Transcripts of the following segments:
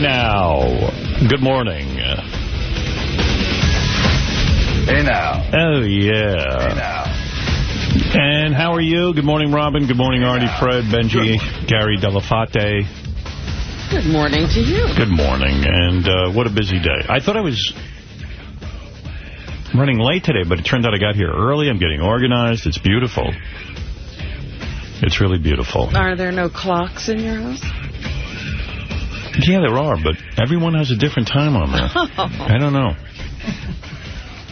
Hey now. Good morning. Hey now. Oh, yeah. Hey now. And how are you? Good morning, Robin. Good morning, Artie, Fred, Benji, Gary Dell'Abate. Good morning to you. Good morning. And uh, what a busy day. I thought I was running late today, but it turned out I got here early. I'm getting organized. It's beautiful. It's really beautiful. Are there no clocks in your house? Yeah, there are, but everyone has a different time on there. I don't know.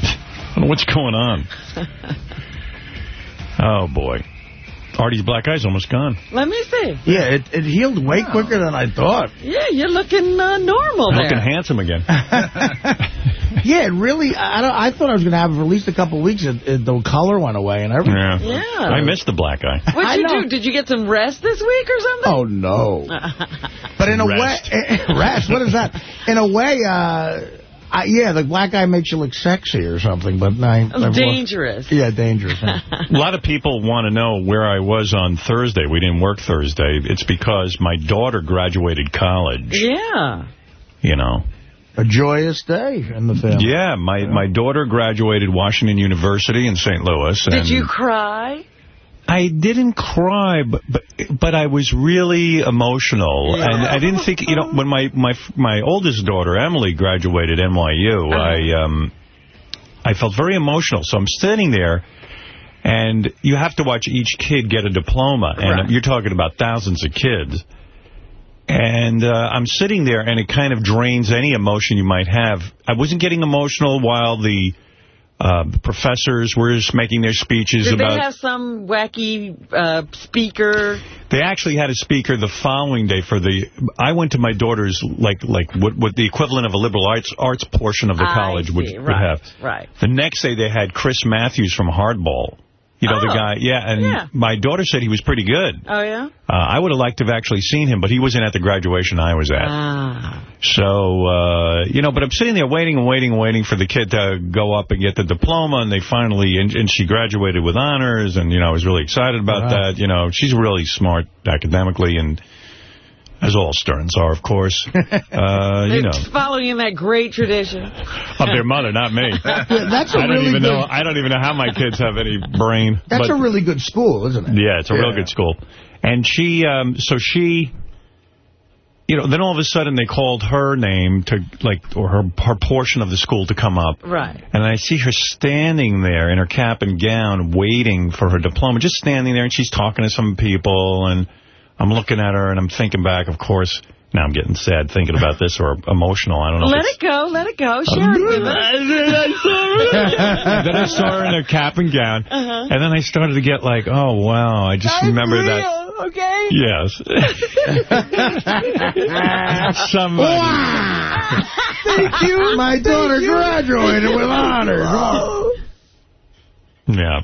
I don't know what's going on. Oh, boy. Artie's black eye's almost gone. Let me see. Yeah, it, it healed way Oh. quicker than I thought. Yeah, you're looking uh, normal there. Looking handsome again. Yeah, it really, I don't, I thought I was going to have it for at least a couple of weeks. It, it, the color went away and everything. Yeah. Yeah. I missed the black eye. What'd you know. do? Did you get some rest this week or something? Oh, no. But in a Rest. way, rest, what is that? In a way, uh, I, yeah, the black eye makes you look sexy or something, but I... Oh, I've- dangerous. Yeah, dangerous. A lot of people want to know where I was on Thursday. We didn't work Thursday. It's because my daughter graduated college, Yeah. you know. a joyous day in the family. Yeah, my, my daughter graduated Washington University in St. Louis. Did and you cry? I didn't cry, but, but but I was really emotional, Yeah. and I didn't think you know when my my my oldest daughter Emily graduated NYU, Uh-huh. I um I felt very emotional. So I'm sitting there, and you have to watch each kid get a diploma, and Right. you're talking about thousands of kids. And uh, I'm sitting there, and it kind of drains any emotion you might have. I wasn't getting emotional while the uh, professors were just making their speeches Did about... they have some wacky uh, speaker? They actually had a speaker the following day for the. I went to my daughter's like like what what the equivalent of a liberal arts arts portion of the college would, see. would Right, have. right. The next day they had Chris Matthews from Hardball. You know the Oh, guy, yeah. And yeah. my daughter said he was pretty good. Oh, yeah? Uh, I would have liked to have actually seen him, but he wasn't at the graduation I was at. Ah. So, uh, you know, but I'm sitting there waiting and waiting and waiting for the kid to go up and get the diploma, and they finally, and, and she graduated with honors, and, you know, I was really excited about Wow. that. You know, she's really smart academically, and as all Sterns are, of course, uh, you know, following in that great tradition. of their mother, not me. Yeah, that's a I don't really even good, know. I don't even know how my kids have any brain. That's but- a really good school, isn't it? yeah, it's a real good school. And she, um, so she, you know, then all of a sudden they called her name to, like, or her, her portion of the school to come up. Right. And I see her standing there in her cap and gown waiting for her diploma, just standing there, and she's talking to some people, and I'm looking at her, and I'm thinking back, of course, now I'm getting sad thinking about this, or emotional, I don't know. Let it go. Let it go. Share it with us. then I saw her in her cap and gown, Uh-huh. and then I started to get like, oh, wow, I just remember that. okay? Yes. Somebody. Wow. Thank you. My daughter graduated with honors. Yeah.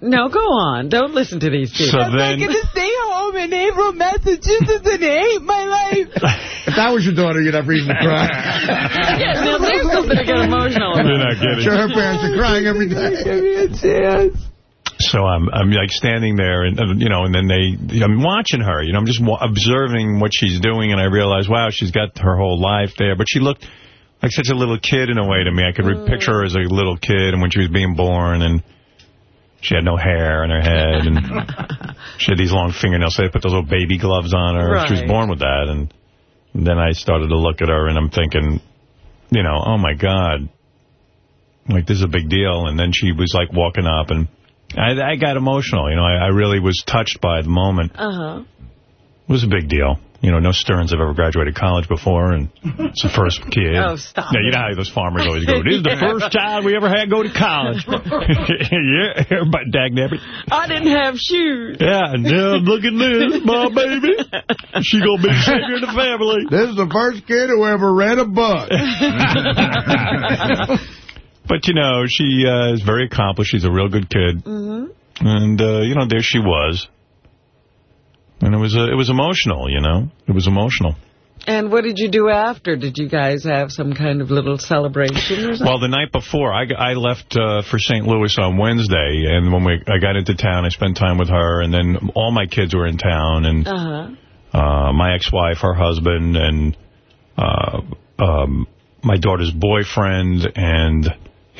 No, go on. Don't listen to these people. So people. then, stay home in April, Massachusetts, and hate my life. If that was your daughter, you'd have reason to cry. yeah, now there's something to get emotional you're not kidding. sure, her parents are crying every day. Give me a chance. So I'm, I'm like standing there, and uh, you know, and then they, I'm watching her. You know, I'm just wa observing what she's doing, and I realize, wow, she's got her whole life there. But she looked like such a little kid in a way to me. I could re- picture her as a little kid, and when she was being born, and she had no hair in her head, and she had these long fingernails. So they put those little baby gloves on her. She was born with that, and then I started to look at her, and I'm thinking, you know, oh my God, like this is a big deal. And then she was like walking up, and I, I got emotional. You know, I, I really was touched by the moment. Uh-huh. It was a big deal. You know, no Sterns have ever graduated college before, and it's the first kid. Oh, stop Yeah, you know how those farmers always go, this is the first child we ever had go to college. yeah, everybody dag nabbit. I didn't have shoes. Yeah, and now look at this, my baby. She gonna be the savior of the family. This is the first kid who ever read a book. But, you know, she uh, is very accomplished. She's a real good kid. Mm-hmm. And, uh, you know, there she was. And it was uh, it was emotional, you know. It was emotional. And what did you do after? Did you guys have some kind of little celebration or something? Well, the night before, I, I left uh, for St. Louis on Wednesday, and when we I got into town, I spent time with her, and then all my kids were in town, and Uh-huh. uh, my ex-wife, her husband, and uh, um, my daughter's boyfriend and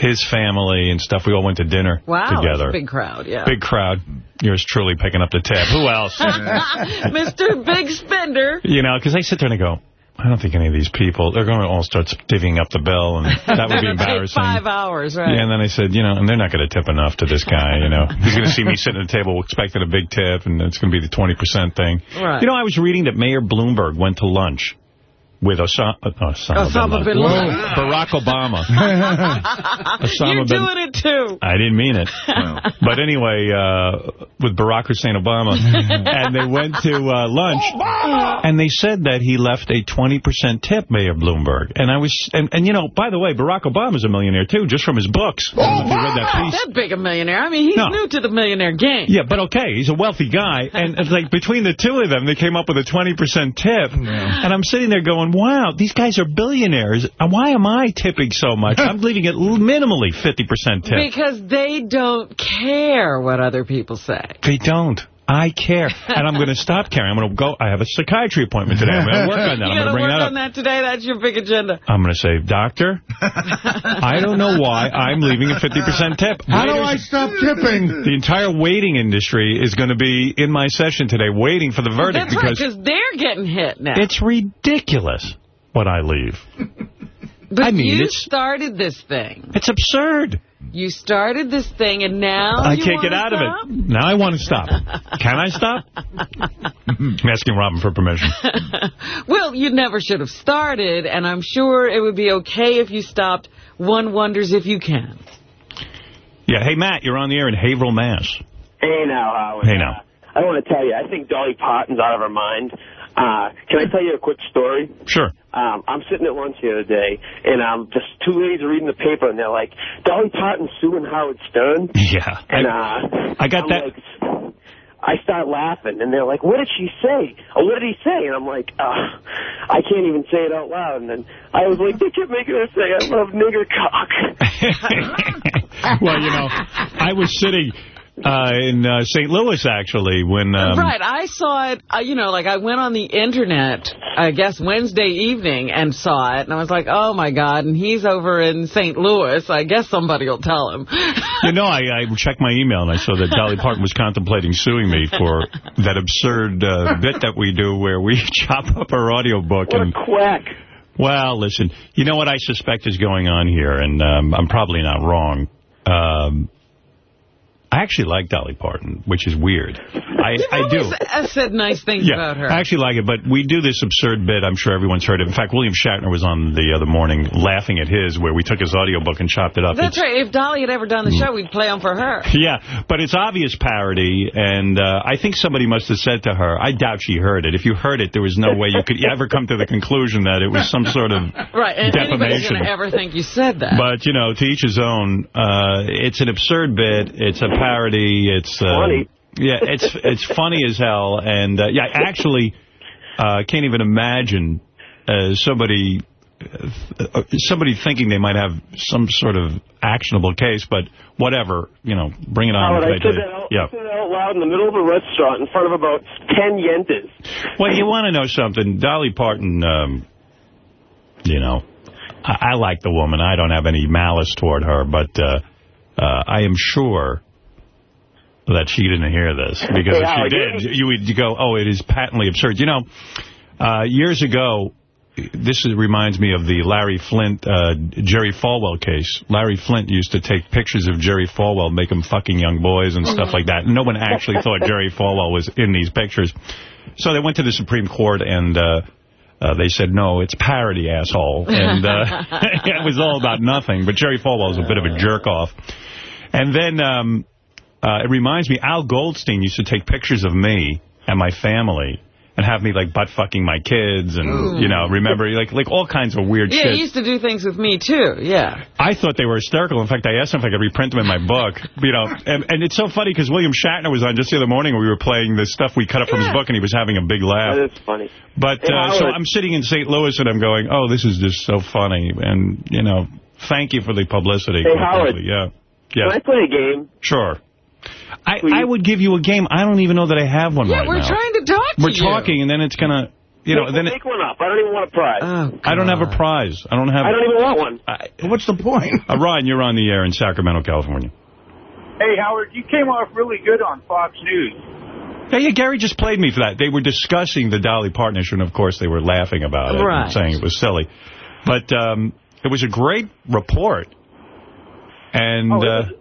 his family and stuff. We all went to dinner wow, together. big crowd, yeah. Big crowd. Yours truly picking up the tab. Who else? Mr. Big Spender. You know, because I sit there and I go, I don't think any of these people, they're going to all start divvying up the bill, and that would be embarrassing. five hours, right? Yeah, and then I said, you know, and they're not going to tip enough to this guy, you know. He's going to see me sitting at the table expecting a big tip, and it's going to be the 20% thing. Right. You know, I was reading that Mayor Bloomberg went to lunch with Osama, uh, Osama, Osama bin Laden. Laden. Barack Obama. Osama You're bin, doing it, too. I didn't mean it. But anyway, uh, with Barack Hussein Obama. and they went to uh, lunch. And they said that he left a 20% tip, Mayor Bloomberg. And I was, and, and you know, by the way, Barack Obama's a millionaire, too, just from his books. I don't know if you read that piece. That big a millionaire. I mean, he's No. new to the millionaire game. Yeah, but okay, he's a wealthy guy. And it's like between the two of them, they came up with a 20% tip. And I'm sitting there going, wow, these guys are billionaires. Why am I tipping so much? I'm leaving it minimally 50% tip. Because they don't care what other people say. They don't. I care. And I'm going to stop caring. I'm going to go. I have a psychiatry appointment today. I'm going to work on that. You I'm going to to bring work that up. on that today. That's your big agenda. I'm going to say, doctor, I don't know why I'm leaving a 50% tip. How do I stop tipping? The entire waiting industry is going to be in my session today waiting for the verdict That's right, because because they're getting hit now. it's ridiculous what I leave. but I mean, you started this thing. It's absurd. You started this thing, and now I you can't get out stop? of it. Now I want to stop. Can I stop? I'm asking Robin for permission. Well, you never should have started, and I'm sure it would be okay if you stopped. One wonders if you can. Yeah, hey, Matt, you're on the air in Haverhill, Mass. Hey now, Howard. Hey, now. Uh, I want to tell you, I think Dolly Parton's out of her mind. Uh, can I tell you a quick story? Sure. Um, I'm sitting at lunch the other day, and I'm um, just two ladies are reading the paper, and they're like, Dolly Parton suing Howard Stern. Yeah. And uh, I got I'm that. Like, I start laughing, and they're like, what did she say? Or what did he say? And I'm like, uh, I can't even say it out loud. And then I was like, they kept making her say, I love nigger cock. well, you know, I was sitting uh, in uh, St. Louis, actually, when... Um, right, I saw it, uh, you know, like I went on the Internet, I guess Wednesday evening, and saw it, and I was like, oh, my God, and he's over in St. Louis. I guess somebody will tell him. You know, I, I checked my email, and I saw that Dolly Parton was contemplating suing me for that absurd uh, bit that we do where we chop up our audiobook. What a and quack. Well, listen, you know what I suspect is going on here, and um, I'm probably not wrong. Um, I actually like Dolly Parton, which is weird. I, I do. I said nice things Yeah, about her. I actually like it, but we do this absurd bit. I'm sure everyone's heard it. In fact, William Shatner was on the other morning laughing at his, where we took his audiobook and chopped it up. That's It's- right. If Dolly had ever done the show, we'd play them for her. Yeah, but it's obvious parody, and uh, I think somebody must have said to her, I doubt she heard it. If you heard it, there was no way you could ever come to the conclusion that it was some sort of Right, and defamation. going to ever think you said that. But, you know, to each his own. Uh, it's an absurd bit. It's a parody. It's uh, Funny. Yeah, it's it's funny as hell. And, uh, yeah, I actually uh, can't even imagine uh, somebody uh, somebody thinking they might have some sort of actionable case, but whatever, you know, bring it on. I said that out, yeah. I said that out loud in the middle of a restaurant in front of about 10 yentas. Well, you want to know something? Dolly Parton, um, you know, I, I like the woman. I don't have any malice toward her, but uh, uh, I am sure that she didn't hear this. Because Hey, if Howard, she you- did, you would go, oh, it is patently absurd. You know, uh, years ago, this is, reminds me of the Larry Flynt, uh, Jerry Falwell case. Larry Flynt used to take pictures of Jerry Falwell, make him fucking young boys and stuff like that. No one actually thought Jerry Falwell was in these pictures. So they went to the Supreme Court and uh, uh, they said, no, it's parody, asshole. And uh, it was all about nothing. But Jerry Falwell was a bit of a jerk-off. And then um, uh, it reminds me, Al Goldstein used to take pictures of me and my family and have me, like, butt-fucking my kids and, you know, remember, like, like all kinds of weird yeah, shit. Yeah, he used to do things with me, too. Yeah. I thought they were hysterical. In fact, I asked him if I could reprint them in my book. You know, and, and it's so funny because William Shatner was on just the other morning. We were playing the stuff we cut up from his book, and he was having a big laugh. That is funny. But Hey, uh, so I'm sitting in St. Louis, and I'm going, oh, this is just so funny. And, you know, thank you for the publicity. Hey, Howard. Yeah. Can I play a game? sure. I, I would give you a game. I don't even know that I have one Yeah, right we're trying to talk to We're you. talking, and then it's going to... you know, make, then make one up. I don't even want a prize. Oh, I don't have a prize. I don't have. I don't even want one. I, What's the point? uh, Ryan, you're on the air in Sacramento, California. Hey, Howard, you came off really good on Fox News. Yeah, yeah, Gary just played me for that. They were discussing the Dolly Parton issue, and of course they were laughing about it Right. and saying it was silly. But um, it was a great report. And, Oh, uh, it was-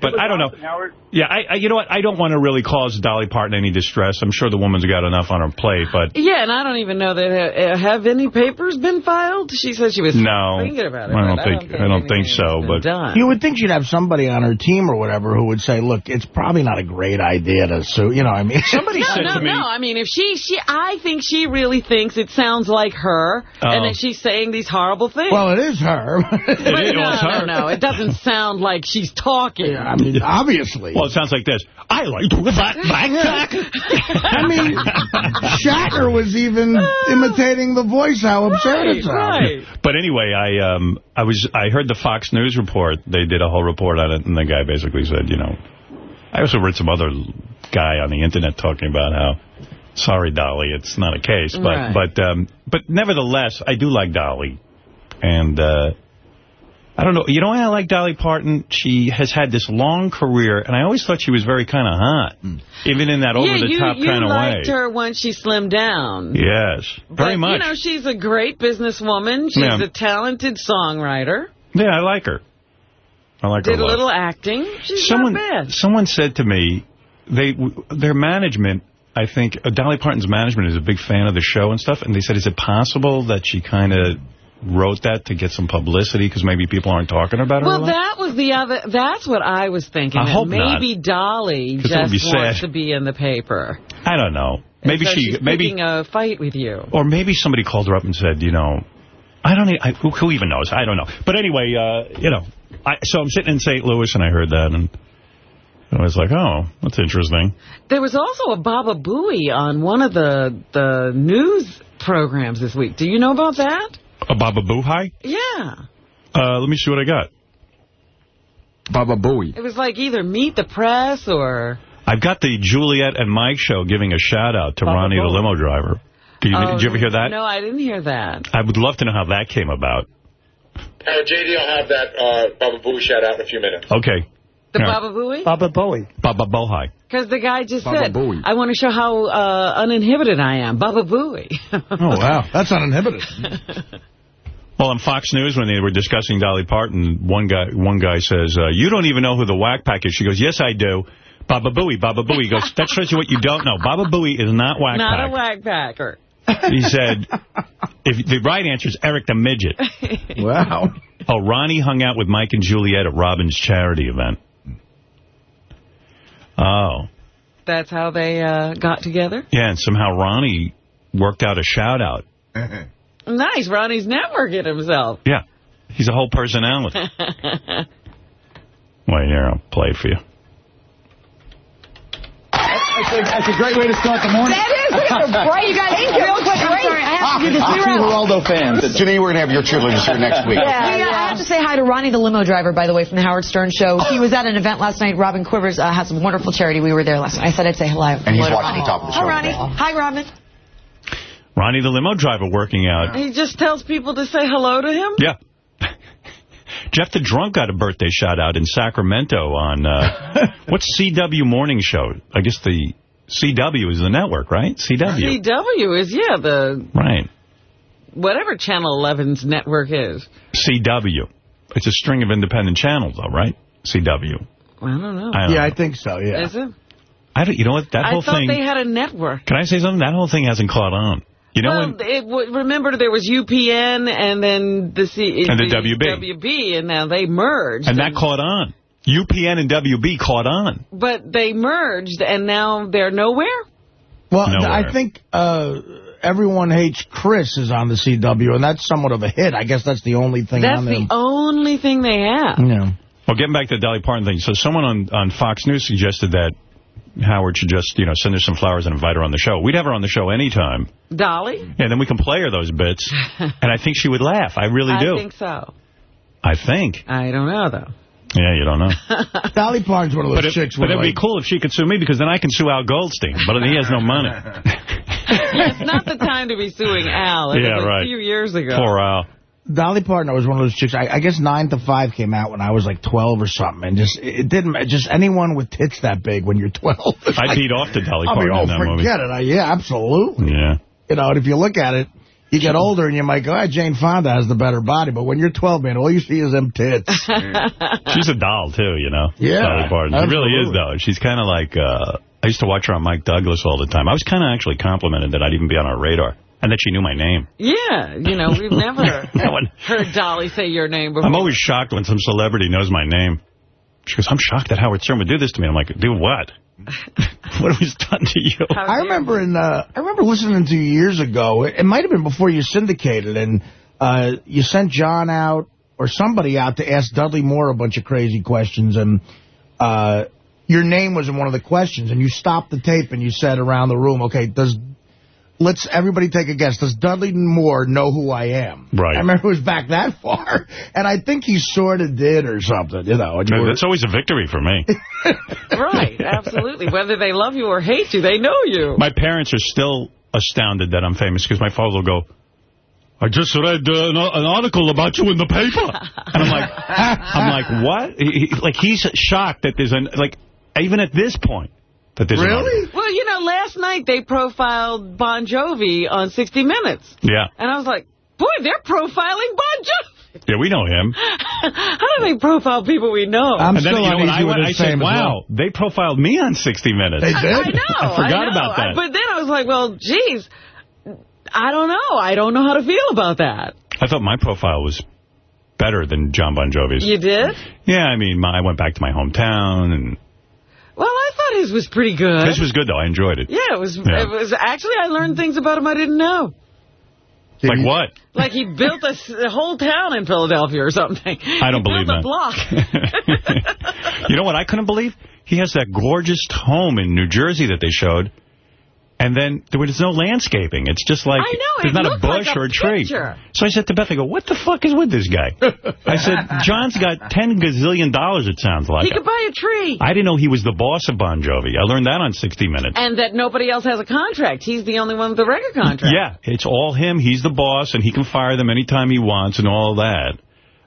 but I don't know. Howard. Yeah, I, I, you know what? I don't want to really cause Dolly Parton any distress. I'm sure the woman's got enough on her plate, but Yeah, and I don't even know that uh, have any papers been filed. She said she was no. thinking about it. I don't think, I don't think anything so. has been But done. You would think she'd have somebody on her team or whatever who would say, look, it's probably not a great idea to sue. You know, I mean. somebody no, said no, to me, no. I mean, if she, she, I think she really thinks it sounds like her, Oh. and that she's saying these horrible things. well, it is her. but is, no, well, it's no, her. no, it doesn't sound like she's talking. I mean, obviously. well, it sounds like this. I like to back, back, I mean, Shatner was even imitating the voice, how absurd it right, right. But anyway, I um I was I heard the Fox News report. They did a whole report on it, and the guy basically said, you know, I also read some other guy on the internet talking about how, sorry, Dolly, it's not a case, but Right. but um but nevertheless, I do like Dolly, and uh I don't know. You know why I like Dolly Parton? She has had this long career, and I always thought she was very kind of hot, even in that over-the-top kind of way. you liked her when she slimmed down. Yes, very but, much. you know, she's a great businesswoman. She's Yeah. a talented songwriter. yeah, I like her. I like her Did a little acting. She's someone not bad. someone said to me they their management I think uh, Dolly Parton's management is a big fan of the show and stuff and they said is it possible that she kind of wrote that to get some publicity because maybe people aren't talking about her Well, that was the other. That's what I was thinking. I hope not. maybe Dolly that would just be wants sad. to be in the paper. I don't know maybe so she she's maybe a fight with you. or maybe somebody called her up and said you know I don't I, who, who even knows I don't know but anyway uh, you know I so I'm sitting in St. Louis and I heard that and I was like oh that's interesting There was also a Baba Booey on one of the the news programs this week. Do you know about that? A Baba Boo Hi Yeah. uh, let me see what I got Baba Booey. It was like either Meet the Press or... I've got the Juliet and Mike show giving a shout-out to Baba Ronnie, the limo driver. Did you, Oh, did you ever hear that? No, I didn't hear that. I would love to know how that came about. Uh, JD will have that uh, Baba Boo shout out in a few minutes. Okay. The Yeah. Baba Booey? Baba Bowie. Baba Bohai. Because the guy just Baba said, Booey. I want to show how uh, uninhibited I am. Baba Booey. Oh, wow. That's uninhibited. Well, on Fox News, when they were discussing Dolly Parton, one guy one guy says, uh, you don't even know who the Whack Pack is. She goes, yes, I do. Baba Booey, Baba Booey. He goes, that shows you what you don't know. Baba Booey is not Whack Not Pack. a whack packer. He said, if the right answer is Eric the Midget. wow. Oh, Ronnie hung out with Mike and Juliet at Robin's charity event. Oh. That's how they uh, got together? Yeah, and somehow Ronnie worked out a shout-out. Nice. Ronnie's networking himself. Yeah, he's a whole personality. Wait here, I'll play for you. That's a great way to start the morning. That is. Right, you guys. Real quick, I'm sorry. I have to do this. Ah, We two were- Geraldo fans. Janine, we're going to have your cheerleaders here next week. Yeah, yeah, I have to say hi to Ronnie, the limo driver, by the way, from the Howard Stern show. He was at an event last night. Robin Quivers uh, has a wonderful charity. We were there last night. I said I'd say hello. And he's hello watching Ronnie. the top of the show Hi, Ronnie. Hi, Robin. Ronnie the limo driver working out. He just tells people to say hello to him? Yeah. Jeff the Drunk got a birthday shout out in Sacramento on, uh, what's CW morning show? I guess the CW is the network, right? CW. CW is, yeah, the Right. whatever Channel 11's network is. CW. It's a string of independent channels, though, right? CW. I don't know. I don't Yeah, know. I think so, yeah. Is it? I don't, you know what? That I whole thought thing. they had a network. Can I say something? That whole thing hasn't caught on. You know well, when? it, w- remember there was UPN and then the C And the WB. WB, and now they merged. And that caught on. UPN and WB caught on. But they merged, and now they're nowhere? Well, Nowhere. I think uh, Everyone Hates Chris is on the CW, and that's somewhat of a hit. I guess that's the only thing That's on the only thing they have. Yeah. Well, getting back to the Dolly Parton thing. So someone on, on Fox News suggested that Howard should just, you know, send her some flowers and invite her on the show. We'd have her on the show anytime. Dolly? Yeah, then we can play her those bits. and I think she would laugh. I really I do. I think so. I think. I don't know, though. Yeah, you don't know. Dolly Parton's one of those But, it, chicks but it'd be cool if she could sue me because then I can sue Al Goldstein. But he has no money. it's not the time to be suing Al. It Yeah, was a few years ago. Poor Al. Dolly Parton was one of those chicks. I, I guess Nine to Five came out when I was like 12 or something, and just it didn't. Just anyone with tits that big when you're 12. it's I like- beat off to Dolly I Parton mean, oh, in that movie. forget it. I, yeah, absolutely. Yeah. You know, and if you look at it, you get older and you might go, ah, Jane Fonda has the better body. But when you're 12, man, all you see is them tits. She's a doll, too, you know? Yeah, Dolly Parton. She really is, though. She's kind of like, uh, I used to watch her on Mike Douglas all the time. I was kind of actually complimented that I'd even be on her radar and that she knew my name. Yeah, you know, we've never heard Dolly say your name before. I'm always shocked when some celebrity knows my name. She goes, I'm shocked that Howard Stern would do this to me. I'm like, do what? what was done to you? I remember in uh, I remember listening to you years ago. It, it might have been before you syndicated, and uh, you sent John out or somebody out to ask Dudley Moore a bunch of crazy questions, and uh, your name was in one of the questions, and you stopped the tape and you said around the room, okay, does let's everybody take a guess. Does Dudley Moore know who I am? Right. I remember it was back that far, and I think he sort of did or something, you know. And you were, That's always a victory for me. Right, absolutely. Whether they love you or hate you, they know you. My parents are still astounded that I'm famous because my father will go, I just read uh, an, an article about you in the paper. And I'm like, I'm like, what? He, he- like, he's shocked that there's an, like, even at this point, that there's an article. Well, you know, last night they profiled Bon Jovi on 60 Minutes. Yeah. And I was like, boy, they're profiling Bon Jovi. Yeah, we know him. How do they profile people we know? I'm and then, still you know, uneasy I with went, I said, wow, well. they profiled me on 60 Minutes. They did? I know. I forgot know. about that. But then I was like, well, geez, I don't know. I don't know how to feel about that. I thought my profile was better than John Bon Jovi's. You did? Yeah, I mean, my, I went back to my hometown, and Well, I thought his was pretty good. His was good, though. I enjoyed it. yeah, it was. Yeah. It was actually I learned things about him I didn't know. Like what? Like he built a whole town in Philadelphia or something. I don't he believe built that. a block. you know what I couldn't believe? He has that gorgeous home in New Jersey that they showed, and then there was no landscaping. It's just like know, there's not a looked like bush a or a tree. So I said to Beth, I go, what the fuck is with this guy? I said, John's got 10 gazillion dollars, it sounds like. he could buy a tree. I didn't know he was the boss of Bon Jovi. I learned that on 60 Minutes. And that nobody else has a contract. He's the only one with a record contract. Yeah, it's all him. He's the boss, and he can fire them anytime he wants and all that.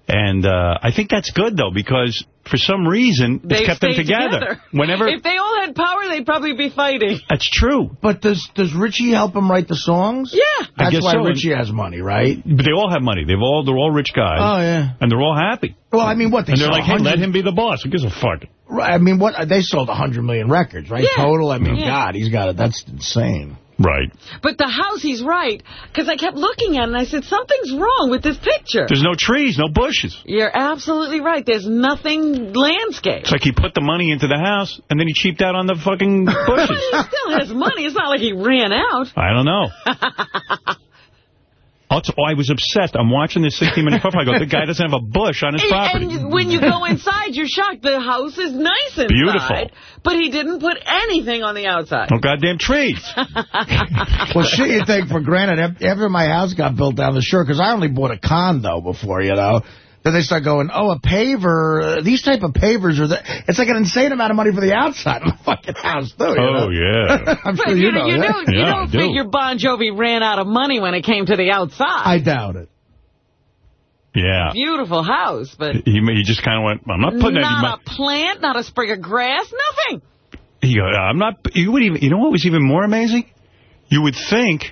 And uh, I think that's good, though, because for some reason, it's They kept them stay together. Whenever If they all had power, they'd probably be fighting. That's true. But does does Richie help him write the songs? Yeah. I That's guess why so. Richie has money, right? But they all have money. They've all they're all rich guys. Oh, yeah. And they're all happy. Well, I mean, what, they And they're sold like, hey, let him be the boss. Who gives a fuck? Right, I mean, what they sold 100 million records, right? Yeah. Total. I mean, Yeah. God, he's got it. That's insane. Right. But the house, he's right. Because I kept looking at it and I said, something's wrong with this picture. There's no trees, no bushes. You're absolutely right. There's nothing landscape. It's like he put the money into the house, and then he cheaped out on the fucking But bushes. he still has money. It's not like he ran out. I don't know. I'll oh, I was obsessed. I'm watching this 60-minute profile. I go, the guy doesn't have a bush on his property. And when you go inside, you're shocked. The house is nice inside. Beautiful. But he didn't put anything on the outside. No goddamn trees. Well, shit, you take for granted. Af- After my house got built down the shore, because I only bought a condo before, you know. Then they start going, oh, a paver. Uh, these type of pavers are the. It's like an insane amount of money for the outside of the fucking house, too. You Oh, know? yeah. I'm But sure you, know, you that. don't, you Yeah, don't do. figure Bon Jovi ran out of money when it came to the outside. I doubt it. Yeah. Beautiful house, but He, he just kind of went, I'm not putting any not a plant, not a sprig of grass, nothing. He go, I'm not. You would even. You know what was even more amazing? You would think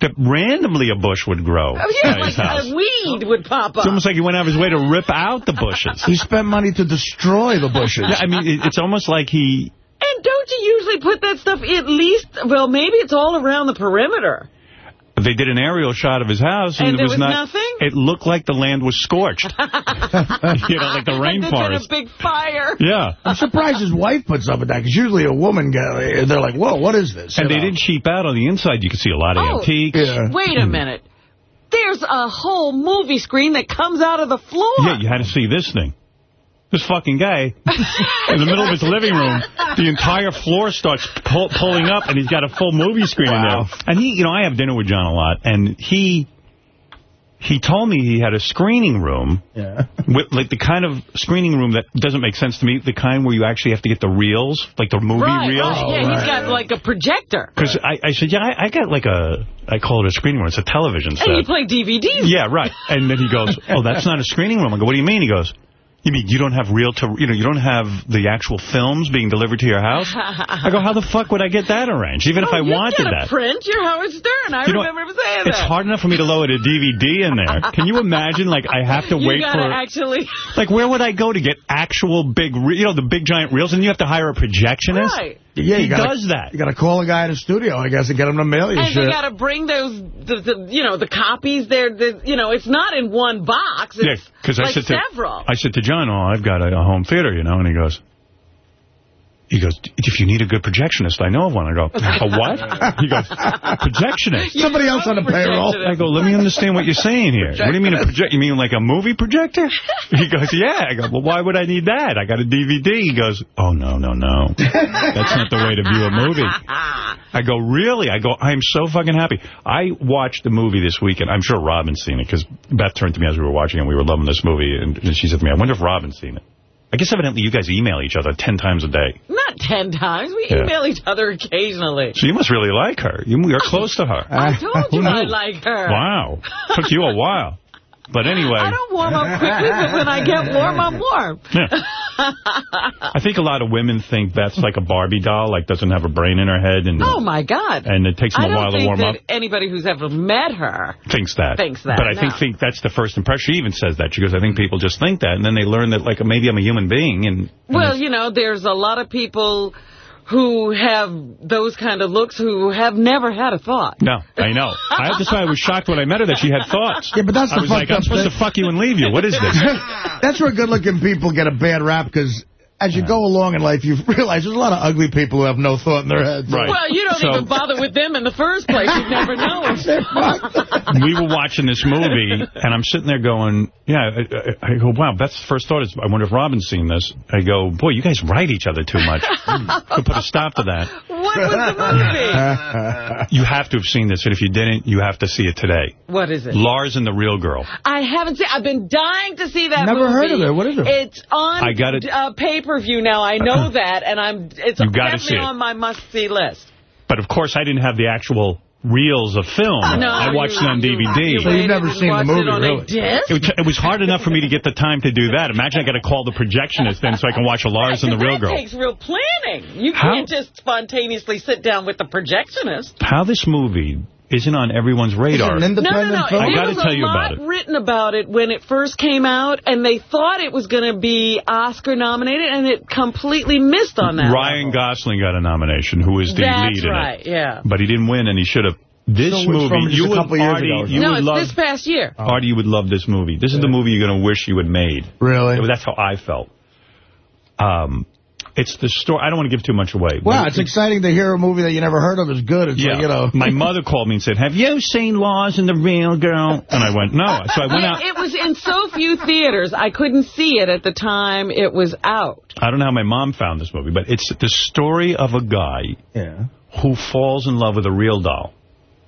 that randomly a bush would grow Oh, yeah, like house. a weed would pop up. It's almost like he went out of his way to rip out the bushes. He spent money to destroy the bushes. Yeah, I mean, it- it's almost like he. And don't you usually put that stuff at least, well, maybe it's all around the perimeter. They did an aerial shot of his house, and, And it was, was not. nothing? It looked like the land was scorched. you know, like the Like there's been a big fire. Yeah. I'm surprised his wife puts up with that, because usually a woman, go- they're like, whoa, what is this? And You they know? didn't cheap out on the inside. You could see a lot of Oh, antiques. Yeah. Wait a hmm. minute. There's a whole movie screen that comes out of the floor. Yeah, you had to see this thing. This fucking guy, in the middle of his living room, the entire floor starts pull, pulling up, and he's got a full movie screen in there. And he, you know, I have dinner with John a lot, and he he told me he had a screening room, Yeah. with, like the kind of screening room that doesn't make sense to me, the kind where you actually have to get the reels, like the movie Right, reels. right. Yeah, he's got like a projector. Because I, I said, yeah, I, I got like a, I call it a screening room. It's a television set. And you play DVDs. Yeah, right. And then he goes, oh, that's not a screening room. I go, what do you mean? He goes, you mean you don't have real to, you know, you don't have the actual films being delivered to your house? I go, how the fuck would I get that arranged, even if oh, I Oh, wanted that? print. You're Howard Stern. I You know, remember him saying It's that. hard enough for me to load a DVD in there. Can you imagine, like, I have to you wait for... actually... Like, where would I go to get actual big, you know, the big giant reels? And you have to hire a projectionist? Right. Yeah, he gotta, does that. You got to call a guy in the studio, I guess, and get him to mail you And shit. they got to bring those, the, the, you know, the copies there. The, you know, it's not in one box. Yeah, It's because like I said to. I said to John, "Oh, I've got a, a home theater, you know," and he goes, "He goes, if you need a good projectionist, I know of one." I go, "A what?" He goes, "Projectionist." Somebody else on the payroll. I go, "Let me understand what you're saying here. What do you mean a project? You mean like a movie projector?" He goes, "Yeah." I go, "Well, why would I need that? I got a DVD." He goes, "Oh no, no, no, that's not the way to view a movie." I go, really? I go, I'm so fucking happy. I watched the movie this weekend. I'm sure Robin's seen it, because Beth turned to me as we were watching it, we were loving this movie, and, and she said to me, I wonder if Robin's seen it. I guess evidently you guys email each other ten times a day. Not ten times. We Yeah. email each other occasionally. So you must really like her. You, you're close to her. I uh, told you Who I like her. Wow. Took you a while. But anyway. I don't warm up quickly, but when I get warm, I'm warm. Yeah. I think a lot of women think Beth's like a Barbie doll, like doesn't have a brain in her head. and Oh, my God. And it takes them I a while to think warm that up. anybody who's ever met her thinks that. Thinks that, But I think think that's the first impression. She even says that. She goes, I think people just think that. And then they learn that, like, maybe I'm a human being. And, and Well, you know, there's a lot of people who have those kind of looks who have never had a thought. no, I know. I, that's why I was shocked when I met her that she had thoughts. Yeah, but that's I the was like, I'm supposed thing. to fuck you and leave you. What is this? That's where good-looking people get a bad rap, because as you go along in life, you realize there's a lot of ugly people who have no thought in their heads. Right. Well, you don't So- even bother with them in the first place. You'd never know we were watching this movie, and I'm sitting there going, yeah, I, I, I go, wow, Beth's first thought is, I wonder if Robin's seen this. I go, boy, you guys write each other too much. Could put a stop to that. What was the movie? You have to have seen this, and if you didn't, you have to see it today. What is it? Lars and the Real Girl. I haven't seen. I've been dying to see that movie. Never movie. heard of it. What is it? It's on I got it. Uh, pay-per-view now. I know that, and I'm. It's You definitely it. on my must-see list. But, of course, I didn't have the actual reels of film. No, I watched you- it on DVD. you So you've never seen the movie, it really? A disc? It, it was hard enough for me to get the time to do that. Imagine I got to call the projectionist then so I can watch a Lars and the Real that Girl. takes real planning. You How- can't just spontaneously sit down with the projectionist. How this movie isn't on everyone's radar. Is it No, no, no. film? I There gotta tell you about it. written about it when it first came out, and they thought it was going to be Oscar nominated, and it completely missed on that. Ryan level. Gosling got a nomination, who was the That's lead in right, it. yeah. But he didn't win, and he should have. This So movie, you a would, Artie, ago you no, would it's love, this past year. Artie, you would love this movie. This is the movie you're going to wish you had made. Really? That's how I felt. Um, it's the story. I don't want to give too much away. Wow, but it's exciting to hear a movie that you never heard of is good. It's Yeah, like, you know. my mother called me and said, "Have you seen Lars and the Real Girl?" And I went, "No." So I went Yeah, out. it was in so few theaters, I couldn't see it at the time it was out. I don't know how my mom found this movie, but it's the story of a guy Yeah. who falls in love with a real doll.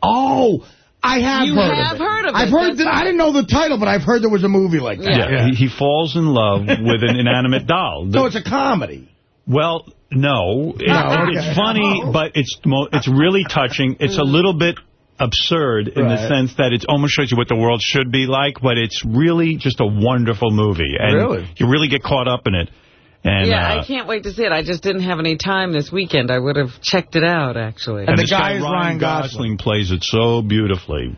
Oh, I have You heard have of it. heard of I've heard that. I didn't know the title, but I've heard there was a movie like that. Yeah, He, he falls in love with an inanimate doll. So it's a comedy. Well, no. It- okay. It's funny, but it's mo it's really touching. It's a little bit absurd in the sense that it almost shows you what the world should be like, but it's really just a wonderful movie. And Really? you really get caught up in it. And, yeah, uh, I can't wait to see it. I just didn't have any time this weekend. I would have checked it out, actually. And the this guy is Ryan Ryan Gosling. plays it so beautifully.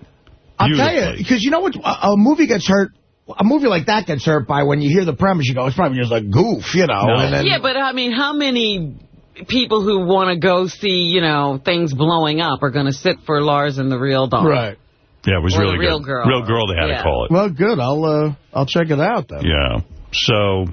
I'll tell you, because you know what? A, a movie gets hurt. A movie like that gets hurt by when you hear the premise, you go, it's probably just a goof, you know. No. And then, yeah, but I mean, how many people who want to go see, you know, things blowing up are going to sit for Lars and the Real Doll? Right. Yeah, it was Or really The Real good. Girl. Real Girl, they had Yeah. to call it. Well, good. I'll uh, I'll check it out then. Yeah. So,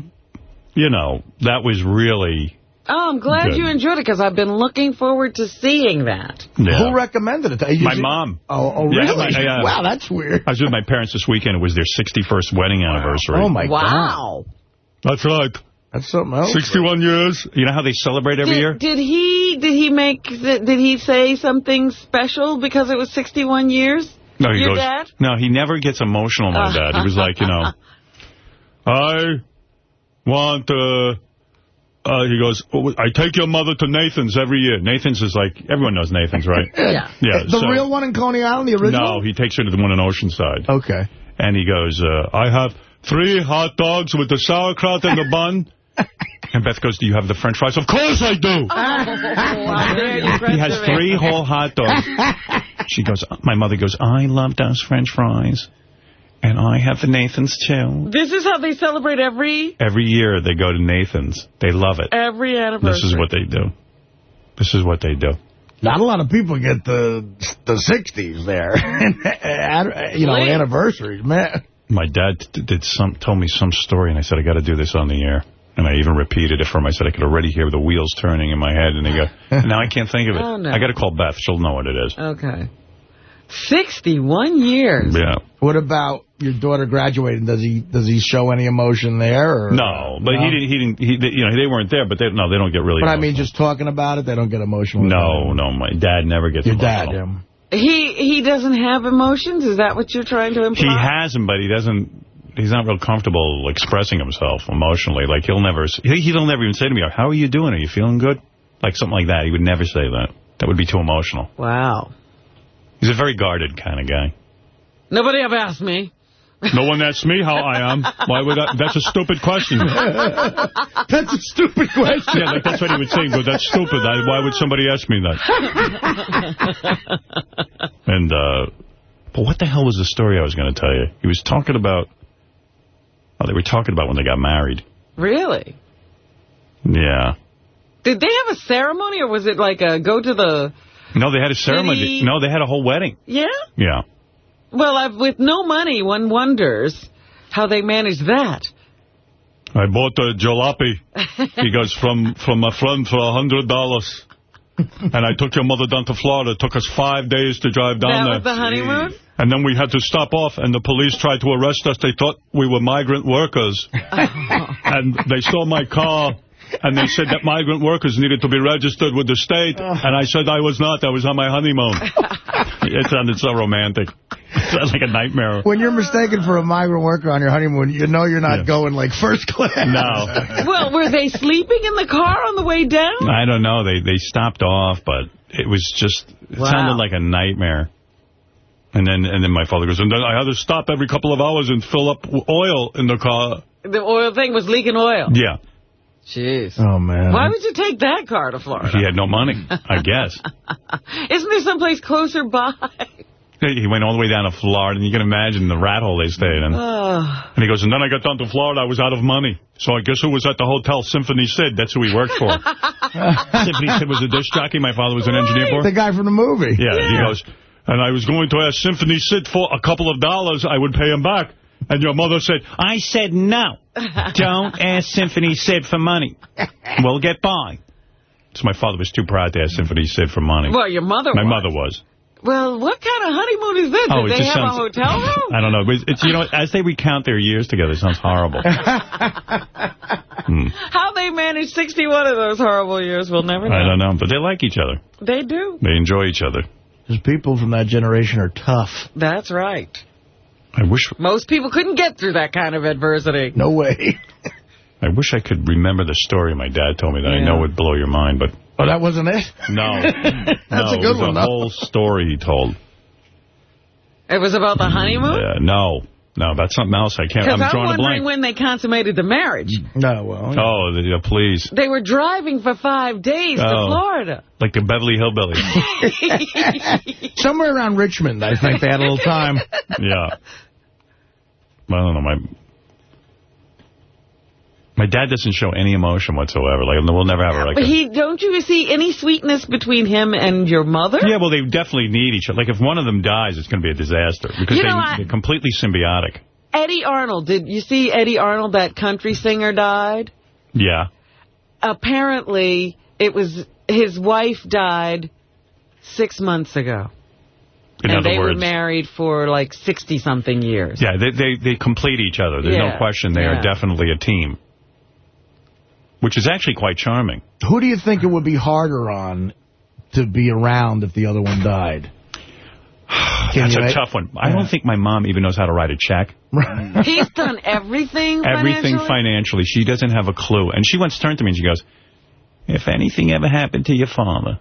you know, that was really... Oh, I'm glad Good. you enjoyed it because I've been looking forward to seeing that. Yeah. Who recommended it? You My see- mom. Oh, oh Yeah, really? my- yeah. Wow, that's weird. I was with my parents this weekend. It was their 61st wedding anniversary. Oh, my God. Wow. That's right. That's something else. 61 years. You know how they celebrate every year? Did, did he did he make did he say something special because it was 61 years? No, he Your goes, dad? No, he never gets emotional, my dad. He was like, you know, I want, uh, uh, he goes, oh, I take your mother to Nathan's every year. Nathan's is like, everyone knows Nathan's, right? Yeah. Yeah. The so- real one in Coney Island, the original? No, he takes her to the one in Oceanside. Okay. And he goes, uh, I have three hot dogs with the sauerkraut and the bun. And Beth goes, do you have the french fries? Of course I do. Wow, He has three whole hot dogs. She goes, my mother goes, I love those french fries. And I have the Nathan's too. This is how they celebrate every Every year they go to Nathan's. They love it. every anniversary. This is what they do. This is what they do. Not a lot of people get the the 60s there. you know, Really? anniversaries, man. My dad did some, told me some story, and I said, I got to do this on the air. And I even repeated it for him. I said, I could already hear the wheels turning in my head. And they go, now I can't think of it. Oh, no. I got to call Beth. She'll know what it is. Okay. 61 years. Yeah. What about your daughter graduating? Does he does he show any emotion there? Or? No, but No? he didn't. He didn't. He, they- you know, they weren't there. But they, no, they don't get really. But I mean, just talking about it, they don't get emotional. no, no. My dad never gets Your dad, emotional. yeah. He he doesn't have emotions? Is that what you're trying to imply? He has them, but he doesn't. He's not real comfortable expressing himself emotionally. Like he'll never. He, he'll never even say to me, "How are you doing? Are you feeling good?" Like something like that. He would never say that. That would be too emotional. Wow. He's a very guarded kind of guy. Nobody ever asked me. No one asks me how I am. Why would I? That's a stupid question. That's a stupid question. Yeah, like that's what he would say. But that's stupid. I, why would somebody ask me that? and, uh, but what the hell was the story I was going to tell you? He was talking about, oh, they were talking about when they got married. Really? Yeah. Did they have a ceremony or was it like a go to the... No, they had a ceremony. No, they had a whole wedding. Yeah? Yeah. Well, I've, with no money, one wonders how they managed that. I bought a jalopy. He goes, from, from a friend for a hundred dollars. And I took your mother down to Florida. It took us five days to drive down that there. was the honeymoon? And then we had to stop off, and the police tried to arrest us. They thought we were migrant workers. and they saw my car, and they said that migrant workers needed to be registered with the state. Oh. And I said I was not. I was on my honeymoon. it sounded so romantic. It sounded like a nightmare. When you're mistaken for a migrant worker on your honeymoon, you know you're not Yeah. going like first class. No. well, were they sleeping in the car on the way down? I don't know. They they stopped off, but it was just, it Wow. sounded like a nightmare. And then and then my father goes, and then I had to stop every couple of hours and fill up oil in the car. The oil thing was leaking oil. Yeah. Jeez. Oh, man. Why would you take that car to Florida? He had no money, I guess. Isn't there someplace closer by? He went all the way down to Florida, and you can imagine the rat hole they stayed in. Oh. And he goes, and then I got down to Florida, I was out of money. So I guess who was at the hotel? Symphony Sid. That's who he worked for. Symphony Sid was a disc jockey my father was an engineer for. The guy from the movie. Yeah, he goes, and I was going to ask Symphony Sid for a couple of dollars. I would pay him back. And your mother said, I said no. Don't ask Symphony Sid for money. We'll get by. So my father was too proud to ask Symphony Sid for money. Well, your mother my was. mother was. Well, what kind of honeymoon is this? Oh, Did it they just have a hotel room? I don't know. It's, it's, you know, as they recount their years together, it sounds horrible. Hmm. How they managed 61 of those horrible years, we'll never know. I don't know, but they like each other. They do. They enjoy each other. Because people from that generation are tough. That's right. I wish Most people couldn't get through that kind of adversity. No way. I wish I could remember the story my dad told me that I know would blow your mind, but Oh, that wasn't it? no. That's no, a it good was one, a though. whole story he told. It was about the honeymoon? Yeah, no. No, that's something else. I can't. Because I'm I'm, drawing a wondering blank. when they consummated the marriage. No, well. Oh, yeah, uh, please. They were driving for five days to Oh. Florida. Like the Beverly Hillbillies. Somewhere around Richmond, I think they had a little time. yeah. I don't know. My my dad doesn't show any emotion whatsoever. Like we'll never have a like. But he, don't you see any sweetness between him and your mother? yeah, well, they definitely need each other. Like if one of them dies, it's going to be a disaster because You they, know, I- they're completely symbiotic. Eddy Arnold, did you see Eddy Arnold, that country singer, died? Yeah. Apparently, it was his wife died six months ago. In and other they were married for like 60-something years. yeah, they, they they complete each other. There's Yeah, no question. They are definitely a team, which is actually quite charming. Who do you think it would be harder on to be around if the other one died? That's you a tough one. I don't think my mom even knows how to write a check. He's done everything Everything financially? financially. She doesn't have a clue. And she once turned to me and she goes, if anything ever happened to your father,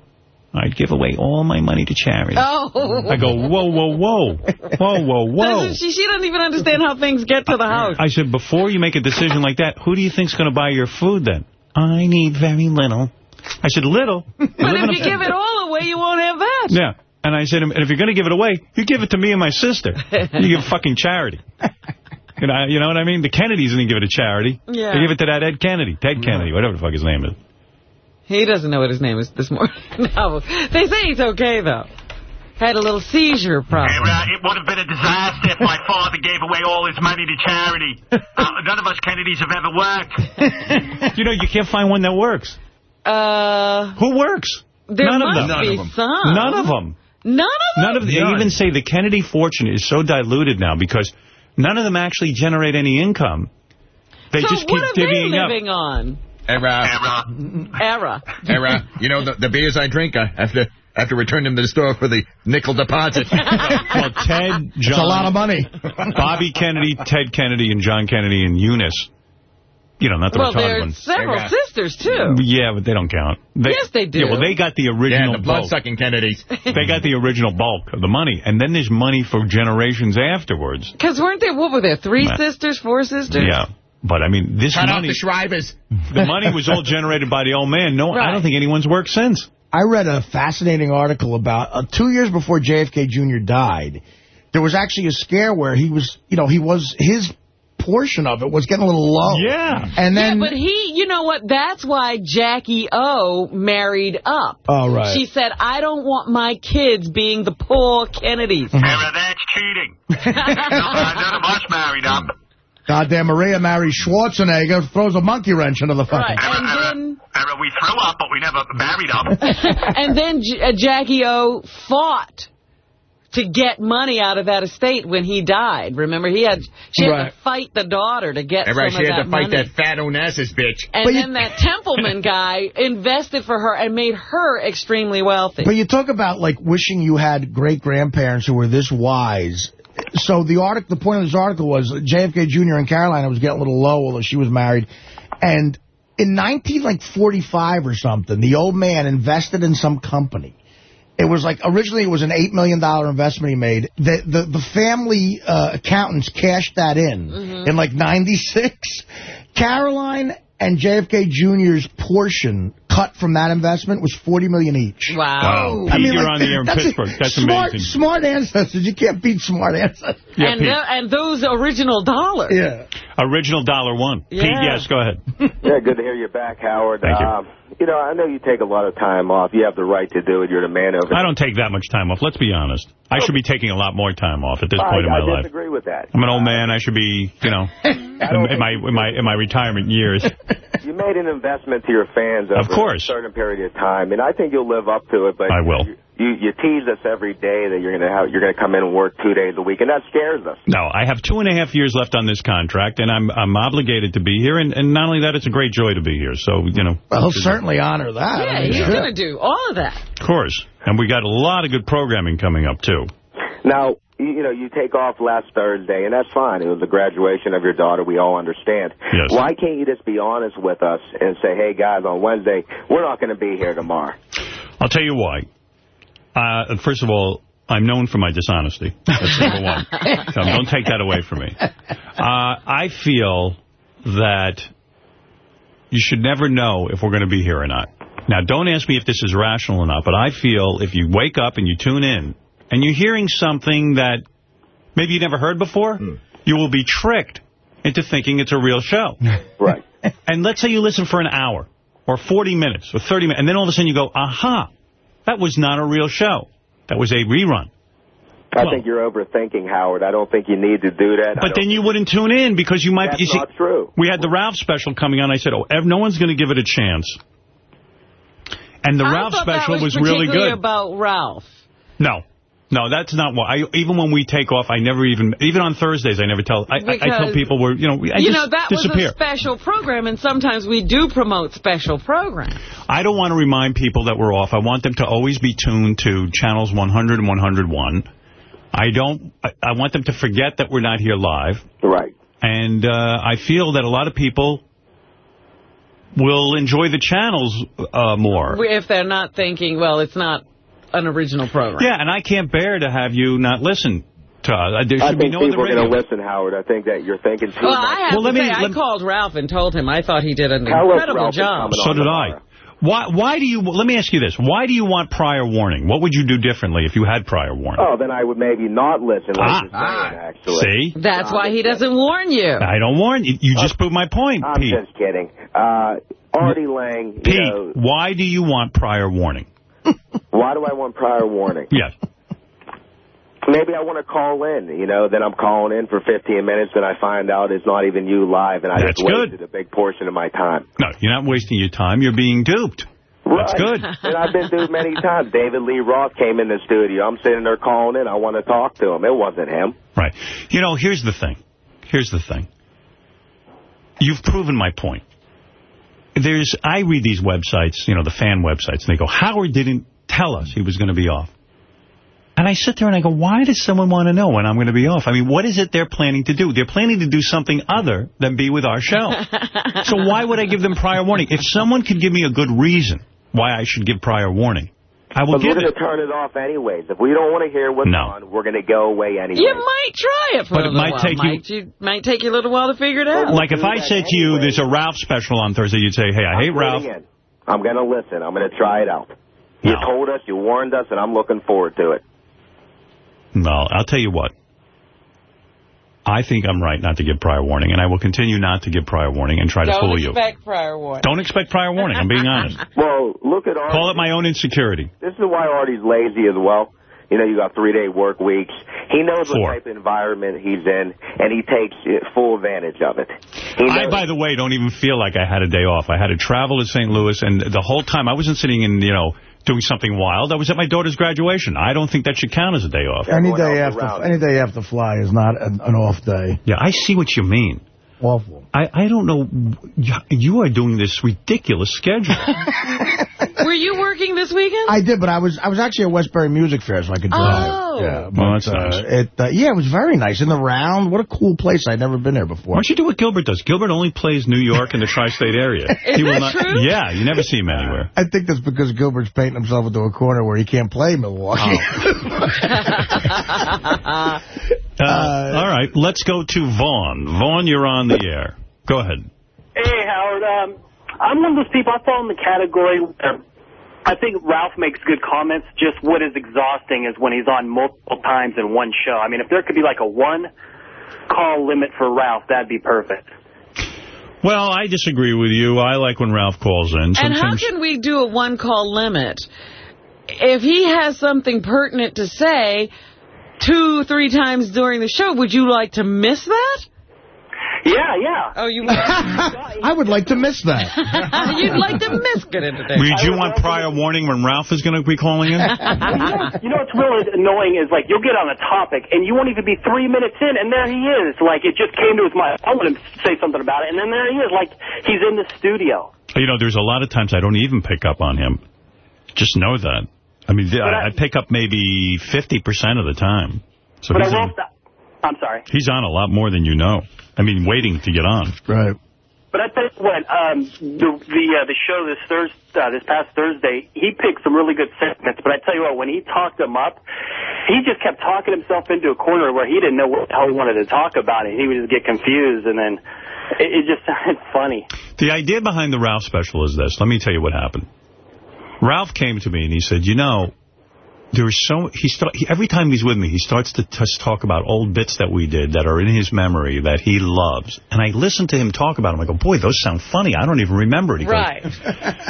I'd give away all my money to charity. Oh. I go, whoa, whoa, whoa. Whoa, whoa, whoa. Doesn't she, she doesn't even understand how things get to the house. I said, before you make a decision like that, who do you think's going to buy your food then? I need very little. I said, little? But if you give it all away, you won't have that. Yeah. And I said, and if you're going to give it away, you give it to me and my sister. You give fucking charity. You know, you know what I mean? The Kennedys didn't give it to charity. Yeah. They give it to that Ed Kennedy, Ted Kennedy, whatever the fuck his name is. He doesn't know what his name is this morning. no. They say he's okay, though. Had a little seizure problem. It would have been a disaster if my father gave away all his money to charity. Uh, none of us Kennedys have ever worked. You know, you can't find one that works. Uh, Who works? there None of them. be some. None of them. None of them? None of them. They even say the Kennedy fortune is so diluted now because none of them actually generate any income. They so just what keep are they divvying up. living on? Era. Era. Era. You know, the, the beers I drink, I have to, have to return them to the store for the nickel deposit. well, Ted, John... It's a lot of money. Bobby Kennedy, Ted Kennedy, and John Kennedy, and Eunice. You know, not the Well, retarded there's ones. several sisters, too. Yeah, but they don't count. They, Yes, they do. Yeah, well, they got the original Yeah, the bulk. blood-sucking Kennedys. They got the original bulk of the money, and then there's money for generations afterwards. Because weren't there, what were there, three Nah. sisters, four sisters? Yeah. But, I mean, this Cut out money... the Shrivers. The money was all generated by the old man. No, I don't think anyone's worked since. I read a fascinating article about uh, two years before JFK Jr. died. There was actually a scare where he was, you know, he was his portion of it was getting a little low. Yeah. And then yeah, but he, you know what, that's why Jackie O married up. Oh, right. She said, I don't want my kids being the poor Kennedys. Era, that's cheating. no, none of us married up. Goddamn Maria marries Schwarzenegger, throws a monkey wrench into the fucking. Right, and then... Era, we threw up, but we never married up. and then J uh, Jackie O fought to get money out of that estate when he died. Remember, he had she had Right. to fight the daughter to get Era, some she of had that to fight money. that fat Onassis bitch. And then that Tempelsman guy invested for her and made her extremely wealthy. But you talk about, like, wishing you had great-grandparents who were this wise. So the article, the point of this article was JFK Jr. and Carolina was getting a little low, although she was married. And in 1945 or something, the old man invested in some company. It was like, originally it was an $8 million investment he made. The the, the family uh, accountants cashed that in Mm-hmm. in like 96. Caroline and JFK Jr.'s portion cut from that investment was $40 million each. Wow. Wow. Pete, you're on the air in that's Pittsburgh. That's smart, amazing. Smart ancestors. You can't beat smart ancestors. Yeah, and, Pete. and those original dollars. Yeah. Original dollar one. Yeah. Pete, yes, go ahead. Yeah, good to hear you back, Howard. Thank you. Um, you know, I know you take a lot of time off. You have the right to do it. You're the man over I don't take that much time off. Let's be honest. I should be taking a lot more time off at this I, point in my life. I life. disagree with that. I'm an old man. I should be, you know, in, in my in my in my retirement years. You made an investment to your fans over Of course. A certain period of time, and I think you'll live up to it. But I will. You, you tease us every day that you're going to have you're going to come in and work two days a week, and that scares us. No, I have two and a half years left on this contract, and I'm I'm obligated to be here. And, and not only that, it's a great joy to be here. So, you know, Well, he'll certainly honor that. Yeah, I mean, he's sure. going to do all of that. of course. And we got a lot of good programming coming up, too. Now, you you know, you take off last Thursday, and that's fine. It was the graduation of your daughter. We all understand. Yes. Why can't you just be honest with us and say, hey, guys, on Wednesday, we're not going to be here tomorrow? I'll tell you why. Uh, first of all, I'm known for my dishonesty. That's number one. So don't take that away from me. Uh, I feel that you should never know if we're going to be here or not. Now, don't ask me if this is rational or not, but I feel if you wake up and you tune in and you're hearing something that maybe you never heard before, hmm. you will be tricked into thinking it's a real show. Right. And let's say you listen for an hour or 40 minutes or 30 minutes, and then all of a sudden you go, aha, that was not a real show. That was a rerun. I Well- think you're overthinking, Howard. I don't think you need to do that. But then you wouldn't tune in because you might... That's you see, not true. We had the Ralph special coming on. I said, oh, ev- no one's going to give it a chance. And the I Ralph special was, was really particularly good. about Ralph. No. No, that's not what I. Even when we take off, I never even. Even on Thursdays, I never tell. I, I, I tell people we're. You know, I you just know, that disappear. was a special program, and sometimes we do promote special programs. I don't want to remind people that we're off. I want them to always be tuned to channels 100 and 101. Uh, I don't. I, I want them to forget that we're not here live. Right. And uh, I feel that a lot of people will enjoy the channels uh, more. If they're not thinking, well, it's not an original program. Yeah, and I can't bear to have you not listen to us. There I should be think no people are going to listen, Howard. I think that you're thinking too Well, much. I have Well, let to me- say, I called Ralph and told him I thought he did an Tell incredible Ralph job. So did. I. Why, why do you, let me ask you this, why do you want prior warning? What would you do differently if you had prior warning? Oh, then I would maybe not listen like Ah. saying, actually. See? That's why he doesn't warn you. I don't warn you. You just proved my point, I'm Pete. just kidding. Uh, Artie Lange, you Pete, know, why do you want prior warning? Why do I want prior warning? Yes. Maybe I want to call in, you know, then I'm calling in for 15 minutes, and I find out it's not even you live, and I That's just good. wasted a big portion of my time. No, you're not wasting your time. You're being duped. That's good. and I've been through many times. David Lee Roth came in the studio. I'm sitting there calling in. I want to talk to him. It wasn't him. Right. You know, here's the thing. Here's the thing. You've proven my point. There's, I read these websites, you know, the fan websites, and they go, Howard didn't tell us he was going to be off. And I sit there and I go, why does someone want to know when I'm going to be off? I mean, what is it they're planning to do? They're planning to do something other than be with our show. so why would I give them prior warning? If someone could give me a good reason why I should give prior warning, I will But we're give going to turn it off anyways. If we don't want to hear what's No. on, we're going to go away anyway. You might try it for But a it little might while. take you- might you might take you a little while to figure it out. Like if I said to you, there's a Ralph special on Thursday, you'd say, hey, I hate I'm Ralph. in. I'm going to listen. I'm going to try it out. You told us, you warned us, and I'm looking forward to it. No, I'll tell you what. I think I'm right not to give prior warning, and I will continue not to give prior warning and try to Don't fool you. Don't expect prior warning. Don't expect prior warning. I'm being honest. Well, look at Artie. Call it my own insecurity. This is why Artie's lazy as well. You know, you got three-day work weeks. He knows Four. what type of environment he's in, and he takes uh, full advantage of it. He I, by the way, don't even feel like I had a day off. I had to travel to St. Louis, and the whole time I wasn't sitting in, you know, doing something wild. I was at my daughter's graduation. I don't think that should count as a day off. Any Everyone day after around. any day after fly is not an, an off day. Yeah, I see what you mean. Awful. I, I don't know. You are doing this ridiculous schedule. Were you working this weekend? I did, but I was I was actually at Westbury Music Fair, so I could drive. Oh. Yeah, Well, that's uh, nice. It, uh, yeah, it was very nice. In the round, what a cool place. I'd never been there before. Why don't you do what Gilbert does? Gilbert only plays New York and the tri-state area. Is he will that not, true? Yeah, you never see him anywhere. I think that's because Gilbert's painting himself into a corner where he can't play Milwaukee. Uh, all right, let's go to Vaughn. Vaughn, you're on the air. Go ahead. Hey, Howard. Um, I'm one of those people. I fall in the category. Where I think Ralph makes good comments. Just what is exhausting is when he's on multiple times in one show. I mean, if there could be like a one call limit for Ralph, that'd be perfect. Well, I disagree with you. I like when Ralph calls in. And how can we do a one-call limit? If he has something pertinent to say two, three times during the show, would you like to miss that? Yeah, yeah. Oh, you I would like to miss that. You'd like to miss good entertainment. Would you want prior warning when Ralph is going to be calling in? you, know, you know what's really annoying is like you'll get on a topic and you won't even be three minutes in and there he is. Like it just came to his mind. I want to say something about it and then there he is. Like he's in the studio. You know, there's a lot of times I don't even pick up on him. Just know that. I mean, I, I pick up maybe 50% of the time. So but I he's will on, stop. I'm sorry. he's on a lot more than you know. I mean, waiting to get on. Right. But I tell you what, um, the the uh, the show this Thursday, uh, this past Thursday, he picked some really good segments. But I tell you what, when he talked them up, he just kept talking himself into a corner where he didn't know what the hell he wanted to talk about, and he would just get confused, and then it, it just sounded funny. The idea behind the Ralph special is this. Let me tell you what happened. Ralph came to me and he said, you know, there's so he start he, every time he's with me, he starts to talk about old bits that we did that are in his memory that he loves. And I listen to him talk about them. I go, boy, those sound funny. I don't even remember it. He goes, Right.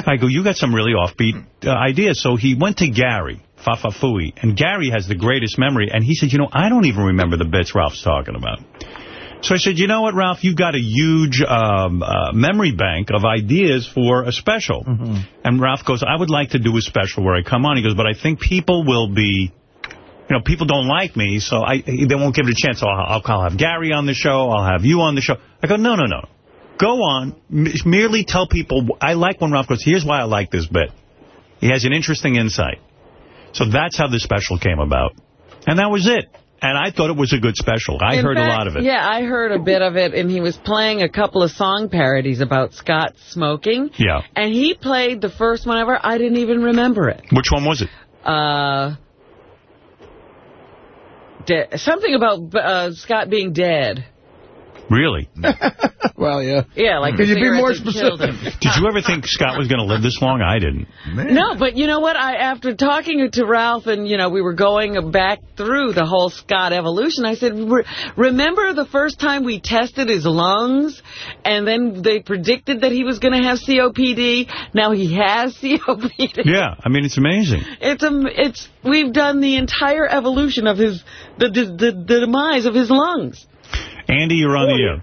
I go, you got some really offbeat uh, ideas. So he went to Gary Baba Booey, and Gary has the greatest memory. And he said, you know, I don't even remember the bits Ralph's talking about. So I said, you know what, Ralph, you've got a huge um, uh, memory bank of ideas for a special. And Ralph goes, I would like to do a special where I come on. He goes, but I think people will be, you know, people don't like me, so I they won't give it a chance. So I'll, I'll have Gary on the show. I'll have you on the show. I go, no, no, no. Go on. Merely tell people, I like when Ralph goes, here's why I like this bit. He has an interesting insight. So that's how the special came about. And that was it. And I thought it was a good special. I In heard fact, a lot of it. Yeah, I heard a bit of it, and he was playing a couple of song parodies about Scott smoking. Yeah. And he played the first one ever. I didn't even remember it. Which one was it? Uh, something about uh, Scott being dead. Really? well, yeah. Yeah, like Could you be more specific? Did you ever think Scott was going to live this long? I didn't. No, but you know what? I after talking to Ralph and, you know, we were going back through the whole Scott evolution, I said, remember the first time we tested his lungs and then they predicted that he was going to have COPD? Now he has COPD. Yeah, I mean, it's amazing. It's a, it's we've done the entire evolution of his the the, the, the demise of his lungs. Andy, you're on the air.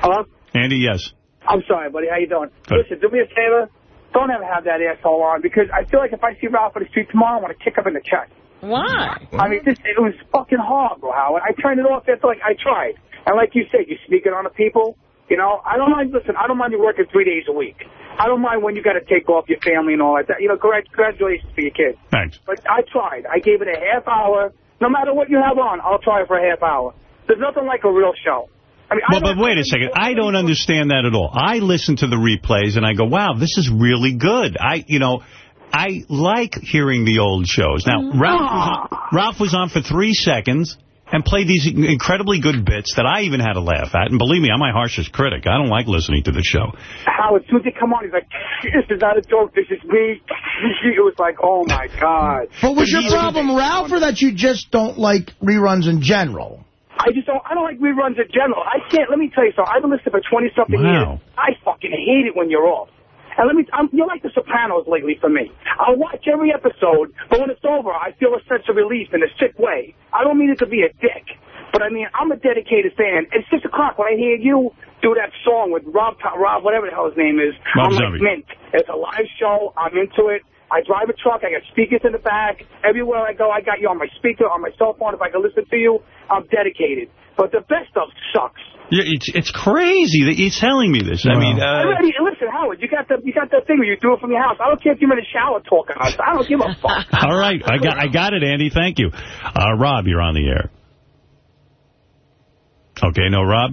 Hello? Andy, yes. I'm sorry, buddy. How you doing? Good. Listen, do me a favor. Don't ever have that asshole on because I feel like if I see Ralph on the street tomorrow, I want to kick him in the chest. Why? I mean, this it was fucking horrible, Howard. I turned it off after, like, I tried. And like you said, you speak it on the people. You know, I don't mind, listen, I don't mind you working three days a week. I don't mind when you got to take off your family and all that. You know, congratulations for your kids. Thanks. But I tried. I gave it a half hour. No matter what you have on, I'll try it for a half hour. There's nothing like a real show. I mean, Well, but wait a second. I don't understand that at all. I listen to the replays and I go, wow, this is really good. I, you know, I like hearing the old shows. Now, mm-hmm. Ralph was ah. on, Ralph was on for three seconds and played these incredibly good bits that I even had to laugh at. And believe me, I'm my harshest critic. I don't like listening to the show. Howard, as soon as he come on, he's like, this is not a joke, this is me. It was like, oh, my God. But was your problem Ralph or that you just don't like reruns in general? I just don't, I don't like reruns in general. I can't, let me tell you something. I've been listening for 20-something Wow. years. I fucking hate it when you're off. And let me, I'm, you're like The Sopranos lately for me. I'll watch every episode, but when it's over, I feel a sense of relief in a sick way. I don't mean it to be a dick, but I mean, I'm a dedicated fan. It's 6 o'clock when I hear you do that song with Rob, Rob, whatever the hell his name is. Rob I'm Zombie. like, mint. It's a live show. I'm into it. I drive a truck. I got speakers in the back. Everywhere I go, I got you on my speaker, on my cell phone. If I can listen to you, I'm dedicated. But the best stuff sucks. Yeah, it's it's crazy that you're telling me this. I mean, uh, Already, listen, Howard, you got the you got that thing where you do it from your house. I don't care if you're in the shower talking. I I don't give a fuck. all right, I got I got it, Andy. Thank you. Uh, Rob, you're on the air. Okay, no, Rob.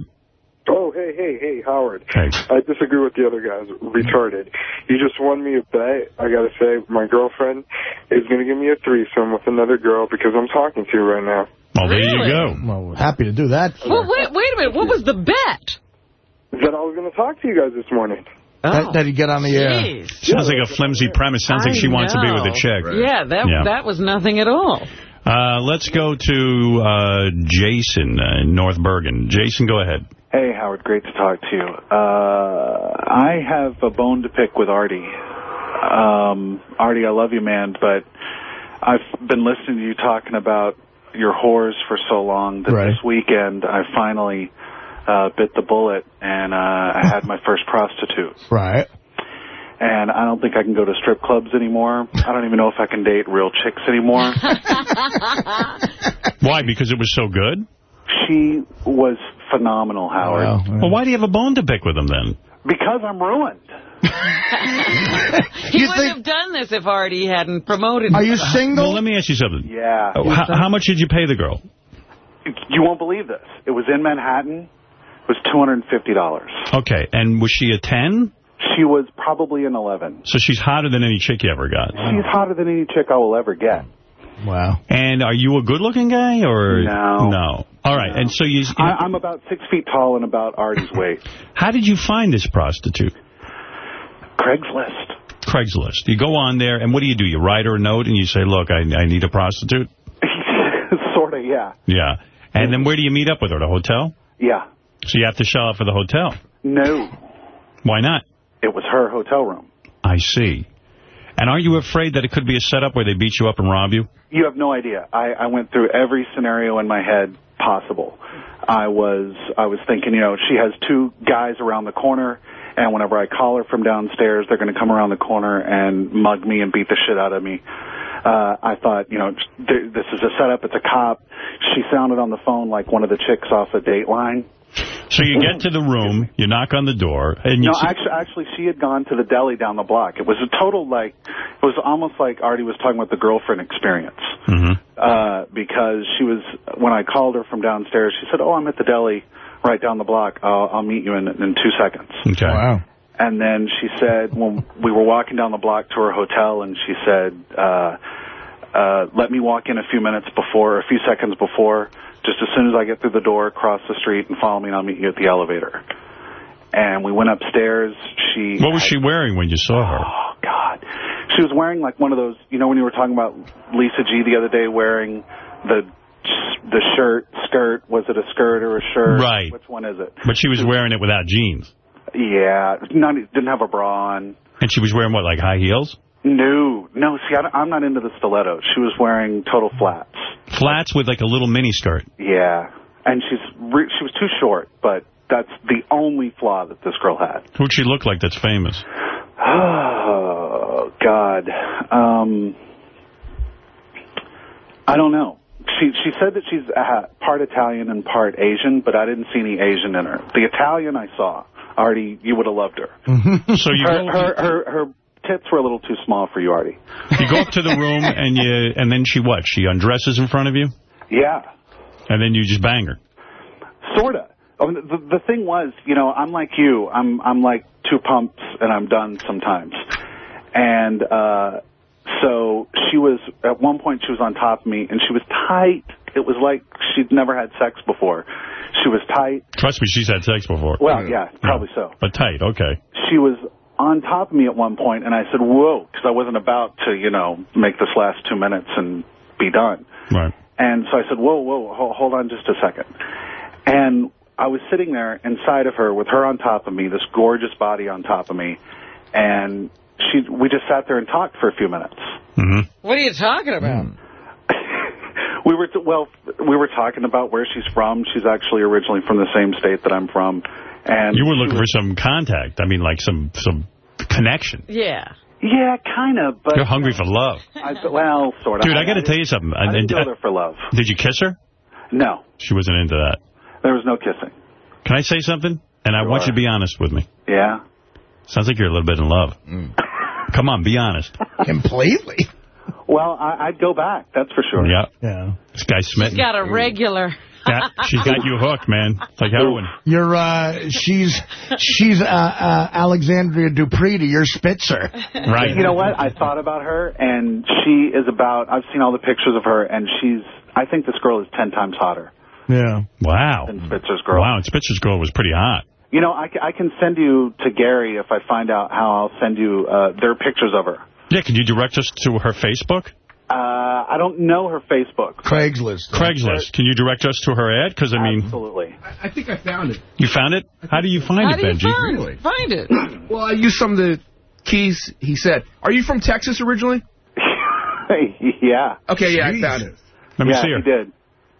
Oh, hey, hey, hey, Howard. Hey. I disagree with the other guys. Retarded. You just won me a bet. I gotta say, my girlfriend is gonna give me a threesome with another girl because I'm talking to you right now. Well, there you go. Well, we're happy to do that. Well, wait, wait a minute. What was the bet? That I was gonna talk to you guys this morning. That, that you get on the air. Jeez. Sounds like a flimsy premise. Sounds like I she wants to be with a chick. Yeah, that Yeah. that was nothing at all. Uh, let's go to uh, Jason uh, in North Bergen. Jason, go ahead. Hey, Howard. Great to talk to you. Uh, I have a bone to pick with Artie. Um, Artie, I love you, man, but I've been listening to you talking about your whores for so long that Right. this weekend I finally uh, bit the bullet and uh, I had my first prostitute. Right. And I don't think I can go to strip clubs anymore. I don't even know if I can date real chicks anymore. Why? Because it was so good? she was phenomenal, Howard. Well, why do you have a bone to pick with him then? Because I'm ruined. He wouldn't have done this if Artie hadn't promoted Are him. You single? Well, let me ask you something. Yeah. How, how much did you pay the girl? You won't believe this. It was in Manhattan. It was $250. Okay, and was she a 10? She was probably an 11. So she's hotter than any chick you ever got. She's hotter than any chick I will ever get. Wow. And are you a good-looking guy, or No. No. All right, and so you... I, I'm about six feet tall and about Artie's weight. How did you find this prostitute? Craigslist. Craigslist. You go on there, and what do you do? You write her a note, and you say, look, I, I need a prostitute? sort of, yeah. Yeah. And then where do you meet up with her? At a hotel? Yeah. So you have to show up for the hotel. No. Why not? It was her hotel room. I see. And aren't you afraid that it could be a setup where they beat you up and rob you? You have no idea. I, I went through every scenario in my head possible. I was I was thinking, you know, she has two guys around the corner, and whenever I call her from downstairs, they're going to come around the corner and mug me and beat the shit out of me. Uh, I thought, you know, th- this is a setup. It's a cop. She sounded on the phone like one of the chicks off of Dateline. So you get to the room, you knock on the door, and you no, actually, actually, she had gone to the deli down the block. It was a total like, it was almost like Artie was talking about the girlfriend experience. Mhm. uh, because she was when I called her from downstairs. She said, "Oh, I'm at the deli right down the block. I'll, I'll meet you in in two seconds." Okay. Wow. And then she said, when we were walking down the block to her hotel, and she said, uh, uh, let me walk in a few minutes before, a few seconds before, just as soon as I get through the door, cross the street and follow me, and I'll meet you at the elevator. And we went upstairs. She What was she wearing when you saw her? Oh, God. She was wearing like one of those, you know when you were talking about Lisa G the other day wearing the the shirt, skirt, was it a skirt or a shirt? Right. Which one is it? But she was wearing it without jeans. Yeah, not, didn't have a bra on. And she was wearing what, like high heels? No, no. See, i i'm not into the stilettos. She was wearing total flats. Flats with like a little mini skirt. Yeah, and she's re- she was too short, but that's the only flaw that this girl had. Who'd she look like that's famous? Oh God, um, I don't know. She she said that she's uh, part Italian and part Asian, but I didn't see any Asian in her. The Italian I saw, Artie, you would have loved her. So you her, her her her tits were a little too small for you, Artie. you go up to the room and you, and then she what? She undresses in front of you? Yeah. And then you just bang her. Sorta. I mean, the, the thing was, you know, I'm like you. I'm I'm like two pumps and I'm done sometimes. And uh so she was at one point she was on top of me and she was tight. It was like she'd never had sex before. She was tight. Trust me, she's had sex before. Well, yeah, probably so. But tight, okay. She was on top of me at one point and I said, "Whoa," because I wasn't about to, you know, make this last 2 minutes and be done. Right. And so I said, whoa, whoa, hold, hold on just a second. And I was sitting there inside of her with her on top of me, this gorgeous body on top of me. And she, we just sat there and talked for a few minutes. Mm-hmm. What are you talking about? We were, t- well, we were talking about where she's from. She's actually originally from the same state that I'm from. And You were she looking for some contact. I mean, like some some connection. Yeah. Yeah, kind of, but... You're hungry for love. I, well, sort of. Dude, I got to tell you something. I didn't go uh, there for love. Did you kiss her? No, She wasn't into that. there was no kissing. Can I say something? And I want you to be honest with me. Yeah? Sounds like you're a little bit in love. Mm. Come on, be honest. Completely. Well, I, I'd go back, that's for sure. Yeah. Yeah. This guy Smith. He's got a regular. Yeah, she's got you hooked, man. It's like heroin. You're, uh, she's, she's, uh, uh, Alexandria Dupree to your Spitzer. Right. You know what? I thought about her, and she is about, I've seen all the pictures of her, and she's, I think this girl is 10 times hotter Yeah. Wow. than Spitzer's girl. Wow, and Spitzer's girl was pretty hot. You know, I, I can send you to Gary if I find out how I'll send you, uh, their pictures of her. Yeah, can you direct us to her Facebook? Uh, I don't know her Facebook. Craigslist. Craigslist. Can you direct us to her ad? Because, I mean, Absolutely. I think I found it. you found it? How do you find How it, do you Benji? find, Really? find it? Well, I used some of the keys he said. Are you from Texas originally? yeah. Okay, yeah, I found it. Let me yeah, see her. he did.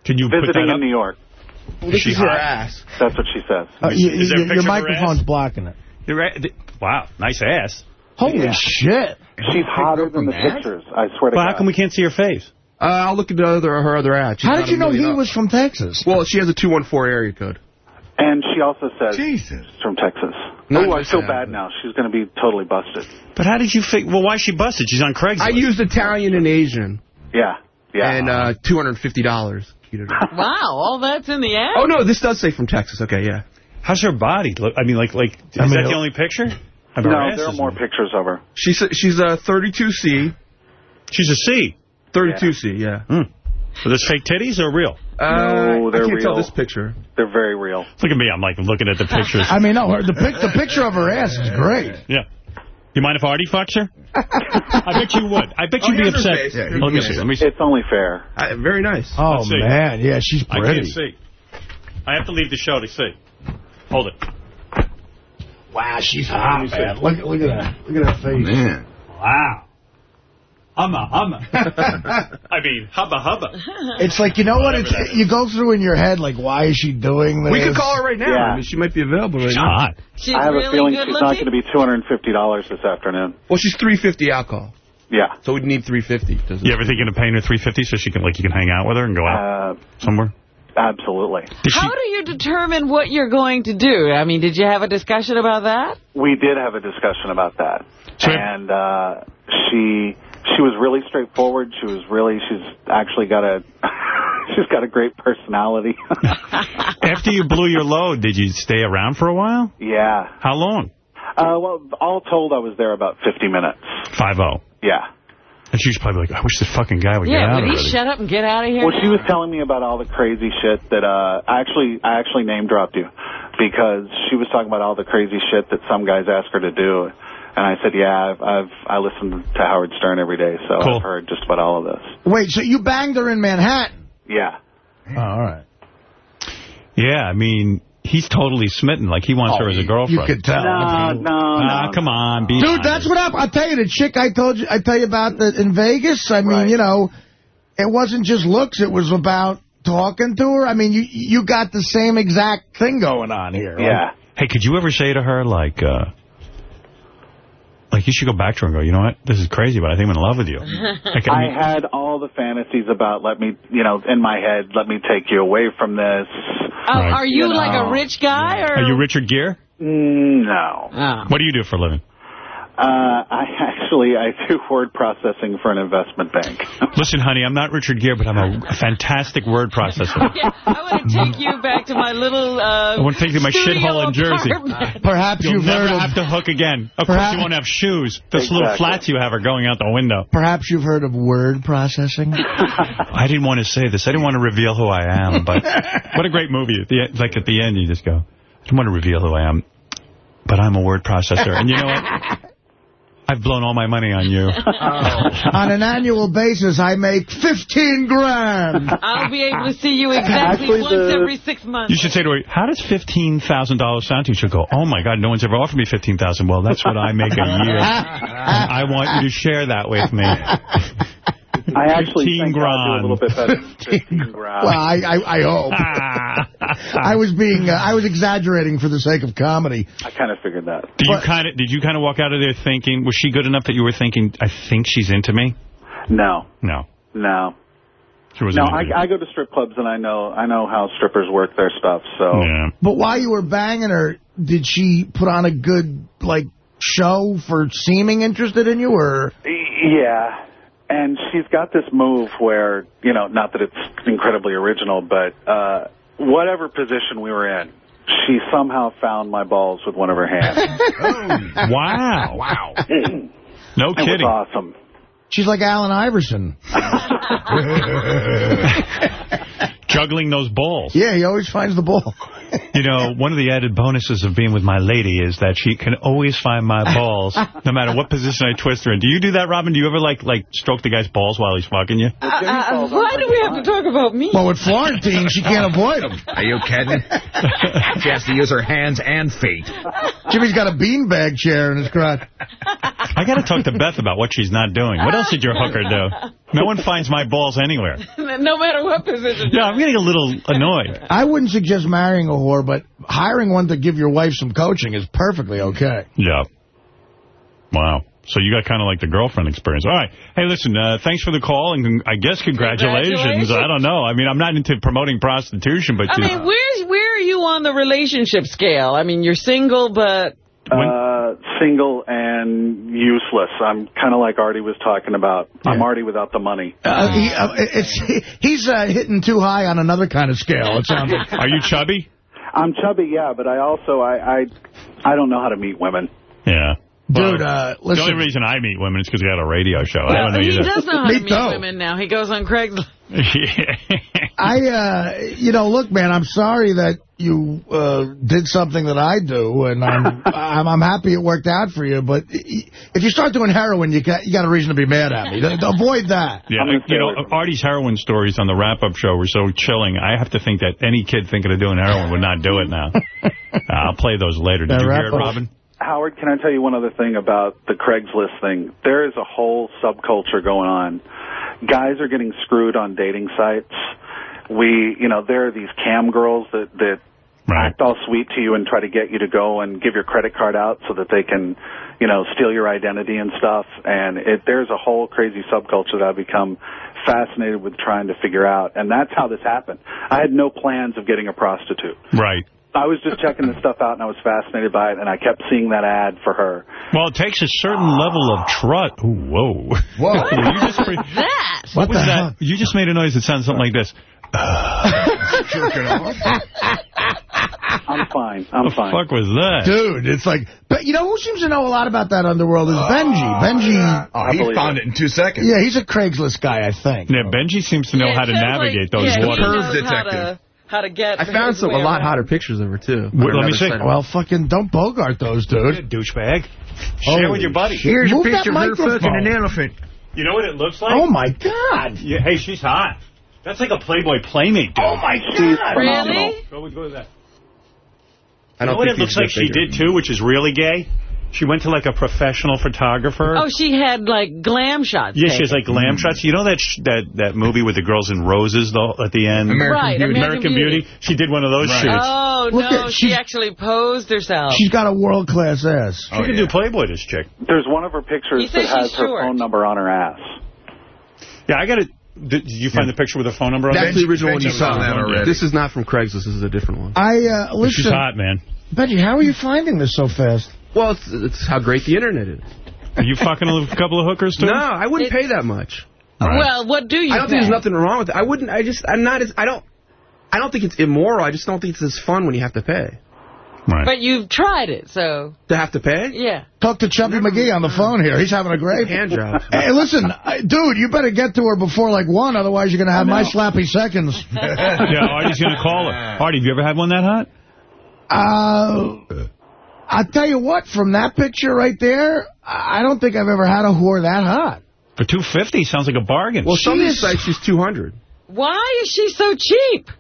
Can you put Visiting that up? in New York. Well, this she is her ass. That's what she says. Uh, you, Is there a you- picture your of her microphone's ass? blocking it. You're right. Wow, nice ass. Holy Yeah. shit. She's hotter than the pictures. I swear to Well, God. how come we can't see her face? Uh, I'll look at the other, her other ad. She's How did you know he up. was from Texas? Well, she has a 214 area code. And she also says Jesus. she's from Texas. Not Oh, I just feel bad now. She's going to be totally busted. But how did you figure? Well, why is she busted? She's on Craigslist. I used Italian and Asian. Yeah. Yeah. And uh, $250. Wow, all that's in the ad? oh, no, this does say from Texas. Okay, yeah. How's her body? Look, I mean, like, like is I mean, that the only picture? Of her no, ass there are is- more pictures of her. She's a, she's a 32C. She's a C. 32C, yeah. Hmm. So there's fake titties or real? Uh, No, they're real. can't tell this picture. They're very real. Look at me. I'm like looking at the pictures. I mean, no, her, the, pic, the picture of her ass is great. yeah. You mind if Artie fucks her? I bet you would. I bet Oh, you'd be upset. face. Yeah, let me see. Let me see. It's only fair. Uh, very nice. Oh, man. Yeah, she's pretty. I can't pretty. see. I have to leave the show to see. Hold it. Wow, she's hot, man. Look, look at that. Look at that face. Man. Wow. Humma, humma. I mean, hubba, hubba. It's like, you know what? It's You go through in your head, like, why is she doing this? We could call her right now. Yeah. I mean, she might be available right She's now. hot. She's I have really a feeling good she's not going to be $250 this afternoon. Well, she's 350 alcohol. Yeah. So we'd need 350. doesn't You it? ever thinking of paying her 350 so she can, like, you can hang out with her and go out Uh, somewhere? Absolutely. Did she, How do you determine what you're going to do? I mean, did you have a discussion about that? We did have a discussion about that. So- and uh, she she was really straightforward. She was really, she's actually got a, she's got a great personality. After you blew your load, did you stay around for a while? yeah. How long? Uh, well, all told, I was there about 50 minutes. Five oh. Yeah. And she's probably like, I wish this fucking guy would get out Yeah, out would he already. shut up and get out of here? Well, she was telling me about all the crazy shit that uh I actually I actually name dropped you because she was talking about all the crazy shit that some guys ask her to do. And I said, yeah, I've, I've I listen to Howard Stern every day, so I've heard just about all of this. Wait, so you banged her in Manhattan? Yeah. Oh, all right. Yeah, I mean, he's totally smitten. Like, he wants Oh, her as a girlfriend. you could tell. No, no, Ah, no. come on, be Dude, honest. that's what happened. I'll tell you, the chick I told you, I tell you about the, in Vegas, I mean, you know, it wasn't just looks, it was about talking to her. I mean, you you got the same exact thing going on here. Like, Hey, could you ever say to her, like, uh, like, you should go back to her and go, you know what? This is crazy, but I think I'm in love with you. Like, I I had all the fantasies about let me, you know, in my head, let me take you away from this. Oh, are you, You like a rich guy? or? are you Richard Gere? Mm, No. Oh. What do you do for a living? Uh, I actually, I do word processing for an investment bank. Listen, honey, I'm not Richard Gere, but I'm a fantastic word processor. Yeah, I want to take you back to my little uh, I want to take you to my shithole in Jersey. apartment. Perhaps You'll you've never heard of, have to hook again. Of course, Perhaps- you won't have shoes. Those little flats you have are going out the window. perhaps you've heard of word processing. I didn't want to say this. I didn't want to reveal who I am, but what a great movie. The like at the end, you just go, I don't want to reveal who I am, but I'm a word processor. And you know what? I've blown all my money on you. Oh. On an annual basis, I make 15 grand. I'll be able to see you exactly Actually, once the- every six months. You should say to her, how does $15,000 sound to you? She'll go, oh, my God, no one's ever offered me 15,000. Well, that's what I make a year. And I want you to share that with me. I actually 15 think I'll do a little bit better than 15 grand. Well, I, I, I hope. I was being, uh, I was exaggerating for the sake of comedy. I kind of figured that. Did you kind of did you kind of walk out of there thinking, was she good enough that you were thinking, I think she's into me? No, No. no. No. I, I go to strip clubs and I know I know how strippers work their stuff. So Yeah. But while you were banging her, did she put on a good, like, show for seeming interested in you, or? yeah, and she's got this move where you know, not that it's incredibly original, but uh, whatever position we were in, she somehow found my balls with one of her hands. Wow. wow, No it was kidding. awesome. She's like Allen Iverson. Juggling those balls. Yeah, he always finds the ball. You know, one of the added bonuses of being with my lady is that she can always find my balls, no matter what position I twist her in. Do you do that, Robin? Do you ever, like, like stroke the guy's balls while he's fucking you? Uh, uh, why do we have to talk about me? Well, with Florentine, she can't avoid him. Are you kidding? she has to use her hands and feet. Jimmy's got a beanbag chair in his crotch. I got to talk to Beth about what she's not doing. What else did your hooker do? No one finds my balls anywhere. no matter what position. Yeah, I'm getting a little annoyed. I wouldn't suggest marrying a whore, but hiring one to give your wife some coaching is perfectly okay. Yeah. Wow. So you got kind of like the girlfriend experience. All right. Hey, listen, uh, thanks for the call, and I guess congratulations. Congratulations. I don't know. I mean, I'm not into promoting prostitution, but... I you- mean, where's where are you on the relationship scale? I mean, you're single, but Uh, single and useless. I'm kind of like Artie was talking about. I'm Artie without the money. Uh, he, uh, it's, he's uh, hitting too high on another kind of scale, it sounds like. Are you chubby? I'm chubby, yeah, but I also I I, I don't know how to meet women. Yeah. Dude, Well, uh, The only reason I meet women is because we got a radio show. I don't know he either. does know how Me to meet too. women now. He goes on Craigslist. I, uh, you know, look, man, I'm sorry that you uh, did something that I do, and I'm, I'm I'm happy it worked out for you. But if you start doing heroin, you got you got a reason to be mad at me. Avoid that. Yeah, you know, Artie's heroin stories on the wrap-up show were so chilling. I have to think that any kid thinking of doing heroin would not do it now. Uh, I'll play those later. Did Yeah, you hear it. Robin? Howard, can I tell you one other thing about the Craigslist thing? There is a whole subculture going on. Guys are getting screwed on dating sites. We, you know, there are these cam girls that that act all sweet to you and try to get you to go and give your credit card out so that they can, you know, steal your identity and stuff. And it, there's a whole crazy subculture that I've become fascinated with trying to figure out. And that's how this happened. I had no plans of getting a prostitute. Right. I was just checking this stuff out, and I was fascinated by it, and I kept seeing that ad for her. Well, it takes a certain level of trust. Ooh, whoa. Whoa. you just, pre- that? what, What was the that? You just made a noise that sounded something like this. I'm fine. I'm the fine. fuck was that? Dude, it's like, but you know who seems to know a lot about that underworld is Benji. Uh, Benji. Oh, he found it in two seconds. Yeah, he's a Craigslist guy, I think. Yeah, Benji seems to know Yeah, how to navigate like- those yeah, he waters. knows Curve How detective. to, how to get I found some a lot hotter pictures of her, too. Well, let me see. Well, fucking don't bogart those, dude. douchebag. Share Holy with your buddy. shit. Move that microphone. elephant. You know what it looks like? Oh, my God. Yeah, hey, she's hot. That's like a Playboy Playmate, dude. Oh, my She's God. phenomenal. Really? Go, go to that. I You know don't what it looks like she did, too, which is really gay? She went to, like, a professional photographer. Oh, she had, like, glam shots Yeah, she has like glam shots. You know that sh that that movie with the girls in roses though at the end. American Right, Beauty. American Beauty. Beauty. She did one of those Right. shoots. Oh, Look no, she actually posed herself. She's got a world-class ass. she can do Playboy. This chick. There's one of her pictures says that has her short. phone number on her ass. Yeah, I got it. Did, did you find the picture with her phone number on That's it? the original one you saw saw. that already. This is not from Craigslist. This is a different one. I, uh, But She's hot, man. Benji, how are you finding this so fast? Well, it's, it's how great the internet is. Are you fucking a couple of hookers too? No, I wouldn't It- pay that much. Well, what do you I don't think? think there's nothing wrong with it. I wouldn't. I just. I'm not as. I don't. I don't think it's immoral. I just don't think it's as fun when you have to pay. Right. But you've tried it, so, To have to pay? yeah. Talk to Chubby McGee on the phone here. He's having a great... Hand jobs. Hey, listen, I- dude, you better get to her before, like, one, otherwise you're going to have my slappy seconds. yeah, Artie's gonna call her. Artie, have you ever had one that hot? Uh, I'll tell you what, from that picture right there, I I don't think I've ever had a whore that hot. For two fifty, sounds like a bargain. Well, some of these is- sites she's 200. Why is she so cheap?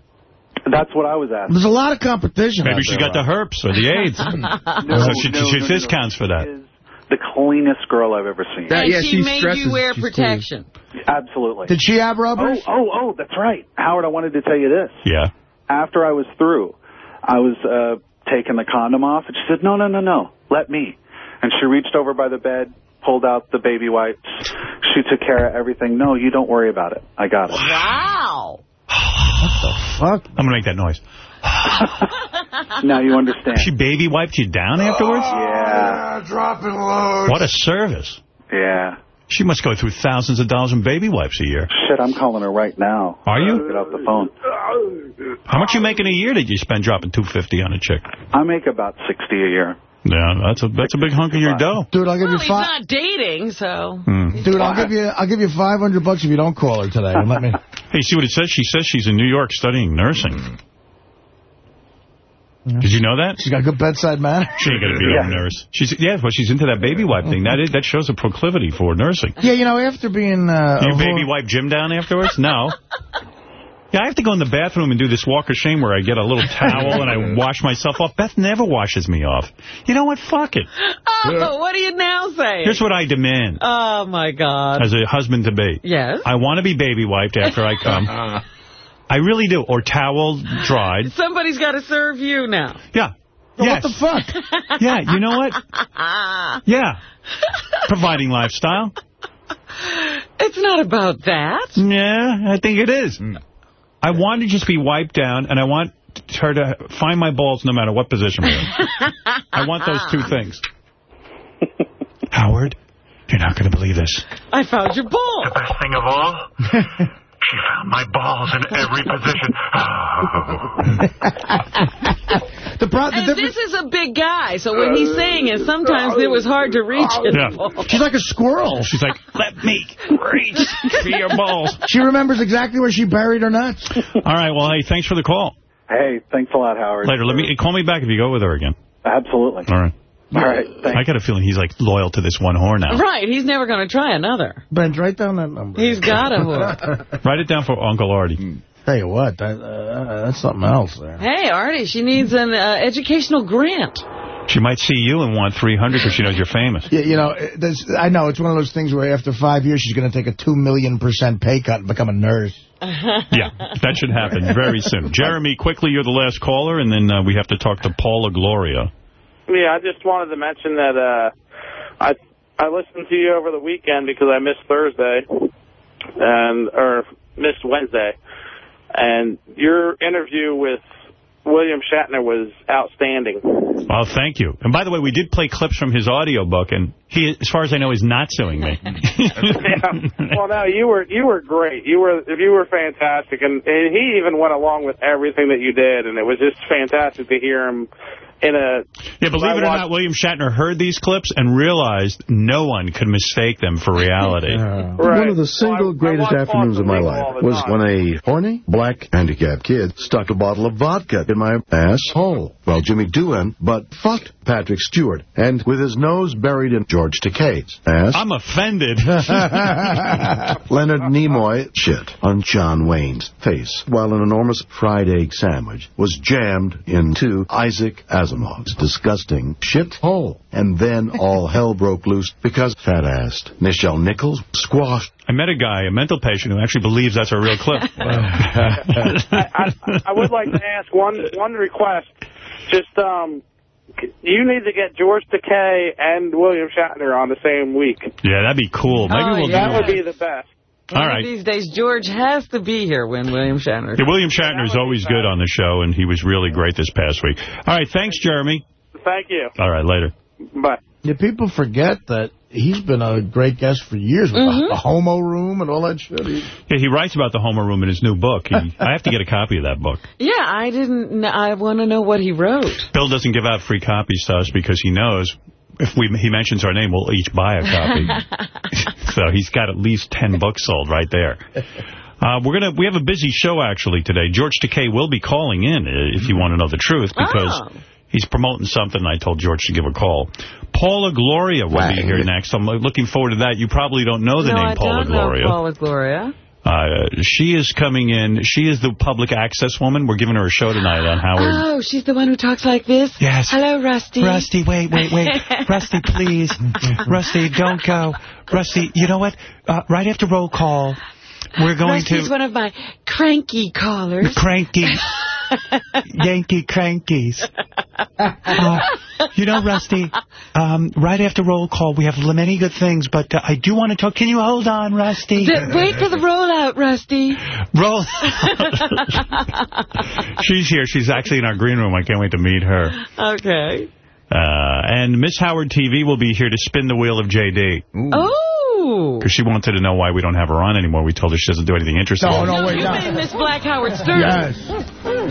That's what I was asking. There's a lot of competition Maybe out she's there, got the herpes or the AIDS. No, so she, no, she no, no, discounts for that. Is the cleanest girl I've ever seen. That- and yeah, she she made stresses you wear she's protection. Absolutely. Did she have Oh, rubbers? oh, oh, that's right. Howard, I wanted to tell you this. Yeah. After I was through, I was uh, taking the condom off, and she said, no, no, no, no, let me. And she reached over by the bed, pulled out the baby wipes. She took care of everything. No, you don't worry about it. I got it. Wow. What the fuck. I'm gonna make that noise. Now you understand. She baby wiped you down afterwards? Yeah, dropping loads. What a service. yeah. She must go through thousands of dollars in baby wipes a year. Shit, I'm calling her right now. Are you? Get off the phone. How much you make in a year did you spend dropping 250 on a chick? I make about 60 a year. Yeah, that's a that's a big hunk of your dough. Dude, I'll give Well, you he's five. not dating, so. Hmm. Dude, I'll give you I'll give you 500 bucks if you don't call her today. And let me. Hey, see what it says? She says she's in New York studying nursing. Did you know that? She's got good bedside manner. She ain't gonna be no nurse. She's yeah, well, she's into that baby wipe thing. That is, that shows a proclivity for nursing. Yeah, you know, after being uh, You baby wipe Jim down afterwards? No. Yeah, I have to go in the bathroom and do this walk of shame where I get a little towel and I wash myself off. Beth never washes me off. You know what? Fuck it. Oh, what are you now saying? Here's what I demand Oh, my God. as a husband to be. Yes? I want to be baby wiped after I come. I really do. Or towel dried. Somebody's got to serve you now. Yeah. What Yes. the fuck? Yeah, you know what? Yeah. Providing lifestyle. It's not about that. Yeah, I think it is. Mm. I want to just be wiped down, and I want her to find my balls no matter what position we're in. I want those two things. Howard, you're not going to believe this. I found your ball. The best thing of all, she found my balls in every position. The, pro- the And difference, this is a big guy, so when he's saying it, sometimes it was hard to reach his Yeah. ball. she's like a squirrel. She's like, let me reach for your balls. She remembers exactly where she buried her nuts. All right, well, hey, thanks for the call. Hey, thanks a lot, Howard. Later, let me call me back if you go with her again. Absolutely. All right. All right, thanks. I got a feeling he's like loyal to this one whore now. Right, he's never going to try another. Ben, write down that number. He's got a whore. Write it down for Uncle Artie. Tell you what, that, uh, that's something else there. Hey, Artie, she needs an uh, educational grant. She might see you and want 300 because she knows you're famous. Yeah, you know, I know it's one of those things where after five years she's going to take a two million percent pay cut and become a nurse. Yeah, that should happen very soon. Jeremy, quickly, you're the last caller, and then uh, we have to talk to Paula Gloria. Yeah, I just wanted to mention that uh, I I listened to you over the weekend because I missed Thursday and or missed Wednesday, and your interview with William Shatner was outstanding. Well, thank you. And by the way, we did play clips from his audiobook, and he, as far as I know, is not suing me. yeah. Well, no, you were you were great. You were if you were fantastic, and, and he even went along with everything that you did, and it was just fantastic to hear him in a. Yeah, believe it or not, William Shatner heard these clips and realized no one could mistake them for reality. One of the single greatest afternoons of my life was when a horny, black, handicapped kid stuck a bottle of vodka in my asshole. Well, Jimmy Doohan, but fucked Patrick Stewart, and with his nose buried in George Takei's ass. I'm offended. Leonard Nimoy shit on John Wayne's face, while an enormous fried egg sandwich was jammed into Isaac Asimov's disgusting shit hole. And then all hell broke loose because fat-assed Nichelle Nichols squashed I met a guy, a mental patient, who actually believes that's a real clip. I, I would like to ask one one request. Just um, you need to get George Takei and William Shatner on the same week. Yeah, that'd be cool. Maybe Oh, we'll yeah. do That would be the best. All One right. these days, George has to be here when William Shatner. Yeah, William Shatner's always good on the show, and he was really great this past week. All right, thanks, Jeremy. Thank you. All right, later. Bye. Yeah, people forget that he's been a great guest for years with Mm-hmm. the, the homo room and all that shit. He- Yeah, he writes about the homo Room in his new book. He, I have to get a copy of that book. Yeah, I didn't. I want to know what he wrote. Bill doesn't give out free copies to us because he knows if we he mentions our name, we'll each buy a copy. so he's got at least 10 books sold right there. Uh, we're gonna we have a busy show actually today. George Takei will be calling in uh, if you want to know the truth because Oh. he's promoting something. I told George to give a call. Paula Gloria will be here next. I'm looking forward to that. You probably don't know the no, name I Paula don't Gloria. know Paula Gloria. Uh, she is coming in. She is the public access woman. We're giving her a show tonight on Howard. Oh, she's the one who talks like this? Yes. Hello, Rusty. Rusty, wait, wait, wait. Rusty, please. Rusty, don't go. Rusty, you know what? Uh, right after roll call, we're going Rusty's to... one of my cranky callers. Cranky. Yankee crankies. Uh, you know, Rusty, um, right after roll call, we have many good things, but uh, I do want to talk. Can you hold on, Rusty? D- wait for the rollout, Rusty. Roll. She's here. She's actually in our green room. I can't wait to meet her. Okay. Uh, and Miss Howard TV will be here to spin the wheel of JD. Oh. Because she wanted to know why we don't have her on anymore. We told her she doesn't do anything interesting. No, no, wait, you mean Miss Black Howard Stern. Yes.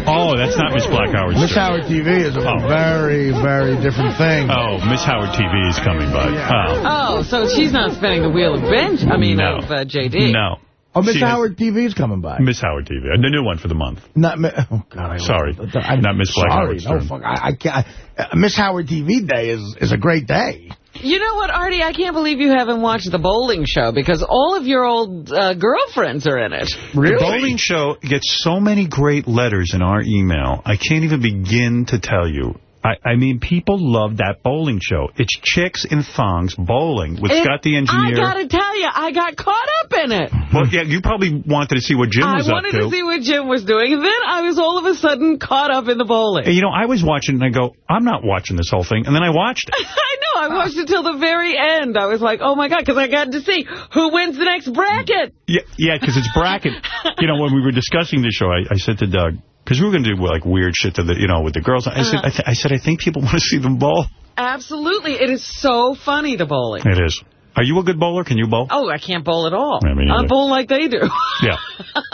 Oh, that's not Miss Black Howard. Miss Howard TV is a Oh. very, very different thing. Oh, Miss Howard TV is coming by. Oh. Oh, so she's not spinning the wheel of bench. I mean, No. of uh, JD. No. Oh, Miss She has- Howard TV is coming by. Miss Howard TV. The new one for the month. Not mi- oh God, I Sorry. I'm Not Miss Black sorry, Howard no, fuck, I, I can't. I, uh, Miss Howard TV Day is is a great day. You know what, Artie? I can't believe you haven't watched the bowling show because all of your old uh, girlfriends are in it. The bowling show gets so many great letters in our email. I can't even begin to tell you. I, I mean, people love that bowling show. It's chicks in thongs bowling with It- Scott the engineer. I gotta tell you, I got caught up in it. Well, yeah, you probably wanted to see what Jim I was up to. I wanted to. to see what Jim was doing, and then I was all of a sudden caught up in the bowling. And, you know, I was watching and I go, I'm not watching this whole thing. And then I watched it. I know. I watched it till the very end. I was like, oh, my God, because I got to see who wins the next bracket. Yeah, yeah, because it's bracket. you know, when we were discussing the show, I, I said to Doug, because we were going to do like weird shit to the, you know, with the girls. I said, Uh-huh. I, th I said, I think people want to see them bowl. Absolutely. It is so funny to bowling. It is. Are you a good bowler? Can you bowl? Oh, I can't bowl at all. Yeah, me neither. I bowl like they do. Yeah.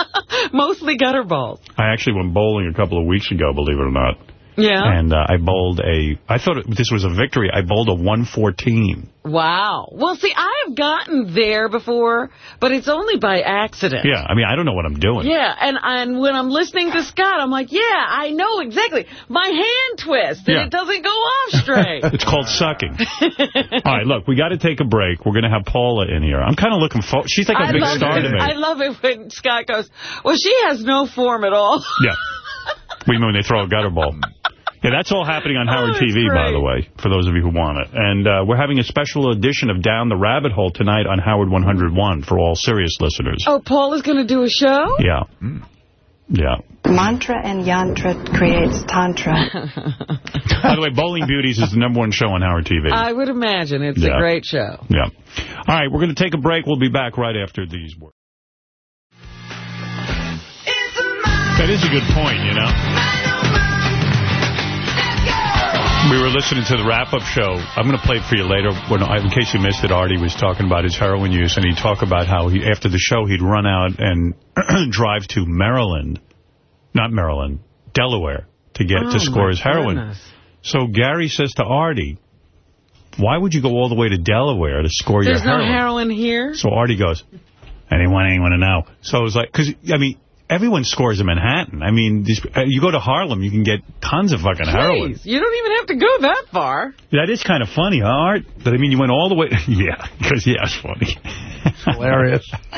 Mostly gutter balls. I actually went bowling a couple of weeks ago, believe it or not. Yeah. And uh, I bowled a, I thought it, this was a victory. I bowled a 114. Wow. Well, see, I've gotten there before, but it's only by accident. Yeah, I mean, I don't know what I'm doing. Yeah, and, and when I'm listening to Scott, I'm like, yeah, I know exactly. My hand twists, and Yeah. it doesn't go off straight. It's called sucking. All right, look, we got to take a break. We're going to have Paula in here. I'm kind of looking forward. She's like a I big star it. to me. I love it when Scott goes, well, she has no form at all. Yeah. We mean when they throw a gutter ball. Yeah, that's all happening on Howard Oh, that's TV, by the way, for those of you who want it. And uh, we're having a special edition of Down the Rabbit Hole tonight on Howard 101 for all serious listeners. Oh, Paul is going to do a show? Yeah. Yeah. Mantra and yantra creates tantra. By the way, Bowling Beauties is the number one show on Howard TV. I would imagine. It's Yeah. a great show. Yeah. All right, we're going to take a break. We'll be back right after these words. That is a good point, you know? We were listening to the wrap-up show. I'm going to play it for you later. When In case you missed it, Artie was talking about his heroin use, and he talked about how he after the show he'd run out and drive to Maryland, not Maryland, Delaware, to get Oh, to score his heroin. goodness. So Gary says to Artie, why would you go all the way to Delaware to score There's your no heroin? heroin here? So Artie goes, want anyone to know. So it was like, because, I mean, everyone scores in Manhattan. I mean, these, uh, you go to Harlem, you can get tons of fucking heroin. You don't even have to go that far. That is kind of funny, huh, Art? But I mean, you went all the way. yeah, because, yeah, it's funny. Hilarious.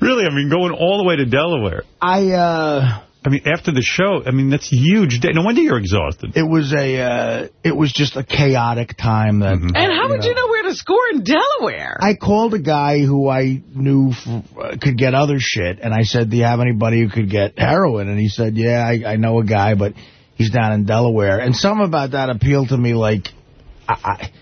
really, I mean, going all the way to Delaware. I, uh... I mean, after the show, I mean, that's huge. day. No wonder you're exhausted. It was a, uh, it was just a chaotic time that... Mm-hmm. And how would you know where to score in Delaware? I called a guy who I knew f uh, could get other shit, and I said, do you have anybody who could get heroin? And he said, yeah, I, I know a guy, but he's down in Delaware. And some about that appealed to me, like, I, I,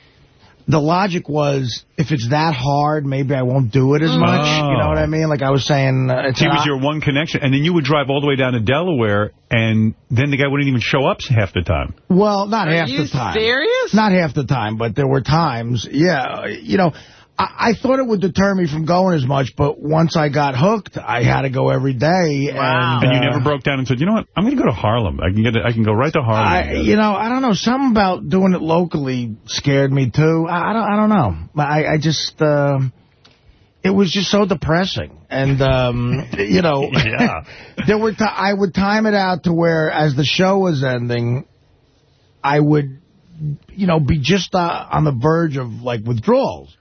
the logic was, if it's that hard, maybe I won't do it as much. You know what I mean? Like I was saying... Uh, it's He was your one connection. And then you would drive all the way down to Delaware, and then the guy wouldn't even show up half the time. Well, not Are half the time. serious? Not half the time, but there were times, yeah. You know, I, I thought it would deter me from going as much, but once I got hooked, I had to go every day. Wow. And, And you uh, never broke down and said, you know what, I'm going to go to Harlem. I can get it. I can go right to Harlem. I, you know, I don't know. Something about doing it locally scared me, too. I, I don't I don't know. I, I just... Uh, it was just so depressing. And, um, you know, Yeah. there were ti I would time it out to where, as the show was ending, I would, you know, be just uh, on the verge of, like, withdrawals.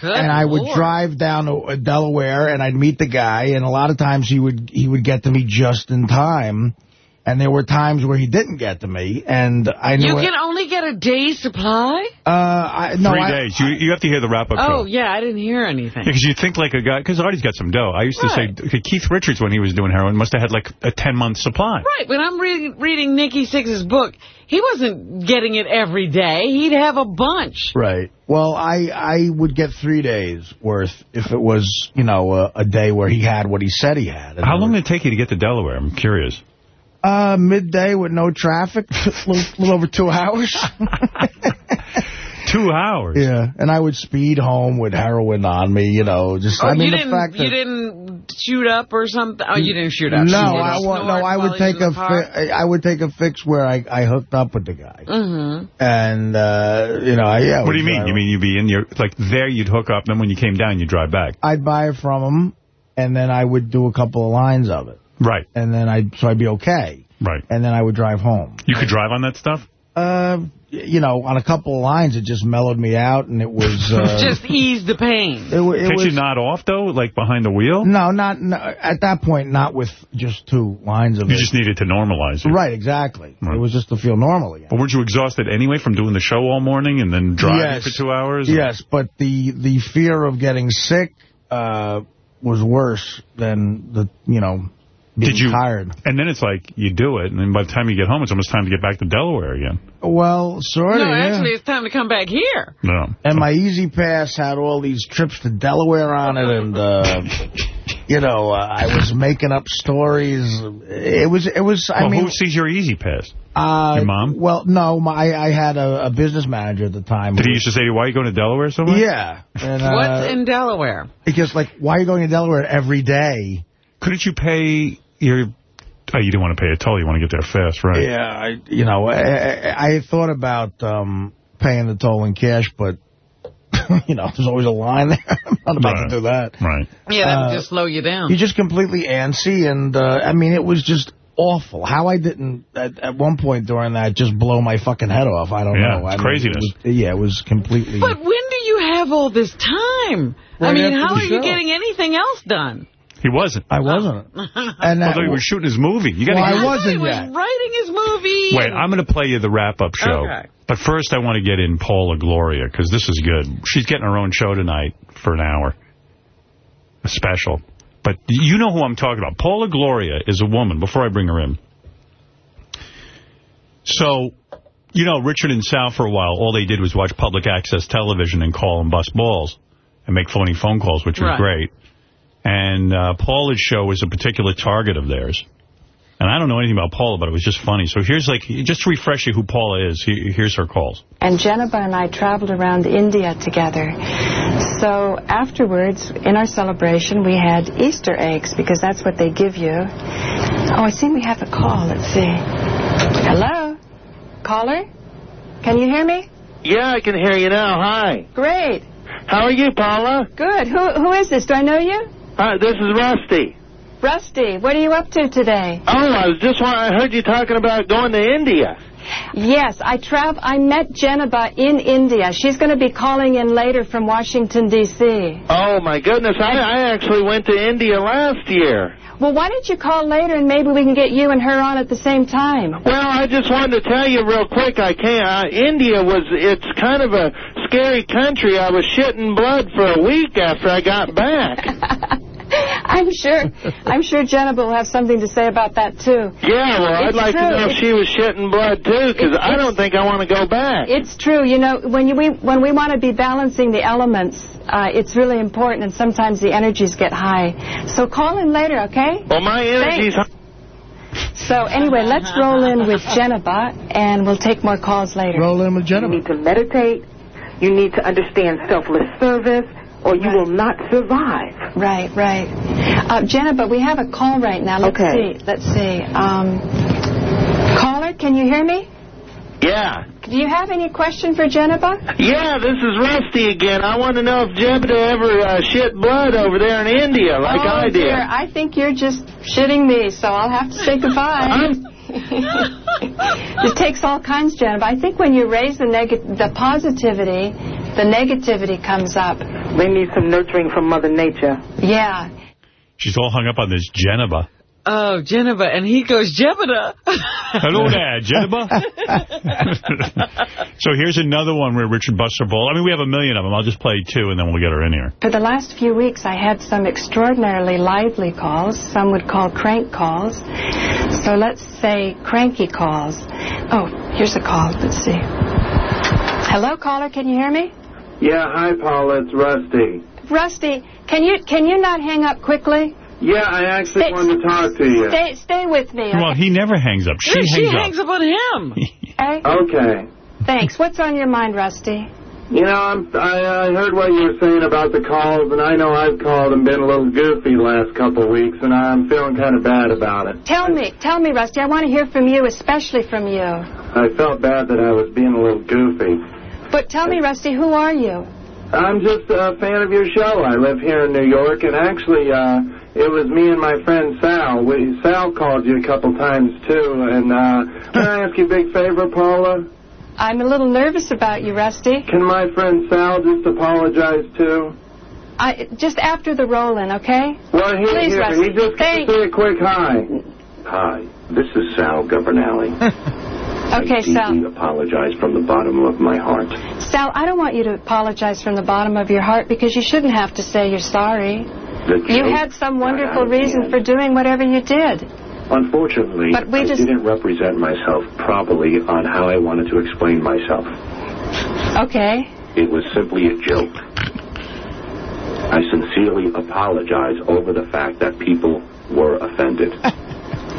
Good and I would Lord. drive down to uh, Delaware, and I'd meet the guy, and a lot of times he would he would get to me just in time. And there were times where he didn't get to me, and I knew You it. can only get a day's supply? Uh, I, no, Three I, days. You, you have to hear the wrap-up Oh, show. yeah, I didn't hear anything. Because you think like a guy, because Artie's got some dough. I used Right. to say, Keith Richards, when he was doing heroin, must have had like a 10-month supply. Right, when I'm reading, reading Nikki Sixx's book, he wasn't getting it every day. He'd have a bunch. Right. Well, I I would get three days worth if it was, you know, a, a day where he had what he said he had. How long did it take you to get to Delaware? I'm curious. Uh, midday with no traffic, a little, little over two hours. Two hours. yeah, and I would speed home with heroin on me, you know. Just Oh, I mean, you the didn't fact that you didn't shoot up or something? Oh, you didn't shoot up. no, I just wa- no, I would take in a fi I would take a fix where I I hooked up with the guy, Mm-hmm. and uh, you know, I, yeah. What do you mean? You mean you'd be in your, like there you'd hook up, then when you came down, you'd drive back. I'd buy it from him, and then I would do a couple of lines of it, Right, and then I so I'd be okay, right. and then I would drive home. You could drive on that stuff? Uh, you know, on a couple of lines, it just mellowed me out, and it was uh, Just ease the pain. it, wa- it Can't was you nod off, though, like behind the wheel? no, not no, at that point, not with just two lines of You it. just needed to normalize it. right, exactly. Right. It was just to feel normal again. But weren't you exhausted anyway from doing the show all morning and then driving Yes. for two hours? Yes, but the the fear of getting sick uh, was worse than the you know being Did you? tired. And then it's like, you do it, and then by the time you get home, it's almost time to get back to Delaware again. Well, sort of. No, yeah. actually, it's time to come back here. No. And my E-ZPass had all these trips to Delaware on it, and uh, you know, uh, I was making up stories. It was, it was. I well, mean, who sees your E-ZPass? uh, your mom? Well, no, my I had a, a business manager at the time. Did he used to say why are you going to Delaware so much? Yeah. And, uh, What's in Delaware? Because, like, why are you going to Delaware every day? Couldn't you pay your... Oh, you didn't want to pay a toll. You want to get there fast, right? Yeah, I, you know, I, I, I thought about um, paying the toll in cash, but, you know, there's always a line there. I'm not about Right. to do that. Right. Yeah, that Uh, just slow you down. You're just completely antsy, and, uh, I mean, it was just awful. How I didn't, at, at one point during that, just blow my fucking head off, I don't Yeah, know. it's I mean, craziness. It was, yeah, it was completely... But when do you have all this time? I mean, how the are you getting anything else done? He wasn't. I wasn't. Oh. And that, Although he was shooting his movie. You got Well, to I wasn't he was yet. writing his movie. Wait, I'm going to play you the wrap-up show. Okay. But first, I want to get in Paula Gloria, because this is good. She's getting her own show tonight for an hour. A special. But you know who I'm talking about. Paula Gloria is a woman, before I bring her in. So, you know, Richard and Sal, for a while, all they did was watch public access television and call and bust balls and make phony phone calls, which was Right. great. And uh, Paula's show was a particular target of theirs. And I don't know anything about Paula, but it was just funny. So here's like, just to refresh you who Paula is, he- here's her calls. And Jennifer and I traveled around India together. So afterwards, in our celebration, we had Easter eggs because that's what they give you. Oh, I see we have a call. Let's see. Hello? Caller? Can you hear me? Yeah, I can hear you now. Hi. Great. How are you, Paula? Good. Who Who is this? Do I know you? Hi, this is Rusty. Rusty, what are you up to today? Oh, I was just I heard you talking about going to India. Yes, I trav I met Jennifer in India. She's going to be calling in later from Washington, D.C. Oh, my goodness. I, I actually went to India last year. Well, why don't you call later and maybe we can get you and her on at the same time? Well, I just wanted to tell you real quick. I can't. Uh, India was, it's kind of a scary country. I was shitting blood for a week after I got back. I'm sure I'm sure Jennifer will have something to say about that, too. Yeah, well, I'd like true. to know if she was shitting blood, too, because It's- I don't think I want to go back. It's true. You know, when you, we when we want to be balancing the elements, uh, it's really important, and sometimes the energies get high. So call in later, okay? Well, my energy's... So anyway, let's roll in with Jennifer, and we'll take more calls later. Roll in with You need to meditate. You need to understand selfless service, or you will not survive. Right, right. Uh, but we have a call right now. Let's Okay. see. Let's see. Um, caller, can you hear me? Yeah. Do you have any question for Jennifer? Yeah, this is Rusty again. I want to know if Jebediah ever uh, shit blood over there in India like oh, I did. Dear, I think you're just shitting me, so I'll have to say goodbye. it takes all kinds, Jennifer. I think when you raise the neg- the positivity, the negativity comes up. They need some nurturing from Mother Nature. Yeah. She's all hung up on this Geneva. Oh, Geneva. And he goes, Jebediah. Hello there, Geneva. so here's another one where Richard busts her ball. I mean, we have a million of them. I'll just play two, and then we'll get her in here. For the last few weeks, I had some extraordinarily lively calls. Some would call crank calls. So let's say cranky calls. Oh, here's a call. Let's see. Hello, caller. Can you hear me? Yeah, hi, Paul. It's Rusty. Rusty, can you can you not hang up quickly? Yeah, I actually Stay- wanted to talk to you. Stay stay with me. Well, he never hangs up. She, she hangs, hangs up on him. Okay? Okay. Thanks. What's on your mind, Rusty? You know, I'm, I, I heard what you were saying about the calls, and I know I've called and been a little goofy the last couple of weeks, and I'm feeling kind of bad about it. Tell me, tell me, Rusty. I want to hear from you, especially from you. I felt bad that I was being a little goofy. But tell me, Rusty, who are you? I'm just a fan of your show. I live here in New York, and actually, uh, it was me and my friend Sal. We, Sal called you a couple times, too, and uh, can I ask you a big favor, Paula? I'm a little nervous about you, Rusty. Can my friend Sal just apologize, too? I just after the roll-in, okay? Well, he, Please, he, Rusty. he just Thanks. say a quick hi. Hi, this is Sal Governale. Okay, I Sal. apologize from the bottom of my heart. Sal, I don't want you to apologize from the bottom of your heart because you shouldn't have to say you're sorry. You had some wonderful reason for doing whatever you did. Unfortunately, But we I just- didn't represent myself properly on how I wanted to explain myself. Okay. It was simply a joke. I sincerely apologize over the fact that people were offended.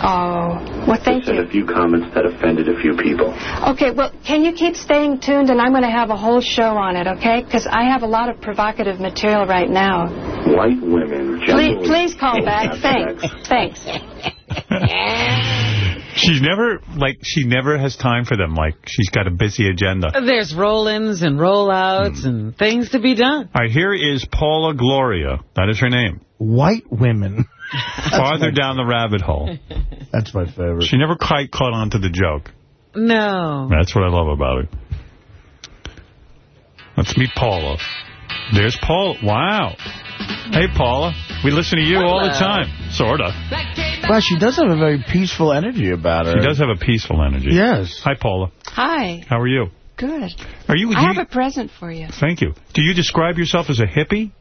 Oh, well, thank I said a few comments that offended a few people. Okay, well, can you keep staying tuned, and I'm going to have a whole show on it, okay? Because I have a lot of provocative material right now. White women Please, generally please call back. Thanks. Thanks. She's never, like, she never has time for them. Like, she's got a busy agenda. There's roll-ins and roll-outs hmm. and things to be done. All right, here is Paula Gloria. That is her name. White women. Farther down the rabbit hole. That's my favorite. She never quite caught on to the joke. No. That's what I love about her. Let's meet Paula. There's Paula. Wow. Hey, Paula. We listen to you all the time. Sort of. Well, she does have a very peaceful energy about her. She does have a peaceful energy. Yes. Hi, Paula. Hi. How are you? Good. Are you? do I have a present for you. Thank you. Do you describe yourself as a hippie?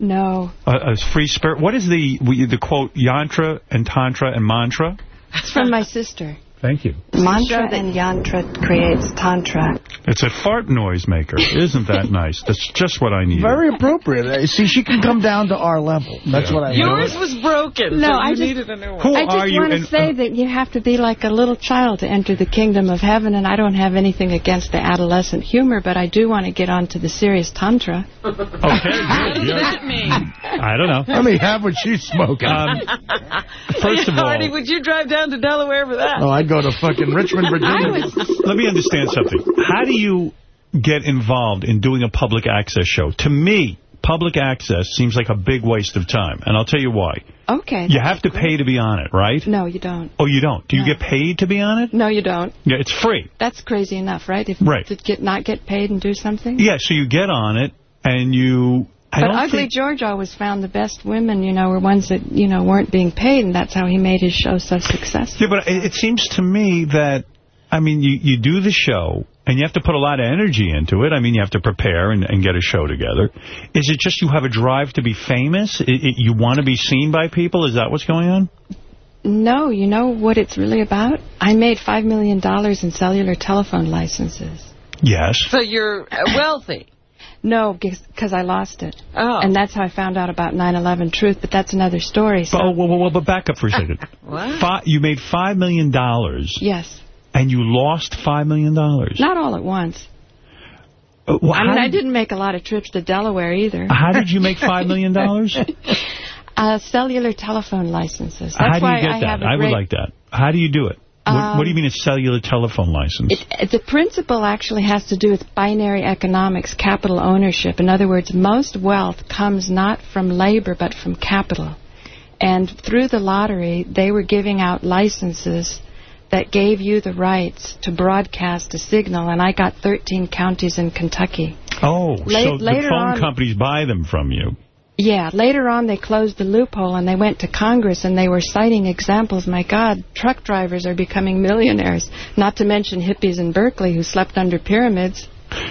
No. A, a free spirit? What is the the quote yantra and tantra and mantra? It's from my sister. Thank you. Mantra and yantra creates tantra. It's a fart noise maker. Isn't that nice? That's just what I need. Very appropriate. Uh, See, she can come down to our level. That's what I need. Yours was broken, No, so I you just- needed a new one. Who I just want to say that you have to be like a little child to enter the kingdom of heaven, and I don't have anything against the adolescent humor, but I do want to get on to the serious tantra. Okay, What does that mean? I don't know. Let me have what she's smoking. Um, first of all- Artie, would you drive down to Delaware for that? oh, I'd go to fucking Richmond, Virginia. Let me understand something. How do you get involved in doing a public access show? To me, public access seems like a big waste of time, and I'll tell you why. Okay. You have to pay to be on it, right? No, you don't. Oh, you don't? Do you get paid to be on it? No, you don't. Yeah, it's free. That's crazy enough, right? If Right. To get not get paid and do something. Yeah, so you get on it, and you... I but Ugly George always found the best women, you know, were ones that, you know, weren't being paid, and that's how he made his show so successful. Yeah, but it, it seems to me that, I mean, you, you do the show, and you have to put a lot of energy into it. I mean, you have to prepare and, and get a show together. Is it just you have a drive to be famous? It, it, you want to be seen by people? Is that what's going on? No, you know what it's really about? I made $5 million in cellular telephone licenses. Yes. So you're uh, wealthy. No, because I lost it. Oh. And that's how I found out about 9-11 Truth, but that's another story. So. But, oh, well, well, well, but back up for a second. What? Fi you made $5 million, dollars, Yes. and you lost 5 million. dollars. Not all at once. Uh, well, I mean, how I did- didn't make a lot of trips to Delaware either. How did you make 5 million? dollars? uh, cellular telephone licenses. That's How do why you get I that? I, a I would like that. How do you do it? What, Um, what do you mean a cellular telephone license? It, the principle actually has to do with binary economics, capital ownership. In other words, most wealth comes not from labor but from capital. And through the lottery, they were giving out licenses that gave you the rights to broadcast a signal, and I got 13 counties in Kentucky. oh, La- so the phone on- companies buy them from you. Yeah, later on they closed the loophole and they went to Congress and they were citing examples. My God, truck drivers are becoming millionaires, not to mention hippies in Berkeley who slept under pyramids.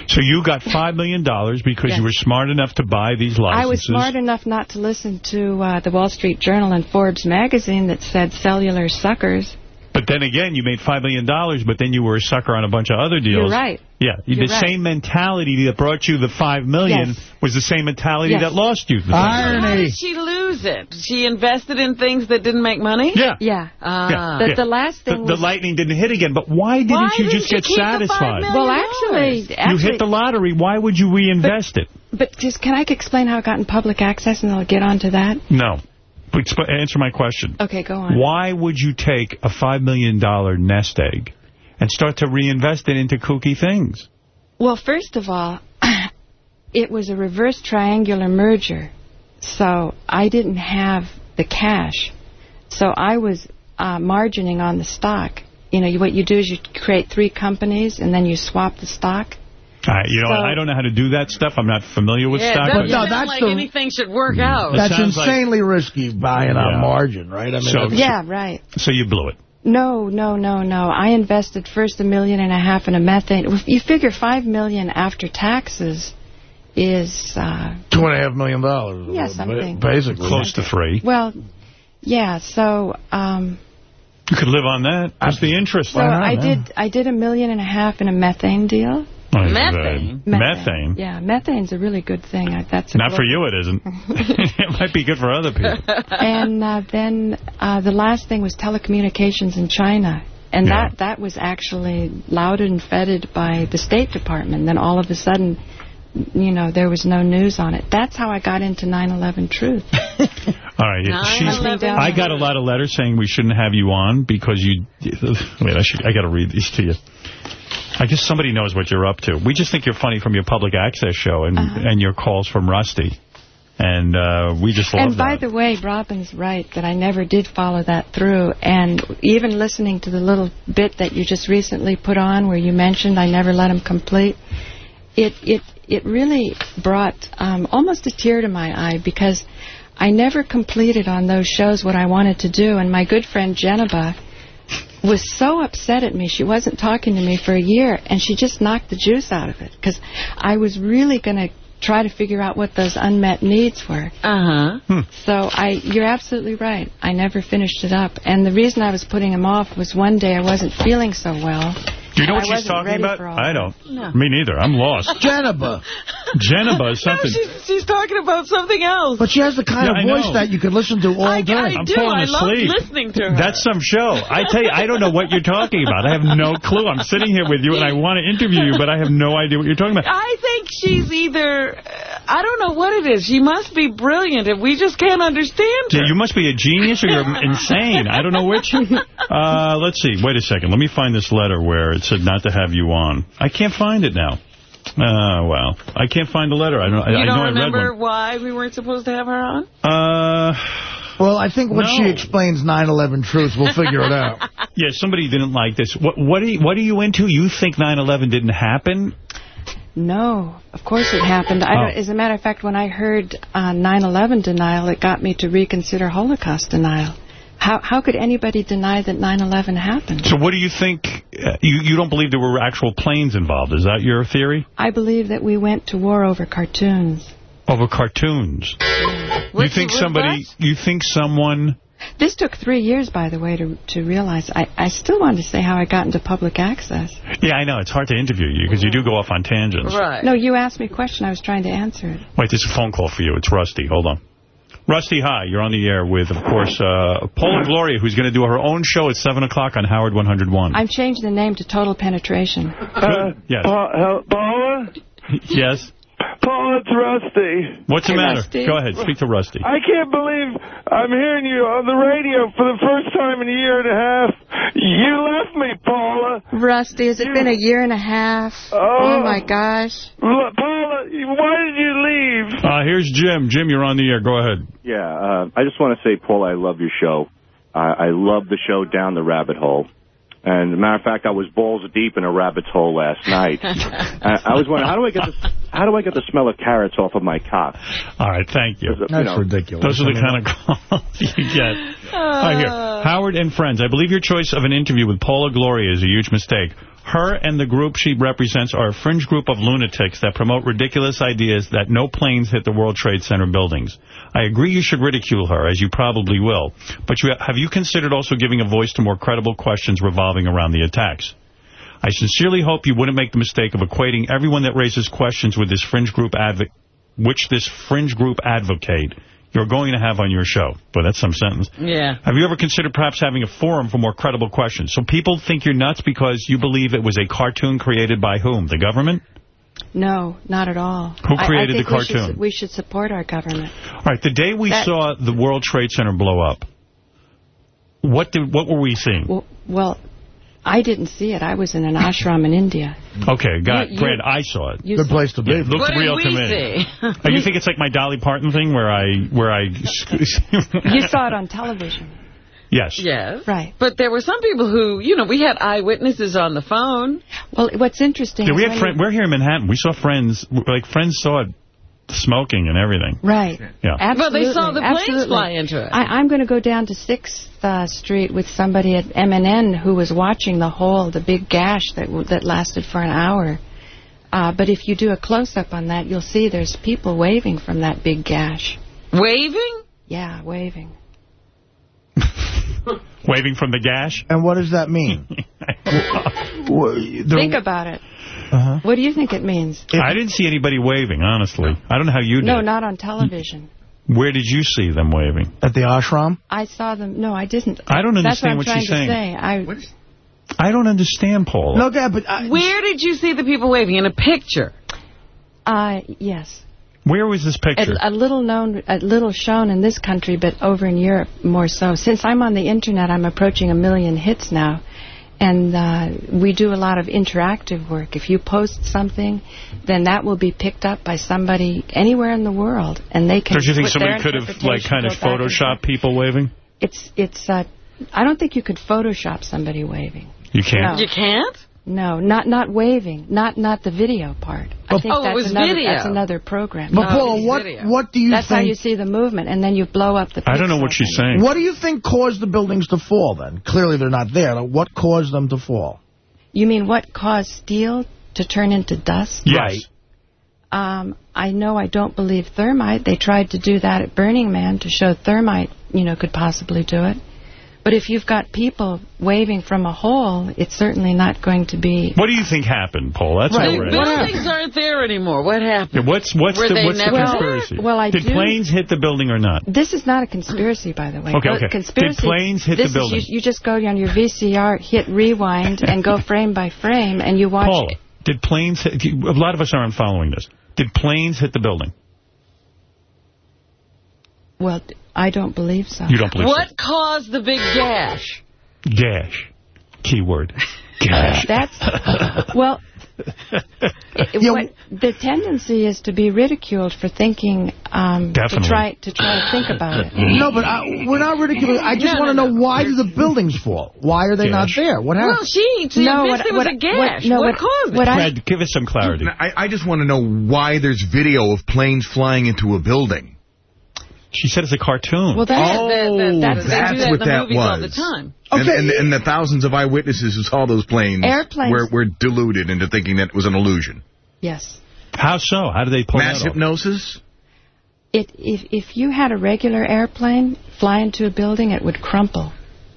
So you got $5 million because Yes. you were smart enough to buy these licenses. I was smart enough not to listen to uh, the Wall Street Journal and Forbes magazine that said cellular suckers. But then again, you made $5 million, dollars, but then you were a sucker on a bunch of other deals. You're right. Yeah, You're the right. same mentality that brought you the $5 million Yes. was the same mentality Yes. that lost you. The How did she lose it? She invested in things that didn't make money? Yeah. Yeah. Ah. The- the last thing the, the lightning didn't hit again. But why didn't Why you didn't just you get keep the 5 satisfied? Well, actually, You hit the lottery. Why would you reinvest it? but just can I explain how I got in public access and I'll get onto that? No. Answer my question. Okay, go on. Why would you take a $5 million nest egg and start to reinvest it into kooky things? Well, first of all, it was a reverse triangular merger. So I didn't have the cash. So I was uh, margining on the stock. You know, you, what you do is you create three companies and then you swap the stock. Uh, you know, So- I don't know how to do that stuff. I'm not familiar with Yeah, stock. it doesn't market. sound like anything should work out. That's sounds like- insanely risky buying Yeah. on margin, right? I mean, So- Yeah, right. So you blew it. No, no, no, no. I invested first a million and a half in a methane. If You figure five million after taxes is uh, two and a half million dollars. Yeah, something. Basically. Close to free. well, yeah. So um, You could live on that. What's the interest? so I did I did a million and a half in a methane deal. Methane? uh, Methane. Yeah, methane's a really good thing. That's a Not for you, it isn't. it might be good for other people. and uh, then uh, the last thing was telecommunications in China. And Yeah. that, that was actually lauded and feted by the State Department. Then all of a sudden, you know, there was no news on it. That's how I got into 9-11 Truth. All right. yeah, she's- 9/11. I got a lot of letters saying we shouldn't have you on because you... Wait, I, should, I got to read these to you. I guess somebody knows what you're up to. We just think you're funny from your public access show and, Uh-huh. and your calls from Rusty. And uh, we just love and by that. the way, Robin's right that I never did follow that through. And even listening to the little bit that you just recently put on where you mentioned I never let him complete, it it it really brought um, almost a tear to my eye because I never completed on those shows what I wanted to do. And my good friend Geneva was so upset at me. She wasn't talking to me for a year, and she just knocked the juice out of it because I was really going to try to figure out what those unmet needs were. Uh-huh. Hmm. So I, you're absolutely right. I never finished it up, and the reason I was putting him off was one day I wasn't feeling so well, Do you know I what she's talking about? I don't. No. Me neither. I'm lost. Jennifer. Jennifer is No, something. she's, she's talking about something else. But she has the kind Yeah, of voice that you can listen to all I, day. I I'm do. falling I love listening to her. That's some show. I tell you, I don't know what you're talking about. I have no clue. I'm sitting here with you, and I want to interview you, but I have no idea what you're talking about. I think she's either, uh, I don't know what it is. She must be brilliant, and we just can't understand her. Yeah, you must be a genius or you're insane. I don't know which. Uh, let's see. Wait a second. Let me find this letter where it said not to have you on. I can't find it now. Uh, well, I can't find the letter. I don't. You I don't know I read remember one. why we weren't supposed to have her on? Uh, Well, I think when No. she explains 9/11 truth, we'll figure it out. yeah, somebody didn't like this. What what are you, what are you into? You think 9/11 didn't happen? No, of course it happened. I Oh. as a matter of fact, when I heard uh, 9/11 denial, it got me to reconsider Holocaust denial. How how could anybody deny that 9/11 happened? So what do you think? Uh, you you don't believe there were actual planes involved? Is that your theory? I believe that we went to war over cartoons. Over cartoons. you think the word somebody? You think someone? This took three years, by the way, to to realize. I, I still want to say how I got into public access. Yeah, I know. It's hard to interview you because you do go off on tangents. Right. No, you asked me a question. I was trying to answer it. Wait, there's a phone call for you. It's Rusty. Hold on. Rusty, hi. You're on the air with, of course, uh, Paula Gloria, who's going to do her own show at 7 o'clock on Howard 101. I'm changing the name to Total Penetration. Uh, Good. Yes. Uh, uh, Paula? Yes. Paula, it's Rusty. What's the Hey, matter? Rusty. Go ahead. Speak to Rusty. I can't believe I'm hearing you on the radio for the first time in a year and a half. You left me, Paula. Rusty, has it been a year and a half? Oh. my gosh. Look, Paula, why did you leave? Uh, here's Jim. Jim, you're on the air. Go ahead. Yeah, uh, I just want to say, Paula, I love your show. I, I love the show Down the Rabbit Hole. And as a matter of fact, I was balls deep in a rabbit's hole last night. I, I was wondering, how do I get the how do I get the smell of carrots off of my cock? All right, thank you. That's know, ridiculous. Those are the kind of calls you get. Uh. All right, here. Howard and Friends. I believe your choice of an interview with Paula Gloria is a huge mistake. Her and the group she represents are a fringe group of lunatics that promote ridiculous ideas that no planes hit the World Trade Center buildings. I agree you should ridicule her, as you probably will, but you, have you considered also giving a voice to more credible questions revolving around the attacks? I sincerely hope you wouldn't make the mistake of equating everyone that raises questions with this fringe group advocate which this fringe group advocate you're going to have on your show. But that's some sentence. Yeah. Have you ever considered perhaps having a forum for more credible questions? So people think you're nuts because you believe it was a cartoon created by whom? The government? No, not at all. Who I- I created think the we should- cartoon? We should, support our government. All right, the day we That- saw the World Trade Center blow up, what did what were we seeing? Well, well, I didn't see it. I was in an ashram in India. Okay, got You- you- I saw it. Good place to be. Yeah, it looked What did real we to me. see? oh, you think it's like my Dolly Parton thing where I where I You saw it on television. Yes. Yes. Right. But there were some people who, you know, we had eyewitnesses on the phone. Well, what's interesting Yeah, we had when friend, we're here in Manhattan. We saw friends, like friends saw it smoking and everything. Right. Yeah. Well, they Absolutely. saw the planes Absolutely. fly into it. I, I'm going to go down to 6th uh, Street with somebody at MNN who was watching the hole, the big gash that that lasted for an hour. Uh, but if you do a close-up on that, you'll see there's people waving from that big gash. Waving? Yeah, waving. Waving from the gash? And what does that mean? Think about it. Uh-huh. What do you think it means? I didn't see anybody waving, honestly. I don't know how you did. No, not on television. Where did you see them waving? At the ashram? I saw them. No, I didn't. I don't That's what understand I'm what trying she's to saying. say. I, I don't understand, Paul. No, God, but I, Where did you see the people waving? In a picture? uh, yes. Where was this picture? A, a little known, a little shown in this country, but over in Europe more so. Since I'm on the internet, I'm approaching a million hits now, and uh, we do a lot of interactive work. If you post something, then that will be picked up by somebody anywhere in the world, and they can. Don't you think somebody could have, like, kind of go back and photoshopped people waving? It's it's. Uh, I don't think you could Photoshop somebody waving. You can't? No. You can't? No, not not waving, not not the video part. I think Oh, it that's was another, video. That's another program. But, Paula, what, what do you think? That's think... how you see the movement, and then you blow up the. I don't know what she's and- saying. What do you think caused the buildings to fall, then? Clearly they're not there. What caused them to fall? You mean what caused steel to turn into dust? Yes. Um, I know I don't believe thermite. They tried to do that at Burning Man to show thermite, you know, could possibly do it. But if you've got people waving from a hole, it's certainly not going to be... What do you think happened, Paul? That's The what buildings aren't there anymore. What happened? Yeah, what's what's Were the they what's the conspiracy? there? Well, I Did do- planes hit the building or not? This is not a conspiracy, by the way. Okay, Uh, okay. Conspiracy, Did planes hit the this is- building? you, you just go on your VCR, hit rewind, and go frame by frame, and you watch Paul, did planes hit, a lot of us aren't following this. Did planes hit the building? Well, I don't believe so. You don't believe What caused the big gash? Gash. Keyword. Gash. That's well. it- what, the tendency is to be ridiculed for thinking um, to try to try to think about it. No, but I, we're not ridiculing. I just No, want to no, know why do the buildings fall? Why are they not there? What happened? Well, she, she No, admits what- there was what- a gash. what- no, what, what- caused it? what I- Fred, give us some clarity. I, I just want to know why there's video of planes flying into a building. She said it's a cartoon. Well, that- oh, that- that- that's- oh, they do that's that in what the that movies was. all the time. And, Okay. and, and the thousands of eyewitnesses who saw those planes Airplanes. were, were deluded into thinking that it was an illusion. Yes. How so? How do they pull Mass that off? hypnosis? It, if, if you had a regular airplane fly into a building, it would crumple.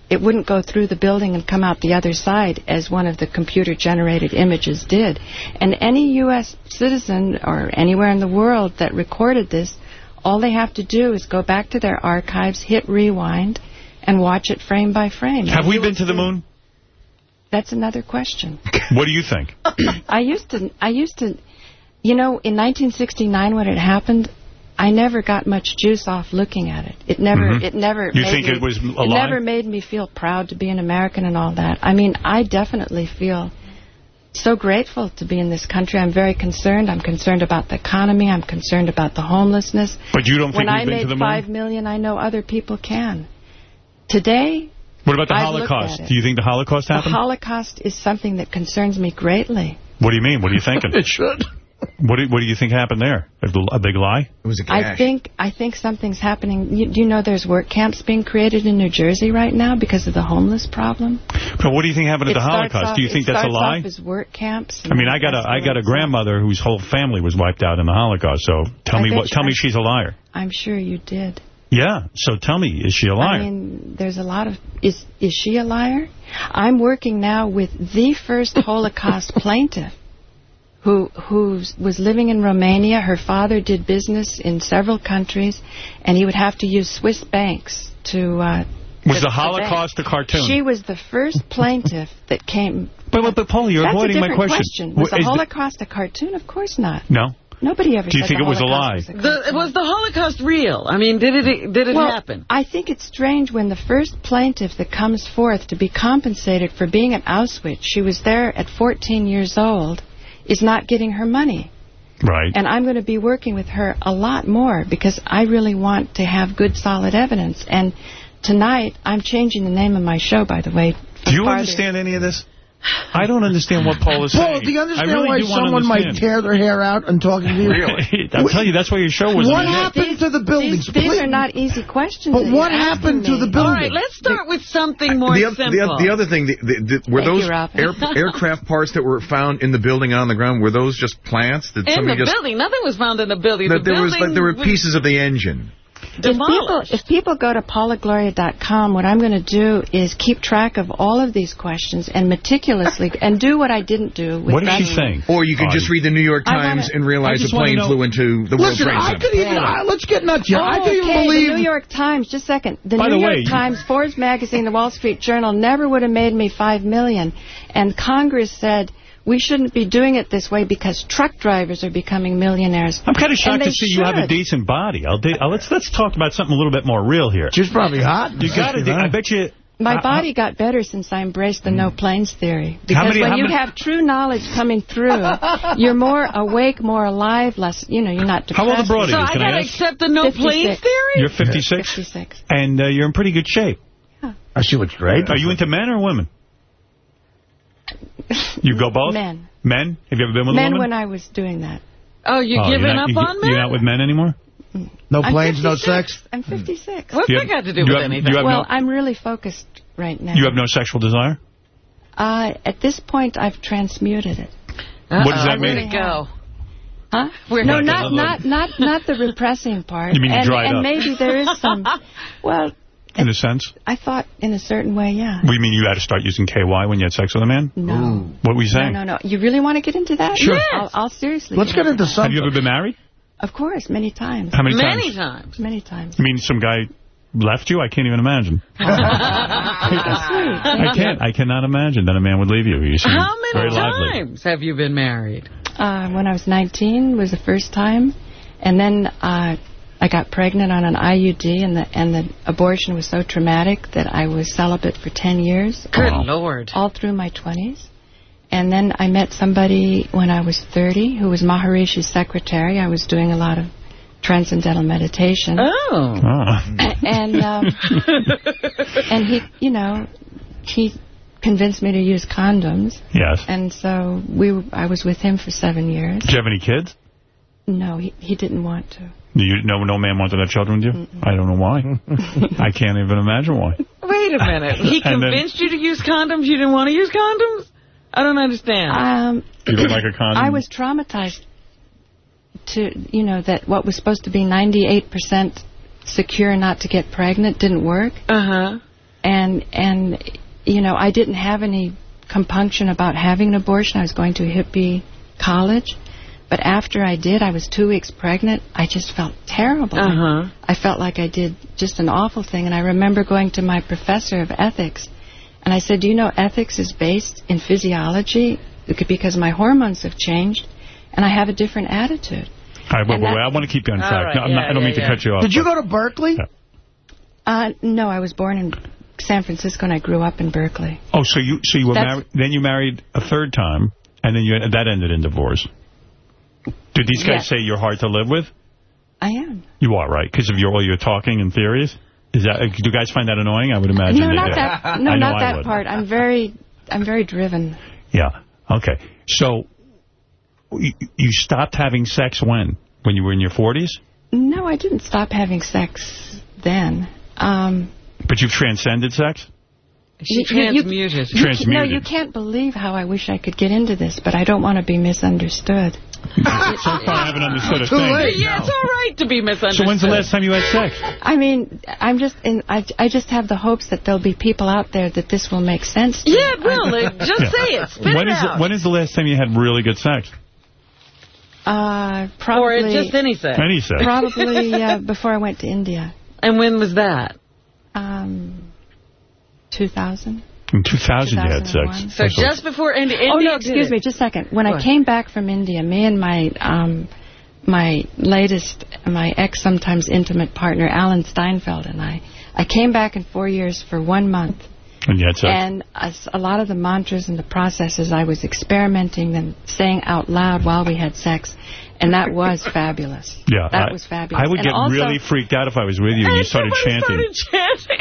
It wouldn't go through the building and come out the other side as one of the computer-generated images did. And any U.S. citizen or anywhere in the world that recorded this, all they have to do is go back to their archives, hit rewind, and watch it frame by frame. Have we been to the moon? That's another question. What do you think? I used to, I used to, you know, in 1969 when it happened, I never got much juice off looking at it. It never, Mhm. it never. You think me, it was a lot It lie? never made me feel proud to be an American and all that. I mean, I definitely feel so grateful to be in this country. I'm very concerned. I'm concerned about the economy. I'm concerned about the homelessness. But you don't think when we've I been made to the moon? five million, I know other people can. Today, What about the I've Holocaust? Do you think the Holocaust happened? the? Holocaust is something that concerns me greatly. what do you mean? What are you thinking? it should. What do, what do you think happened there? A, a big lie? It was a I think I think something's happening. You, do you know there's work camps being created in New Jersey right now because of the homeless problem? But what do you think happened at It the Holocaust? off- do you think that's a starts lie? Off as work camps. I mean, I got a I got a grandmother whose whole family was wiped out in the Holocaust. So tell I me bet what you- tell me she's a liar. I'm sure you did. Yeah. So tell me, is she a liar? I mean, there's a lot of is is she a liar? I'm working now with the first Holocaust plaintiff who who was living in Romania. Her father did business in several countries, and he would have to use Swiss banks to. Uh, was to- the to Holocaust a cartoon? She was the first plaintiff that came. But, but, but Paul, you're That's avoiding a my different question. Was What the is the- Holocaust a cartoon? Of course not. no. Nobody ever Do you said think the it was a lie? was The, was the Holocaust real? I mean, did it did it well, happen? I think it's strange when the first plaintiff that comes forth to be compensated for being at Auschwitz, she was there at 14 years old, is not getting her money. Right. And I'm going to be working with her a lot more because I really want to have good, solid evidence. And tonight, I'm changing the name of my show, by the way. Do you farther- understand any of this? I don't understand what Paul is saying. Paul, do you understand I really why do wanna someone might understand. tear their hair out and talking to you? Really? I'll tell you, that's why your show was What a hit. happened to the buildings? These, these Please- are not easy questions. But that what happened to me. the building? All right, let's start with something more the, oth- simple. the, oth- the other thing, the, the, the, were Thank those you, Ralph. air, aircraft parts that were found in the building and on the ground, were those just plants? Did in the somebody just, building, nothing was found in the building. that the there was like there were was pieces of the engine? If people, if people go to paulagloria.com, what I'm going to do is keep track of all of these questions and meticulously, and do what I didn't do with What is she Rusty. saying? Or you could just read the New York I wanna- Times and realize a plane flew into the World Listen, Trade I Center. could even, I, let's get nuts here. I Oh, could even okay, believe... the New York Times. Just a second. The By New the York way- Times, Forbes magazine, the Wall Street Journal never would have made me five million. And Congress said we shouldn't be doing it this way because truck drivers are becoming millionaires. I'm kind of shocked to they see you have a decent body. I'll da- uh, let's let's talk about something a little bit more real here. She's probably hot. You got it. I bet you. My uh, body got better since I embraced the no planes theory. Because many- when you many- have true knowledge coming through, you're more awake, more alive, less, you know, you're not depressed. How old a broad are So you? I Can I gotta ask? accept the no planes theory? You're 56? 56. And uh, you're in pretty good shape. Oh, she looks great. Are you into men or women? You go both? Men. Men? Have you ever been with a Men when I was doing that. Oh, you Oh, giving you're not, up you, on men? You're not with men anymore? No I'm planes, no sex? I'm 56. What's You that have- got to do with have- anything? well, no- I'm really focused right now. You have no sexual desire? Uh, at this point, I've transmuted it. What does that Where'd mean? it go? Huh? Where no, not doesn't not not not the repressing part. You mean you and, dried and up? maybe there is some. Well, in a sense? I thought in a certain way, yeah. We mean you had to start using KY when you had sex with a man? No. What were you No, saying? no, no. You really want to get into that? Sure. I'll, I'll seriously. Let's get into that. Have you ever been married? Of course, many times. How many Many times? times. Many times. You mean some guy left you? I can't even imagine. I can't. I cannot imagine that a man would leave you. You seem How very many lively. times have you been married? Uh, when I was 19 was the first time, and then uh, I got pregnant on an IUD, and the and the abortion was so traumatic that I was celibate for 10 years. Good Lord. All through my 20s. And then I met somebody when I was 30 who was Maharishi's secretary. I was doing a lot of transcendental meditation. Oh. and um, and he, you know, he convinced me to use condoms. Yes. And so we, I was with him for seven years. Did you have any kids? No, he he didn't want to. You, no, no man wanted to have children with you? I don't know why. I can't even imagine why. Wait a minute. He And then- convinced you to use condoms? You didn't want to use condoms? I don't understand. Um, You don't like a condom? I was traumatized to, you know, that what was supposed to be 98% secure not to get pregnant didn't work. Uh-huh. And, and, you know, I didn't have any compunction about having an abortion. I was going to a hippie college. But after I did, I was two weeks pregnant. I just felt terrible. Uh-huh. I felt like I did just an awful thing. And I remember going to my professor of ethics, and I said, do you know ethics is based in physiology because my hormones have changed, and I have a different attitude. All right, wait, wait, wait. I want to keep you on track. right, no, I'm not, yeah, I don't yeah, mean to cut you off. Did you go to Berkeley? Uh, no, I was born in San Francisco, and I grew up in Berkeley. Oh, so you so you were married, then you married a third time, and then you that ended in divorce. Did these guys Yes. say you're hard to live with? I am. You are, right? Because of your all your talking and theories? Is that do you guys find that annoying? I would imagine no, not do. that. No, not I that would. part. I'm very, I'm very driven. Yeah. Okay. So you, you stopped having sex when? When you were in your 40s? No, I didn't stop having sex then. Um, But you've transcended sex? She you- you- you- you- Transmuted. No, you can't believe how I wish I could get into this, but I don't want to be misunderstood. So far I haven't understood a thing. Yeah, it's all right to be misunderstood. So when's the last time you had sex? I mean, I'm just in. I, I just have the hopes that there'll be people out there that this will make sense to. Yeah, it will. Just Yeah. say it. Spit When it is the- out. when is the last time you had really good sex? Uh, probably. Or just any sex. Any sex. Probably uh, before I went to India. And when was that? Um, 2000. In 2000 you had sex. So just before India. oh no, excuse me, just a second. When Go I came back from India, me and my um, my latest, my ex, sometimes intimate partner, Alan Steinfeld, and I, I came back in four years for one month. And you had sex. And a lot of the mantras and the processes, I was experimenting and saying out loud while we had sex, and that was fabulous. yeah, that I, was fabulous. I would And get also- really freaked out if I was with you and you started chanting.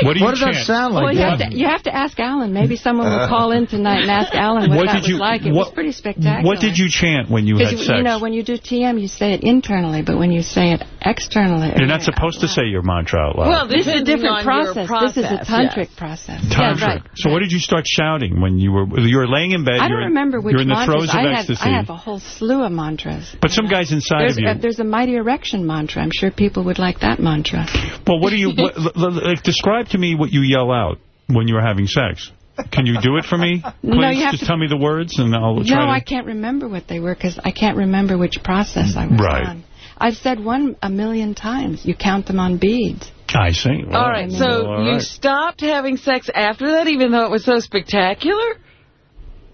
What do you What does that sound like? Well, you have, to, you have to ask Alan. Maybe someone will call in tonight and ask Alan what, What that did you- was like. It what- was pretty spectacular. What did you chant when you had Because, sex? you know, when you do TM, you say it internally, but when you say it externally... You're not supposed to say your mantra out loud. Well, This is a different on your process. This is a tantric yes. process. Tantric. Yeah, right. So what did you start shouting when you were you were laying in bed? I you're don't in- remember which You're in the mantras. throes of I have, ecstasy. I have a whole slew of mantras. but some guys inside There's of you. a, there's a mighty erection mantra. I'm sure people would like that mantra. well, what do you what, l- l- like? Describe to me what you yell out when you're having sex. Can you do it for me? Please, No, you have just to- tell me the words and I'll No, try to. I can't remember what they were because I can't remember which process I was Right. on. I've said one a million times. You count them on beads. I see. Well, All right, so all you stopped having sex after that, even though it was so spectacular?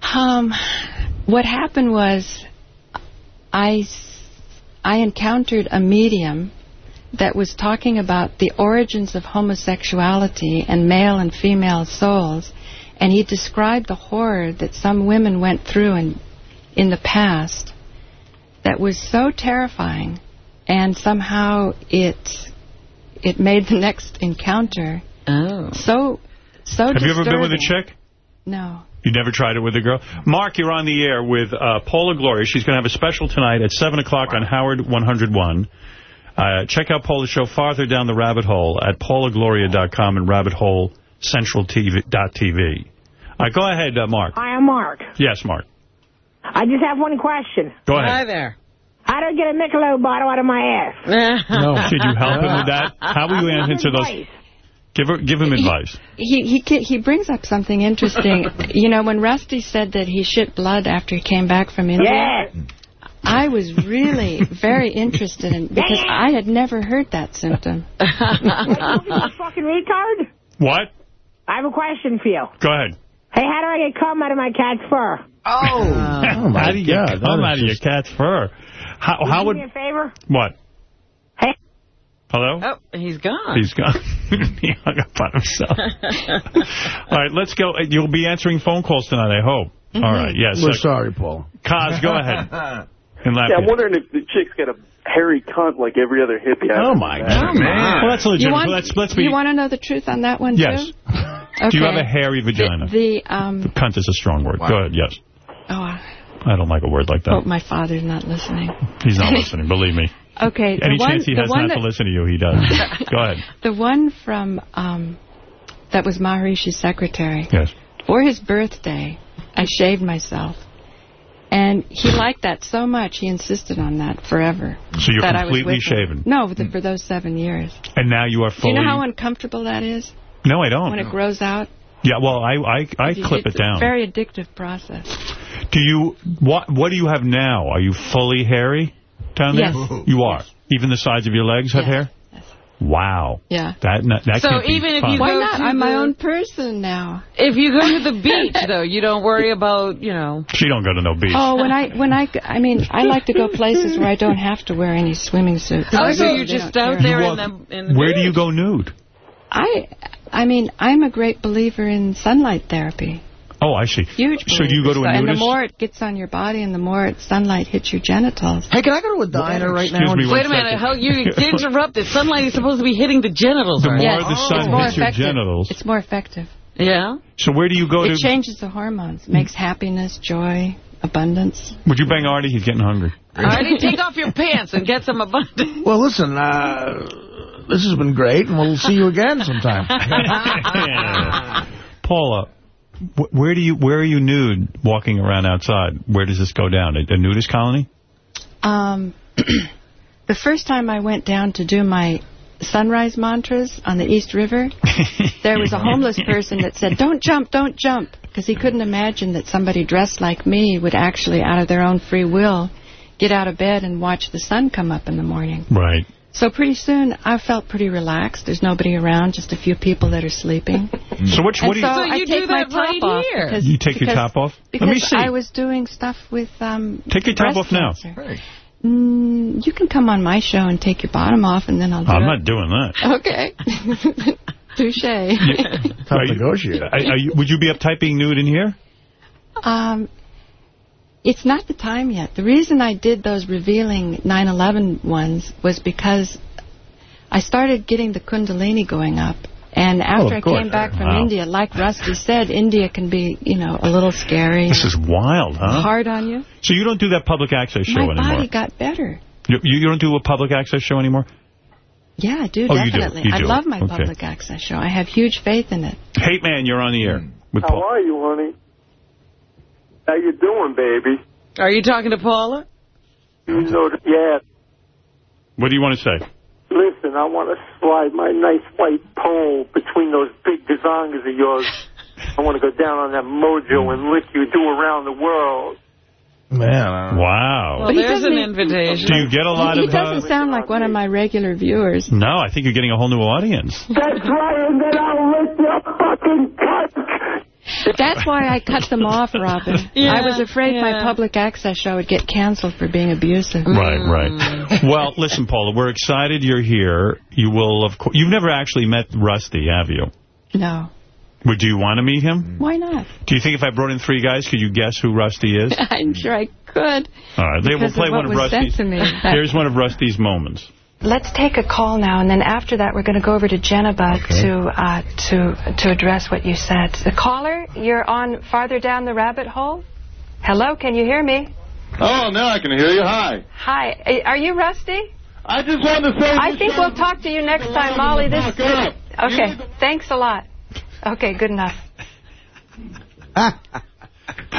Um, what happened was I, s- I encountered a medium that was talking about the origins of homosexuality and male and female souls, and he described the horror that some women went through in, in the past that was so terrifying, and somehow it it made the next encounter Oh. so so Have you ever been with a chick? No. You never tried it with a girl? Mark, you're on the air with uh, Paula Gloria. She's going to have a special tonight at 7 o'clock on Howard 101. Uh, check out Paula's show farther down the rabbit hole at paulagloria.com and rabbitholecentral.tv. All right, go ahead, uh, Mark. Hi, I'm Mark. Yes, Mark. I just have one question. Go ahead. Hi there. How do I get a Michelob bottle out of my ass? No. Should you help him with that? How will you answer those? Advice. Give her, give him advice. He he ca- he brings up something interesting. you know, when Rusty said that he shit blood after he came back from India, Yeah. I was really very interested in because I had never heard that symptom. you fucking retard. What? I have a question for you. Go ahead. Hey, how do I get cum out of my cat's fur? Oh, oh my how do you God, get cum is out of your cat's fur? How, Will how you would... do me a favor? What? Hey. Hello? Oh, he's gone. He's gone. he hung up on himself. All right, let's go. You'll be answering phone calls tonight, I hope. Mm-hmm. All right, yes. We're uh, sorry, Paul. Kaz, go ahead. And Yeah, I'm wondering if the chick's got a hairy cunt like every other hippie. Oh, my God. man. Well, that's legit. You want, let's, let's be... you want to know the truth on that one, Yes. too? Do you have a hairy vagina? The, the um, Cunt is a strong word. Go ahead, yes. oh, I I don't like a word like that. hope my father's not listening. He's not listening, believe me. Okay, the Any one, chance he has not that, to listen to you, he does. Go ahead. The one from, um, that was Maharishi's secretary. Yes. For his birthday, I shaved myself. And he liked that so much, he insisted on that forever. So you're that I was completely him. shaven? No, the, for those seven years. And now you are fully... Do you know how uncomfortable that is? no, I don't. When it grows out? Yeah, well, I I, I clip it down. a very addictive process. Do you what What do you have now? Are you fully hairy down there? Yes. You are. Even the sides of your legs have hair. Wow. Yeah. That that that So can't even if fun. you Why go not? to I'm my own person now. If you go to the beach, though, you don't worry about, you know. She don't go to no beach. Oh, when I when I I mean I like to go places where I don't have to wear any swimming suits. Oh, so you're just out care. there in the, in the Where do you go nude? I I mean I'm a great believer in sunlight therapy. Oh, I see. Huge. So do you go to believer. a And the more it gets on your body, and the more sunlight hits your genitals. Hey, can I go to a diner right now? Excuse me Wait a minute, how you interrupted. Sunlight is supposed to be hitting the genitals, The right? more the sun it's more hits your effective. genitals. It's more effective. Yeah. So where do you go It to? It changes the hormones. Makes happiness, joy, abundance. Would you bang Artie? He's getting hungry. Artie, take off your pants and get some abundance. Well, listen, uh, this has been great, and we'll see you again sometime. Paula, wh- where do you where are you nude walking around outside? Where does this go down? A, a nudist colony? Um, the first time I went down to do my sunrise mantras on the East River, there was a homeless person that said, don't jump, don't jump, because he couldn't imagine that somebody dressed like me would actually, out of their own free will, get out of bed and watch the sun come up in the morning. Right. So pretty soon, I felt pretty relaxed. There's nobody around, just a few people that are sleeping. So which And what do you? so So I you take do my top right off here. because- You take your top off? Let me see. I was doing stuff with um. Take your top breast off now. cancer. Mm, you can come on my show and take your bottom off, and then I'll do I'm it. not doing that. Okay. Touche. Are you- are- are would you be up typing nude in here? Um, it's not the time yet. The reason I did those revealing 9/11 ones was because I started getting the kundalini going up. And oh, after I came back from Wow. India, like Rusty said, India can be, you know, a little scary. This is wild, huh? Hard on you. So you don't do that public access show My anymore? body got better. You, you don't do a public access show anymore? Yeah, I do, Oh, you do. definitely. You I love my Okay. public access show. I have huge faith in it. Hate man, you're on the air. With How Paul. are you, honey? How you doing, baby? Are you talking to Paula? You know, th- yeah. What do you want to say? Listen, I want to slide my nice white pole between those big gazongas of yours. I want to go down on that mojo and lick you do around the world. Man. Wow. Well, he there's an doesn't- invitation. Do you get a lot he of... doesn't Uh, sound like one of my regular viewers. no, I think you're getting a whole new audience. That's right, and then I'll lick your fucking cunt. That's why I cut them off, Robin. Yeah, I was afraid my public access show would get canceled for being abusive. Right, Mm. right. Well, listen, Paula, we're excited you're here. You will, of course... You've never actually met Rusty, have you? No. Would you want to meet him? Why not? Do you think if I brought in three guys, could you guess who Rusty is? I'm sure I could. All right, they will Because of play what one of was Rusty's. sent to me. Here's one of Rusty's moments. Let's take a call now, and then after that, we're going to go over to Jennifer to uh, to to address what you said. The caller, you're on farther down the rabbit hole. Hello, can you hear me? Oh, now I can hear you. Hi. Hi, Uh, are you Rusty? I just wanted to say... I think we'll talk to you next time, Molly. This Fuck up. okay. Thanks a lot. Okay, good enough.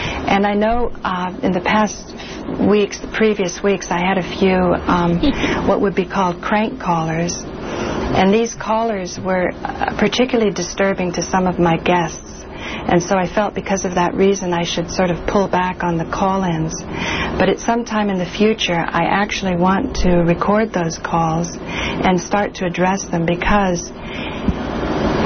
And I know uh, in the past weeks, the previous weeks, I had a few um, what would be called crank callers. And these callers were uh, particularly disturbing to some of my guests. And so I felt because of that reason I should sort of pull back on the call-ins. But at some time in the future, I actually want to record those calls and start to address them because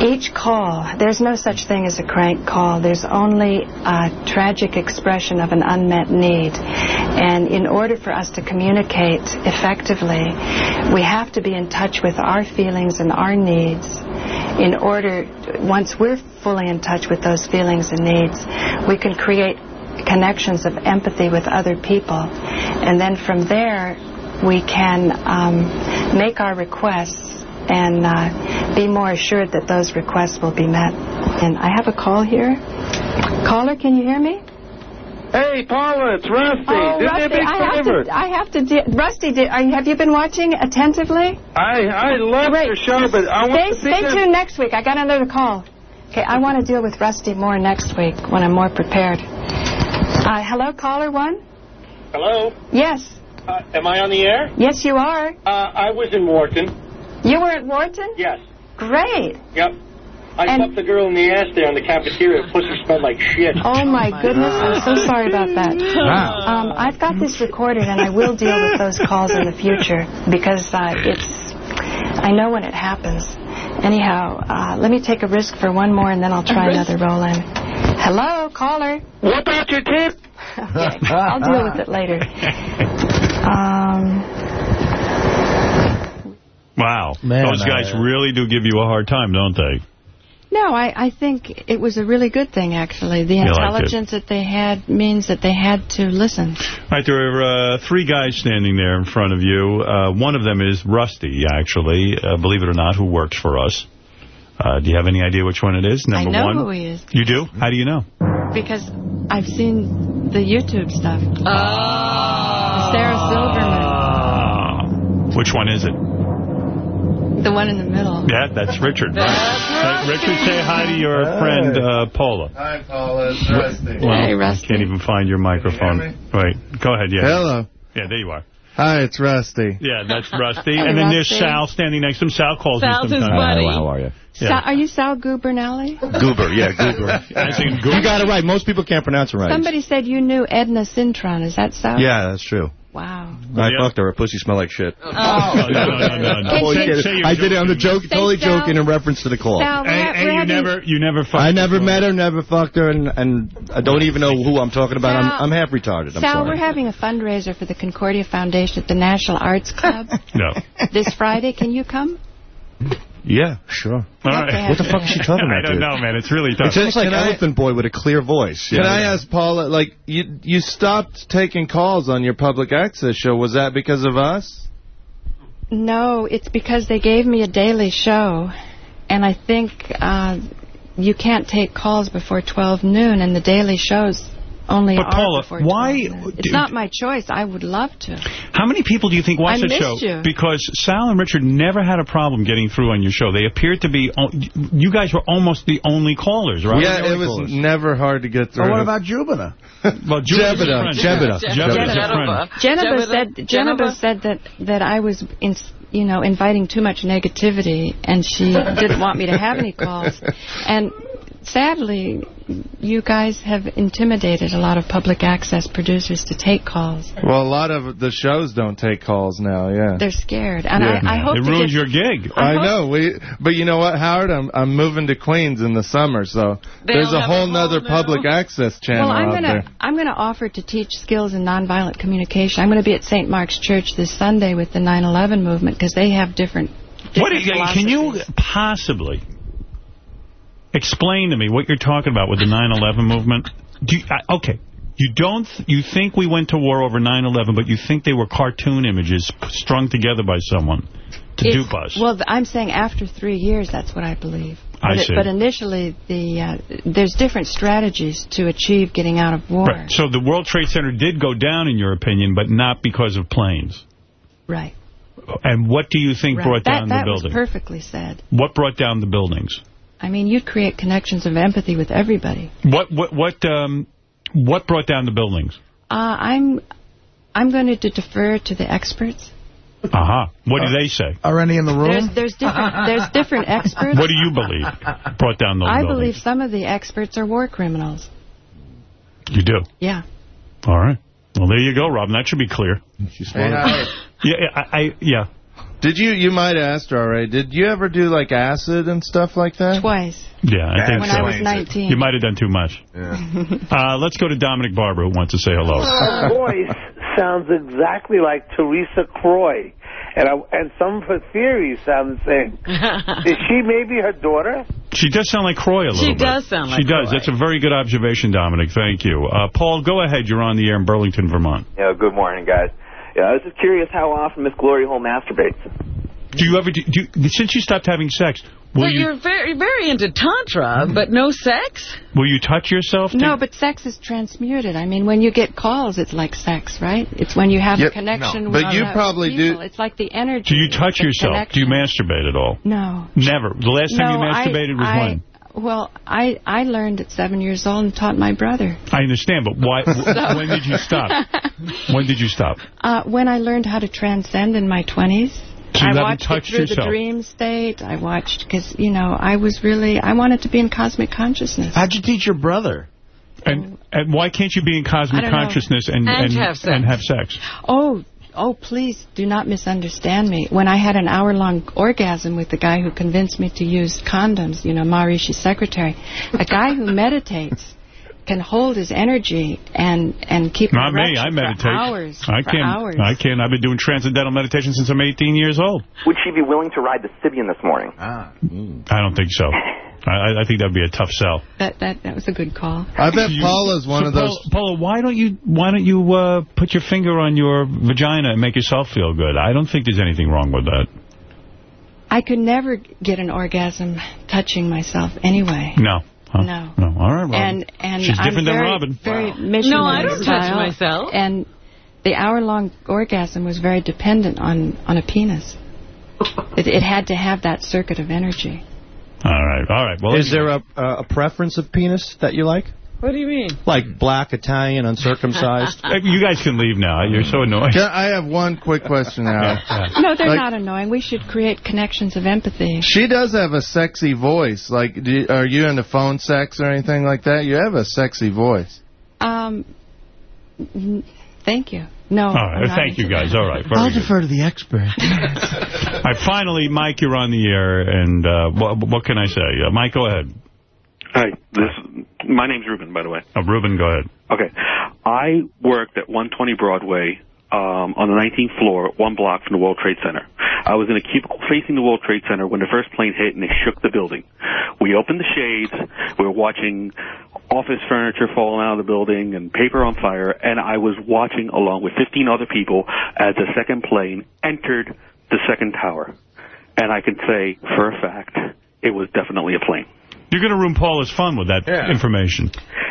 each call, there's no such thing as a crank call. There's only a tragic expression of an unmet need. And in order for us to communicate effectively, we have to be in touch with our feelings and our needs. In order, once we're fully in touch with those feelings and needs, we can create connections of empathy with other people. And then from there, we can um, make our requests and uh, be more assured that those requests will be met. And I have a call here. Caller, can you hear me? Hey, Paula, it's Rusty. Oh, Do me a Rusty, big I have to. I have to. Rusty, did, are have you been watching attentively? I I love Great. your show, but I want Stay, to see stay tuned next week. I got another call. Okay, I want to deal with Rusty more next week when I'm more prepared. Uh, hello, caller one. Hello. Yes, Uh, am I on the air? yes, you are. Uh, I was in Wharton. You were at Wharton. Yes. Great. Yep. I And- fucked the girl in the ass there in the cafeteria. Pussy smelled like shit. Oh my goodness, I'm so sorry about that. Wow. Um, I've got this recorded, and I will deal with those calls in the future because uh, it's. I know when it happens. Anyhow, uh, let me take a risk for one more, and then I'll try another roll in. Hello, caller. What about your tip? Okay, I'll deal with it later. Um, Wow. Man, Those guys I- really do give you a hard time, don't they? no, I, I think it was a really good thing, actually. The You intelligence that they had means that they had to listen. All right, there are uh, three guys standing there in front of you. Uh, one of them is Rusty, actually, uh, believe it or not, who works for us. Uh, do you have any idea which one it is? Number I know one. who he is You do? How do you know? because I've seen the YouTube stuff. Sarah Silverman, Which one is it? The one in the middle. Yeah, that's Richard. right. Uh, Richard, say hi to your friend uh, Paula. Hi, Paula. It's Rusty. Well, I can't even find your microphone. Wait, go ahead. Yeah. Hello. Yeah, there you are. Hi, it's Rusty. Yeah, that's Rusty. Hi, and then there's Sal standing next to him. Sal calls Sal's me his sometimes. buddy. How are you? Sal, are you Sal Gubernelli? Goober, yeah, Goober. I think Goober. You got it right. Most people can't pronounce it right. Somebody said you knew Edna Sintron. Is that Sal? Yeah, that's true. Wow. I fucked her. Her pussy smelled like shit. Oh, no, no, no, no. Can I'm only. Say I did it on the joke, Say totally Sal- joking in reference to the call. Sal, And, and you never, you never fucked I never met her, never fucked her, and, and I don't even know who I'm talking about. Sal- I'm, I'm half retarded. I'm Sal, sorry. we're having a fundraiser for the Concordia Foundation at the National Arts Club No. this Friday. Can you come? Yeah, sure. All right. What the fuck is she talking about, I about, don't dude? know, man. It's really tough. It's just like Can I- Elephant Boy with a clear voice. Can I ask Paula, like, you you stopped taking calls on your public access show. Was that because of us? No, it's because they gave me a daily show, and I think uh, you can't take calls before 12 noon, and the daily shows only But Paula, why- It's not my choice. I would love to. How many people do you think watch I the missed show? you. Because Sal and Richard never had a problem getting through on your show. They appeared to be, you guys were almost the only callers, right? Yeah, it was never hard to get through. Or what about Jubina? Well, Jubina's a friend. Jebediah. Jebediah's a friend. Jennifer Jebediah- said Jennifer said that that I was in, you know inviting too much negativity, and she didn't want me to have any calls. And sadly, you guys have intimidated a lot of public access producers to take calls. Well, a lot of the shows don't take calls now. Yeah. They're scared, and Yeah. I, I hope It ruins get, your gig. I know, we, but you know what, Howard? I'm I'm moving to Queens in the summer, so They'll there's a whole call nother now. public access channel Well, I'm out gonna there. I'm gonna offer to teach skills in nonviolent communication. I'm gonna be at St. Mark's Church this Sunday with the 9/11 movement because they have different. What you, can you possibly explain to me what you're talking about with the 9/11 movement? Do you, I, okay, you don't th- you think we went to war over 9/11, but you think they were cartoon images strung together by someone to It's- dupe us? Well, I'm saying after three years, that's what I believe. I but, see. but initially, the uh, there's different strategies to achieve getting out of war. Right. So the World Trade Center did go down, in your opinion, but not because of planes. Right. And what do you think right. brought that down that the was perfectly said. What brought down the buildings? I mean, you'd create connections of empathy with everybody. What what what um what brought down the buildings? Uh, I'm I'm going to defer to the experts. Uh-huh. What do they say? Are any in the room? there's different there's different experts. What do you believe brought down those I buildings? believe some of the experts are war criminals. You do? Yeah. All right. Well, there you go, Robin. That should be clear. Hey, Howard. Yeah, I, I yeah. Did you, you might have asked her already, did you ever do like acid and stuff like that? Twice. Yeah, I think When so. I was 19. You might have done too much. Uh, let's go to Dominic Barber, who wants to say hello. Her voice sounds exactly like Teresa Croy. And I, and some of her theories sound the same. Is she maybe her daughter? She does sound like Croy a little She bit. does sound like She does. Croy. That's a very good observation, Dominic. Thank you. Uh, Paul, go ahead. You're on the air in Burlington, Vermont. Yeah, good morning, guys. Yeah, I was just curious how often Miss Glory Hole masturbates. Do you ever, do, do you, since you stopped having sex, will But you you're very, very into Tantra, but no sex? will you touch yourself? No, but sex is transmuted. I mean, when you get calls, it's like sex, right? It's when you have Yep. a connection No. with But you other probably do- It's like the energy. Do you touch the yourself? Do you masturbate at all? No. Never. The last time No, you I- masturbated was I- when? Well, I, I learned at seven years old and taught my brother. I understand, but why? So- when did you stop? When did you stop? Uh, when I learned how to transcend in my 20s, So you I haven't watched it through yourself? the dream state. I watched, because, you know, I was really, I wanted to be in cosmic consciousness. How'd you teach your brother? And and why can't you be in cosmic I don't know. consciousness and And and, have sex. and have sex? Oh, oh, please do not misunderstand me. When I had an hour-long orgasm with the guy who convinced me to use condoms, you know, Maharishi's secretary, a guy who meditates can hold his energy and and keep Not me. I meditate. for hours. I can't. hours. I can't. I've been doing transcendental meditation since I'm 18 years old. Would she be willing to ride the Sybian this morning? Ah, I don't think so. I, I think that'd be a tough sell. That that that was a good call. I bet Paula's one So, of those. Paula, Paula, why don't you why don't you uh, put your finger on your vagina and make yourself feel good? I don't think there's anything wrong with that. I could never get an orgasm touching myself anyway. No. Huh? No. No. All right, Robin. And and She's I'm different than Robin. Very Wow. No, I don't touch myself. And the hour-long orgasm was very dependent on on a penis. It, it had to have that circuit of energy. All right. All right. Well, Is there a, uh, a preference of penis that you like? What do you mean? Like black, Italian, uncircumcised? You guys can leave now. You're so annoying. Can- I have one quick question now. No, they're Like- not annoying. We should create connections of empathy. She does have a sexy voice. Like, do you, are you into phone sex or anything like that? You have a sexy voice. Um, thank you. No. All right. I'm Thank you, guys. All right. Very I'll good. defer to the expert. All right. Finally, Mike, you're on the air, and uh, what, what can I say? Uh, Mike, go ahead. Hi, this my name's Ruben, by the way. Oh, Ruben, go ahead. Okay, I worked at 120 Broadway um, on the 19th floor, one block from the World Trade Center. I was in a cubicle facing the World Trade Center when the first plane hit and it shook the building. We opened the shades. We were watching office furniture falling out of the building and paper on fire, and I was watching along with 15 other people as the second plane entered the second tower. And I can say for a fact, it was definitely a plane. You're going to ruin Paula's fun with that information.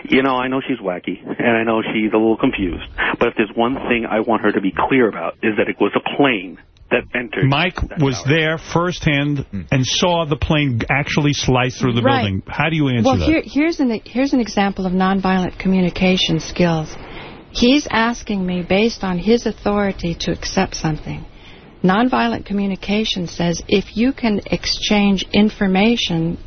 You know, I know she's wacky, and I know she's a little confused. But if there's one thing I want her to be clear about, is that it was a plane that entered. Mike was there firsthand and saw the plane actually slice through the Right. building. How do you answer well, that? Well, here, here's an here's an example of nonviolent communication skills. He's asking me based on his authority to accept something. Nonviolent communication says if you can exchange information,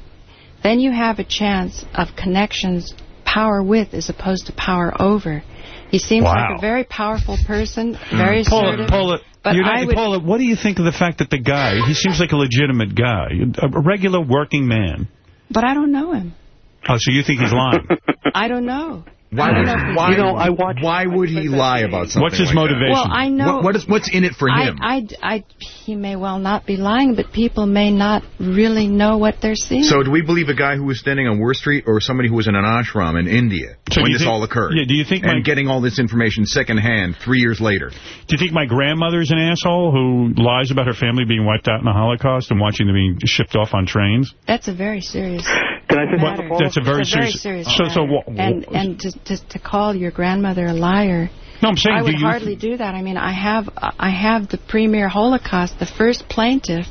then you have a chance of connections power with as opposed to power over. He seems Wow. like a very powerful person, mm. very Paula, assertive. Paula, but you're not- I would, Paula, what do you think of the fact that the guy, he seems like a legitimate guy, a a regular working man. but I don't know him. Oh, so you think he's lying? I don't know. Why, I would, know why, you know, I watch, why would he lie about something What's his like that? motivation? Well, I know. What, what is, what's in it for him? I, I, I, he may well not be lying, but people may not really know what they're seeing. So do we believe a guy who was standing on Wall Street or somebody who was in an ashram in India So when this think- all occurred? yeah, do you think And my- getting all this information secondhand three years later. Do you think my grandmother's an asshole who lies about her family being wiped out in the Holocaust and watching them being shipped off on trains? That's a very serious Can I say matter. Well, that's a very It's a very serious- serious so- so matter. wha- and and to, to to call your grandmother a liar. No, I'm saying, I do would you- hardly do that. I mean, I have I have the premier Holocaust, the first plaintiff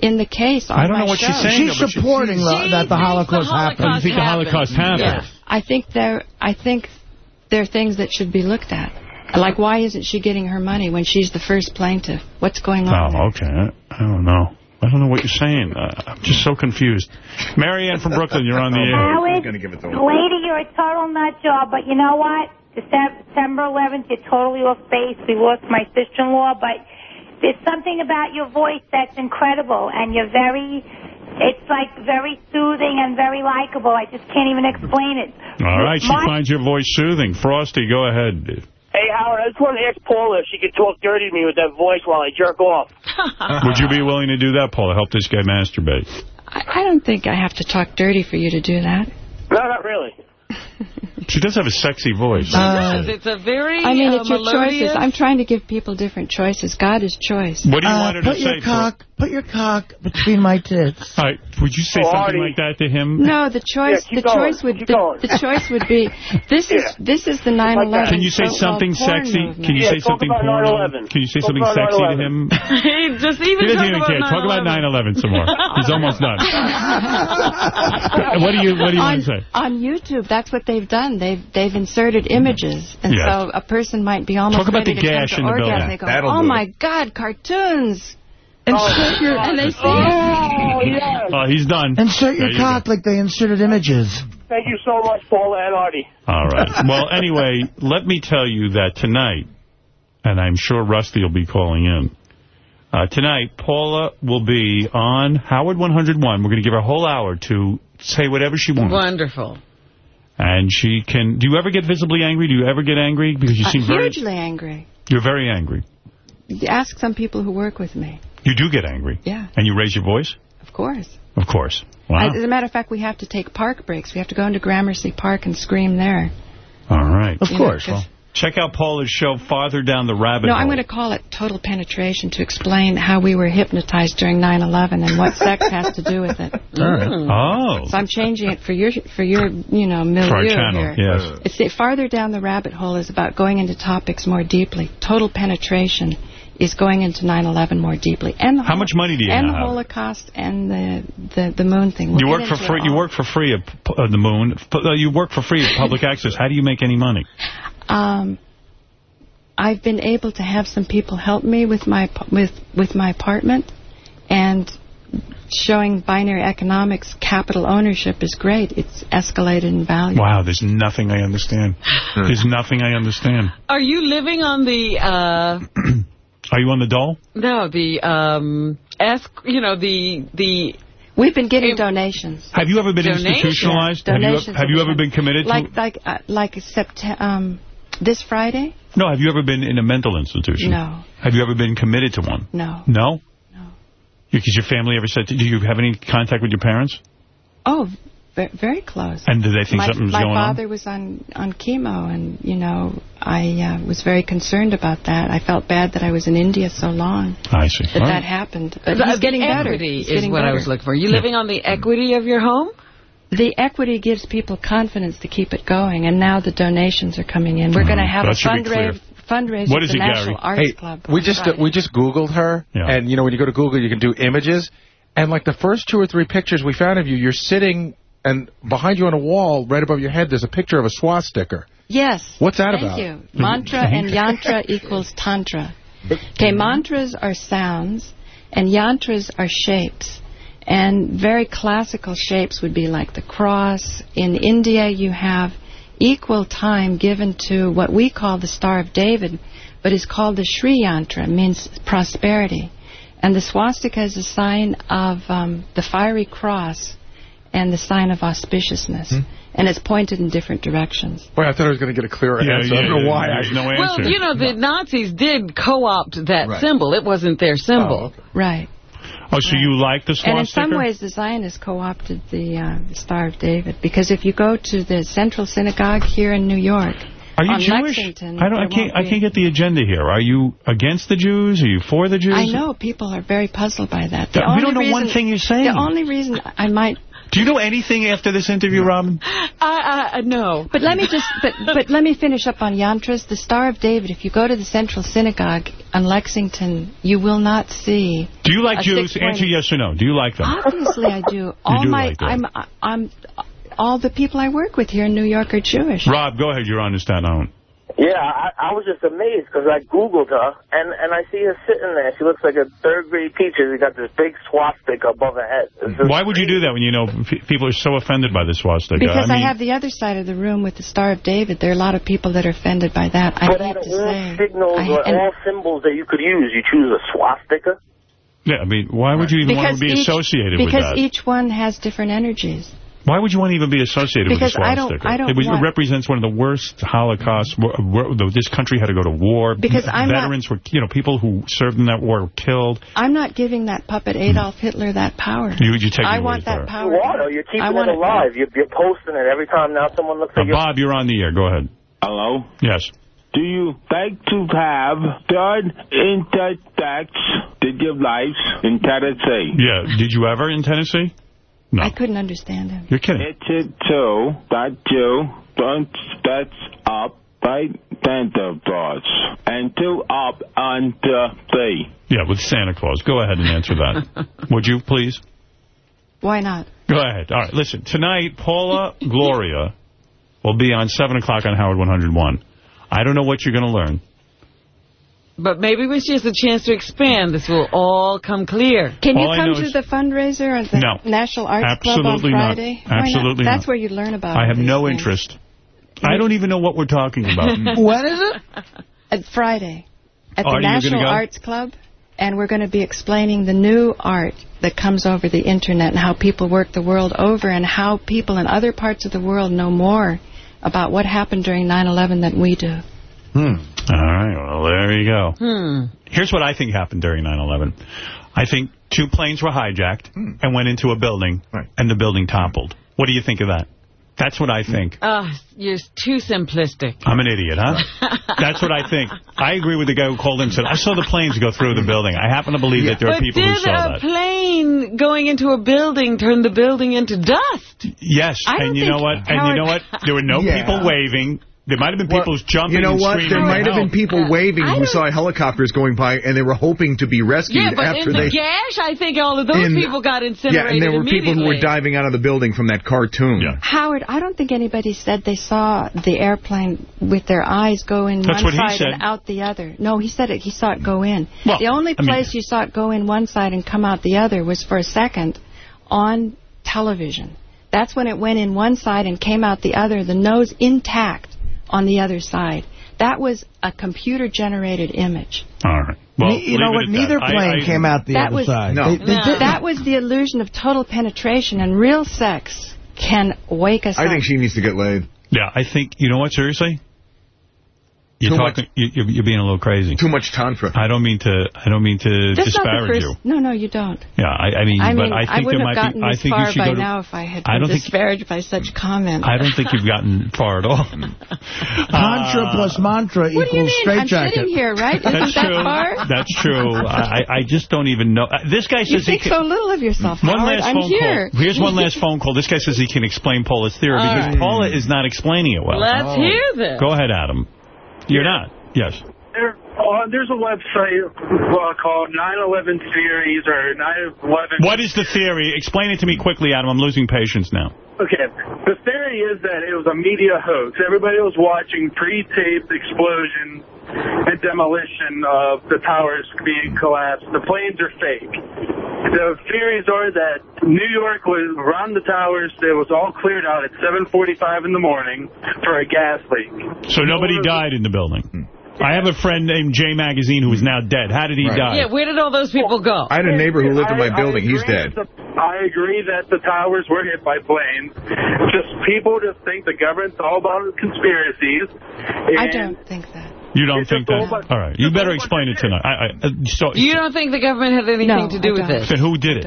in the case. On I don't my know what show. she's saying. She's supporting the, that the Holocaust happened. You think the Holocaust happened? Yeah. I think there I think there are things that should be looked at. Like, why isn't she getting her money when she's the first plaintiff? What's going on? Oh, okay. I, I don't know. I don't know what you're saying. Uh, I'm just so confused. Marianne from Brooklyn, you're on the air. Howard, lady, you're a total nut job, but you know what? December, December 11th, you're totally off base. We lost my sister-in-law, but there's something about your voice that's incredible, and you're very, it's like very soothing and very likable. I just can't even explain it. All right, she My- finds your voice soothing. Frosty, go ahead. Hey, Howard, I just want to ask Paula if she could talk dirty to me with that voice while I jerk off. Would you be willing to do that, Paula, to help this guy masturbate? I, I don't think I have to talk dirty for you to do that. No, not really. She does have a sexy voice. It's a very I mean, uh, it's your melodious. choices. I'm trying to give people different choices. God is choice. What do you Uh, want her to put your say? cock, put your cock between my tits. All right, would you say Oh, something Artie. like that to him? No, the choice. Yeah, the going, choice would. The, the choice would be. This is this is the 9/11. Can you say so-called something sexy? Can you Yeah, say talk something about porno? 9/11. Can you say something sexy to 9/11. him? just He doesn't talk even about care. Talk about 9/11. 9/11 some more. He's almost done. what do you What do you on, want to say? on YouTube, that's what they've done. They've they've inserted images, and Yeah. so a person might be almost Talk about ready the to come gash to in the orgasm. building. They go, That'll "Oh my it. God, cartoons!" Insert your, And they see. Oh, yes. Oh, he's done. insert your you cock like they inserted images. Thank you so much, Paula and Artie. All right. Well, anyway, let me tell you that tonight, and I'm sure Rusty will be calling in. Uh, tonight, Paula will be on Howard 101. We're going to give her a whole hour to say whatever she wants. Wonderful. And she can... Do you ever get visibly angry? Do you ever get angry? Because you Uh, seem very... hugely angry. You're very angry. Ask some people who work with me. You do get angry. Yeah, And you raise your voice? of course. Of course. Wow. As a matter of fact, we have to take park breaks. We have to go into Gramercy Park and scream there. All right. Of You know, Well, check out Paula's show, Farther Down the Rabbit No, Hole. No, I'm going to call it total penetration to explain how we were hypnotized during 9/11 and what sex has to do with it. Oh. So I'm changing it for your for your you know milieu For our channel, here. yes. It's the farther down the rabbit hole is about going into topics more deeply. Total penetration is going into 9/11 more deeply. And the How much money do you and have? the Holocaust and the the, the moon thing. We'll You work for free. You work for free at uh, the moon. Uh, You work for free at public access. How do you make any money? Um, I've been able to have some people help me with my with with my apartment, and showing binary economics capital ownership is great. It's escalated in value. Wow, there's nothing I understand. There's nothing I understand. Are you living on the, uh, Are you on the dole? no, the, um, ask, you know, the, the... We've been getting donations. Have you ever been Donations? institutionalized? Have you, Donations have you ever been committed to? Like like uh, like September um, this Friday? No, have you ever been in a mental institution? No. Have you ever been committed to one? No. No? No. Because your family ever said, to, do you have any contact with your parents? Oh, very close. And did they think my, something was my going on? My father was on on chemo, and you know, I uh, was very concerned about that. I felt bad that I was in India so long I see. that that happened. But he's the getting better. equity He's is getting what I was looking for. You living on the equity of your home? The equity gives people confidence to keep it going, and now the donations are coming in. We're going to have That a should be clear. fundraiser fundraiser What at is the it, National Gary? Arts Hey, Club. we just Friday. we just Googled her, Yeah. and you know when you go to Google, you can do images, and like the first two or three pictures we found of you, you're sitting, and behind you on a wall, right above your head, there's a picture of a swastika. Yes. What's that Thank about? you. Mantra and yantra equals tantra. Okay, mantras are sounds, and yantras are shapes. And very classical shapes would be like the cross. In India, you have equal time given to what we call the Star of David, but is called the Sri Yantra, means prosperity. And the swastika is a sign of um, the fiery cross and the sign of auspiciousness. And it's pointed in different directions. Boy, I thought I was going to get a clearer Yeah, answer. I don't know yeah, why. there's I, no answer. Well, you know, the Nazis did co-opt that Right. symbol. It wasn't their symbol. Right. Oh, so you like the swastika? And in some ways, the Zionists co-opted the, uh, the Star of David because if you go to the Central Synagogue here in New York, Are you Jewish? Lexington, I don't. I can't. I can't get the agenda here. Are you against the Jews? Are you for the Jews? I know people are very puzzled by that. The Yeah, we only don't know one thing you're saying. The only reason I might Do you know anything after this interview, Robin? I, I, no. But let me just, but but let me finish up on yantras. The Star of David. If you go to the Central Synagogue on Lexington, you will not see. Do you like a Jews? Answer yes or no. Do you like them? Obviously, I do. All do my, like them. I'm, I'm, all the people I work with here in New York are Jewish. Rob, go ahead. You're on the Staten Island. Yeah, I, I was just amazed because I Googled her, and, and I see her sitting there. She looks like a third-grade teacher. She got this big swastika above her head. Why would you do that when you know people are so offended by the swastika? Because I, mean, have the other side of the room with the Star of David. There are a lot of people that are offended by that. I But hate out of to all say. signals I- or all symbols that you could use, you choose a swastika? Yeah, I mean, why would you even want to be each, associated with that? because each one has different energies. Why would you want to even be associated Because with the I don't- swastika? I don't it, was, want- it represents one of the worst Holocausts. where- where This country had to go to war. Because I'm not- Veterans were, you know, people who served in that war were killed. I'm not giving that puppet Adolf Hitler that power. You, you take I want that it. power. You are, though. You're keeping I it want it alive. You're, you're posting it every time now someone looks Uh, at you. Bob, you're on the air. Go ahead. Hello? Yes. Do you like to have third intersex to give life in Tennessee? Yeah. Did you ever in Tennessee? No. I couldn't understand him. You're kidding. It's it too that you don't that's up right Santa Claus and two up on the three. Yeah, with Santa Claus. Go ahead and answer that. Would you, please? Why not? Go ahead. All right, listen. Tonight, Paula Gloria will be on 7 o'clock on Howard 101. I don't know what you're going to learn. But maybe when she has a chance to expand, this will all come clear. Can you All I come to the fundraiser at the No. National Arts Absolutely Club on not. Friday? Why Absolutely not? That's where you learn about it. I have no things. interest. I don't even know what we're talking about. when is it? At Friday. At the you're gonna National go? Arts Club. And we're going to be explaining the new art that comes over the Internet and how people work the world over and how people in other parts of the world know more about what happened during 9-11 than we do. Hmm. All right, well, there you go. Hmm. Here's what I think happened during 9/11. I think two planes were hijacked and went into a building, and the building toppled. What do you think of that? That's what I think. Ah, you're too simplistic. I'm an idiot, huh? That's what I think. I agree with the guy who called in and said, I saw the planes go through the building. I happen to believe that there are people who saw that. did a plane going into a building turn the building into dust? Yes, I and you know think what? And you know what? There were no Yeah. people waving. There might have been people jumping You know and what? screaming There for might have been help. people waving I who don't- saw helicopters going by, and they were hoping to be rescued Yeah, but in the they. gash, I think all of those In- people got incinerated yeah, and there were people who were diving out of the building from that cartoon. Yeah. Howard, I don't think anybody said they saw the airplane with their eyes go in That's one side and out the other. No, he said it. He saw it go in. Well, the only I mean- place you saw it go in one side and come out the other was for a second on television. That's when it went in one side and came out the other, the nose intact on the other side. That was a computer-generated image. All right. Well, Ne- you know what? Neither that. plane I- I- came out the that other was side. No. They- they did- That was the illusion of total penetration, and real sex can wake us I up. I think she needs to get laid. Yeah, I think, you know what, seriously? You're Too talking, you, you're, you're being a little crazy. Too much tantra. I don't mean to, I don't mean to That's disparage first. you. No, no, you don't. Yeah, I, I mean, I but mean, I think there wouldn't might have gotten be, I think you far should by go to, now if I had I been don't think- disparaged by such comments. I don't think you've gotten far at all. Tantra plus mantra What do you equals mean? straight I'm jacket. sitting here, right? Isn't That's that true. far? That's true. I, I just don't even know. Uh, This guy You says he think can, so little of yourself, One Howard. last I'm phone here. call. Here's one last phone call. This guy says he can explain Paula's theory All because right. Paula is not explaining it well. Let's hear this. Go ahead, Adam. You're not. Yes. There, uh, there's a website uh, called 9/11 Theories or 9/11. What is the theory? Explain it to me quickly, Adam. I'm losing patience now. Okay, the theory is that it was a media hoax. Everybody was watching pre-taped explosion and demolition of the towers being collapsed. The planes are fake. The theories are that New York was around the towers. It was all cleared out at 7:45 in the morning for a gas leak. So nobody died in the building. I have a friend named Jay Magazine who is now dead. How did he die? Yeah, where did all those people go? I had a neighbor who lived in my I- I building. He's dead. the- I agree that the towers were hit by planes. Just people just think the government's all about conspiracies. I don't think that. You don't It's think just that? about- All right. You better explain it tonight. I, I, uh, so, You don't think the government had anything No, to do with don't. this? Then who did it?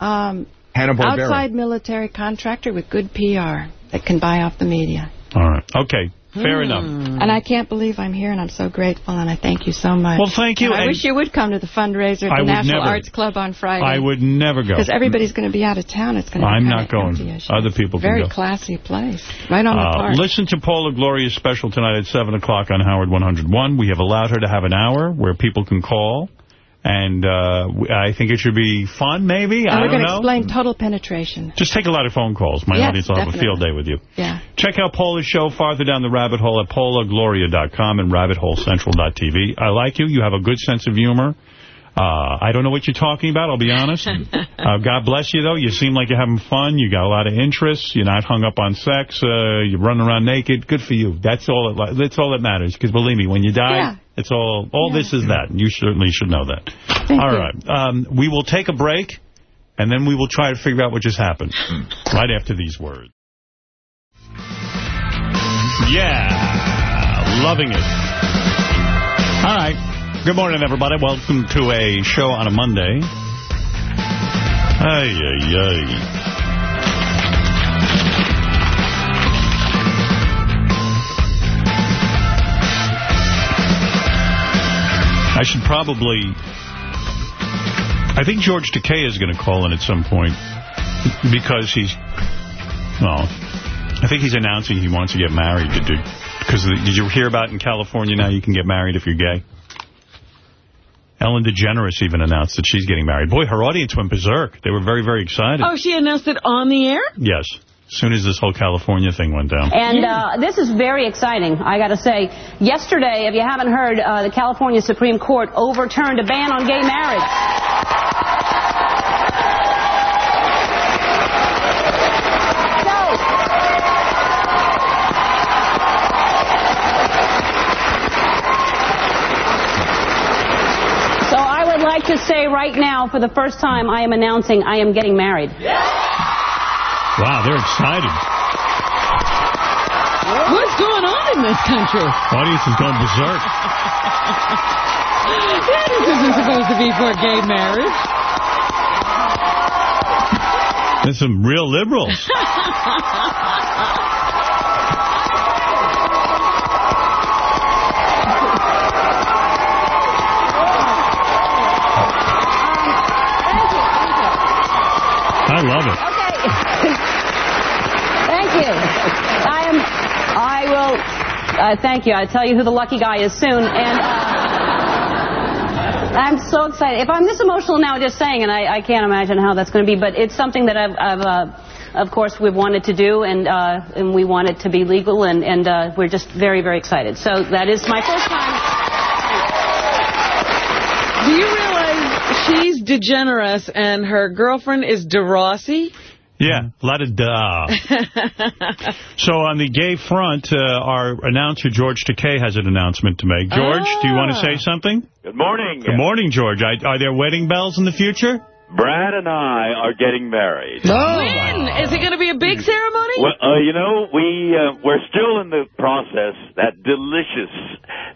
Um, Hanna-Barbera. outside military contractor with good PR that can buy off the media. All right. Okay. Fair Hmm. enough. And I can't believe I'm here, and I'm so grateful, and I thank you so much. Well, thank you, And I and- wish you would come to the fundraiser at I the National never. Arts Club on Friday. I would never go. Because everybody's going to be out of town. It's going to be I'm not going. empty, as you- Other people Very can go. classy place. Right on the Uh, park. listen to Paula Gloria's special tonight at 7 o'clock on Howard 101. We have allowed her to have an hour where people can call And uh, I think it should be fun, maybe? And I we're going to explain total penetration. Just take a lot of phone calls. My Yes, audience will have a field day with you. Yeah. Check out Paula's show farther down the rabbit hole at paulagloria.com and rabbitholecentral.tv. I like you. You have a good sense of humor. Uh, I don't know what you're talking about, I'll be honest. uh, God bless you, though. You seem like you're having fun. You got a lot of interests. You're not hung up on sex. Uh, you're running around naked. Good for you. That's all. It, li- that's all that matters. Because believe me, when you die, Yeah. it's all. All this is that. And you certainly should know that. Thank all you. right. Um, we will take a break, and then we will try to figure out what just happened. right after these words. Yeah, loving it. All right. Good morning, everybody. Welcome to a show on a Monday. Ay, ay, ay. I should probably... I think George Takei is going to call in at some point because he's... Well, I think he's announcing he wants to get married. Did you, because did you hear about in California now you can get married if you're gay? Ellen DeGeneres even announced that she's getting married. Boy, her audience went berserk. They were very, very excited. Oh, she announced it on the air? Yes. As soon as this whole California thing went down. And uh, this is very exciting, I got to say. Yesterday, if you haven't heard, uh, the California Supreme Court overturned a ban on gay marriage. To say right now, for the first time, I am announcing I am getting married. Wow, they're excited. What's going on in this country? Audience is going berserk. Yeah, this isn't supposed to be for gay marriage. There's some real liberals. I love it. Okay. thank you. I am. I will. Uh, thank you. I tell you who the lucky guy is soon, and uh, I'm so excited. If I'm this emotional now, just saying, and I, I can't imagine how that's going to be, but it's something that I've. I've uh, of course, we've wanted to do, and uh, and we want it to be legal, and and uh, we're just very, very excited. So that is my first time. Do you realize she's DeGeneres and her girlfriend is DeRossi? Yeah, a lot of duh. so on the gay front, uh, our announcer, George Takei, has an announcement to make. George, do you want to say something? Good morning. Good morning, George. I, are there wedding bells in the future? Brad and I are getting married. When? Is it going to be a big ceremony? Well, uh, you know, we uh, we're still in the process, that delicious,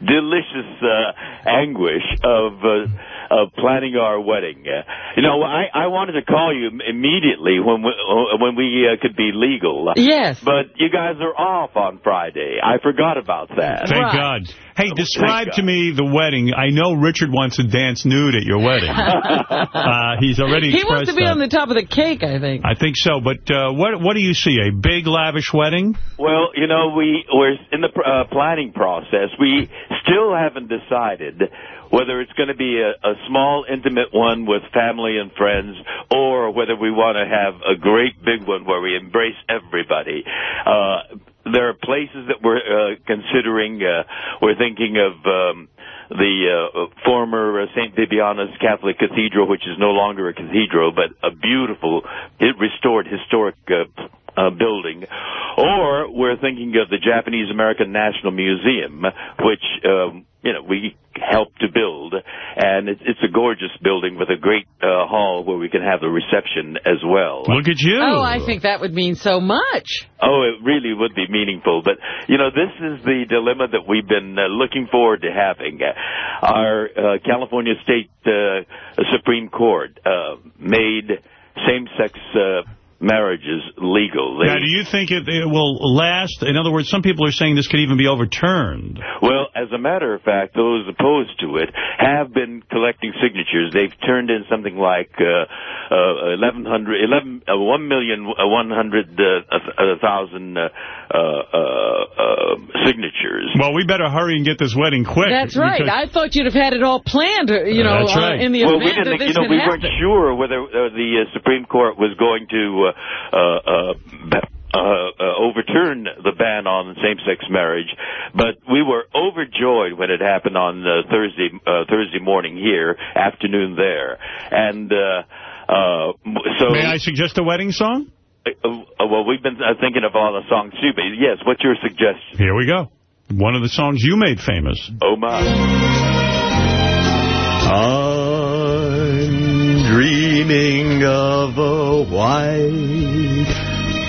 delicious uh, anguish of uh, of planning our wedding. Uh, you know, I I wanted to call you immediately when we, uh, when we uh, could be legal. Yes. But you guys are off on Friday. I forgot about that. Thank God. Hey, describe to me the wedding. I know Richard wants to dance nude at your wedding. uh, he's already He wants to be that. on the top of the cake, I think. I think so, but uh, what what do you see? A big, lavish wedding? Well, you know, we we're in the uh, planning process. We still haven't decided whether it's going to be a, a small, intimate one with family and friends, or whether we want to have a great big one where we embrace everybody. Uh, there are places that we're uh, considering. Uh, we're thinking of. Um, the uh, former St. Vibiana's Catholic Cathedral, which is no longer a cathedral, but a beautiful, it restored historic uh, uh, building. Or we're thinking of the Japanese American National Museum, which, um, you know, we helped to build. And it's, it's a gorgeous building with a great uh, hall where we can have a reception as well. Look at you. Oh, I think that would mean so much. Oh, it really would be meaningful. But, you know, this is the dilemma that we've been uh, looking forward to having. Uh, our uh, California State uh, Supreme Court uh, made same-sex uh, marriages legal. They, Now, do you think it, it will last? In other words, some people are saying this could even be overturned. Well, as a matter of fact, those opposed to it have been collecting signatures. They've turned in something like uh, uh, 1,100, 11, uh, 1,100,000 uh, uh, uh, uh, signatures. Well, we better hurry and get this wedding quick. That's right. I thought you'd have had it all planned, you know, uh, right. in the well, we event didn't, that this you know, could we happen. weren't sure whether uh, the uh, Supreme Court was going to uh, uh, uh, uh, uh, overturn the ban on same-sex marriage, but we were overjoyed when it happened on uh, Thursday uh, Thursday morning here, afternoon there, and uh, uh, so. May I suggest a wedding song? Uh, uh, well, we've been uh, thinking of all the songs too, but yes, what's your suggestion? Here we go. One of the songs you made famous. Oh my. I'm dreaming of a white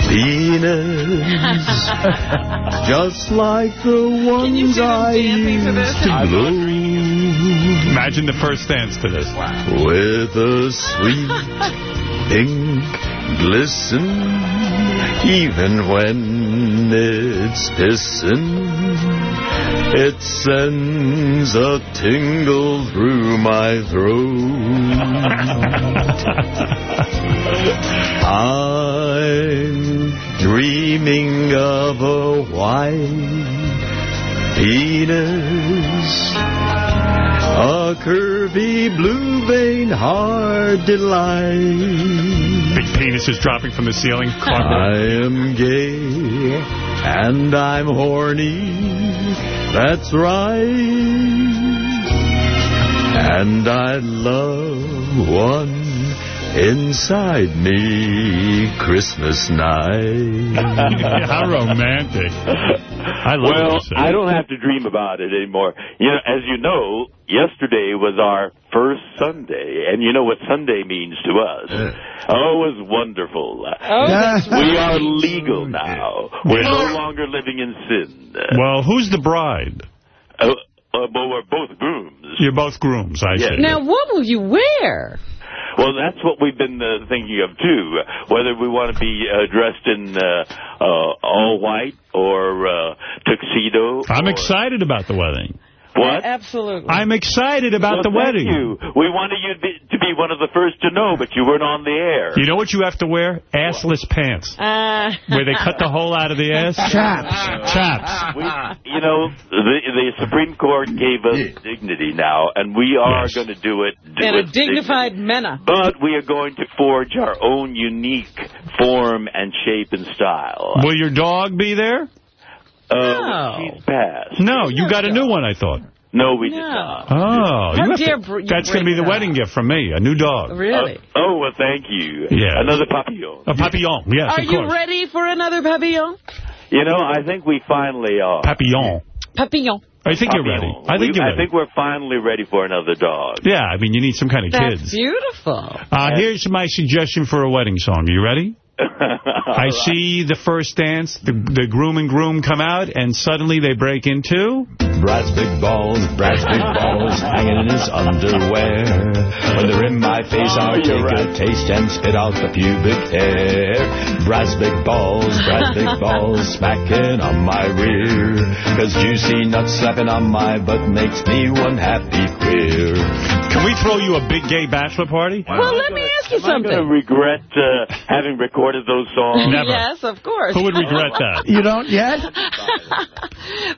Venus, just like the ones I used to bloom. Imagine the first dance to this. With a sweet pink glisten, even when it's pissing, it sends a tingle through my throat. I'm dreaming of a white penis, a curvy blue vein hard delight. Big penis is dropping from the ceiling. I am gay and I'm horny. That's right. And I love one inside me Christmas night. How romantic. I love well. I don't have to dream about it anymore. You know, as you know, yesterday was our first Sunday, and you know what Sunday means to us. Oh, it was wonderful. Oh, we are legal now. We're no longer living in sin. Well, who's the bride? Uh, uh, but we're both grooms. You're both grooms, I Yes. see. Now, what will you wear? Well, that's what we've been uh, thinking of too. Whether we want to be uh, dressed in uh, uh, all white or uh, tuxedo. I'm or- excited about the wedding. What? Absolutely. I'm excited about Well, the thank wedding. You. We wanted you to be, to be one of the first to know, but you weren't on the air. You know what you have to wear? Assless pants. Uh, Where they cut the hole out of the ass? Chaps. Chaps. We, you know, the, the Supreme Court gave us dignity now, and we are going to do it. Do and a it dignified manner. But we are going to forge our own unique form and shape and style. Will your dog be there? Uh, she's passed. No, you got a new one, I thought. No, we did not. Oh, How you have dare to- br- you that's going to be the that wedding gift from me, a new dog. Really? Oh, well, thank you. Yeah. Another papillon. A papillon, yes, Are of you ready for another papillon? You know, I think we finally are. Papillon. Papillon. I think you're ready. I think We- you're ready. I think we're finally ready for another dog. Yeah, I mean, you need some kind of That's kids. beautiful. Uh, here's my suggestion for a wedding song. Are you ready? I see the first dance, the, the groom and groom come out, and suddenly they break into... Brad's big balls, Brad's big balls hanging in his underwear. When they're in my face, I'll take a taste and spit out the pubic hair. Brad's big balls, Brad's big balls smacking on my rear. Cause juicy nuts slapping on my butt makes me one happy queer. Can we throw you a big gay bachelor party? Well, let me ask you Am I going to regret uh, having recorded those songs? Yes, of course. Who would regret that? You don't yet?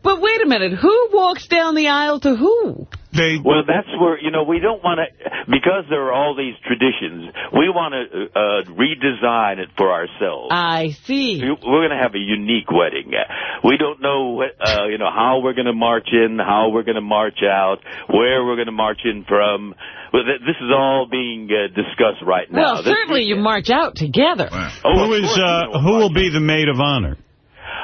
but wait a minute. Who walks down the aisle to who? They Well, that's where, you know, we don't want to, because there are all these traditions, we want to uh, redesign it for ourselves. I see. We're going to have a unique wedding. We don't know, what, uh, you know, how we're going to march in, how we're going to march out, where we're going to march in from. Well, th- This is all being uh, discussed right now. Well, This certainly you march out together. Oh, who of is course, uh, who will be the maid of honor?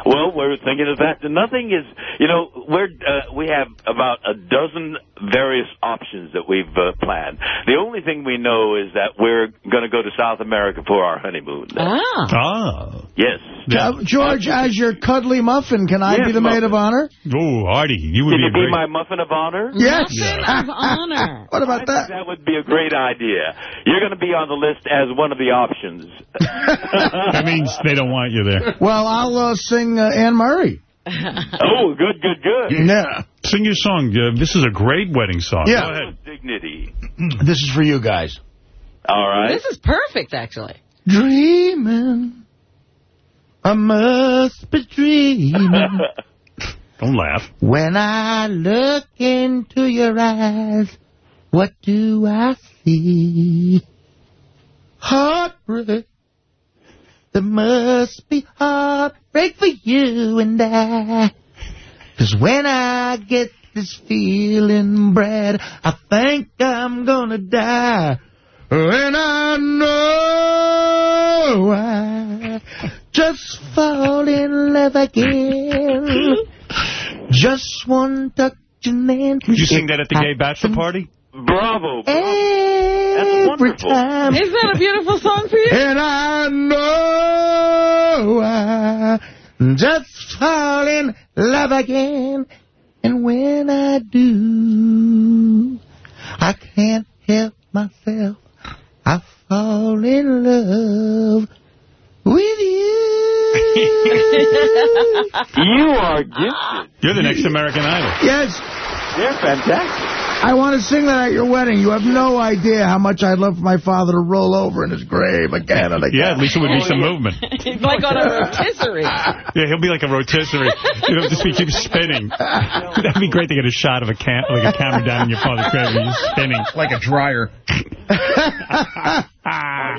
Well, we're thinking of that. Nothing is, you know, we're uh, we have about a dozen various options that we've uh, planned. The only thing we know is that we're going to go to South America for our honeymoon. Ah. Ah. Yes. Uh, George, as your cuddly muffin, can I Yes, be the maid of honor? Oh, Artie, you would Can be you a be great... my muffin of honor? Yes. Muffin Of honor. What about that? That would be a great idea. You're going to be on the list as one of the options. That means they don't want you there. Well, I'll uh, sing uh, Anne Murray. oh, good, good, good. Yeah. Sing your song. Uh, this is a great wedding song. Yeah. Go ahead. Dignity. This is for you guys. All right. This is perfect, actually. Dreaming. I must be dreaming. Don't laugh. when I look into your eyes, what do I see? Heartbreak. There must be heartbreak for you and I. Cause when I get this feeling, Brad, I think I'm gonna die. And I know I just fall in love again. Just one touch and then... You sing that at the gay bachelor party? Bravo. Every time. Isn't that a beautiful song for you? And I know I'm just fall in love again. And when I do, I can't help myself. I fall in love with you. You are gifted. You're the next American Idol. yes. You're fantastic. I want to sing that at your wedding. You have no idea how much I'd love for my father to roll over in his grave again and again. Yeah, at least it would be some movement. He's like on a rotisserie. Yeah, he'll be like a rotisserie. You know, just be keep spinning. That'd be great to get a shot of a cam like a camera down in your father's grave and he's spinning. Like a dryer.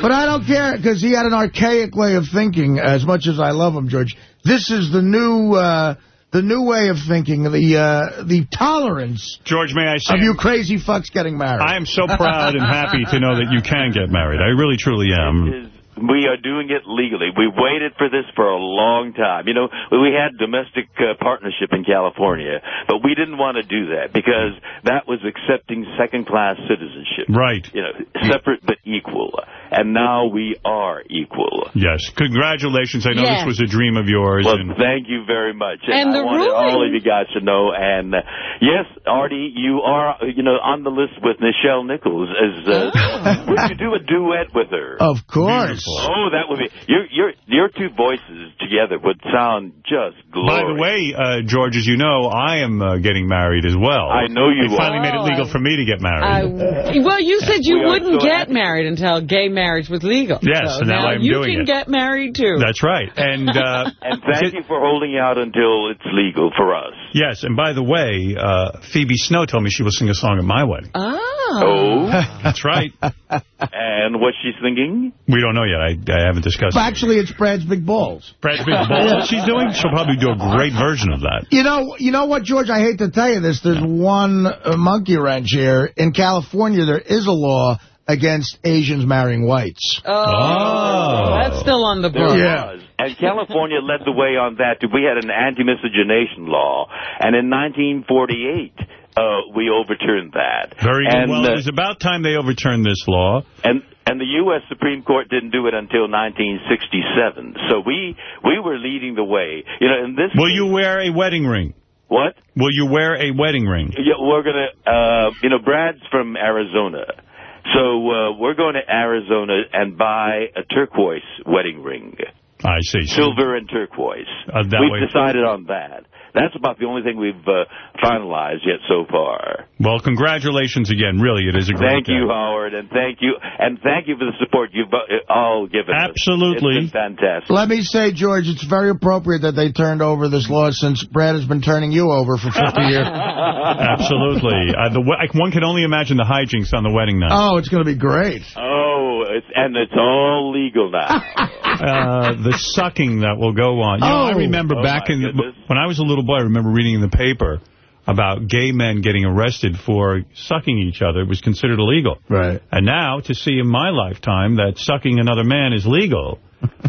But I don't care, because he had an archaic way of thinking, as much as I love him, George. This is the new uh, the new way of thinking, the uh, the tolerance George, may I say, of you crazy fucks getting married. I am so proud and happy to know that you can get married. I really, truly am. We are doing it legally. We waited for this for a long time. You know, we had domestic uh, partnership in California, but we didn't want to do that because that was accepting second-class citizenship. Right. You know, separate but equal. And now we are equal. Yes. Congratulations. I know Yes. this was a dream of yours. Well, and thank you very much. And I the wanted all of you guys to know. And uh, yes, Artie, you are, you know, on the list with Nichelle Nichols. As uh, would you do a duet with her? Of course. Oh, that would be your your your two voices together would sound just glorious. By the way, uh, George, as you know, I am uh, getting married as well. I know you They finally are. made it legal for me to get married. I, well, you said you We wouldn't so get happy. married until gay marriage was legal. Yes, so and now I'm you can get married, too. That's right. And uh, And thank you for holding out until it's legal for us. yes, and by the way, uh, Phoebe Snow told me she will sing a song at my wedding. Oh. That's right. And what's she singing? We don't know yet. I, I haven't discussed But it. actually, it's Brad's Big Balls. Brad's Big Balls that she's doing? She'll probably do a great version of that. You know, you know what, George? I hate to tell you this. There's one uh, monkey wrench here. In California, there is a law against Asians marrying whites. Oh, that's still on the There book. was. And California led the way on that. We had an anti-miscegenation law. And in 1948, uh, we overturned that. Very good. And, well, uh, it was about time they overturned this law. and and the U.S. Supreme Court didn't do it until 1967. So we we were leading the way. You know, in this Will you wear a wedding ring? what? Will you wear a wedding ring? Yeah, we're gonna. Uh, you know, Brad's from Arizona, so uh, we're going to Arizona and buy a turquoise wedding ring, I see. silver and turquoise. Uh, that we've way- decided on that. That's about the only thing we've uh, finalized yet so far. Well, congratulations again. Really, it is a great Thank day. you, Howard, and thank you, and thank you for the support you've uh, all given us. Absolutely. It's been fantastic. Let me say, George, it's very appropriate that they turned over this law since Brad has been turning you over for 50 years. Absolutely. Uh, the, one can only imagine the hijinks on the wedding night. Oh, it's going to be great. Oh, it's, and it's all legal now. Uh, the sucking that will go on. You know, I Oh. remember Oh, back in the, when I was a little boy, I remember reading in the paper about gay men getting arrested for sucking each other. It was considered illegal. Right. And now, to see in my lifetime that sucking another man is legal,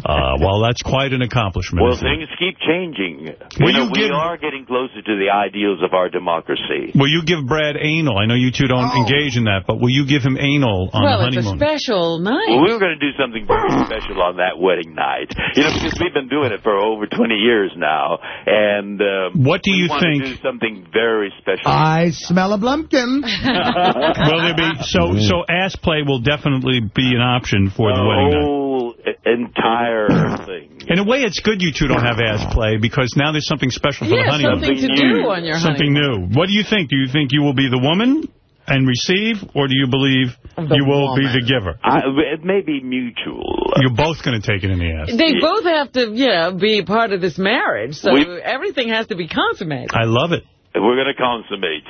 Uh, well, that's quite an accomplishment. Well, isn't it? things keep changing. Will you know, you we are getting closer to the ideals of our democracy. Will you give Brad anal? I know you two don't engage in that, but will you give him anal on well, the it's a honeymoon? special night. Well, we were going to do something very special on that wedding night. You know, because we've been doing it for over 20 years now. And um, What do we you want to think- do something very special. I smell a blumpkin. will there be so so ass play will definitely be an option for the the wedding night. Whole entire thing. In a way, it's good you two don't have ass play because now there's something special for the Yeah, honeymoon. something to do on your Something new. What do you think? Do you think you will be the woman and receive, or do you believe you will be the giver? I, it may be mutual. You're both going to take it in the ass. They both have to, yeah, be part of this marriage, so We- everything has to be consummated. I love it. We're going to consummate.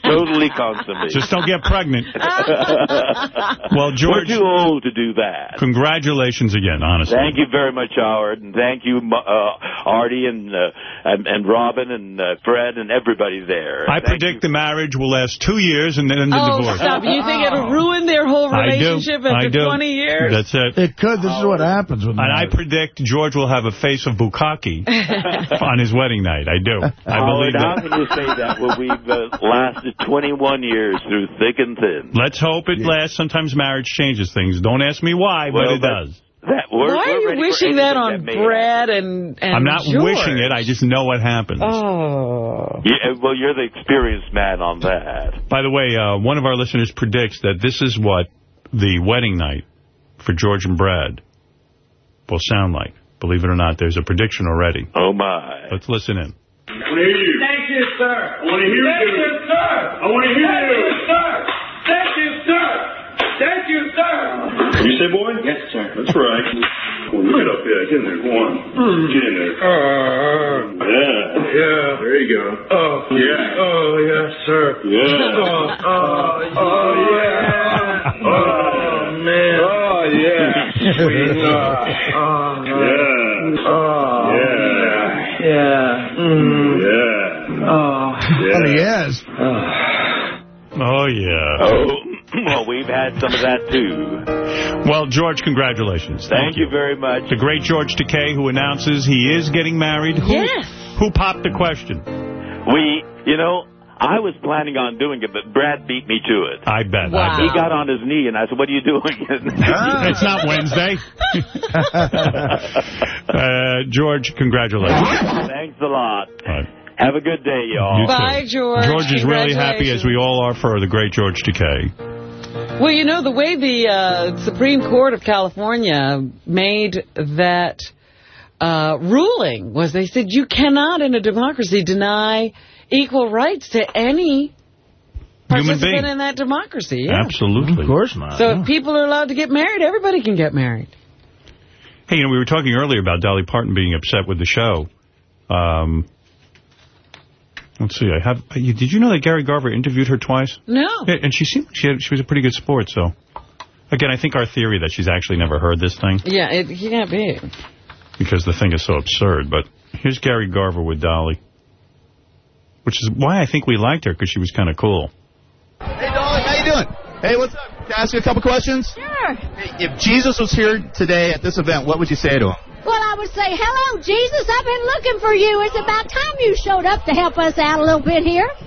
totally consummate. Just don't get pregnant. Well, George- We're too old to do that. Congratulations again, honestly. Thank you very much, Howard, and thank you, uh, Artie, and, uh, and and Robin, and uh, Fred, and everybody there. I Thank predict the marriage will last two years and then the oh, divorce. stop. You think it'll ruin their whole I do. relationship I after do. 20 years? That's it. It could. This is what happens with And I predict George will have a face of bukkake on his wedding night. I do. I Howard, believe that. Can you say that when we've uh, lasted 21 years through thick and thin? Let's hope it lasts. Sometimes marriage changes things. Don't ask me why, but it does. That, we're, Why are we're you wishing that on may Brad and, and I'm not George? wishing it. I just know what happens. Oh. Yeah, well, you're the experienced man on that. By the way, uh, one of our listeners predicts that this is what the wedding night for George and Brad will sound like. Believe it or not, there's a prediction already. Oh, my. Let's listen in. I I want to hear Thank you. you, sir. I want to hear Thank you. you, sir. Thank you, sir. Thank you, sir. You say, boy? Yes, sir. That's right. Well, get up there. Get in there. Go on. Mm. Get in there. Uh, uh, yeah. Yeah. There you go. Oh. Yeah. Oh, yes, sir. Yeah. Oh, oh, oh yeah. Oh, man. Oh, yeah. Sweet. Oh, Yeah. oh, Yeah. yeah. Mm. Yeah. Oh. Yeah. yes. Oh, yeah. Oh, well, we've had some of that, too. Well, George, congratulations. Thank you very much. The great George Takei, who announces he is getting married. Who, Yes. Who popped the question? We, you know, I was planning on doing it, but Brad beat me to it. I bet. Wow. He got on his knee, and I said, what are you doing? it's not Wednesday. uh, George, congratulations. Thanks a lot. All right. Have a good day, y'all. Bye, George. George is really happy, as we all are, for the great George Takei. Well, you know, the way the uh, Supreme Court of California made that uh, ruling was they said you cannot, in a democracy, deny equal rights to any Human participant being. in that democracy. Yeah. Absolutely. Of course not. So if people are allowed to get married, everybody can get married. Hey, you know, we were talking earlier about Dolly Parton being upset with the show. Um, let's see. I have. Uh, did you know that Gary Garver interviewed her twice? No. Yeah, and she seemed she had, she was a pretty good sport. So, again, I think our theory that she's actually never heard this thing Yeah, it can't be. because the thing is so absurd. But here's Gary Garver with Dolly, which is why I think we liked her because she was kind of cool. Hey, Dolly, how you doing? Hey, what's up? Can I ask you a couple questions? Sure. Hey, if Jesus was here today at this event, what would you say to him? Well, I would say, hello, Jesus. I've been looking for you. It's about time you showed up to help us out a little bit here.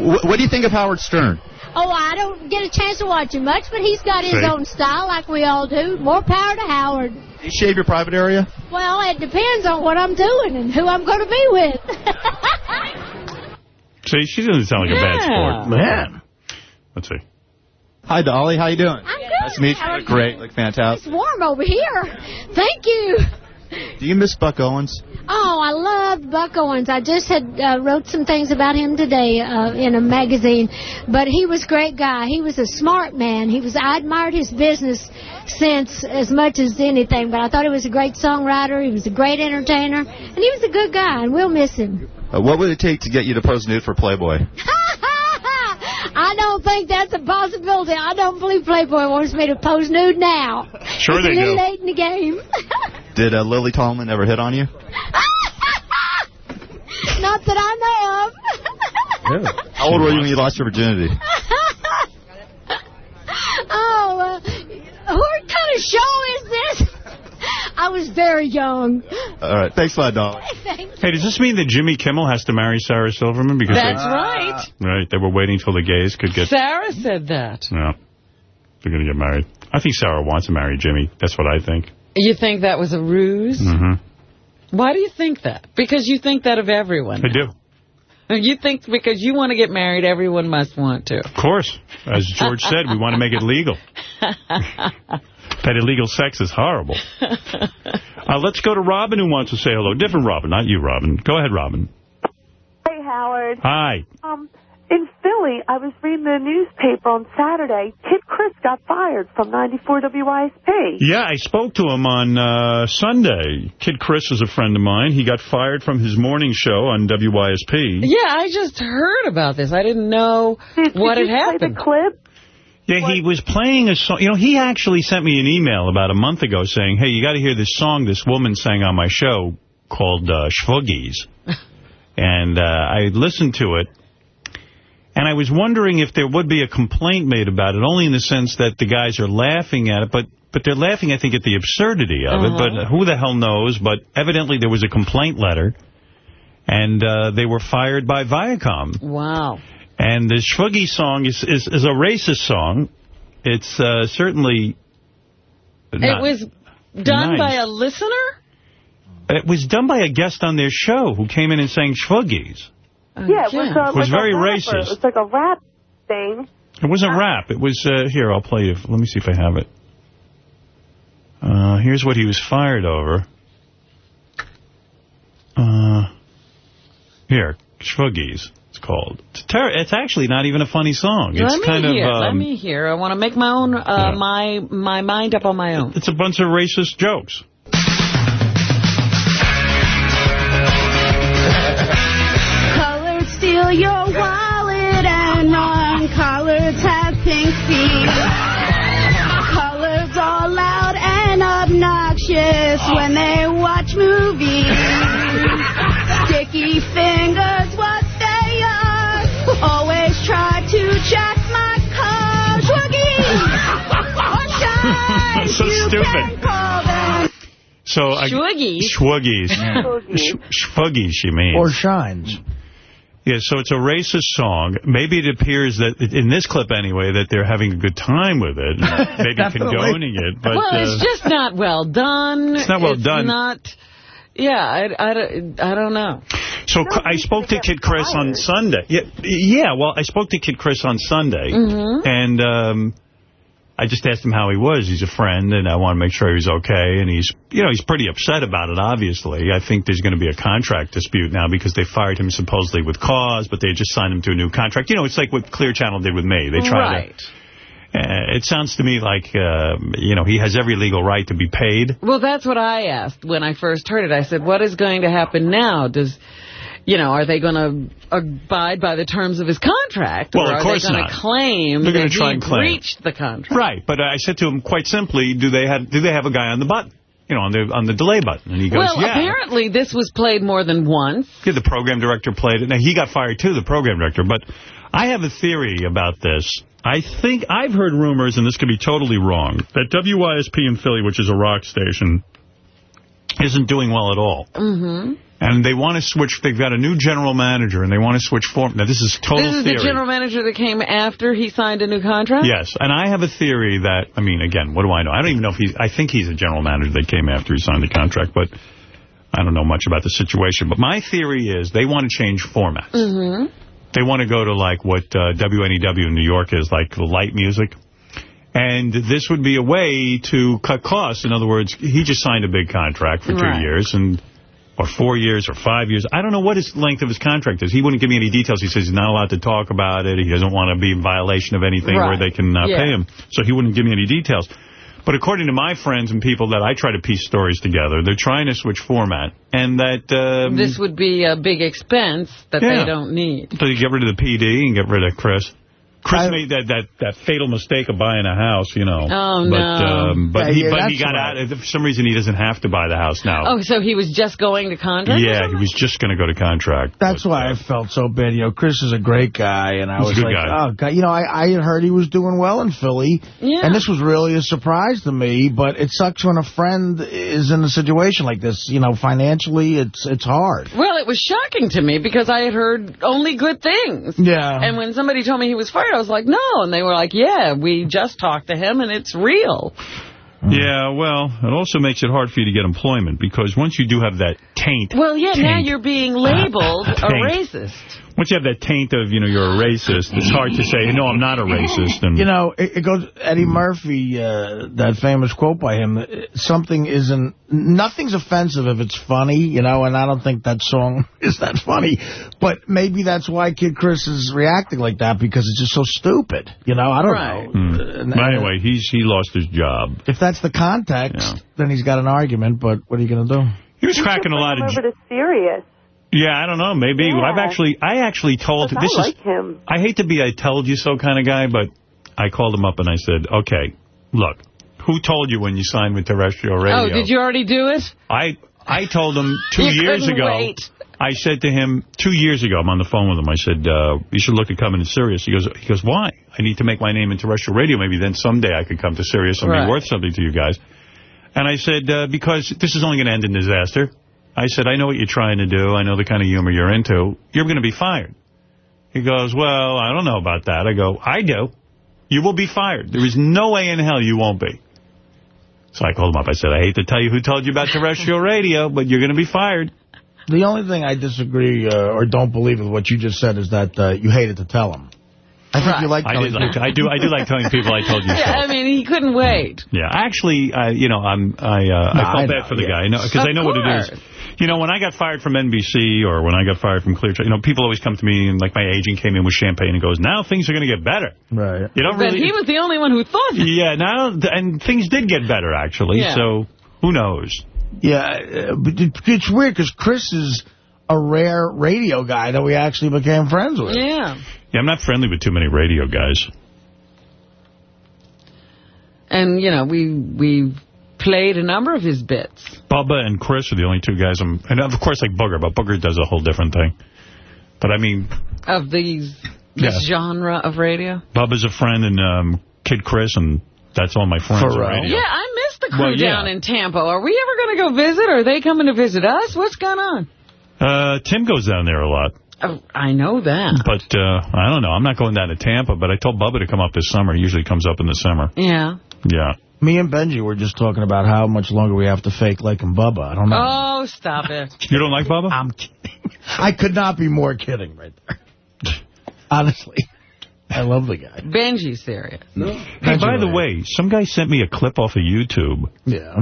What do you think of Howard Stern? oh, I don't get a chance to watch him much, but he's got his See? own style like we all do. More power to Howard. Do you shave your private area? Well, it depends on what I'm doing and who I'm going to be with. See, she doesn't sound like a bad sport. Man. Let's see. Hi, Dolly. How you doing? I'm good. Nice to meet you. Great. Look fantastic. It's warm over here. Thank you. Do you miss Buck Owens? Oh, I loved Buck Owens. I just had uh, wrote some things about him today uh, in a magazine, but he was a great guy. He was a smart man. He was. I admired his business sense as much as anything, but I thought he was a great songwriter. He was a great entertainer, and he was a good guy. And we'll miss him. Uh, what would it take to get you to pose nude for Playboy? I don't think that's a possibility. I don't believe Playboy wants me to pose nude now. Sure it's they a little do. late in the game. Did uh, Lily Tomlin ever hit on you? Not that I know of. yeah. How old were you when you lost your virginity? oh, uh, what kind of show is this? I was was very young. All right. Thanks a lot, Dolly. Hey, does this mean that Jimmy Kimmel has to marry Sarah Silverman? Because That's they, right. Right, they were waiting till the gays could get... Sarah said that. Yeah. they're going to get married. I think Sarah wants to marry Jimmy. That's what I think. You think that was a ruse? Mm-hmm. Why do you think that? Because you think that of everyone. I do. You think because you want to get married, everyone must want to. Of course. As George said, we want to make it legal. That illegal sex is horrible. Uh, let's go to Robin, who wants to say hello. Different Robin, not you, Robin. Go ahead, Robin. Hey, Howard. Hi. Um, in Philly, I was reading the newspaper on Saturday. Kid Chris got fired from 94 WYSP. Yeah, I spoke to him on uh, Sunday. Kid Chris is a friend of mine. He got fired from his morning show on WYSP. Yeah, I just heard about this. I didn't know what did had you play happened. the clip? Yeah, he was playing a song. You know, he actually sent me an email about a month ago saying, hey, you got to hear this song this woman sang on my show called uh, Schwuggies. and uh, I listened to it. And I was wondering if there would be a complaint made about it, only in the sense that the guys are laughing at it, but but they're laughing, I think, at the absurdity of it. Uh-huh. But who the hell knows? But evidently there was a complaint letter, and uh, they were fired by Viacom. Wow. And the Schwuggy song is, is, is a racist song. It's uh, certainly... it was done nice. by a listener? It was done by a guest on their show who came in and sang Schwuggies. Yeah, it was, uh, It was like very racist. It was like a rap thing. It wasn't rap. It was, uh, here, I'll play you. Let me see if I have it. Uh, here's what he was fired over. Uh, here, Schwuggies, it's called. It's, it's actually not even a funny song. It's Let me kind hear. of... Let um, me hear. I want to make my own, uh, my my mind up on my own. It's a bunch of racist jokes. Steal your wallet and non-coloreds have pink feet. Coloreds are loud and obnoxious when they watch movies. Sticky fingers, what they are, always try to jack my car. Swiggy! Or shine, So you stupid. can call them. So I, Schwuggies? Schwuggies. Sh- Schwuggies, she means. Or shines. Yeah, so it's a racist song. Maybe it appears that, in this clip anyway, that they're having a good time with it. Maybe condoning it. But, well, it's uh, just not well done. It's not well done. not... Yeah, I, I, don't- I don't know. So I spoke to Kid Chris on Sunday. Yeah, yeah, well, I spoke to Kid Chris on Sunday. Mhm. And um, I just asked him how he was. He's a friend, and I want to make sure he's okay. And he's, you know, he's pretty upset about it, obviously. I think there's going to be a contract dispute now because they fired him supposedly with cause, but they just signed him to a new contract. You know, it's like what Clear Channel did with me. They tried Right. to... Uh, it sounds to me like, uh, you know, he has every legal right to be paid. Well, that's what I asked when I first heard it. I said, what is going to happen now? Does, you know, are they going to abide by the terms of his contract? Well, or of are course they going not. to claim They're gonna that try he and claim. breached the contract? Right, but I said to him quite simply, do they have do they have a guy on the button? You know, on the on the delay button. And he goes, well, yeah. apparently this was played more than once. Yeah, the program director played it. Now, he got fired too, the program director. But I have a theory about this. I think I've heard rumors, and this could be totally wrong, that WYSP in Philly, which is a rock station, isn't doing well at all. Mm-hmm. And they want to switch. They've got a new general manager, and they want to switch form. Now, this is total This is theory. the general manager that came after he signed a new contract? Yes, and I have a theory that, I mean, again, what do I know? I don't even know if he's, I think he's a general manager that came after he signed the contract, but I don't know much about the situation. But my theory is they want to change formats. Mm-hmm. They want to go to like what uh, WNEW in New York is, like light music. And this would be a way to cut costs. In other words, he just signed a big contract for two Right. years, and or four years or five years. I don't know what his length of his contract is. He wouldn't give me any details. He says he's not allowed to talk about it. He doesn't want to be in violation of anything where they can uh, Yeah. pay him. So he wouldn't give me any details. But according to my friends and people that I try to piece stories together, they're trying to switch format. And that... Um, This would be a big expense that Yeah. they don't need. so you get rid of the PD and get rid of Chris. Chris made that, that, that fatal mistake of buying a house, you know. Oh, but, no. Um, but Yeah, he, yeah, but he got right. out. For some reason, he doesn't have to buy the house now. Oh, so he was just going to contract? yeah, he was just going to go to contract. That's why I felt so bad. You know, Chris is a great guy, and I He's a was good like, guy. oh, God. You know, I, I had heard he was doing well in Philly, Yeah. and this was really a surprise to me, but it sucks when a friend is in a situation like this. You know, financially, it's it's hard. Well, it was shocking to me because I had heard only good things. Yeah. And when somebody told me he was fired, I was like, no. And they were like, yeah, we just talked to him and it's real. Yeah, well, it also makes it hard for you to get employment because once you do have that taint, Well, yeah, now you're being labeled a racist. Once you have that taint of, you know, you're a racist, it's hard to say, no, I'm not a racist. And You know, it, it goes Eddie Murphy, uh, that famous quote by him, uh, something isn't, nothing's offensive if it's funny, you know, and I don't think that song is that funny. But maybe that's why Kid Chris is reacting like that, because it's just so stupid, you know, I don't Right. know. Hmm. And- But anyway, he's he lost his job. If that's the context, then he's got an argument, but what are you going to do? He was cracking a lot of... Over to Sirius. Yeah, I don't know. Maybe Yeah. I've actually, I actually told. I This like is. him. I hate to be a told you so kind of guy, but I called him up and I said, okay, look, who told you when you signed with terrestrial radio? Oh, did you already do it? I I told him two years ago. wait. I said to him two years ago. I'm on the phone with him. I said, uh, you should look at coming to Sirius. He goes, he goes, why? I need to make my name in terrestrial radio. Maybe then someday I could come to Sirius and Right. be worth something to you guys. And I said, uh, because this is only going to end in disaster. I said, I know what you're trying to do. I know the kind of humor you're into. You're going to be fired. He goes, well, I don't know about that. I go, I do. You will be fired. There is no way in hell you won't be. So I called him up. I said, I hate to tell you who told you about terrestrial radio, but you're going to be fired. The only thing I disagree uh, or don't believe with what you just said is that uh, you hated to tell him. I think you like I, telling did like, I do. I do like telling people I told you so. Yeah, I mean, he couldn't wait. Yeah, actually, I, you know, I'm, I, uh, No, I felt I bad for the yeah. guy, because I Of know what it is. Course. You know, when I got fired from NBC or when I got fired from Clear, Channel, you know, people always come to me and like my agent came in with champagne and goes, "Now things are going to get better." Right. You don't But really. he was the only one who thought that. yeah, now and things did get better actually. Yeah. So who knows? Yeah, uh, but it's weird because Chris is a rare radio guy that we actually became friends with. Yeah. Yeah, I'm not friendly with too many radio guys. And, you know, we we played a number of his bits. Bubba and Chris are the only two guys I'm, and of course like Booger, but Booger does a whole different thing. But I mean, Of these, this genre of radio. Bubba's a friend and um, Kid Chris, and that's all my friends radio. Yeah, I missed the crew Well, yeah. down in Tampa. Are we ever going to go visit? Are they coming to visit us? What's going on? Uh, Tim goes down there a lot. Oh, I know that. But uh, I don't know. I'm not going down to Tampa, but I told Bubba to come up this summer. He usually comes up in the summer. Yeah. Yeah. Me and Benji were just talking about how much longer we have to fake Lake and Bubba. I don't know. Oh, stop it. You don't like Bubba? I'm kidding. I could not be more kidding right there. Honestly. I love the guy. Benji's serious. No. Hey, by the way, some guy sent me a clip off of YouTube Yeah.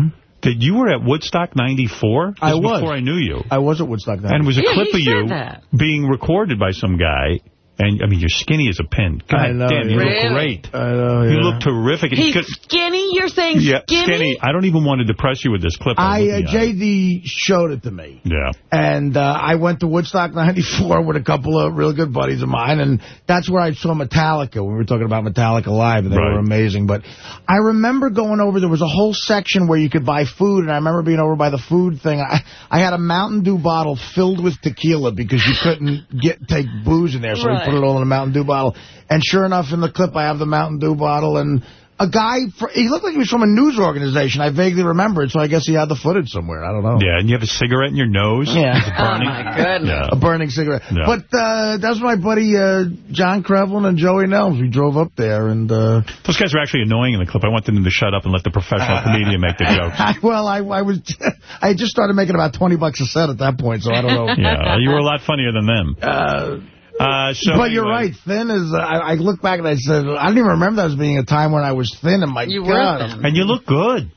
that you were at Woodstock 94. I was. before I knew you. I was at Woodstock then. And it was a Yeah, clip of you that. being recorded by some guy. And, I mean, you're skinny as a pin. God I know, damn, you yeah. look great. I know, You look terrific. He's could- skinny? You're saying yeah, skinny? I don't even want to depress you with this clip. I'm I, looking uh, at it. J.D. showed it to me. Yeah. And uh, I went to Woodstock 94 with a couple of real good buddies of mine, and that's where I saw Metallica. We were talking about Metallica Live, and they Right. were amazing. But I remember going over, there was a whole section where you could buy food, and I remember being over by the food thing. I, I had a Mountain Dew bottle filled with tequila because you couldn't get take booze in there, so Right. Put it all in a Mountain Dew bottle. And sure enough, in the clip, I have the Mountain Dew bottle, and a guy, fr he looked like he was from a news organization. I vaguely remember it, so I guess he had the footage somewhere. I don't know. Yeah, and you have a cigarette in your nose. Yeah. Oh, my goodness. Yeah. a burning cigarette. Yeah. But uh, that's my buddy uh, John Krevlin and Joey Nelms. We drove up there, and uh, Those guys were actually annoying in the clip. I wanted them to shut up and let the professional comedian make the jokes. I, well, I, I was I just started making about twenty bucks a set at that point, so I don't know. Yeah, you were a lot funnier than them. Uh, so but you're right. Thin is. Uh, I, I look back and I said I don't even remember that as being a time when I was thin. And my You were God, thin. And you look good.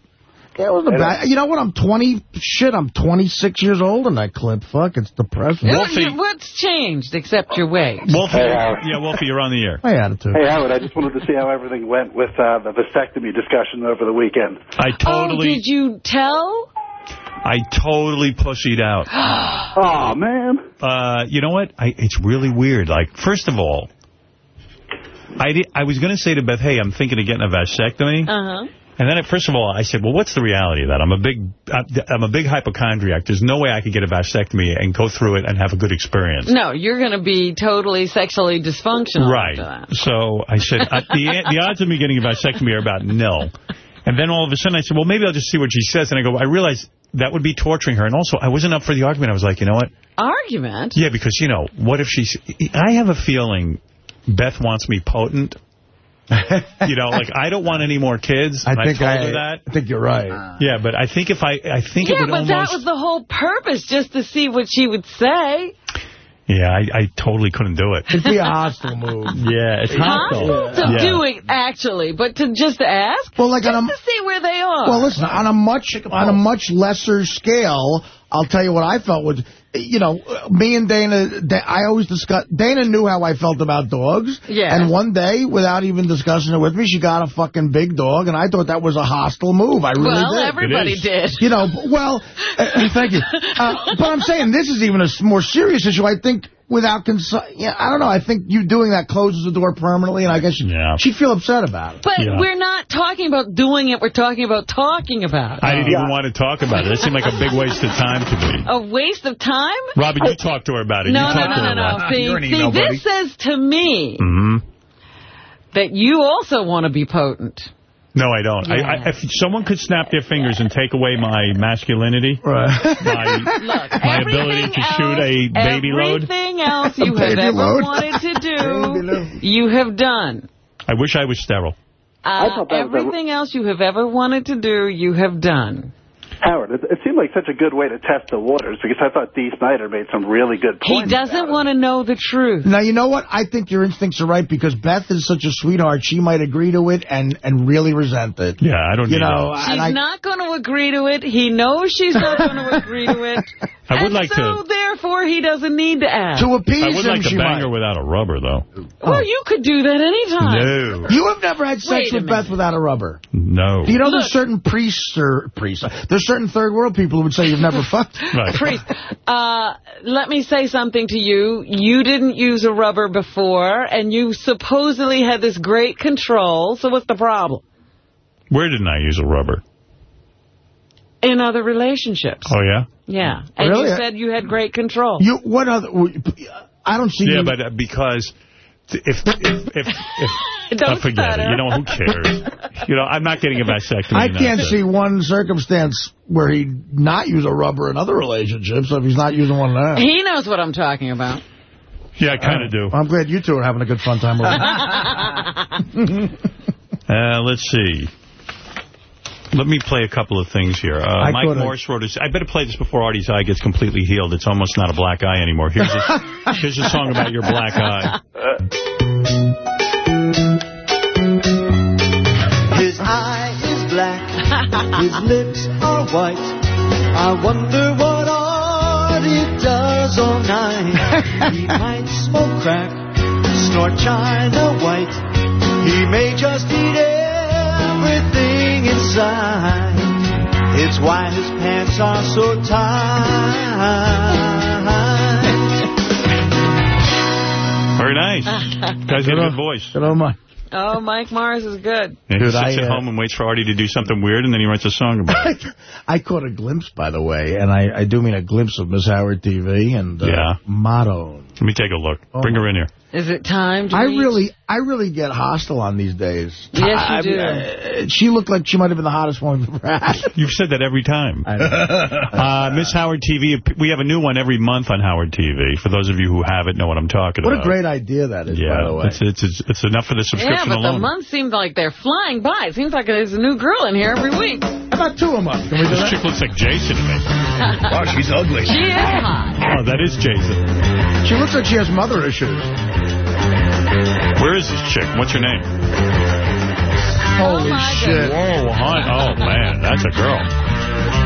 Yeah, it wasn't bad. You know what? I'm 20. Shit, I'm 26 years old in that clip. Fuck, it's depressing. Wolfie. What's changed except your weight? Wolfie, Hey, Howard. yeah, Wolfie, you're on the air. My attitude. Hey, Howard, I just wanted to see how everything went with uh, the vasectomy discussion over the weekend. I totally. Oh, totally, did you tell? I totally pussied out. Oh, man. Uh, you know what? I, it's really weird. Like, first of all, I, did, I was going to say to Beth, hey, I'm thinking of getting a vasectomy. Uh-huh. And then, first of all, I said, well, what's the reality of that? I'm a big I'm a big hypochondriac. There's no way I could get a vasectomy and go through it and have a good experience. No, you're going to be totally sexually dysfunctional Right. after that. So I said, uh, the, the odds of me getting a vasectomy are about nil. And then all of a sudden I said, well, maybe I'll just see what she says. And I go, I realize that would be torturing her. And also, I wasn't up for the argument. I was like, you know what? Argument? Yeah, because, you know, what if she's... I have a feeling Beth wants me potent. you know, like, I don't want any more kids. I and think told I, her that. I think you're right. Yeah, but I think if I... I think it Yeah, would but almost... that was the whole purpose, just to see what she would say. Yeah, I, I totally couldn't do it. It'd be a hostile move. Yeah, it's Hostile hostile. to Yeah. do it, actually, but to just ask? Well, like just on a- to see where they are. Well, listen, on a much on a much lesser scale, I'll tell you what I felt was, you know, me and Dana, I always discuss, Dana knew how I felt about dogs. Yeah. And one day, without even discussing it with me, she got a fucking big dog, and I thought that was a hostile move. I really Well, did. everybody did. You know, well, uh, thank you. Uh, but I'm saying this is even a more serious issue. I think without, cons yeah, I don't know, I think you doing that closes the door permanently, and I guess she, she'd feel upset about it. But we're not talking about doing it. We're talking about talking about it. I didn't even want to talk about it. It seemed like a big waste of time to me. A waste of time? Robin, you talk to her about it. No, you no, talk no, to no, no. about. See, see this says to me hmm that you also want to be potent. No, I don't. I, I, if someone could snap their fingers and take away my masculinity, my, Look, my ability to shoot a baby load, Everything else you have ever load? wanted to do, you have done. I wish I was sterile. Uh, thought that was everything else you have ever wanted to do, you have done. Howard, it, it seemed like such a good way to test the waters because I thought Dee Snider made some really good points. He doesn't want to know the truth. Now, you know what? I think your instincts are right because Beth is such a sweetheart. She might agree to it and, and really resent it. Yeah, I don't you need know, that. She's I, not going to agree to it. He knows she's not going to agree to it. I would and like so, to. therefore, he doesn't need to ask. To appease him, I would like to bang her without a rubber, though. Well, you could do that anytime. No. You have never had sex Wait a with Beth without a rubber. No. Do you know there's certain priests or priests? There's certain third world people who would say you've never fucked. Priest, uh, let me say something to you. You didn't use a rubber before, and you supposedly had this great control, so what's the problem? Where didn't I use a rubber? In other relationships. Oh, yeah? Yeah. And Really? you said you had great control. You what other? I don't see. Yeah, you, but uh, because if if if, if, if Don't uh, forget stutter. it, you know who cares? you know, I'm not getting a vasectomy. I can't see one circumstance where he'd not use a rubber in other relationships if he's not using one now. He knows what I'm talking about. Yeah, I kind of do. I'm glad you two are having a good fun time over Uh, let's see. Let me play a couple of things here. Uh, I Mike could've- Morse wrote us. I better play this before Artie's eye gets completely healed. It's almost not a black eye anymore. Here's a, here's a song about your black eye. His eye is black, his lips are white. I wonder what Artie does all night. he might smoke crack, snort China White. He may just eat everything inside. It's why his pants are so tight. Very nice. Guy's got a good voice. Good on Mike. Oh, Mike Mars is good. And he Dude, sits I, at uh, home and waits for Artie to do something weird, and then he writes a song about it. I caught a glimpse, by the way, and I, I do mean a glimpse of Miss Howard TV and uh, Yeah. Motto. Let me take a look. Oh, Bring her in here. Is it time to I reach? really, I really get hostile on these days. Yes, you I- I- do. uh, she looked like she might have been the hottest one we've ever had. You've said that every time. uh, Miss Howard TV, we have a new one every month on Howard TV. For those of you who have it, know what I'm talking about. What a great idea that is, yeah, by the way. It's, it's, it's, it's enough for the Yeah, subscription but the alone. months seem like they're flying by. It seems like there's a new girl in here every week. How about two a month? Can we do This that? chick looks like Jason to me. Wow, she's ugly. She is hot. Oh, that is Jason. She looks like she has mother issues. Where is this chick? What's her name? Holy oh my shit. Whoa, hon. Oh, man, that's a girl.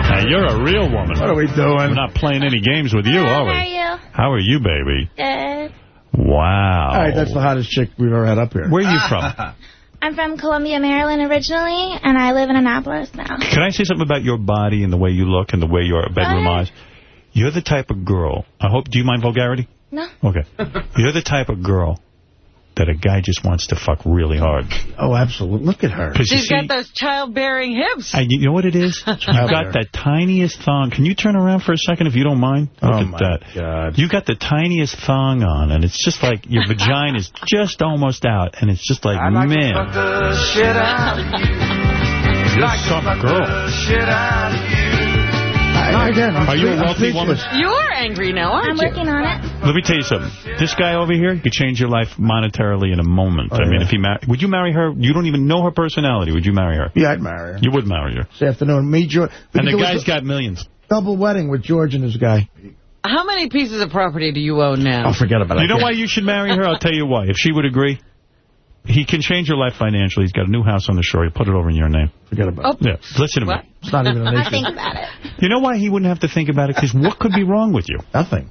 Now, you're a real woman. What are we doing? We're not playing any games with you, are we? How are we? you? How are you, baby? Good. Wow. All right, that's the hottest chick we've ever had up here. Where are you from? I'm from Columbia, Maryland originally, and I live in Annapolis now. Can I say something about your body and the way you look and the way your bedroom eyes? You're the type of girl. I hope. Do you mind vulgarity? No. Okay. You're the type of girl that a guy just wants to fuck really hard. Oh, absolutely. Look at her. you She's see- got those childbearing hips. And you know what it is? You've got that tiniest thong. Can you turn around for a second if you don't mind? Look Oh, at my that. God. You got the tiniest thong on, and it's just like your vagina is just almost out, and it's just like, man, the shit out of you. you're some girl. I, again, I'm Are you a I'm wealthy woman? You're angry now, aren't I'm you? working on it. Let me tell you something. This guy over here could change your life monetarily in a moment. Oh, I mean, if he mar would you marry her? You don't even know her personality. Would you marry her? Yeah, I'd marry her. You would marry her. This afternoon, me, George. And the guy's got millions. double wedding with George and this guy. How many pieces of property do you own now? I'll forget about it. You know why you should marry her? I'll tell you why. If she would agree, he can change your life financially. He's got a new house on the shore. He'll put it over in your name. Forget about Oh, it. Yeah, listen to What? me. It's not even an I'll think about it. You know why he wouldn't have to think about it? Because what could be wrong with you? Nothing.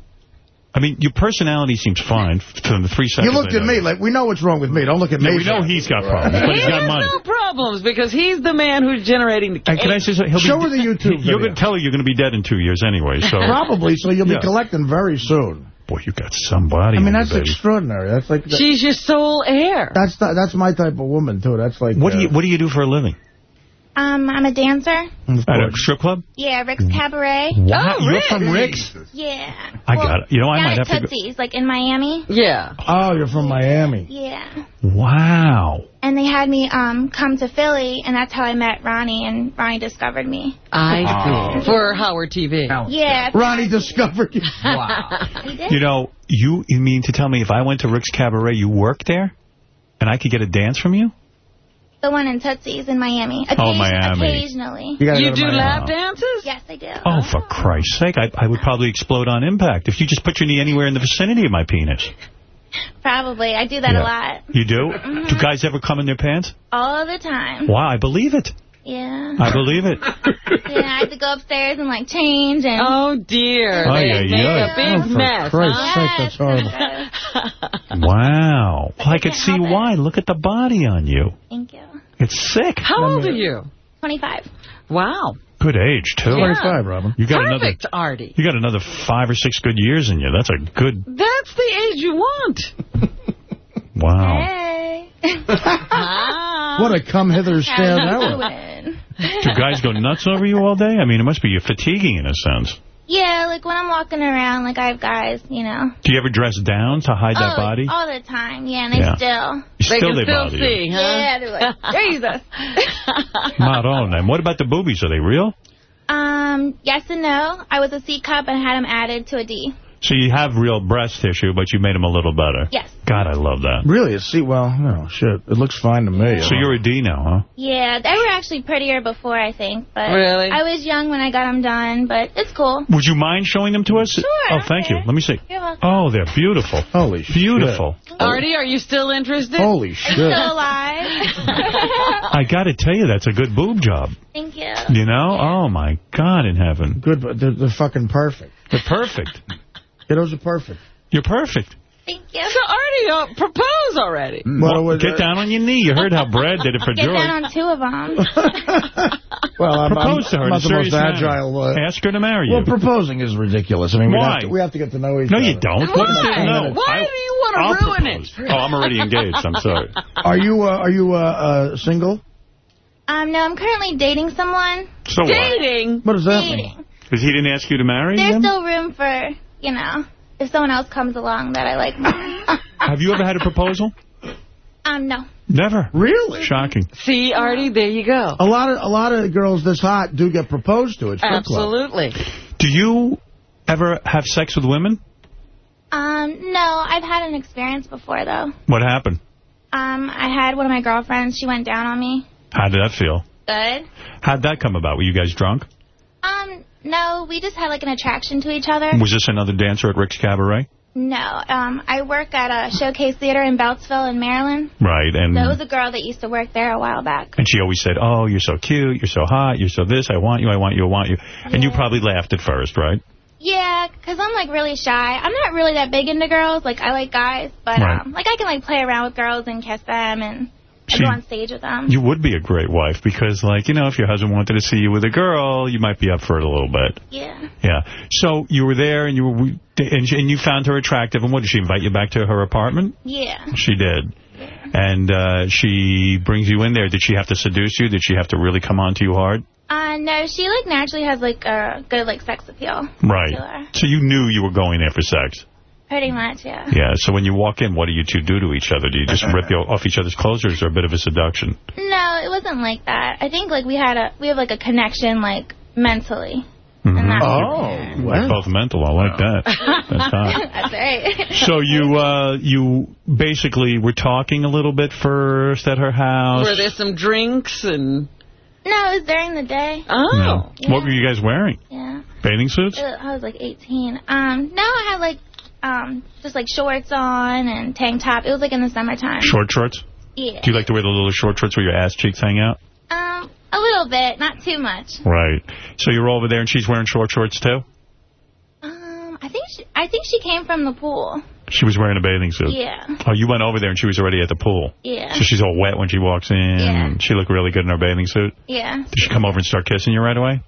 I mean, your personality seems fine from the three seconds. You looked at me like, we know what's wrong with me. Don't look at Yeah, me. we know he's got problems, but He he's got has money. no problems because he's the man who's generating the And can I say something? He'll Show be, her the YouTube You're going to tell her you're going to be dead in two years anyway. So, Probably, so you'll Yeah. be collecting very soon. Boy, you got somebody. I mean, that's you, baby. extraordinary. That's like that- She's your sole heir. that's the, that's my type of woman too. That's like What do uh, you What do you do for a living? Um, I'm a dancer. At a strip club? Yeah, Rick's Cabaret. Wow, Oh, you're from Rick's. Rick's. Yeah. I Well, got it. You know, I down might at have to go. Tootsie's, like in Miami. Yeah. Oh, you're from Miami. Yeah. Wow. And they had me um come to Philly, and that's how I met Ronnie, and Ronnie discovered me. I see. For Howard TV. Yeah. Ronnie discovered you. He did? You know, you, you mean to tell me if I went to Rick's Cabaret, you worked there? And I could get a dance from you? The one in Tootsie's in Miami. Oh, Miami. Occasionally. You, You do Miami. lap dances? Yes, I do. Oh, for Christ's sake, I, I would probably explode on impact if you just put your knee anywhere in the vicinity of my penis. Probably. I do that Yeah. a lot. You do? Do mm-hmm. guys ever come in their pants? All the time. Wow, I believe it. Yeah. I believe it. yeah, I have to go upstairs and, like, change and... Oh, dear. Oh, they yeah, make yeah. a big Oh, for mess, Christ's huh? sake, that's horrible. Wow. Well, I could see help it. why. Look at the body on you. Thank you. It's sick. How old are you? 25. Wow. Good age, too. Yeah. 25, Robin. You got another Perfect, Artie. you got another five or six good years in you. That's a good That's the age you want. wow. Hey. What a come hither, stand you out. doing? Do guys go nuts over you all day? I mean, it must be fatiguing in a sense. Yeah, like when I'm walking around, like I have guys, you know. Do you ever dress down to hide that oh, body? all the time. Yeah, and they Yeah. still. They still can they still bother see, you. huh? Yeah, they're like, Jesus. Not on. And what about the boobies? Are they real? um, yes and no. I was a C cup and had them added to a D. So you have real breast tissue, but you made them a little better. Yes. God, I love that. Really? See, well, no, shit. It looks fine to me. So you're a D now, huh? Yeah, they were actually prettier before, I think. But Really? I was young when I got them done, but it's cool. Would you mind showing them to us? Sure, Oh, thank you. Let me see. You're welcome. Oh, they're beautiful. Holy shit. Beautiful. Artie, are you still interested? Holy I'm shit. still alive. I got to tell you, that's a good boob job. Thank you. You know? Oh, my God in heaven. Good, but they're, they're fucking perfect. They're perfect. Kiddos are perfect. You're perfect. Thank you. So Artie, uh, propose already. Well, it was, Get down on your knee. You heard how Brad did it for Get Joy. down on two of them. Well, I'm, Propose I'm, to her I'm not the most agile. Uh, Ask her to marry you. well, proposing is ridiculous. I mean, we Why? have, to, we have to get to know each No, other. you don't. Why? What is? No. Why I- do you want to ruin propose. it? Oh, I'm already engaged. I'm sorry. Are you uh, are you uh, uh, single? um, no, I'm currently dating someone. So what? Dating. What does that mean? Because he didn't ask you to marry There's him? still room for, you know, if someone else comes along that I like more. Have you ever had a proposal? um, no. Never. Really? Shocking. See, Artie, there you go. A lot of a lot of girls this hot do get proposed to at strip clubs. Absolutely. Do you ever have sex with women? Um, no, I've had an experience before, though. What happened? Um, I had one of my girlfriends, she went down on me. How did that feel? Good. How'd that come about? Were you guys drunk? Um, no, we just had, like, an attraction to each other. Was this another dancer at Rick's Cabaret? No, um, I work at a showcase theater in Beltsville in Maryland. Right, and There was a girl that used to work there a while back. and she always said, oh, you're so cute, you're so hot, you're so this, I want you, I want you, I want you. And you probably laughed at first, right? Yeah, 'cause I'm, like, really shy. I'm not really that big into girls. Like, I like guys, but, Right. um, like, I can, like, play around with girls and kiss them and I See, go on stage with them. You would be a great wife because, like, you know, if your husband wanted to see you with a girl, you might be up for it a little bit. Yeah. Yeah. So you were there and you were And, she, and you found her attractive, and what, did she invite you back to her apartment? Yeah. She did. Yeah. And uh, she brings you in there. Did she have to seduce you? Did she have to really come on to you hard? Uh, no, she like naturally has like a good like sex appeal. Right. So you knew you were going there for sex. Pretty much, yeah. Yeah, so when you walk in, what do you two do to each other? Do you just rip you off each other's clothes, or is there a bit of a seduction? No, it wasn't like that. I think like we had a we have like a connection like mentally. Mm-hmm. Like both mental. I like that. That's hot. That's right. So you uh, you basically were talking a little bit first at her house. Were there some drinks and... No, it was during the day. Oh. Yeah. What were you guys wearing? Yeah. Bathing suits? Uh, I was like 18. Um, no, I had like um just like shorts on and tank top. It was like in the summertime. Short shorts? Yeah. Do you like to wear the little short shorts where your ass cheeks hang out? Um, a little bit, not too much. Right. So you're over there and she's wearing short shorts too? Um, I think she, I think she came from the pool. She was wearing a bathing suit? Yeah. Oh, you went over there and she was already at the pool? Yeah. So she's all wet when she walks in. Yeah. She looked really good in her bathing suit? Yeah. Did she come over and start kissing you right away?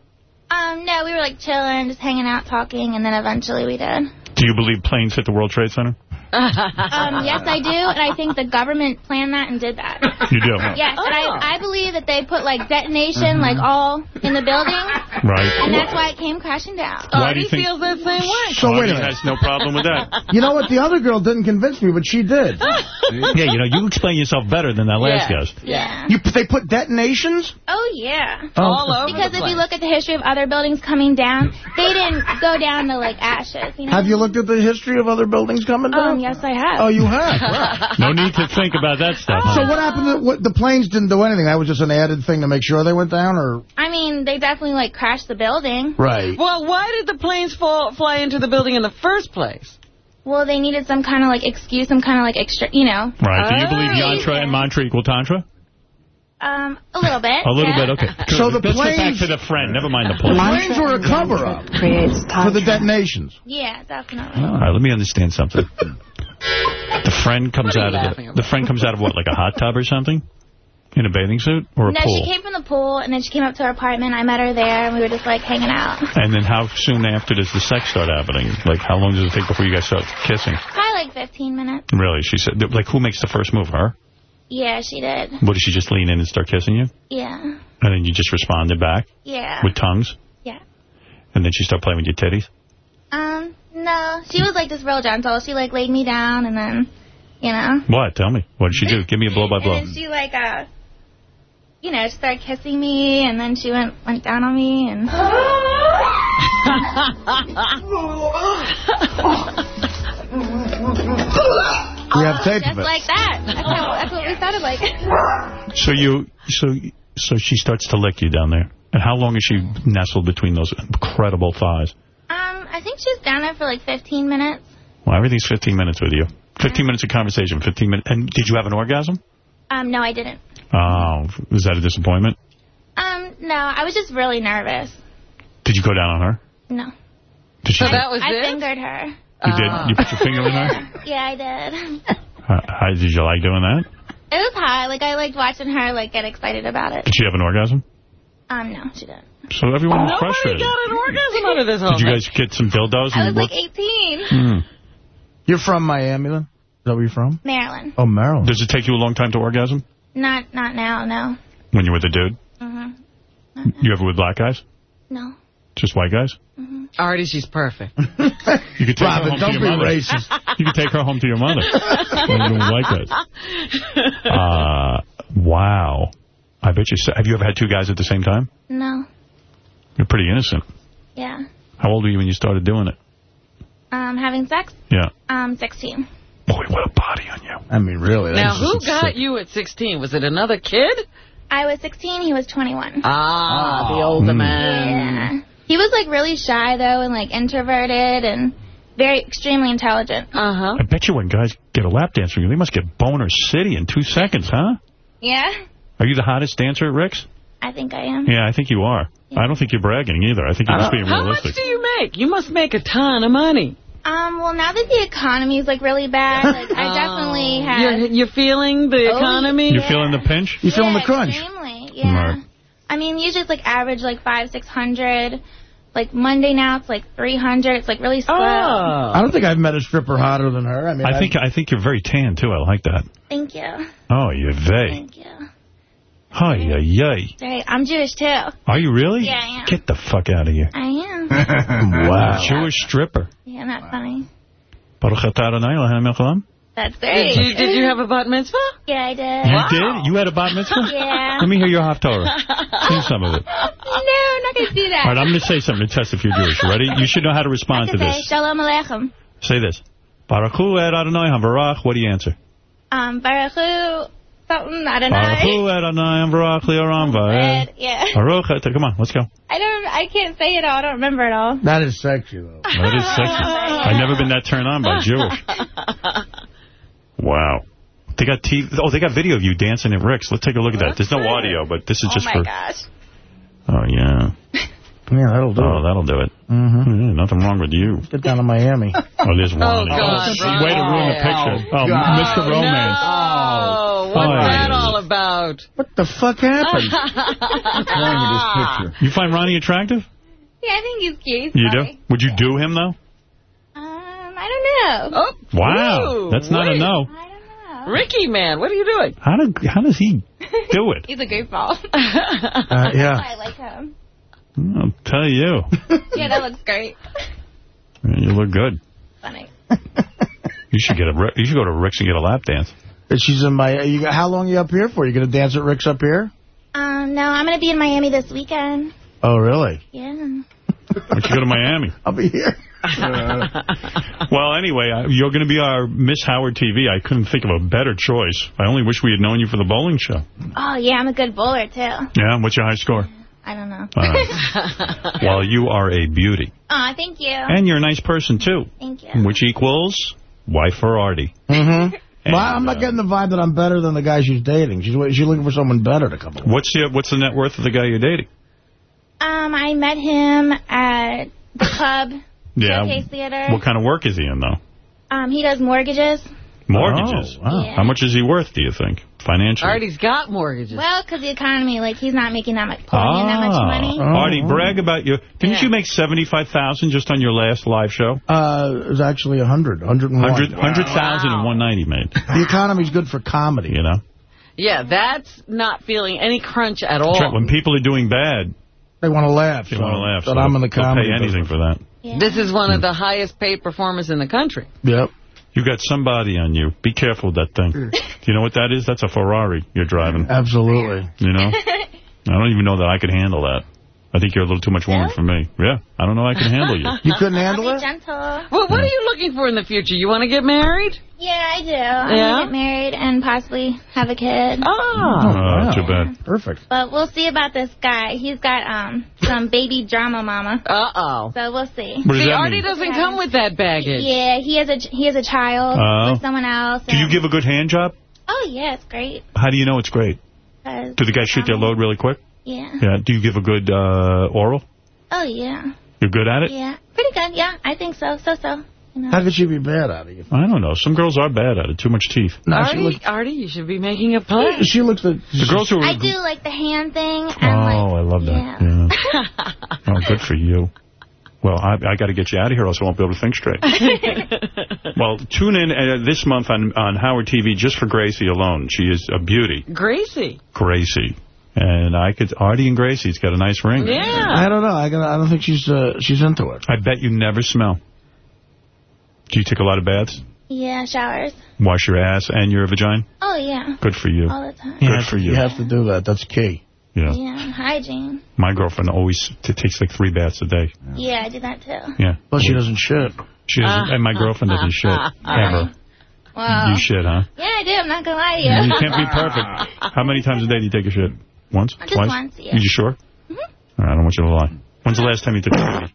Um, no, we were like chilling, just hanging out, talking, and then eventually we did. Do you believe planes hit the World Trade Center? Um, yes, I do, and I think the government planned that and did that. You do? Yes, and I, I believe that they put like detonation like all in the building, Right. and that's why it came crashing down. Why do you think... feels that same way. So wait a Artie minute. has no problem with that. You know what? The other girl didn't convince me, but she did. yeah, you know, you explain yourself better than that last Yeah. guest. Yeah. You, they put detonations? Oh yeah. All over Because the if you look at the history of other buildings coming down, they didn't go down to like ashes. You know? Have you looked at the history of other buildings coming down? Um, yes, I have. Oh, you have? Wow. No need to think about that stuff. So what happened? To, what, the planes didn't do anything. That was just an added thing to make sure they went down, or I mean, they definitely like crashed the building. right? Well, why did the planes fall, fly into the building in the first place? Well, they needed some kind of like excuse, some kind of like extra, you know. Right. Do you believe yantra and mantra equal tantra? Um, a little bit. A little yeah. bit, okay. So the Let's get back to the friend. Never mind the The plane. planes were a cover-up Creates for the detonations. Yeah, definitely. All right, let me understand something. The friend comes out of laughing the, the friend comes out of what, like a hot tub or something? In a bathing suit or a no, pool? she came from the pool, and then she came up to our apartment. I met her there, and we were just like hanging out. And then how soon after does the sex start happening? Like, how long does it take before you guys start kissing? Probably like 15 minutes. Really? She said, like, who makes the first move, her? Yeah, she did. What, did she just lean in and start kissing you? Yeah. And then you just responded back? Yeah. With tongues? Yeah. And then she started playing with your titties? Um, no, she was like just real gentle. She like laid me down, and then, you know. What? Tell me. What did she do? Give me a blow-by-blow. And then she like uh, you know, she started kissing me, and then she went went down on me, and. We have tape Just of it. like that. That's, how, that's what we sounded like. So you, so, so she starts to lick you down there. And how long is she nestled between those incredible thighs? Um, I think she's down there for like 15 minutes. Well, everything's 15 minutes with you. 15 minutes of conversation, 15 minutes. And did you have an orgasm? Um, no, I didn't. Oh, was that a disappointment? Um, no, I was just really nervous. Did you go down on her? No. Did she? So that was I it? fingered her. You did? You put your finger in there? Yeah, I did. Uh, how, did you like doing that? It was hot. Like, I liked watching her, like, get excited about it. Did she have an orgasm? Um, no, she didn't. So everyone was Nobody frustrated. got an orgasm out of this whole Did you guys get some dildos? I and was like 18. Hmm. You're from Miami, then? Is that where you're from? Maryland. Oh, Maryland. Does it take you a long time to orgasm Not, not now, no. when you're with a dude? hmm You ever with black guys? No. Just white guys? Artie, she's perfect. You could take Robin, her home don't to be your mother. racist. You could take her home to your mother. you don't. Uh, wow. I bet you. Have you ever had two guys at the same time? No. You're pretty innocent. Yeah. How old were you when you started doing it? Um, having sex? Yeah. Um, 16. Boy, what a body on you. I mean, really. Now, who got sick. you at 16? Was it another kid? I was 16, he was 21. Ah, the older Mm. man. Yeah. He was, like, really shy, though, and, like, introverted and very extremely intelligent. Uh-huh. I bet you when guys get a lap dance from you, they must get boner city in two seconds, huh? Yeah? Are you the hottest dancer at Rick's? I think I am. Yeah, I think you are. I don't think you're bragging either. I think you're just being How much realistic. do you make? You must make a ton of money. Um, well, now that the economy is, like, really bad, like, I definitely have... You're, you're feeling the Oh, economy? You're feeling the pinch? You feeling yeah, the crunch? extremely, yeah. Right. I mean, usually it's, like, average, like, five, six hundred. Like Monday now, it's like 300. It's like really slow. Oh. I don't think I've met a stripper hotter than her. I mean, I think I think you're very tan, too. I like that. Thank you. Oh, you're vey. Thank you. Hi, yay, yay. Right. I'm Jewish too. Are you really? Yeah, I am. Get the fuck out of here. I am. wow. Jewish stripper. yeah, not funny. Baruch atah Adonai Eloheinu melech haolam. That's great. Did you, did you have a bat mitzvah? Yeah, I did. You did? You had a bat mitzvah? Yeah. Let me hear your half Haftorah. Sing some of it. No, I'm not going to do that. All right, I'm going to say something to test if you're Jewish. You ready? You should know how to respond to Okay, this. Shalom Aleichem. Say this. Baruch hu et Adonai havarach. What do you answer? Um, Baruch Hu, something, I don't Baruch know. hu Adonai havarach li'oram. Yeah. Baruch et... Come on, let's go. I don't, I can't say it all. I don't remember it all. That is sexy, though. That is sexy. I've never been that turned on by Jewish. Wow. They got TV. Oh, they got video of you dancing at Rick's. Let's take a look at that. There's no audio, but this is just for... Oh my gosh. Oh, yeah. Yeah, that'll do Oh, it. that'll do it. Mm-hmm. nothing wrong with you. Get down to Miami. Oh, there's one. God, Way to ruin the picture. Oh, God. Mr. Romance. Oh, what's Oh, that all about? What the fuck happened? What's wrong with this picture? You find Ronnie attractive? Yeah, I think he's cute. You do? Would you do him, though? Um, I don't know. Oh, Wow. Ooh, That's not a no. Ricky, man, what are you doing? How, do, how does he do it? He's a goofball. Uh, yeah. I like him. I'll tell you. Yeah, that looks great. You look good. Funny. You should get a. You should go to Rick's and get a lap dance. She's in my. You how long are you up here for? You going to dance at Rick's up here? Um, no, I'm going to be in Miami this weekend. Oh, really? Yeah. Why don't you go to Miami? I'll be here. Well, anyway, uh, you're going to be our Miss Howard TV. I couldn't think of a better choice. I only wish we had known you for the bowling show. Oh, yeah, I'm a good bowler, too. Yeah, what's your high score? I don't know. All right. well, you are a beauty. Aw, thank you. And you're a nice person, too. Thank you. Which equals wife for Artie. Mm-hmm. Well, I'm not getting the vibe that I'm better than the guy she's dating. She's she's looking for someone better to come along. What's the, what's the net worth of the guy you're dating? Um, I met him at the club, Yeah. Showcase Theater. What kind of work is he in, though? Um, he does mortgages. Mortgages. Oh, wow. How much is he worth, do you think, financially? Artie's got mortgages. Well, because the economy, like, he's not making that much, pulling in that much Ah. money. Artie, brag about you. Didn't you make 75,000 just on your last live show? Uh, it was actually 100, 101. 100 100,000 and 190 made. The economy's good for comedy. You know? Yeah, that's not feeling any crunch at all. When people are doing bad, They want to laugh. they so- want to laugh. But so I'm in the they'll comedy. pay anything for that. This is one of hmm. the highest paid performers in the country. Yep. You got somebody on you. Be careful with that thing. Do you know what that is? That's a Ferrari you're driving. Absolutely. You know? I don't even know that I could handle that. I think you're a little too much woman for me. Yeah, I don't know I can handle you. You couldn't handle Be it? gentle. Well, what are you looking for in the future? You want to get married? Yeah, I do. I Yeah? want to get married and possibly have a kid. Oh. Oh, too bad. Perfect. But we'll see about this guy. He's got um some baby drama mama. Uh-oh. So we'll see. What does See, that Artie mean? doesn't come with that baggage. Yeah, he has a he has a child Oh. with someone else. Do you give a good hand job? Oh yeah, it's great. How do you know it's great? 'cause- Do the guys shoot their load really quick? Yeah. Yeah. Do you give a good uh, oral? Oh yeah. You're good at it? Yeah. Pretty good. Yeah, I think so. So so. You know. How could she be bad at it? I don't know. Some girls are bad at it. Too much teeth. No, she Artie, looks. Artie, you should be making a play. She looks. The, The girls who are... I do like the hand thing. Oh, like, I love that. Yeah. Oh, good for you. Well, I, I got to get you out of here, else I won't be able to think straight. well, tune in uh, this month on, on Howard TV just for Gracie alone. She is a beauty, Gracie. Gracie. And I could, Artie and Gracie's got a nice ring. Yeah. I don't know. I, gotta, I don't think she's uh, she's into it. I bet you never smell. Do you take a lot of baths? yeah, showers. Wash your ass and your vagina? Oh yeah. Good for you. All the time. Good for you. You have to do that. That's key. Yeah. Yeah, hygiene. My girlfriend always t takes like three baths a day. Yeah, I do that too. Yeah. Well, she doesn't shit. She doesn't, and my girlfriend doesn't shit. Ever. Wow. You shit, huh? Yeah, I do. I'm not gonna lie to you. You can't be perfect. How many times a day do you take a shit? Once? Just Twice? once, yeah. You sure? All right, I don't want you to lie. When's the last time you took a duty?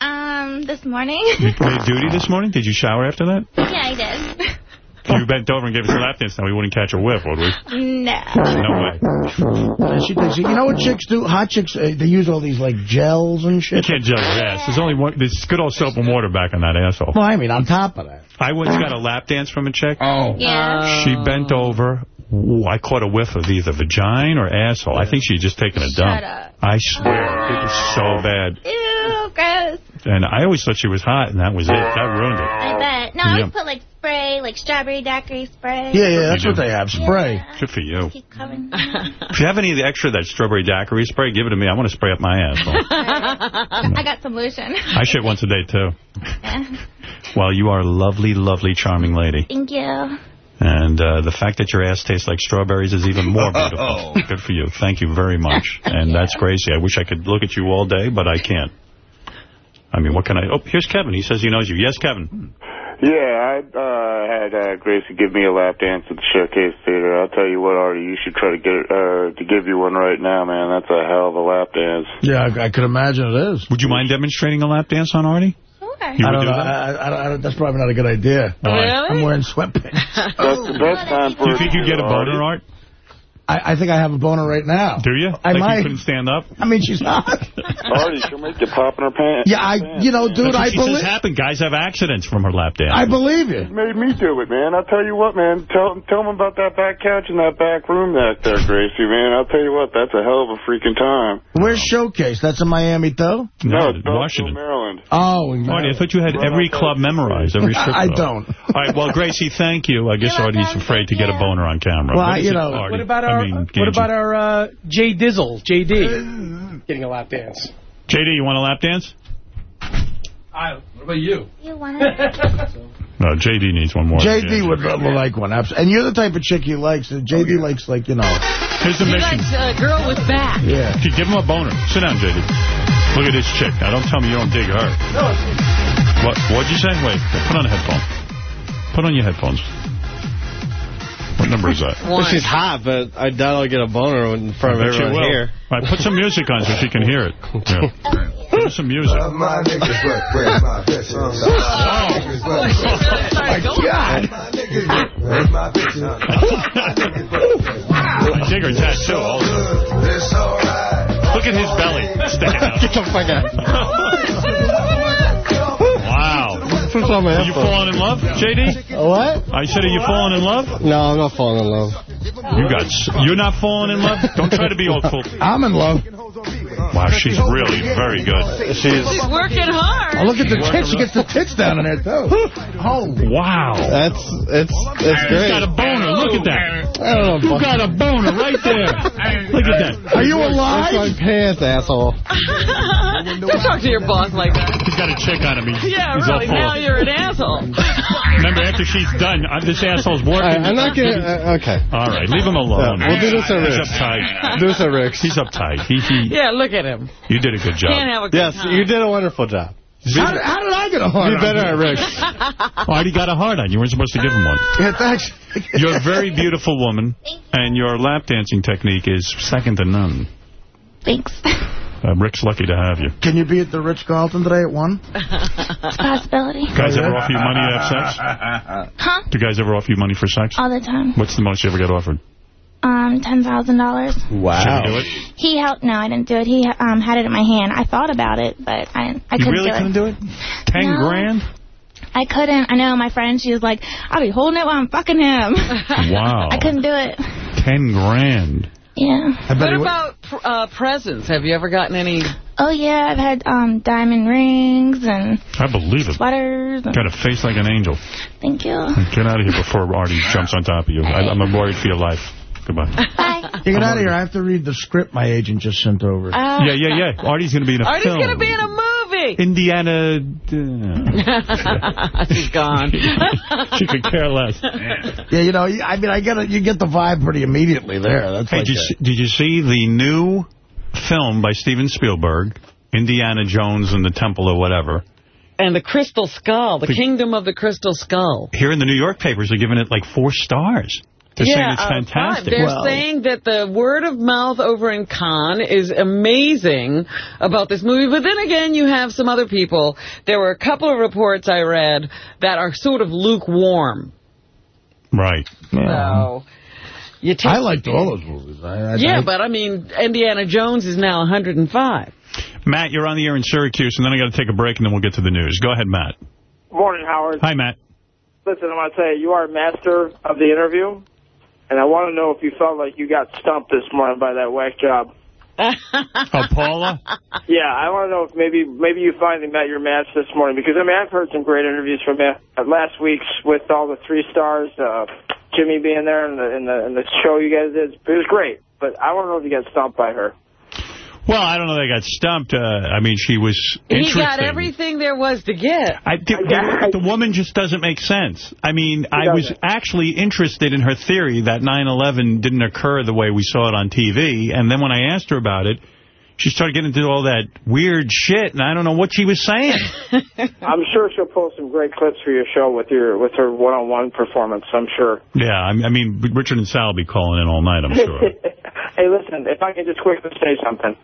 Um, this morning. You did duty this morning? Did you shower after that? yeah, I did. If you bent over and gave us a lap dance, now we wouldn't catch a whiff, would we? No. No way. And she thinks, you know what chicks do? Hot chicks, uh, they use all these like gels and shit. You can't gel your ass. There's only one. There's good old soap and water back on that asshole. Well, I mean, on top of that. I once got a lap dance from a chick. Oh. Yeah. She bent over. Ooh, I caught a whiff of either vagina or asshole. I think she had just taken a dump. Up. I swear, it was so bad. Ew. gross. And I always thought she was hot, and that was it. That ruined it. I bet. No, I Yeah. always put like spray, like strawberry daiquiri spray. Yeah, yeah, that's what they have, spray. Good for you. Keep covering. If you have any of the extra, that strawberry daiquiri spray, give it to me. I want to spray up my asshole. I got some lotion. I shit once a day, too. Well, you are a lovely, lovely, charming lady. Thank you. And uh, the fact that your ass tastes like strawberries is even more beautiful. Good for you. Thank you very much. And that's crazy. I wish I could look at you all day, but I can't. I mean, what can I... Oh, here's Kevin. He says he knows you. Yes, Kevin. Yeah, I uh, had uh, Gracie give me a lap dance at the Showcase Theater. I'll tell you what, Artie, you should try to get uh, to give you one right now, man. That's a hell of a lap dance. Yeah, I, I could imagine it is. Would you mind demonstrating a lap dance on Artie? You I don't do know. that? I, I, I, don't- that's probably not a good idea. Why? I'm wearing sweatpants. That's the best time for Do you think you get a boner, Art? I, I think I have a boner right now. Do you? I like might. you couldn't stand up? I mean, she's not. Artie, she'll make you pop in her pants. Yeah, I, you know, dude, That's what I she believe. says happen. Guys have accidents from her lap dance. I believe you. made me do it, man. I'll tell you what, man. Tell tell them about that back couch in that back room back there, Gracie, man. I'll tell you what, that's a hell of a freaking time. Where's Showcase? That's in Miami, though? No, it's Washington. Maryland. Oh, in Artie, I thought you had every club memorized, every strip I don't. All right, well, Gracie, thank you. I guess Artie's afraid to get a boner on camera. Well, What I- is you know- What about I our mean, What about our uh, Jay Dizzle, JD, getting a lap dance? JD, you want a lap dance? I, what about you? You want No, JD needs one more. JD would, would like one. abs- And you're the type of chick he likes. and JD likes, like, you know. Here's the He mission. likes a girl with back. Yeah. Okay, give him a boner. Sit down, JD. Look at this chick. Now, don't tell me you don't dig her. No. What? What'd you say? Wait, put on a headphone. Put on your headphones. What number is that? Well, she's hot, but I doubt I'll get a boner in front of I everyone here. All right, put some music on so she can hear it. Yeah. Put some music. My niggas work, where's my bitches? My niggas work, My God. Where's my bitches? I dig her tattoo also. It's alright. Look at his belly sticking out. Get the fuck out. On my Are you falling in love, JD? What? I said, are you falling in love? No, I'm not falling in love. You got. You're not falling in love. Don't try to be all cool. I'm in love. Wow, she's really very good. She's. She's working hard. Oh, look at the tits. She gets the tits down in there, too. Oh. Wow. That's it's it's He's great. got a boner. Look at that. I. You got a boner right there. Look at that. Are you That's my alive? pants, asshole. Don't talk to your boss like that. He's got a chick on him. He's, Yeah, he's really. Now you're an asshole. Remember, after she's done, uh, this asshole's working. right, I'm not gonna. Uh, okay. All right, leave him alone. Yeah, we'll do this at He's uptight. Do this at Rick's. He's uptight. He, he, Yeah, look at him. you did a good job. Can't have a good Yes, time. you did a wonderful job. How did, how did I get a hard Be on? better at Rick's. Artie got a hard on. You weren't supposed to give him one. Yeah, thanks. You're a very beautiful woman, and your lap dancing technique is second to none. Thanks. Uh, Rick's lucky to have you. Can you be at the Ritz-Carlton today at 1? Possibility. Guys ever offer you money to have sex? Huh? Do guys ever offer you money for sex? All the time. What's the most you ever get offered? Um, ten thousand dollars. Wow. Did do it? He helped. No, I didn't do it. He um had it in my hand. I thought about it, but I didn't. I you couldn't really do couldn't it. do it? Ten No. grand? I couldn't. I know my friend. She was like, "I'll be holding it while I'm fucking him." Wow. I couldn't do it. Ten grand. Yeah. What about uh, presents? Have you ever gotten any? Oh yeah, I've had um diamond rings and I believe it. sweaters. And, Got a face like an angel. thank you. Get out of here before Artie jumps on top of you. I, I'm worried for your life. Goodbye. Bye. You get out of here. I have to read the script my agent just sent over. Uh, yeah, yeah, yeah. Artie's going to be in a Artie's film. going to be in a movie. Indiana. uh, She's gone. she could care less. Yeah, you know, I mean, I get it. You get the vibe pretty immediately there. That's Hey, like did you, a- see- did you see the new film by Steven Spielberg, Indiana Jones and the Temple or whatever? And the Crystal Skull, the The- Kingdom of the Crystal Skull. Here in the New York papers, they're giving it like four stars. They're saying it's uh, fantastic. They're saying that the word of mouth over in Cannes is amazing about this movie. But then again, you have some other people. There were a couple of reports I read that are sort of lukewarm. Right. So you take, I liked all those movies. I, I, Yeah, I, but I mean, Indiana Jones is now 105. Matt, you're on the air in Syracuse, and then I got to take a break, and then we'll get to the news. Go ahead, Matt. Morning, Howard. Hi, Matt. Listen, I want to tell you, you are a master of the interview, and I want to know if you felt like you got stumped this morning by that whack job. Oh, Paula? Yeah, I want to know if maybe maybe you finally met your match this morning because I mean I've heard some great interviews from you uh, last week's with all the three stars, uh, Jimmy being there and the, and the and the show you guys did. It was great, but I want to know if you got stumped by her. Well, I don't know. They got stumped. Uh, I mean, she was He got everything there was to get. I, the, the, the woman just doesn't make sense. I mean, I was actually interested in her theory that 9-11 didn't occur the way we saw it on TV. And then when I asked her about it, she started getting into all that weird shit, and I don't know what she was saying. I'm sure she'll post some great clips for your show with your with her one-on-one performance. I'm sure. yeah, I, I mean, Richard and Sal will be calling in all night, I'm sure. hey, listen, if I can just quickly say something.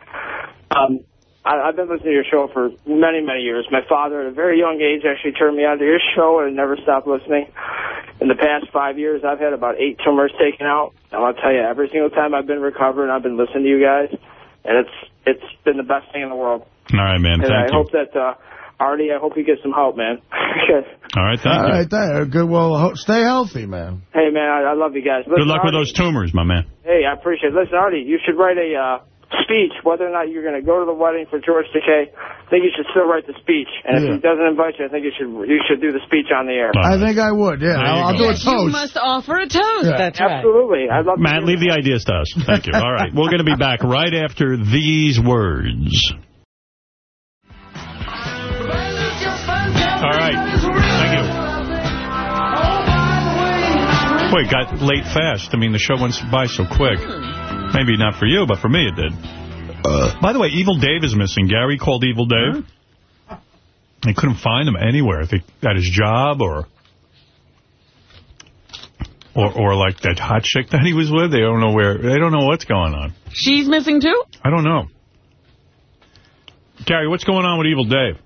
Um, I, I've been listening to your show for many, many years. My father, at a very young age, actually turned me on to your show and never stopped listening. In the past five years, I've had about eight tumors taken out. And I'll tell you, every single time I've been recovering, I've been listening to you guys, and it's it's been the best thing in the world. All right, man. and Thank I you. hope that, uh, Artie, I hope you get some help, man. All right, thank All you. right, there. Good. Well, stay healthy, man. hey, man, I, I love you guys. Good Listen, luck with those tumors, my man. Hey, I appreciate it. Listen, Artie, you should write a uh, speech, whether or not you're going to go to the wedding for George Takei. I think you should still write the speech. And Yeah. if he doesn't invite you, I think you should you should do the speech on the air. I think I would, yeah. I'll, I'll do a toast. You must offer a toast. Yeah. That's right. Absolutely. I'd love Matt, leave the ideas to us. Thank you. All right. We're going to be back right after these words. All right. Thank you. Boy, it got late fast. I mean, the show went by so quick. Maybe not for you, but for me it did. Uh. By the way, Evil Dave is missing. Gary called Evil Dave. They couldn't find him anywhere. I think at his job or... Or, or like that hot chick that he was with. They don't know where. They don't know what's going on. She's missing too? I don't know. Gary, what's going on with Evil Dave?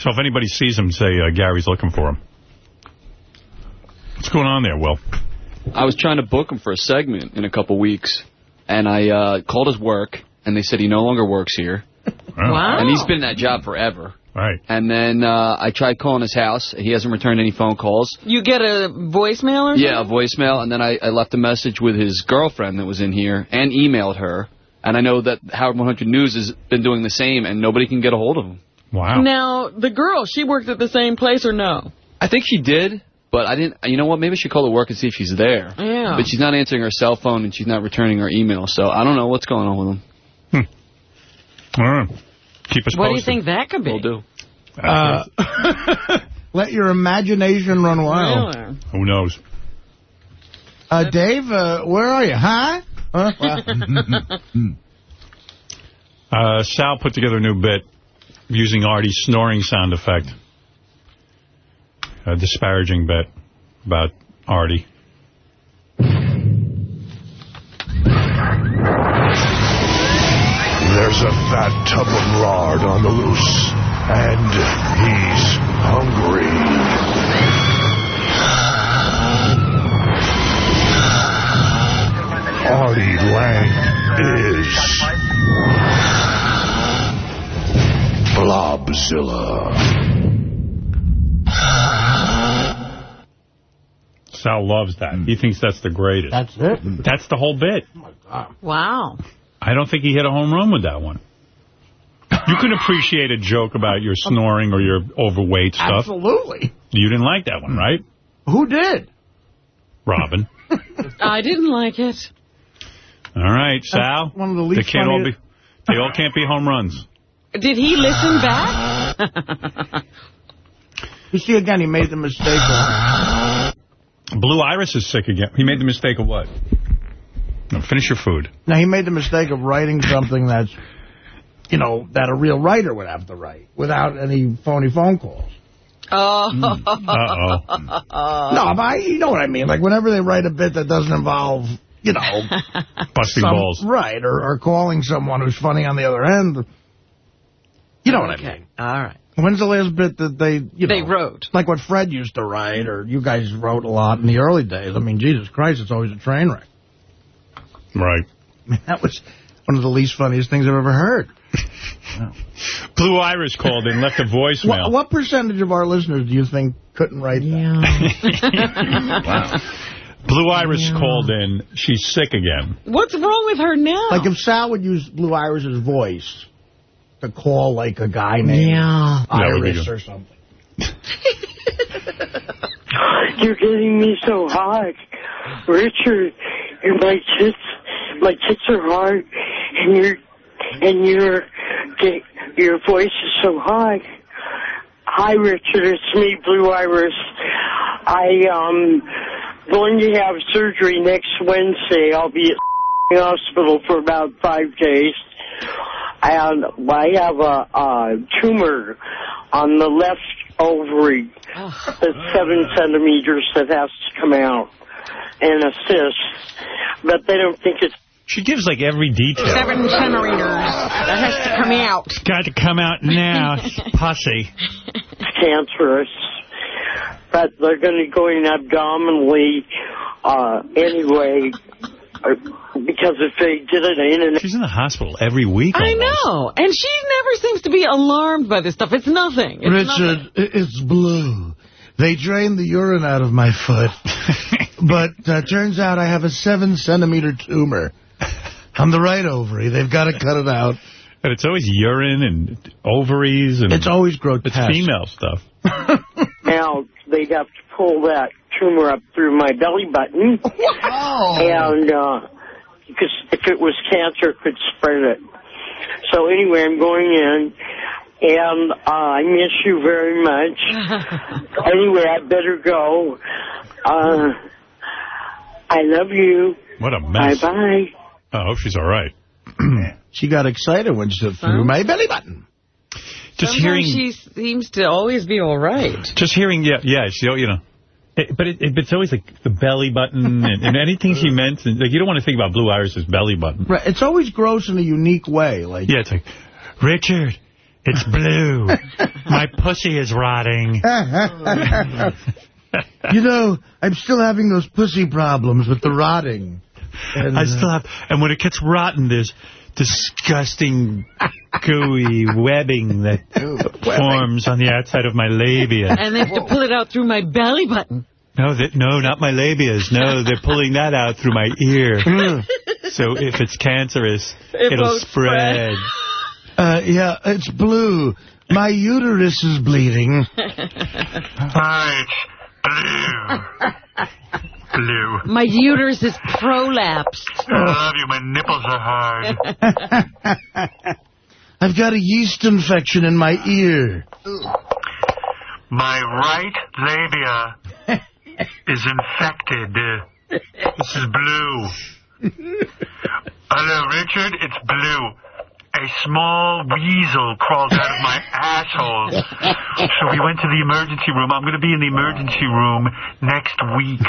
So if anybody sees him, say uh, Gary's looking for him. What's going on there, Will? I was trying to book him for a segment in a couple weeks, and I uh, called his work, and they said he no longer works here. Wow. And he's been in that job forever. Right. And then uh, I tried calling his house. He hasn't returned any phone calls. You get a voicemail or Yeah, a voicemail, and then I, I left a message with his girlfriend that was in here and emailed her. And I know that Howard 100 News has been doing the same, and nobody can get a hold of him. Wow. Now, the girl, she worked at the same place or no? I think she did, but I didn't. You know what? Maybe I should call the work and see if she's there. Yeah. But she's not answering her cell phone, and she's not returning her email. So I don't know what's going on with him. All right. Keep us What do you think that could be? We'll do. Uh, let your imagination run wild. Really? Who knows? Uh, Dave, uh, where are you? Huh? Huh? Well, Uh, Sal put together a new bit using Artie's snoring sound effect. A disparaging bit about Artie. There's a fat tub of lard on the loose, and he's hungry. Artie Lange is Blobzilla. Sal loves that. Hmm. He thinks that's the greatest. That's it? That's the whole bit. Oh, wow. I don't think he hit a home run with that one. You can appreciate a joke about your snoring or your overweight stuff. Absolutely. You didn't like that one, right? Who did? Robin. I didn't like it. All right, Sal. one of the they least can't all be. They all can't be home runs. Did he listen back? You see, again, he made the mistake of... Blue Iris is sick again. He made the mistake of what? No, finish your food. Now, he made the mistake of writing something that's, you know, that a real writer would have to write without any phony phone calls. Oh. Hmm. Uh-oh. no, but I, you know what I mean. Like, whenever they write a bit that doesn't involve, you know... Busting some- balls. Right, or, or calling someone who's funny on the other end. You know what I Okay. mean. All right. When's the last bit that they, you know... They wrote. Like what Fred used to write, or you guys wrote a lot in the early days. I mean, Jesus Christ, it's always a train wreck. Right. That was one of the least funniest things I've ever heard. Blue Iris called and left a voicemail. What, what percentage of our listeners do you think couldn't write that? wow. Blue Iris called in. She's sick again. What's wrong with her now? Like if Sal would use Blue Iris's voice to call like a guy named Yeah. That would be Iris or something. You're getting me so hot. Richard, your my tits my tits are hard and your and your get, your voice is so high. Hi Richard, it's me, Blue Iris. I um going to have surgery next Wednesday. I'll be at the hospital for about five days. And I have a, a tumor on the left ovary that's seven centimeters that has to come out and a cyst. But they don't think it's She gives like every detail. Seven centimeters. That has to come out. It's got to come out now, pussy. cancerous. But they're going to go in abdominally uh, anyway. Because if they did it in an She's in the hospital every week. I know. And she never seems to be alarmed by this stuff. It's nothing. It's Richard, nothing. it's blue. They drained the urine out of my foot. but uh, turns out I have a seven-centimeter tumor on the right ovary. They've got to cut it out. But it's always urine and ovaries. and It's always grotesque. It's female stuff. now they'd have to pull that tumor up through my belly button. And uh, because if it was cancer, it could spread it. So anyway, I'm going in. And uh, I miss you very much. anyway, I better go. Uh, I love you. What a mess. Bye-bye. I hope she's all right. she got excited when she threw my belly button. Just Sometimes hearing, she seems to always be all right. just hearing, yeah, yeah, she, you know. It, but it, it, it's always like the belly button and, and anything she uh. meant. And, like you don't want to think about Blue Iris's belly button. Right. It's always gross in a unique way. Like Yeah, it's like, Richard, it's blue. My pussy is rotting. you know, I'm still having those pussy problems with the rotting. And, I uh, still have, and when it gets rotten, there's disgusting, gooey webbing that forms on the outside of my labia. And they have to pull it out through my belly button. No, that no, not my labias. No, they're pulling that out through my ear. so if it's cancerous, It it'll won't spread. Uh, yeah, it's blue. My uterus is bleeding. Hi, Blue. My uterus is prolapsed. I love you. My nipples are hard. I've got a yeast infection in my ear. My right labia is infected. This is blue. Hello, Richard. It's blue. A small weasel crawled out of my asshole. So we went to the emergency room. I'm going to be in the emergency room next week.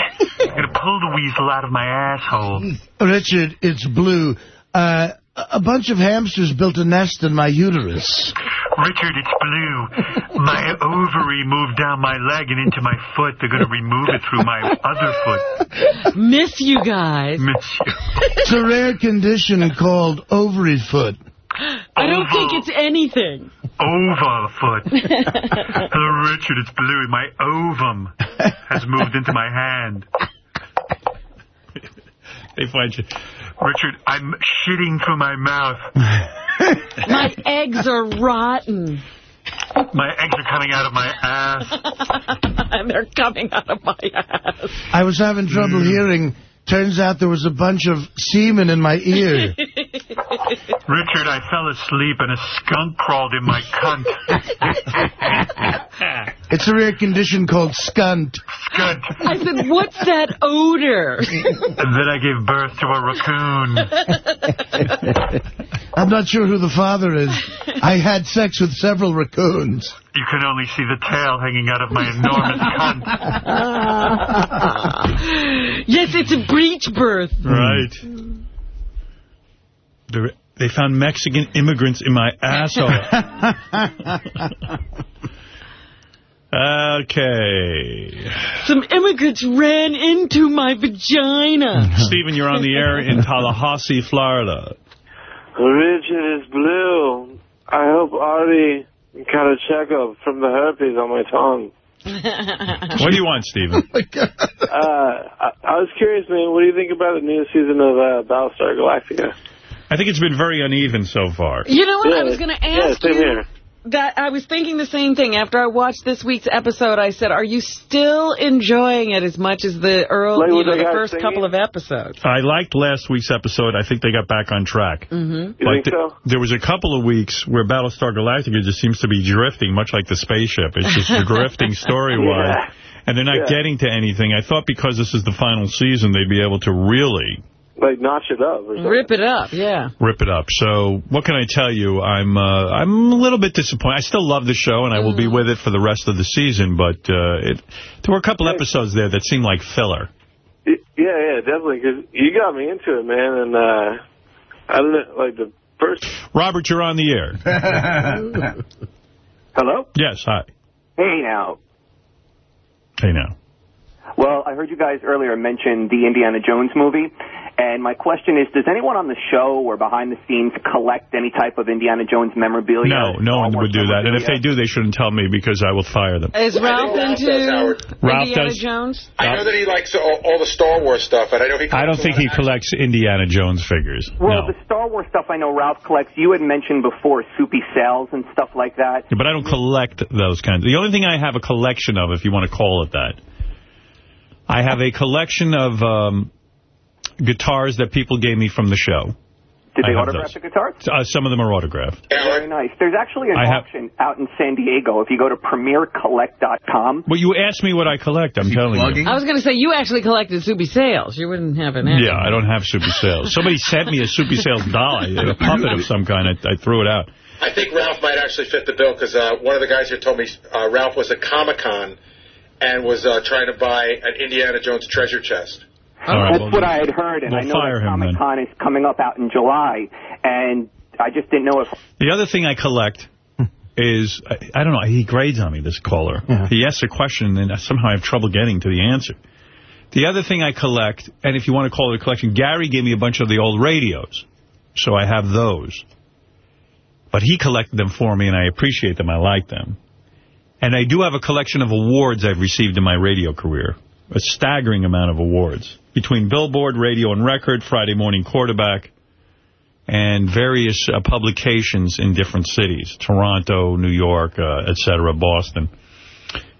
I'm going to pull the weasel out of my asshole. Richard, it's blue. Uh, a bunch of hamsters built a nest in my uterus. Richard, it's blue. My ovary moved down my leg and into my foot. They're going to remove it through my other foot. Miss you guys. Miss you. It's a rare condition called ovary foot. I don't think it's anything. Ova foot. Hello, Richard, it's blue. My ovum has moved into my hand. they find you. Richard, I'm shitting through my mouth. My eggs are rotten. My eggs are coming out of my ass. and they're coming out of my ass. I was having trouble Mm. hearing. Turns out there was a bunch of semen in my ear. Richard, I fell asleep and a skunk crawled in my cunt. It's a rare condition called skunt. Skunt. I said, what's that odor? And then I gave birth to a raccoon. I'm not sure who the father is. I had sex with several raccoons. You can only see the tail hanging out of my enormous cunt. yes, it's a breech birth. Right. They're- They found Mexican immigrants in my asshole. okay. Some immigrants ran into my vagina. Stephen, you're on the air in Tallahassee, Florida. Richard is blue. I hope Artie got a checkup from the herpes on my tongue. What do you want, Stephen? Uh, I, I was curious, man. What do you think about the new season of uh, Battlestar Galactica? I think it's been very uneven so far. You know what? Yeah, I was going to ask same you here. that. I was thinking the same thing. After I watched this week's episode, I said, are you still enjoying it as much as the, early, Like you know, the the first singing? couple of episodes? I liked last week's episode. I think they got back on track. Mm-hmm. You Like think the- so? There was a couple of weeks where Battlestar Galactica just seems to be drifting, much like the spaceship. It's just drifting story-wise. Yeah. And they're not Yeah. getting to anything. I thought because this is the final season, they'd be able to really Like notch it up or something? Rip it up, yeah. rip it up. So what can I tell you? I'm uh, I'm a little bit disappointed. I still love the show, and I will be Mm-hmm. with it for the rest of the season. But uh, it, there were a couple episodes there that seemed like filler. Yeah, yeah, definitely. Because you got me into it, man. And uh, I don't know, like the first. Robert, you're on the air. Hello? yes, hi. Hey now. Hey now. Well, I heard you guys earlier mention the Indiana Jones movie, and my question is, does anyone on the show or behind the scenes collect any type of Indiana Jones memorabilia? No, no one would do that. And if they do, they shouldn't tell me because I will fire them. Is Ralph into Ralph Indiana does- Jones? I know that he likes all, all the Star Wars stuff, and I know he. I don't think he collects Indiana Jones figures. Well, no. the Star Wars stuff I know Ralph collects. You had mentioned before Soupy Sales and stuff like that. But I don't collect those kinds. The only thing I have a collection of, if you want to call it that, I have a collection of um, guitars that people gave me from the show. Did they autograph those. the guitars? Uh, some of them are autographed. Very nice. There's actually an I have- auction out in San Diego. If you go to premiercollect.com. Well, you asked me what I collect. I'm telling you. I was going to say, you actually collected Soupy Sales. You wouldn't have an answer. Yeah, I don't have Soupy Sales. Somebody sent me a Soupy Sales doll, a puppet of some kind. I, I threw it out. I think Ralph might actually fit the bill because uh, one of the guys here told me uh, Ralph was at Comic Con and was uh, trying to buy an Indiana Jones treasure chest. All right, That's well, what I had heard, and we'll I know fire that. Comic Con is coming up out in July, and I just didn't know if The other thing I collect is, I, I don't know, he grades on me, this caller. He asks a question, and somehow I have trouble getting to the answer. The other thing I collect, and if you want to call it a collection, Gary gave me a bunch of the old radios, so I have those. But he collected them for me, and I appreciate them. I like them. And I do have a collection of awards I've received in my radio career, a staggering amount of awards, between Billboard, Radio and Record, Friday Morning Quarterback, and various uh, publications in different cities, Toronto, New York, uh, et cetera, Boston,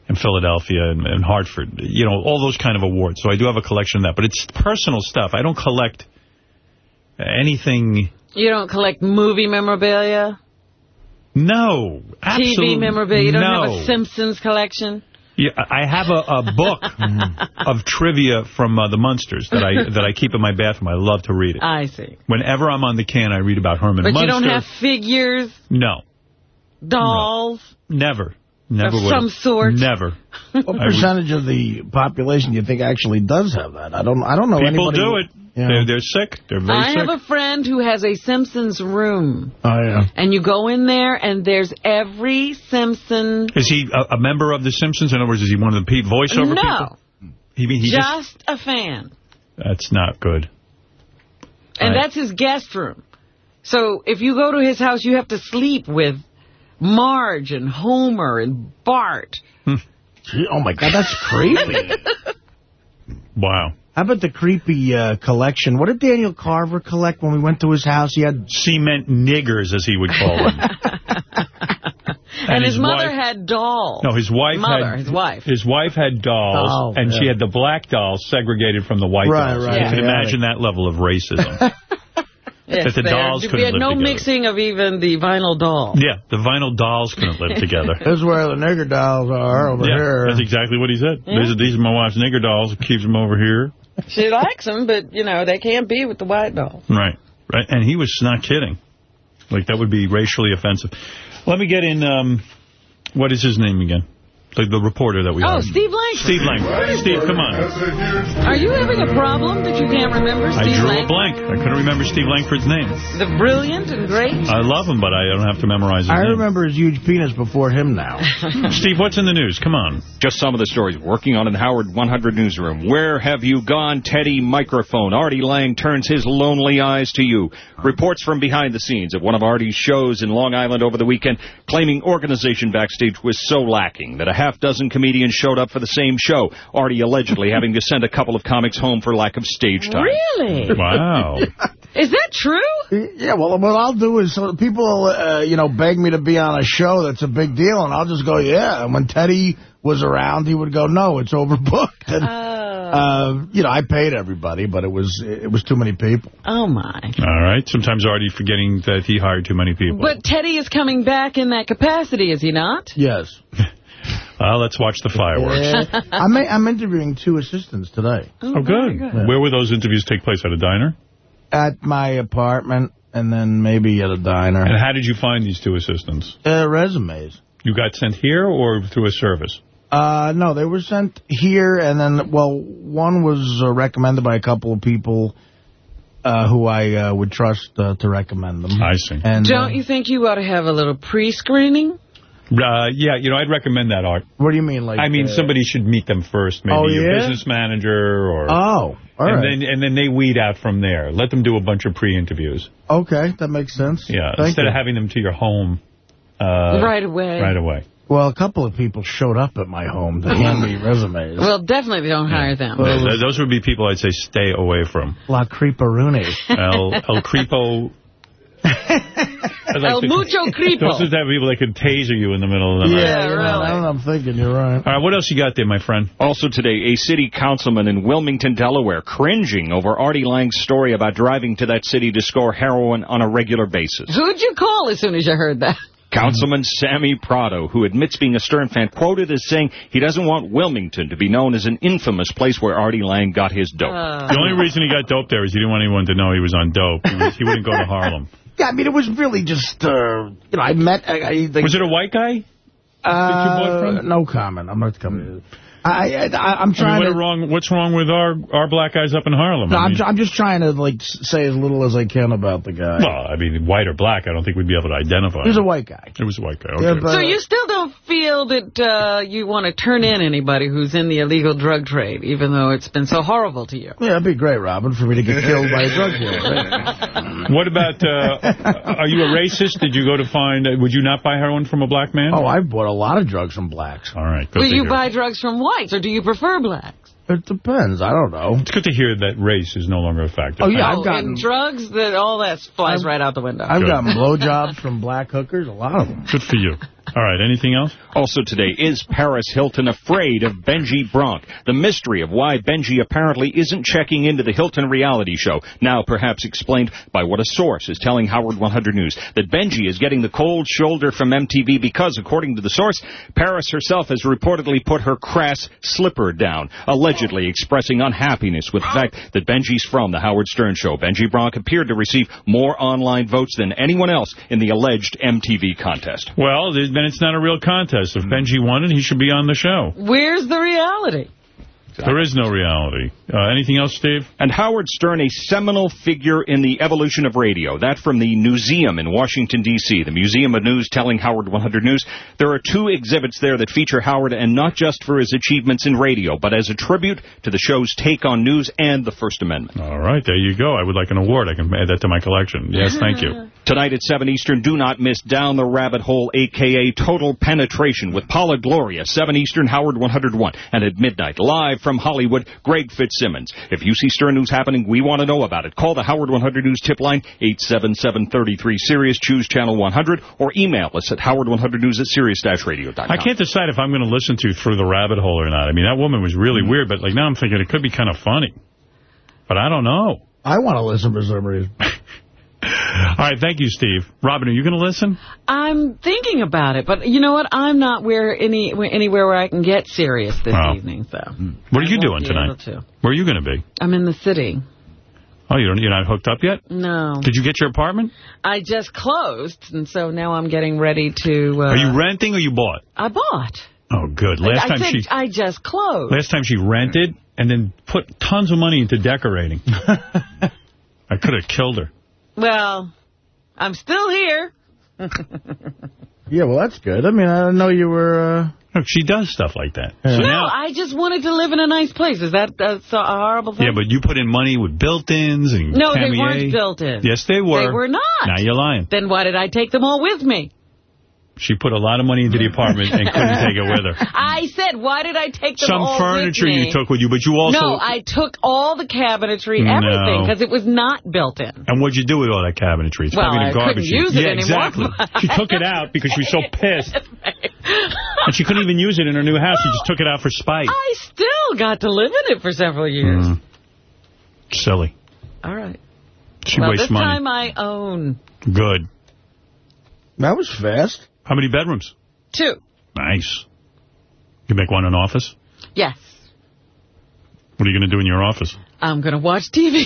and Philadelphia, and, and Hartford, you know, all those kind of awards. So I do have a collection of that, but it's personal stuff. I don't collect anything, You don't collect movie memorabilia? no, absolutely TV memorabilia? You don't no. have a Simpsons collection? Yeah, I have a, a book of trivia from uh, the Munsters that I that I keep in my bathroom. I love to read it. I see. Whenever I'm on the can, I read about Herman But Munster. you don't have figures, No, dolls? never. Never Of would. some sort? Never. What percentage of the population do you think actually does have that? I don't. I don't know. People anybody do it. Yeah. They're, they're sick. They're very I sick. have a friend who has a Simpsons room. Oh yeah. And you go in there, and there's every Simpson. Is he a, a member of The Simpsons? In other words, is he one of the pe- voiceover no, people? He, he just, just a fan. that's not good. And I- that's his guest room. So if you go to his house, you have to sleep with Marge and Homer and Bart. Hmm. Gee, Oh my God, that's crazy. Wow. How about the creepy uh, collection? What did Daniel Carver collect when we went to his house? He had Cement niggers, as he would call them. And, his, mother wife- had dolls. No, his wife Mother, had his wife. His wife had dolls, Oh, and she had the black dolls segregated from the white Right, dolls. right, You can yeah. imagine that level of racism. Yes, that the dolls couldn't had no together. mixing of even the vinyl doll. yeah, the vinyl dolls couldn't live together. This is where the nigger dolls are over yeah, here. that's exactly what he said. Yeah. These, are, these are my wife's nigger dolls. Keeps them over here. She likes them, but, you know, they can't be with the white dolls. Right, right. And he was not kidding. Like, that would be racially offensive. Let me get in, um, what is his name again? The, the reporter that we Oh, have. Steve Langford. Steve Langford. Steve, come on. Are you having a problem that you can't remember I drew Langford? a blank. I couldn't remember Steve Langford's name. The brilliant and great? I love him, but I don't have to memorize his I name. remember his huge penis before him now. Steve, what's in the news? Come on. Just some of the stories working on in Howard 100 Newsroom. Where have you gone, Teddy Microphone? Artie Lange turns his lonely eyes to you. Reports from behind the scenes of one of Artie's shows in Long Island over the weekend, claiming organization backstage was so lacking that a half dozen comedians showed up for the same show. Artie allegedly having to send a couple of comics home for lack of stage time. Really? Wow. Is that true? Yeah, well, what I'll do is so people, uh, you know, beg me to be on a show that's a big deal, and I'll just go, yeah. And when Teddy was around, he would go, no, it's overbooked. And, uh, you know, I paid everybody, but it was it was too many people. Oh, my. All right. Sometimes Artie forgetting that he hired too many people. But Teddy is coming back in that capacity, is he not? Yes. Well, let's watch the fireworks. Yeah. I'm, I'm interviewing two assistants today. Oh, good. Where will those interviews take place? At a diner? At my apartment, and then maybe at a diner. And how did you find these two assistants? Uh, resumes. You got sent here or through a service? Uh, no, they were sent here, and then, well, one was uh, recommended by a couple of people uh, who I uh, would trust uh, to recommend them. I see. And, uh, Don't you think you ought to have a little pre-screening? Uh, yeah, you know, I'd recommend that, Art. What do you mean? like? I mean, uh, somebody should meet them first. Maybe Oh, your yeah? business manager or... Oh, all and right. then and then they weed out from there. Let them do a bunch of pre-interviews. Okay, that makes sense. Yeah, Thank instead you. of having them to your home. Uh, Right away. Right away. Well, a couple of people showed up at my home to hand me resumes. Well, definitely don't hire them. Th- th- Those would be people I'd say stay away from. La Creeperuni. El, El Creepo. I'd El to- Mucho Creepo. Those are the type of people that could taser you in the middle of the night. Yeah, you know, now that I'm thinking you're right. All right, what else you got there, my friend? Also today, a city councilman in Wilmington, Delaware, cringing over Artie Lange's story about driving to that city to score heroin on a regular basis. Who'd you call as soon as you heard that? Councilman Sammy Prado, who admits being a Stern fan, quoted as saying he doesn't want Wilmington to be known as an infamous place where Artie Lang got his dope. Uh. the only reason he got dope there is he didn't want anyone to know he was on dope. He, was, he wouldn't go to Harlem. Yeah, I mean, it was really just, uh, you know, I met... I, I, Was it a white guy? Uh, no comment. I'm not coming. I, I, I, I'm trying I mean, what to... are wrong, what's wrong with our, our black guys up in Harlem? No, I I'm, mean- I'm just trying to, like, say as little as I can about the guy. Well, I mean, white or black, I don't think we'd be able to identify. He was a white guy. It was a white guy. Yeah, Okay. but- So you still don't feel that uh, you want to turn in anybody who's in the illegal drug trade, even though it's been so horrible to you? Yeah, it'd be great, Robin, for me to get killed by a drug dealer. What about, uh, are you a racist? Did you go to find, uh, would you not buy heroin from a black man? Oh, I've bought a lot of drugs from blacks. All right, good Will you hear. buy drugs from whites, or do you prefer blacks? It depends. I don't know. It's good to hear that race is no longer a factor. Oh, yeah, oh, I've gotten... and drugs, that all that flies right out the window. I've Good. gotten blowjobs from black hookers, a lot of them. Good for you. All right, anything else? Also today, is Paris Hilton afraid of Benji Bronk? The mystery of why Benji apparently isn't checking into the Hilton reality show, now perhaps explained by what a source is telling Howard 100 News, that Benji is getting the cold shoulder from MTV because, according to the source, Paris herself has reportedly put her crass slipper down, allegedly expressing unhappiness with the fact that Benji's from the Howard Stern show. Benji Bronk appeared to receive more online votes than anyone else in the alleged MTV contest. Well, th- then it's not a real contest. If Benji won it, he should be on the show. Where's the reality? There is no reality. Uh, anything else, Steve? And Howard Stern, a seminal figure in the evolution of radio. That from the museum in Washington, D.C., the Museum of News telling Howard 100 News. There are two exhibits there that feature Howard, and not just for his achievements in radio, but as a tribute to the show's take on news and the First Amendment. All right, there you go. I would like an award. I can add that to my collection. Yes, thank you. Tonight at 7 Eastern, do not miss Down the Rabbit Hole, a.k.a. Total Penetration, with Paula Gloria, 7 Eastern, Howard 101. And at midnight, live from Hollywood, Greg Fitzsimmons. If you see Stern News happening, we want to know about it. Call the Howard 100 News tip line, 877-33-SIRIUS, choose channel 100, or email us at howard100news at sirius-radio.com. I can't decide if I'm going to listen to Through the Rabbit Hole or not. I mean, that woman was really mm-hmm. weird, but like now I'm thinking it could be kind of funny. But I don't know. I want to listen for some reason. All right, thank you, Steve. Robin, are you going to listen? I'm thinking about it, but you know what? I'm not where any anywhere where I can get Sirius this Oh. evening, so What are you doing tonight? to. Where are you going to be? I'm in the city. Oh, you don't, you're not hooked up yet? No. Did you get your apartment? I just closed, and so now I'm getting ready to... Uh, are you renting or you bought? I bought. Oh, good. Last I, time said she I just closed. last time she rented and then put tons of money into decorating. I could have killed her. Well, I'm still here. Yeah, well, that's good. I mean, I didn't know you were... Uh... Look, she does stuff like that. Yeah. So no, now, I just wanted to live in a nice place. Is that that's a horrible thing? yeah, but you put in money with built-ins and No, they weren't built in. Yes, they were. They were not. Now you're lying. Then why did I take them all with me? She put a lot of money into the apartment and couldn't take it with her. I said, why did I take them Some all furniture with me? you took with you, but you also... No, I took all the cabinetry, everything, because it was not built in. And what'd you do with all that cabinetry? It's Well, probably in I a garbage couldn't use chute. it yeah, anymore. exactly. she took it out because she was so pissed. and she couldn't even use it in her new house. She just took it out for spite. I still got to live in it for several years. Mm. Silly. All right. She well, wastes this time I own Good. That was fast. How many bedrooms? two. Nice. You make one an office? Yes. What are you going to do in your office? I'm going to watch TV.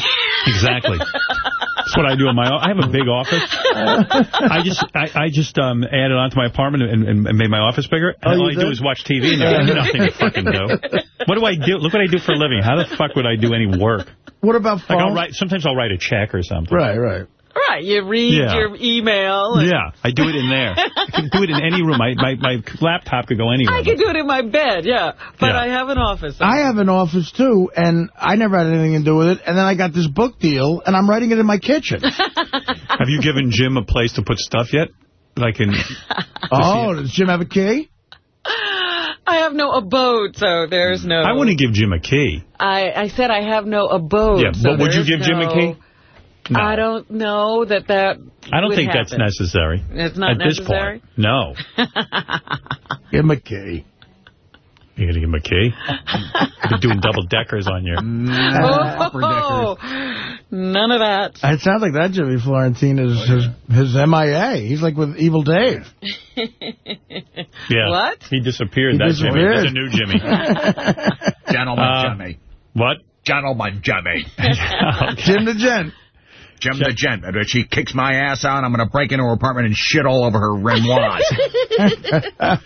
Exactly. That's what I do in my. I have a big office. I just I, I just um added on to my apartment and, and, and made my office bigger. And Oh, all you I do is watch TV. And there's nothing to fucking do. What do I do? Look what I do for a living. How the fuck would I do any work? What about Like I'll phone? write. Sometimes I'll write a check or something. Right, right. Right. You read Yeah. your email. and- Yeah, I do it in there. I can do it in any room. My my, my laptop could go anywhere. I could do it in my bed, yeah. But Yeah. I have an office. I have an office, too, and I never had anything to do with it. And then I got this book deal, and I'm writing it in my kitchen. Have you given Jim a place to put stuff yet? Like in. oh, does Jim have a key? I have no abode, so there's no... I wouldn't give Jim a key. I, I said I have no abode. Yeah, so but would you there's give Jim a key? No. I don't know that that I don't would think that's necessary. It's not At necessary? this point. No. Give him a key. You gonna give him a key? You're doing double deckers on your. Oh, none of that. It sounds like that Jimmy Florentine is his, his MIA. He's like with Evil Dave. Yeah. What? He disappeared. He that disappeared. Jimmy. That's a new Jimmy. Gentleman Uh, Jimmy. What? Gentleman Jimmy. Jim the Gent. Jim the Gent. And if she kicks my ass out, I'm going to break into her apartment and shit all over her Renoirs.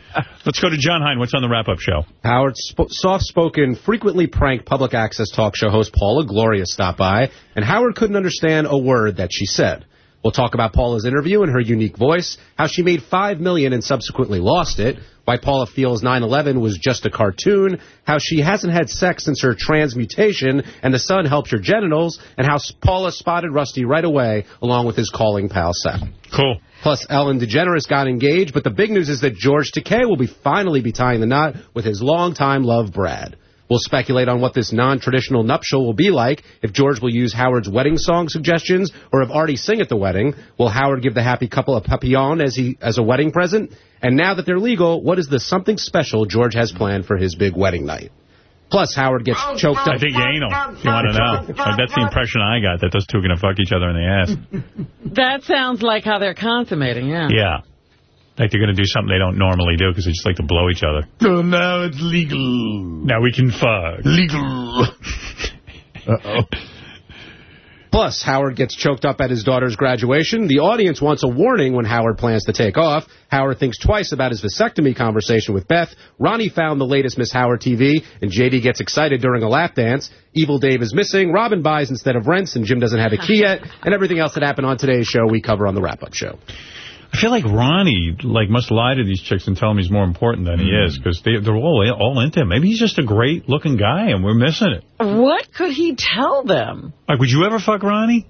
Let's go to John Hein. What's on the wrap-up show? Howard's sp- soft-spoken, frequently pranked public access talk show host Paula Gloria stopped by, and Howard couldn't understand a word that she said. We'll talk about Paula's interview and her unique voice, how she made 5 million and subsequently lost it, why Paula feels 9-11 was just a cartoon, how she hasn't had sex since her transmutation and the sun helps her genitals, and how Paula spotted Rusty right away along with his calling pal Seth. Cool. Plus, Ellen DeGeneres got engaged, but the big news is that George Takei will be finally be tying the knot with his longtime love, Brad. We'll speculate on what this non-traditional nuptial will be like, if George will use Howard's wedding song suggestions, or if Artie sing at the wedding. Will Howard give the happy couple a papillon as he as a wedding present? And now that they're legal, what is the something special George has planned for his big wedding night? Plus, Howard gets choked up. I think anal, you want to know. That's the impression I got, that those two are going to fuck each other in the ass. That sounds like how they're consummating, yeah. Yeah. Like they're going to do something they don't normally do because they just like to blow each other. So now it's legal. Now we can fuck. Legal. Uh-oh. Plus, Howard gets choked up at his daughter's graduation. The audience wants a warning when Howard plans to take off. Howard thinks twice about his vasectomy conversation with Beth. Ronnie found the latest Miss Howard TV, and JD gets excited during a lap dance. Evil Dave is missing. Robin buys instead of rents, and Jim doesn't have a key yet. And everything else that happened on today's show, we cover on the wrap-up show. I feel like Ronnie like must lie to these chicks and tell them he's more important than he mm-hmm. is because they, they're all all into him. Maybe he's just a great-looking guy and we're missing it. What could he tell them? Like, would you ever fuck Ronnie?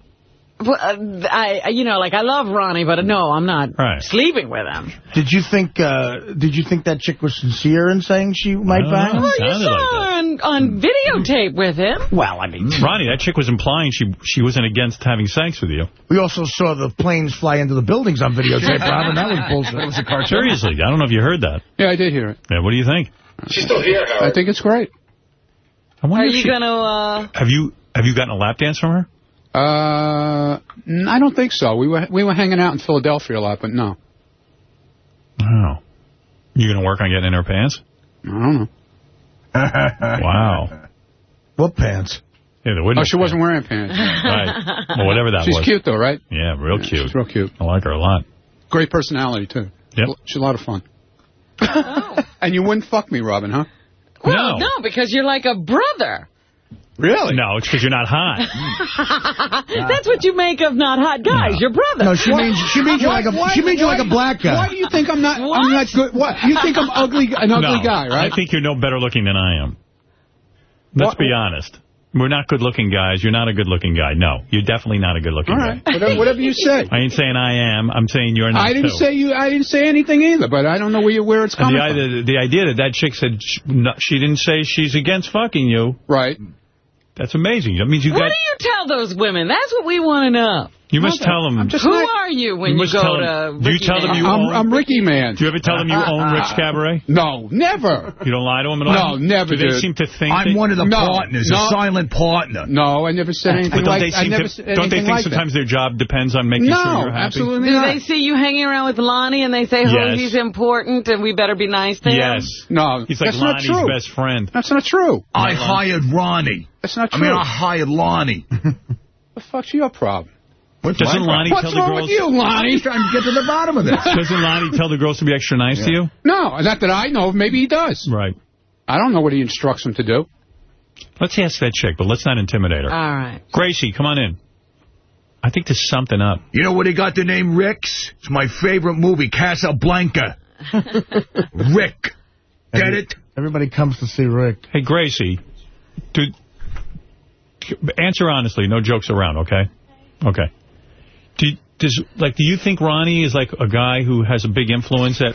Well, uh, I, you know, like I love Ronnie, but no, I'm not Right. sleeping with him. Did you think uh, Did you think that chick was sincere in saying she might don't bang him? know. Well, you Sounded saw like her on, on videotape with him. Well, I mean, Ronnie, that chick was implying she she wasn't against having sex with you. we also saw the planes fly into the buildings on videotape, Robin. That was bullshit. That was a cartoon. Seriously, I don't know if you heard that. Yeah, I did hear it. Yeah, what do you think? She's still here, I think it's great. I wonder Are if you she- going to, uh, Have you have you gotten a lap dance from her? Uh, n- I don't think so. We were we were hanging out in Philadelphia a lot, but no. Oh. You going to work on getting in her pants? I don't know. Wow. What pants? Yeah, there Oh, wouldn't she wasn't wearing pants. Right. Well, whatever that She's was. She's cute though, right? Yeah, real Yeah, cute. She's real cute. I like her a lot. Great personality too. Yep. She's a lot of fun. and you wouldn't fuck me, Robin, huh? well, No. no, because you're like a brother. Really? No, it's because you're not hot. Mm. That's what you make of not hot guys. Your brother. No, she means she means you like a Why- she means you like a black guy. Why do you think I'm not? What? I'm not good. What? You think I'm ugly? An ugly no, guy, right? I think you're no better looking than I am. Let's What- be honest. We're not good-looking guys. You're not a good-looking guy. No, you're definitely not a good-looking All guy. right. Whatever, whatever you say. I ain't saying I am. I'm saying you're not, I didn't too. say you. I didn't say anything either, but I don't know where you where it's And coming the, from. idea, the idea that that chick said sh- no, she didn't say she's against fucking you. Right. That's amazing. That means you What got. do you tell those women? That's what we want to know. You must tell them. Who are you when you, must go tell to them. Do you Ricky tell them you I'm, own? I'm Ricky Man. Do you ever tell them you uh, own Rick's uh, Cabaret? No, never. You don't lie to them at all. No, never Do they did. seem to think I'm that- one of the No, partners, a silent partner. No, I never said anything But don't like. they I to? Don't they think like that. sometimes their job depends on making No, sure you're happy? No, absolutely Do not. they see you hanging around with Lonnie and they say, oh, Yes. he's important and we better be nice to him? Yes. No, He's like that's not Lonnie's true. best friend. That's not true. I hired Ronnie. That's not true. I mean, I hired Lonnie. the fuck's your problem? Doesn't my Lonnie problem? tell What's wrong with you, Lonnie? I'm trying to get to the bottom of this. Doesn't Lonnie tell the girls to be extra nice to you? No, not that I know. of. Maybe he does. Right. I don't know what he instructs them to do. Let's ask that chick, but let's not intimidate her. All right. Gracie, come on in. I think there's something up. You know where they got the name Rick's? It's my favorite movie, Casablanca. Rick. Get it? Everybody comes to see Rick. Hey, Gracie, do, answer honestly. No jokes around, okay? Okay. Do, does, like, do you think Ronnie is like a guy who has a big influence that...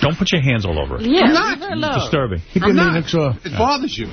Don't put your hands all over it. Yeah, I'm not. her. It's disturbing. Keep I'm not. Linux off. It bothers you.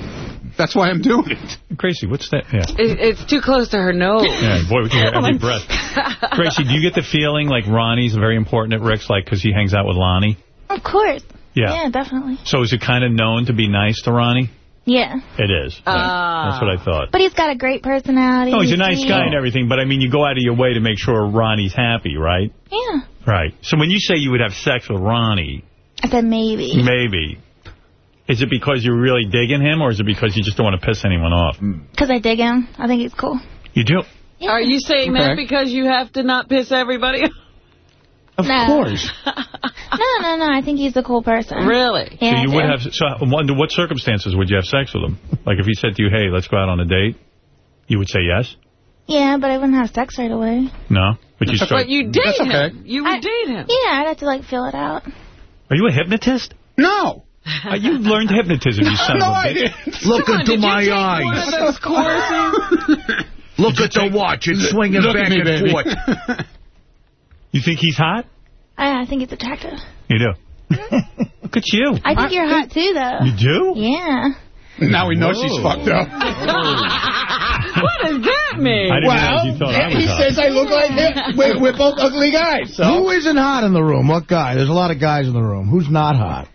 That's why I'm doing it. Gracie, what's that? Yeah. It, it's too close to her nose. Yeah, boy, we can hear oh, every breath. Gracie, do you get the feeling like Ronnie's very important at Rick's, like, because he hangs out with Lonnie? Of course. Yeah. Yeah, definitely. So is it kind of known to be nice to Ronnie? Yeah. It is. Ah. That's what I thought. But he's got a great personality. Oh, he's a nice guy and everything, but I mean, you go out of your way to make sure Ronnie's happy, right? Yeah. Right. So when you say you would have sex with Ronnie, I said maybe. maybe, is it because you're really digging him, or is it because you just don't want to piss anyone off? Because I dig him. I think he's cool. You do? Are you saying that because you have to not piss everybody off? Of No. course. no, no, no. I think he's a cool person. Really? Yeah, so you would have. So under what circumstances would you have sex with him? Like if he said to you, "Hey, let's go out on a date," you would say yes. Yeah, but I wouldn't have sex right away. No, but you start. But you date That's okay. him. You would date him. Yeah, I'd have to, like, feel it out. Are you a hypnotist? No. Uh, you learned hypnotism, you son no, of a I bitch. Look Come into my eyes. of those? Look at the watch. It's swinging Look at back and forth. You think he's hot? I, I think he's attractive. You do. Look at you. I think you're hot, too, though. You do? Yeah. Now we know she's fucked up. what does that mean? I didn't realize you I was he hot. says I look like him. We're, we're both ugly guys. So. Who isn't hot in the room? What guy? There's a lot of guys in the room. Who's not hot?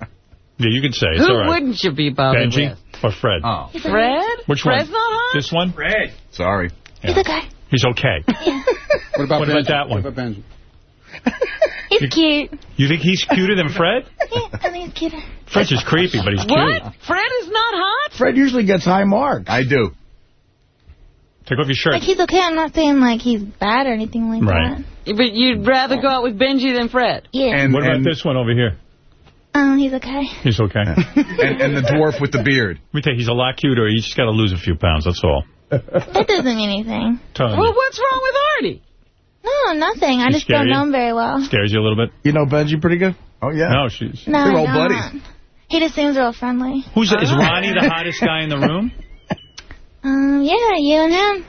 Yeah, you can say. It's Who all right. wouldn't you be bothered Benji with? or Fred? Oh. Fred? Which Fred's one? not hot? This one? Fred. Sorry. He's a guy. He's okay. What about, What about that one? What about Benji? He's cute. You think he's cuter than Fred? Yeah, I think he's cuter. Fred's just creepy, but he's cute. What? Fred is not hot? Fred usually gets high marks. I do. Take off your shirt. Like, he's okay. I'm not saying, like, he's bad or anything like Right. that. But you'd rather go out with Benji than Fred? Yeah. And, what about and, this one over here? Um, he's okay. He's okay. Let and, and the dwarf with the beard. Let me tell you, he's a lot cuter. You just got to lose a few pounds, that's all. That doesn't mean anything. Telling Well, what's wrong with Artie? No, nothing. I just don't scary? know him very well. Scares you a little bit? You know Benji pretty good? Oh, yeah. No, she's... No, They're I all don't. buddies. He just seems real friendly. Who's Is Ronnie the hottest guy in the room? Um, yeah, you and him.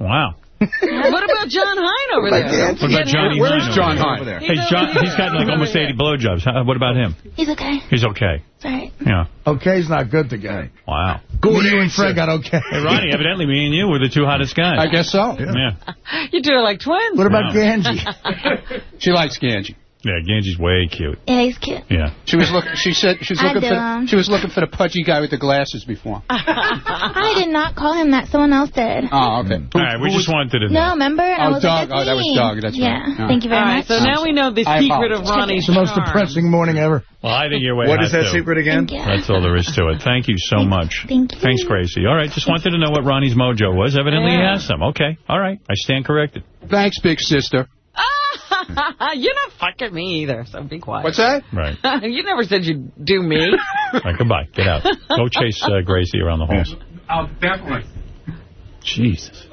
Wow. what about John Hein over there? What about Johnny Where's John over Hein? Over there. Hey, John, he's got like almost 80 blowjobs. How- What about him? He's okay. He's okay. It's all right. Yeah. Okay's not good to get. Wow. Good you and answer. Fred got okay. Hey, Ronnie, evidently me and you were the two hottest guys. I guess so. Yeah. You two are like twins. What about Wow. Ganji? She likes Ganji. Yeah, Ganji's way cute. Yeah, he's cute. Yeah. She was looking. She said she was looking do, for. um, She was looking for the pudgy guy with the glasses before. I did not call him that. Someone else did. Oh, okay. All right, we just wanted to know. No, remember? And I Oh, was Doug. Like, Oh, that was me. Doug. That's yeah. right. Yeah. Thank you very All right, much. so now we know the I secret of apologize. Ronnie's It's the most charm. depressing morning ever. Well, I think you're way What hot, is that too. secret again? That's all there is to it. Thank you so much. Thank you. Thanks, Gracie. All right, just wanted to know what Ronnie's mojo was. Evidently, he has some. Okay, all right. I stand corrected. Thanks, big sister. You're not fucking me either, so be quiet. What's that? Right. you never said you'd do me. All right, goodbye. Get out. Go chase uh, Gracie around the halls. Oh, definitely. Jesus.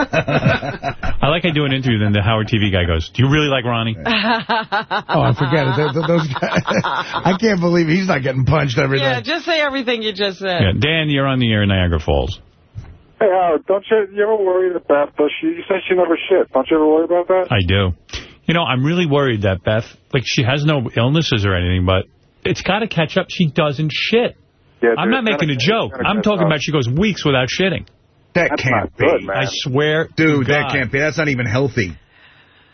I like I do an interview, then the Howard TV guy goes, do you really like Ronnie? Oh, I forget it. Th- th- Those guys, I can't believe he's not getting punched every Yeah, day. just say everything you just said. Yeah, Dan, you're on the air in Niagara Falls. Hey, Howard, don't you, you ever worry that Beth, does she, you said she never shit. Don't you ever worry about that? I do. You know, I'm really worried that Beth, like, she has no illnesses or anything, but it's got to catch up. She doesn't shit. Yeah, I'm not making a joke. I'm talking up. about she goes weeks without shitting. That That's can't be. good. I swear to Dude, that can't be. That's not even healthy.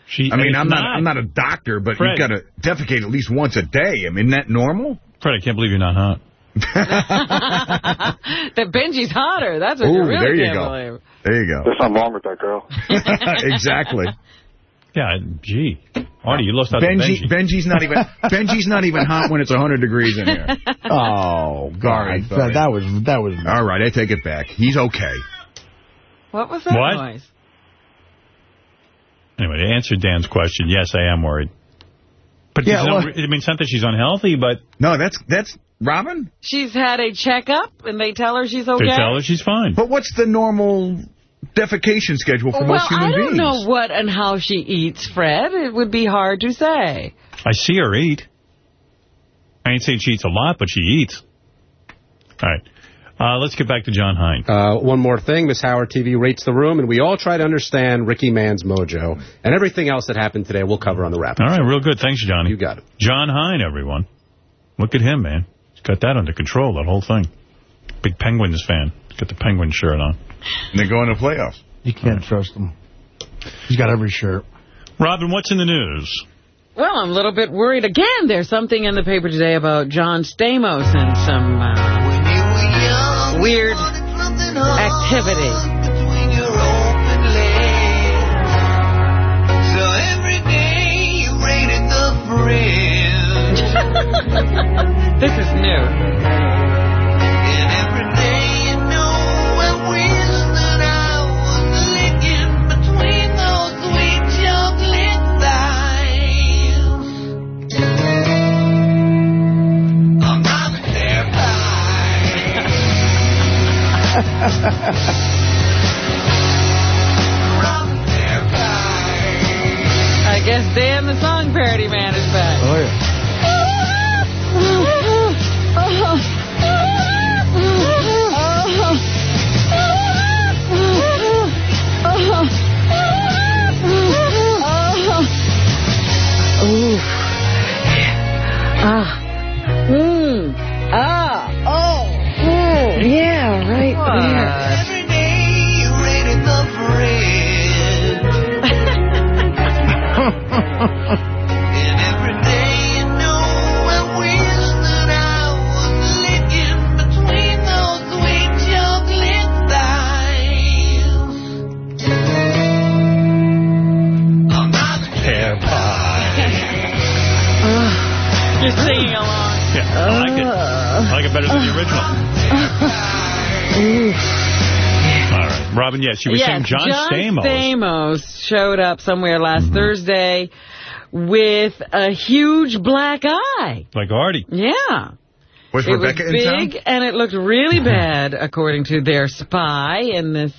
She, I mean, I'm not, I'm not a doctor, but Fred. you've got to defecate at least once a day. I mean, isn't that normal? Fred, I can't believe you're not hot. that Benji's hotter. That's what you Ooh, really there you can't go. believe. There you go. There's something wrong with that girl. exactly. Yeah, gee. Artie, you lost out to Benji, Benji. Benji's not even Benji's not even hot when it's 100 degrees in here. Oh, God. Sorry, That, that was, that was... All right, I take it back. He's okay. What was that What? noise? Anyway, to answer Dan's question, yes, I am worried. But Yeah, there's no well- re- I mean, it's not that she's unhealthy, but No, that's that's Robin. She's had a checkup, and they tell her she's okay? they tell her she's fine. But what's the normal defecation schedule for well, most human beings? Well, I don't beings? know what and how she eats, Fred. It would be hard to say. I see her eat. I ain't saying she eats a lot, but she eats. All right. Uh, let's get back to John Hein. Uh, one more thing, Miss Howard TV rates the room, and we all try to understand Ricky Mann's mojo. And everything else that happened today we'll cover on the wrap. All right, real good. Thanks, Johnny. You got it. John Hein, everyone. Look at him, man. He's got that under control, that whole thing. Big Penguins fan. Got the Penguin shirt on. And they're going to playoffs. You can't trust him. He's got every shirt. Robin, what's in the news? Well, I'm a little bit worried. Again, there's something in the paper today about John Stamos and some uh, weird activity. this is new. I guess Dan the song parody man is back. Oh, yeah. Ooh. Ah. Mmm. Ah. Oh. Mm. Yeah, right there. I like it. I like it better than the original. All right. Robin, yes, you were yes, saying John, Stamos. Stamos showed up somewhere last Mm-hmm. Thursday with a huge black eye. Like Artie. Yeah. Was it Rebecca was in town? big, and it looked really bad, according to their spy in this,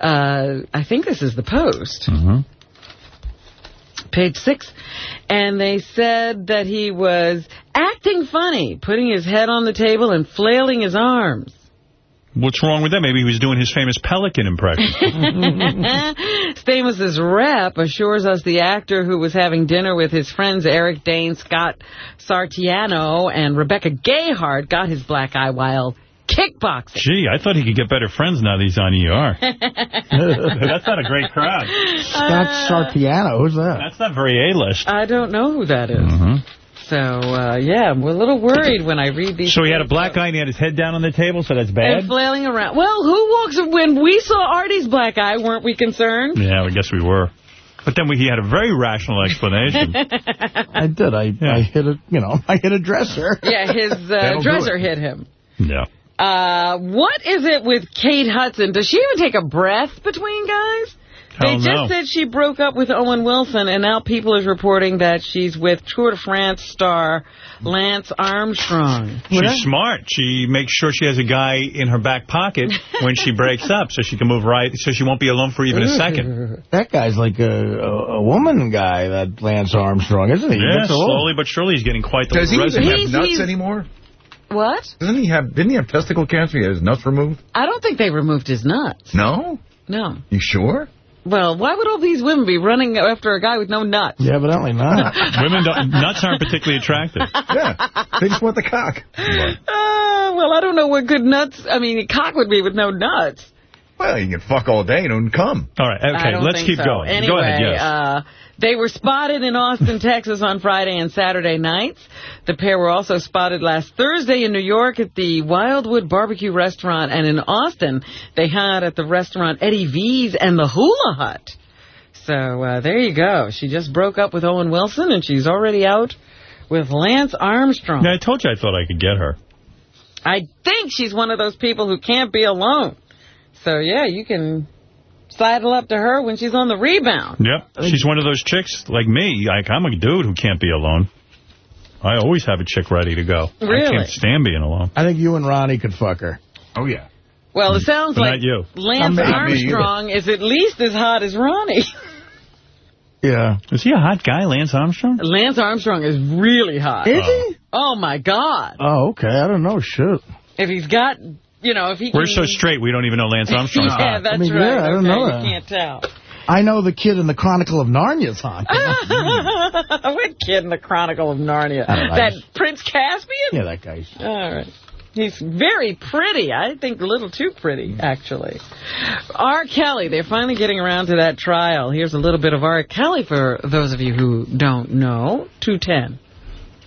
uh, I think this is the Post, Mm-hmm. Page six. And they said that he was acting funny, putting his head on the table and flailing his arms. What's wrong with that? Maybe he was doing his famous pelican impression. Stamos's rep assures us the actor who was having dinner with his friends Eric Dane, Scott Sartiano, and Rebecca Gayheart got his black eye while kickboxing. Gee, I thought he could get better friends now that he's on ER. That's not a great crowd. Scott Sartiano. Who's that? That's not very A-list. I don't know who that is. Mm-hmm. So, uh, yeah, I'm a little worried when I read these. So he had a black eye and he had his head down on the table, so that's bad? And flailing around. Well, who walks... When we saw Artie's black eye, weren't we concerned? Yeah, I guess we were. But then we, he had a very rational explanation. I did. I, I hit a, you know, I hit a dresser. yeah, his uh, dresser hit him. Yeah. Uh, what is it with Kate Hudson? Does she even take a breath between guys? They just no. said she broke up with Owen Wilson, and now people is reporting that she's with Tour de France star Lance Armstrong. She's smart. She makes sure she has a guy in her back pocket when she breaks up, so she can move right, so she won't be alone for even a second. That guy's like a, a, a woman guy, that Lance Armstrong, isn't he? He Yeah, slowly but surely he's getting quite the Does he even resume. have nuts he's- anymore? What? Doesn't he have? Didn't he have testicle cancer? He had his nuts removed. I don't think they removed his nuts. No. No. You sure? Well, why would all these women be running after a guy with no nuts? Yeah, evidently not. Women don't, nuts aren't particularly attractive. Yeah. They just want the cock. Uh, well, I don't know what good nuts, I mean, a cock would be with no nuts. Well, you can fuck all day and don't come. All right, okay, let's keep so. going. Anyway, Go ahead, yes. uh, they were spotted in Austin, Texas on Friday and Saturday nights. The pair were also spotted last Thursday in New York at the Wildwood Barbecue Restaurant, and in Austin, they hung out at the restaurant Eddie V's and the Hula Hut. So uh, there you go. She just broke up with Owen Wilson, and she's already out with Lance Armstrong. Yeah, I told you I thought I could get her. I think she's one of those people who can't be alone. So, yeah, you can sidle up to her when she's on the rebound. Yep, she's one of those chicks like me. Like I'm a dude who can't be alone. I always have a chick ready to go. Really? I can't stand being alone. I think you and Ronnie could fuck her. Oh, yeah. Well, it hmm. sounds But like you. Lance Armstrong is at least as hot as Ronnie. Yeah. Is he a hot guy, Lance Armstrong? Lance Armstrong is really hot. Is he? Oh, my God. Oh, okay. I don't know. Shit. If he's got, you know, if he We're can... so straight, we don't even know Lance Armstrong's yeah, hot. that's I mean, right. yeah, I don't okay, know you can't tell. I know the kid in the Chronicle of Narnia's hot. what kid in the Chronicle of Narnia? I don't. That Prince Caspian? yeah, that guy's. All right. He's very pretty. I think a little too pretty, actually. R. Kelly, they're finally getting around to that trial. Here's a little bit of R. Kelly for those of you who don't know. 210.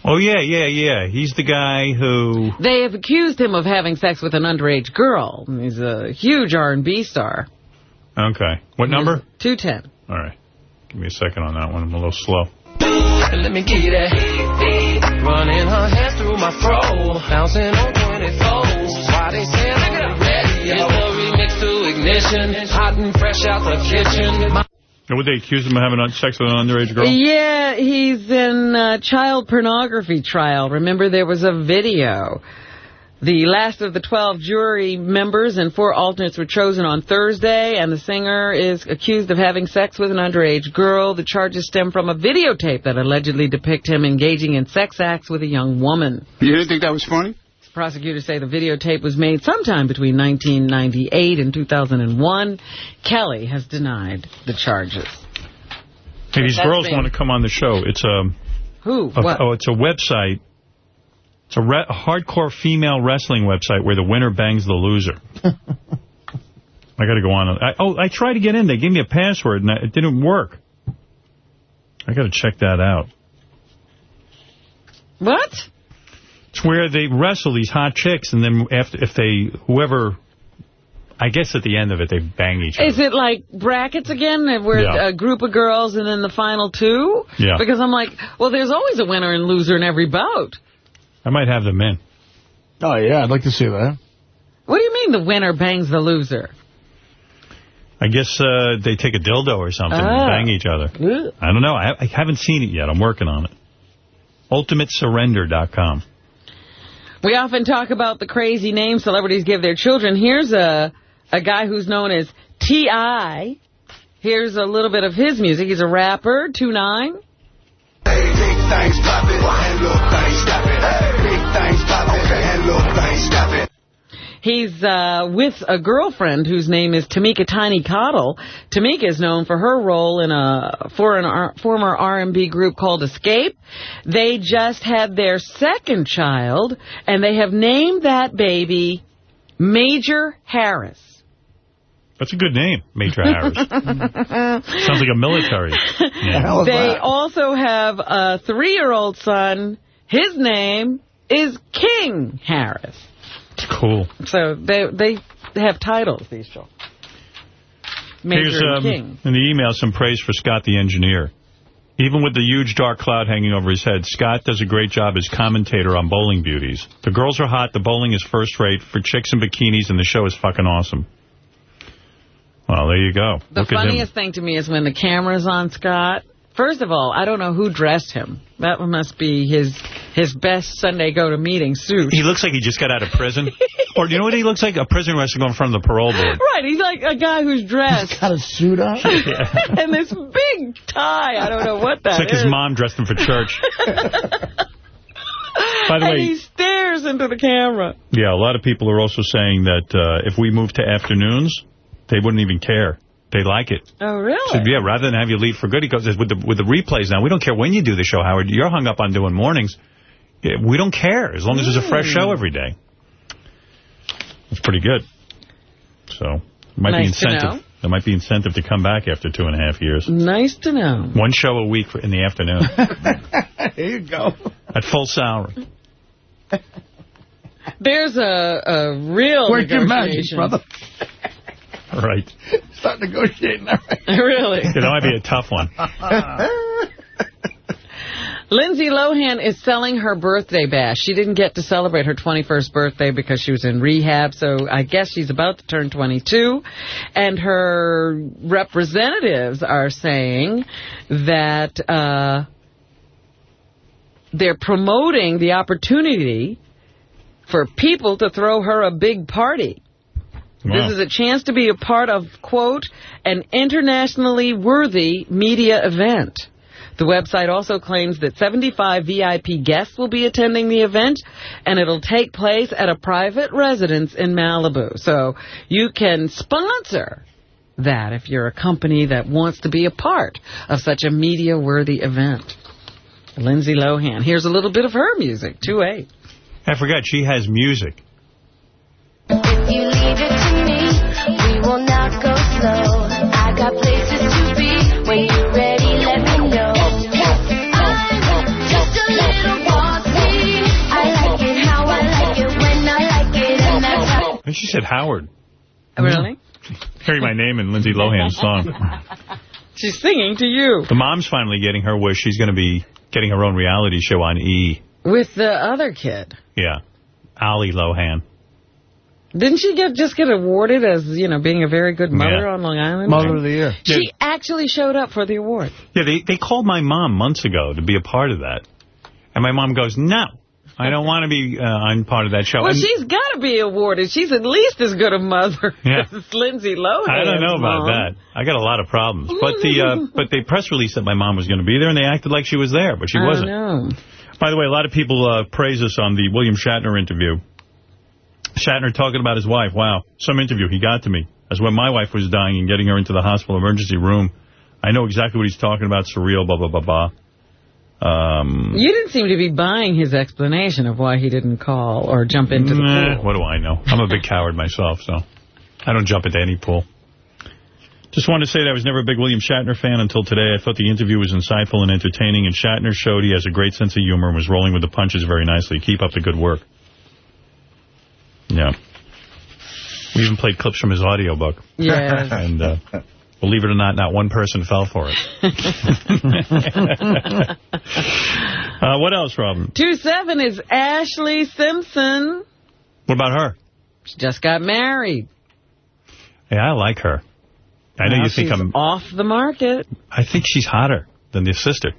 Oh, yeah, yeah, yeah. He's the guy who... They have accused him of having sex with an underage girl. He's a huge R&B star. Okay. What number? 210. All right. Give me a second on that one. I'm a little slow. Let me get that. Running her hands through my fro. Bouncing on 24s. Why they say I'm on radio? It's the remix to ignition. Hot and fresh out the kitchen. My Now, Would they accuse him of having sex with an underage girl? Yeah, he's in a child pornography trial. Remember, there was a video. The last of the 12 jury members and four alternates were chosen on Thursday, and the singer is accused of having sex with an underage girl. The charges stem from a videotape that allegedly depict him engaging in sex acts with a young woman. You didn't think that was funny? Prosecutors say the videotape was made sometime between 1998 and 2001. Kelly has denied the charges. Hey, these That's girls been- want to come on the show. It's a... Who? a What? oh, it's a website. It's a, re- a hardcore female wrestling website where the winner bangs the loser. I got to go on. I, oh, I tried to get in. They gave me a password, and I, it didn't work. I got to check that out. What? It's where they wrestle these hot chicks, and then after, if they, whoever, I guess at the end of it, they bang each other. Is it like brackets again, where Yeah. a group of girls and then the final two? Yeah. Because I'm like, well, there's always a winner and loser in every bout. I might have them in. Oh, yeah, I'd like to see that. What do you mean the winner bangs the loser? I guess uh, they take a dildo or something and Ah. bang each other. I don't know. I, I haven't seen it yet. I'm working on it. UltimateSurrender.com. We often talk about the crazy names celebrities give their children. Here's a a guy who's known as T.I. Here's a little bit of his music. He's a rapper, 2-9. Big things poppin', stoppin'. Big poppin'. He's uh, with a girlfriend whose name is Tameka Tiny Cottle. Tamika is known for her role in a for an R- former R&B group called Xscape. They just had their second child, and they have named that baby Major Harris. That's a good name, Major Harris. Sounds like a military. Yeah. They also have a three-year-old son. His name is King Harris. Cool. So they they have titles, these children. Major um, King. in the email some praise for Scott the engineer. Even with the huge dark cloud hanging over his head, Scott does a great job as commentator on Bowling Beauties. The girls are hot, the bowling is first rate, for chicks in bikinis, and the show is fucking awesome. Well, there you go. The Look funniest thing to me is when the camera's on Scott. First of all, I don't know who dressed him. That must be his his best Sunday go-to-meeting suit. He looks like he just got out of prison. or do you know what he looks like? A prisoner who going to go in front of the parole board. Right, he's like a guy who's dressed. He's got a suit on. and this big tie. I don't know what that It's like is. his mom dressed him for church. By the and way, he stares into the camera. yeah, a lot of people are also saying that uh, if we move to afternoons, they wouldn't even care. They like it. Oh, really? So, yeah, rather than have you leave for good, he goes, with the, with the replays now, we don't care when you do the show, Howard. You're hung up on doing mornings. Yeah, we don't care, as long as there's a fresh show hmm. every day. It's pretty good. So, it might Nice be to incentive. know. There might be incentive to come back after two and a half years. Nice to know. One show a week in the afternoon there you go. at full salary. There's a, a real Work your magic, brother. Right. Start negotiating already. really? Yeah, that might be a tough one. Lindsay Lohan is selling her birthday bash. She didn't get to celebrate her 21st birthday because she was in rehab, so I guess she's about to turn 22. And her representatives are saying that uh, they're promoting the opportunity for people to throw her a big party. Wow. This is a chance to be a part of, quote, an internationally worthy media event. The website also claims that 75 VIP guests will be attending the event, and it'll take place at a private residence in Malibu. So you can sponsor that if you're a company that wants to be a part of such a media-worthy event. Lindsay Lohan. Here's a little bit of her music, 2A. I forgot, she has music. Think she said Howard. Oh, really? Hearing my name in Lindsay Lohan's song. She's singing to you. The mom's finally getting her wish. She's going to be getting her own reality show on E. With the other kid. Yeah. Ali Lohan. Didn't she get just get awarded as, you know, being a very good mother Yeah. on Long Island? Mother of the Year. She actually showed up for the award. Yeah, they, they called my mom months ago to be a part of that. And my mom goes, no, I don't want to be uh, on part of that show. Well, And she's got to be awarded. She's at least as good a mother Yeah. as Lindsay Lohan. I don't know about that. I got a lot of problems. But the uh, but they press release that my mom was going to be there, and they acted like she was there, but she I wasn't. know. By the way, a lot of people uh, praise us on the William Shatner interview. Shatner talking about his wife. Wow, some interview. He got to me. As when my wife was dying and getting her into the hospital emergency room. I know exactly what he's talking about. Surreal, blah, blah, blah, blah. Um, You didn't seem to be buying his explanation of why he didn't call or jump into the nah, pool. what do I know? I'm a big coward myself, so I don't jump into any pool. Just wanted to say that I was never a big William Shatner fan until today. I thought the interview was insightful and entertaining, and Shatner showed he has a great sense of humor and was rolling with the punches very nicely. Keep up the good work. Yeah. We even played clips from his audiobook. Yes. and uh, believe it or not, not one person fell for it. uh, what else, Robin? 2-7 is Ashley Simpson. What about her? She just got married. Hey, I like her. I know Now you think she's I'm... off the market. I think she's hotter than the sister.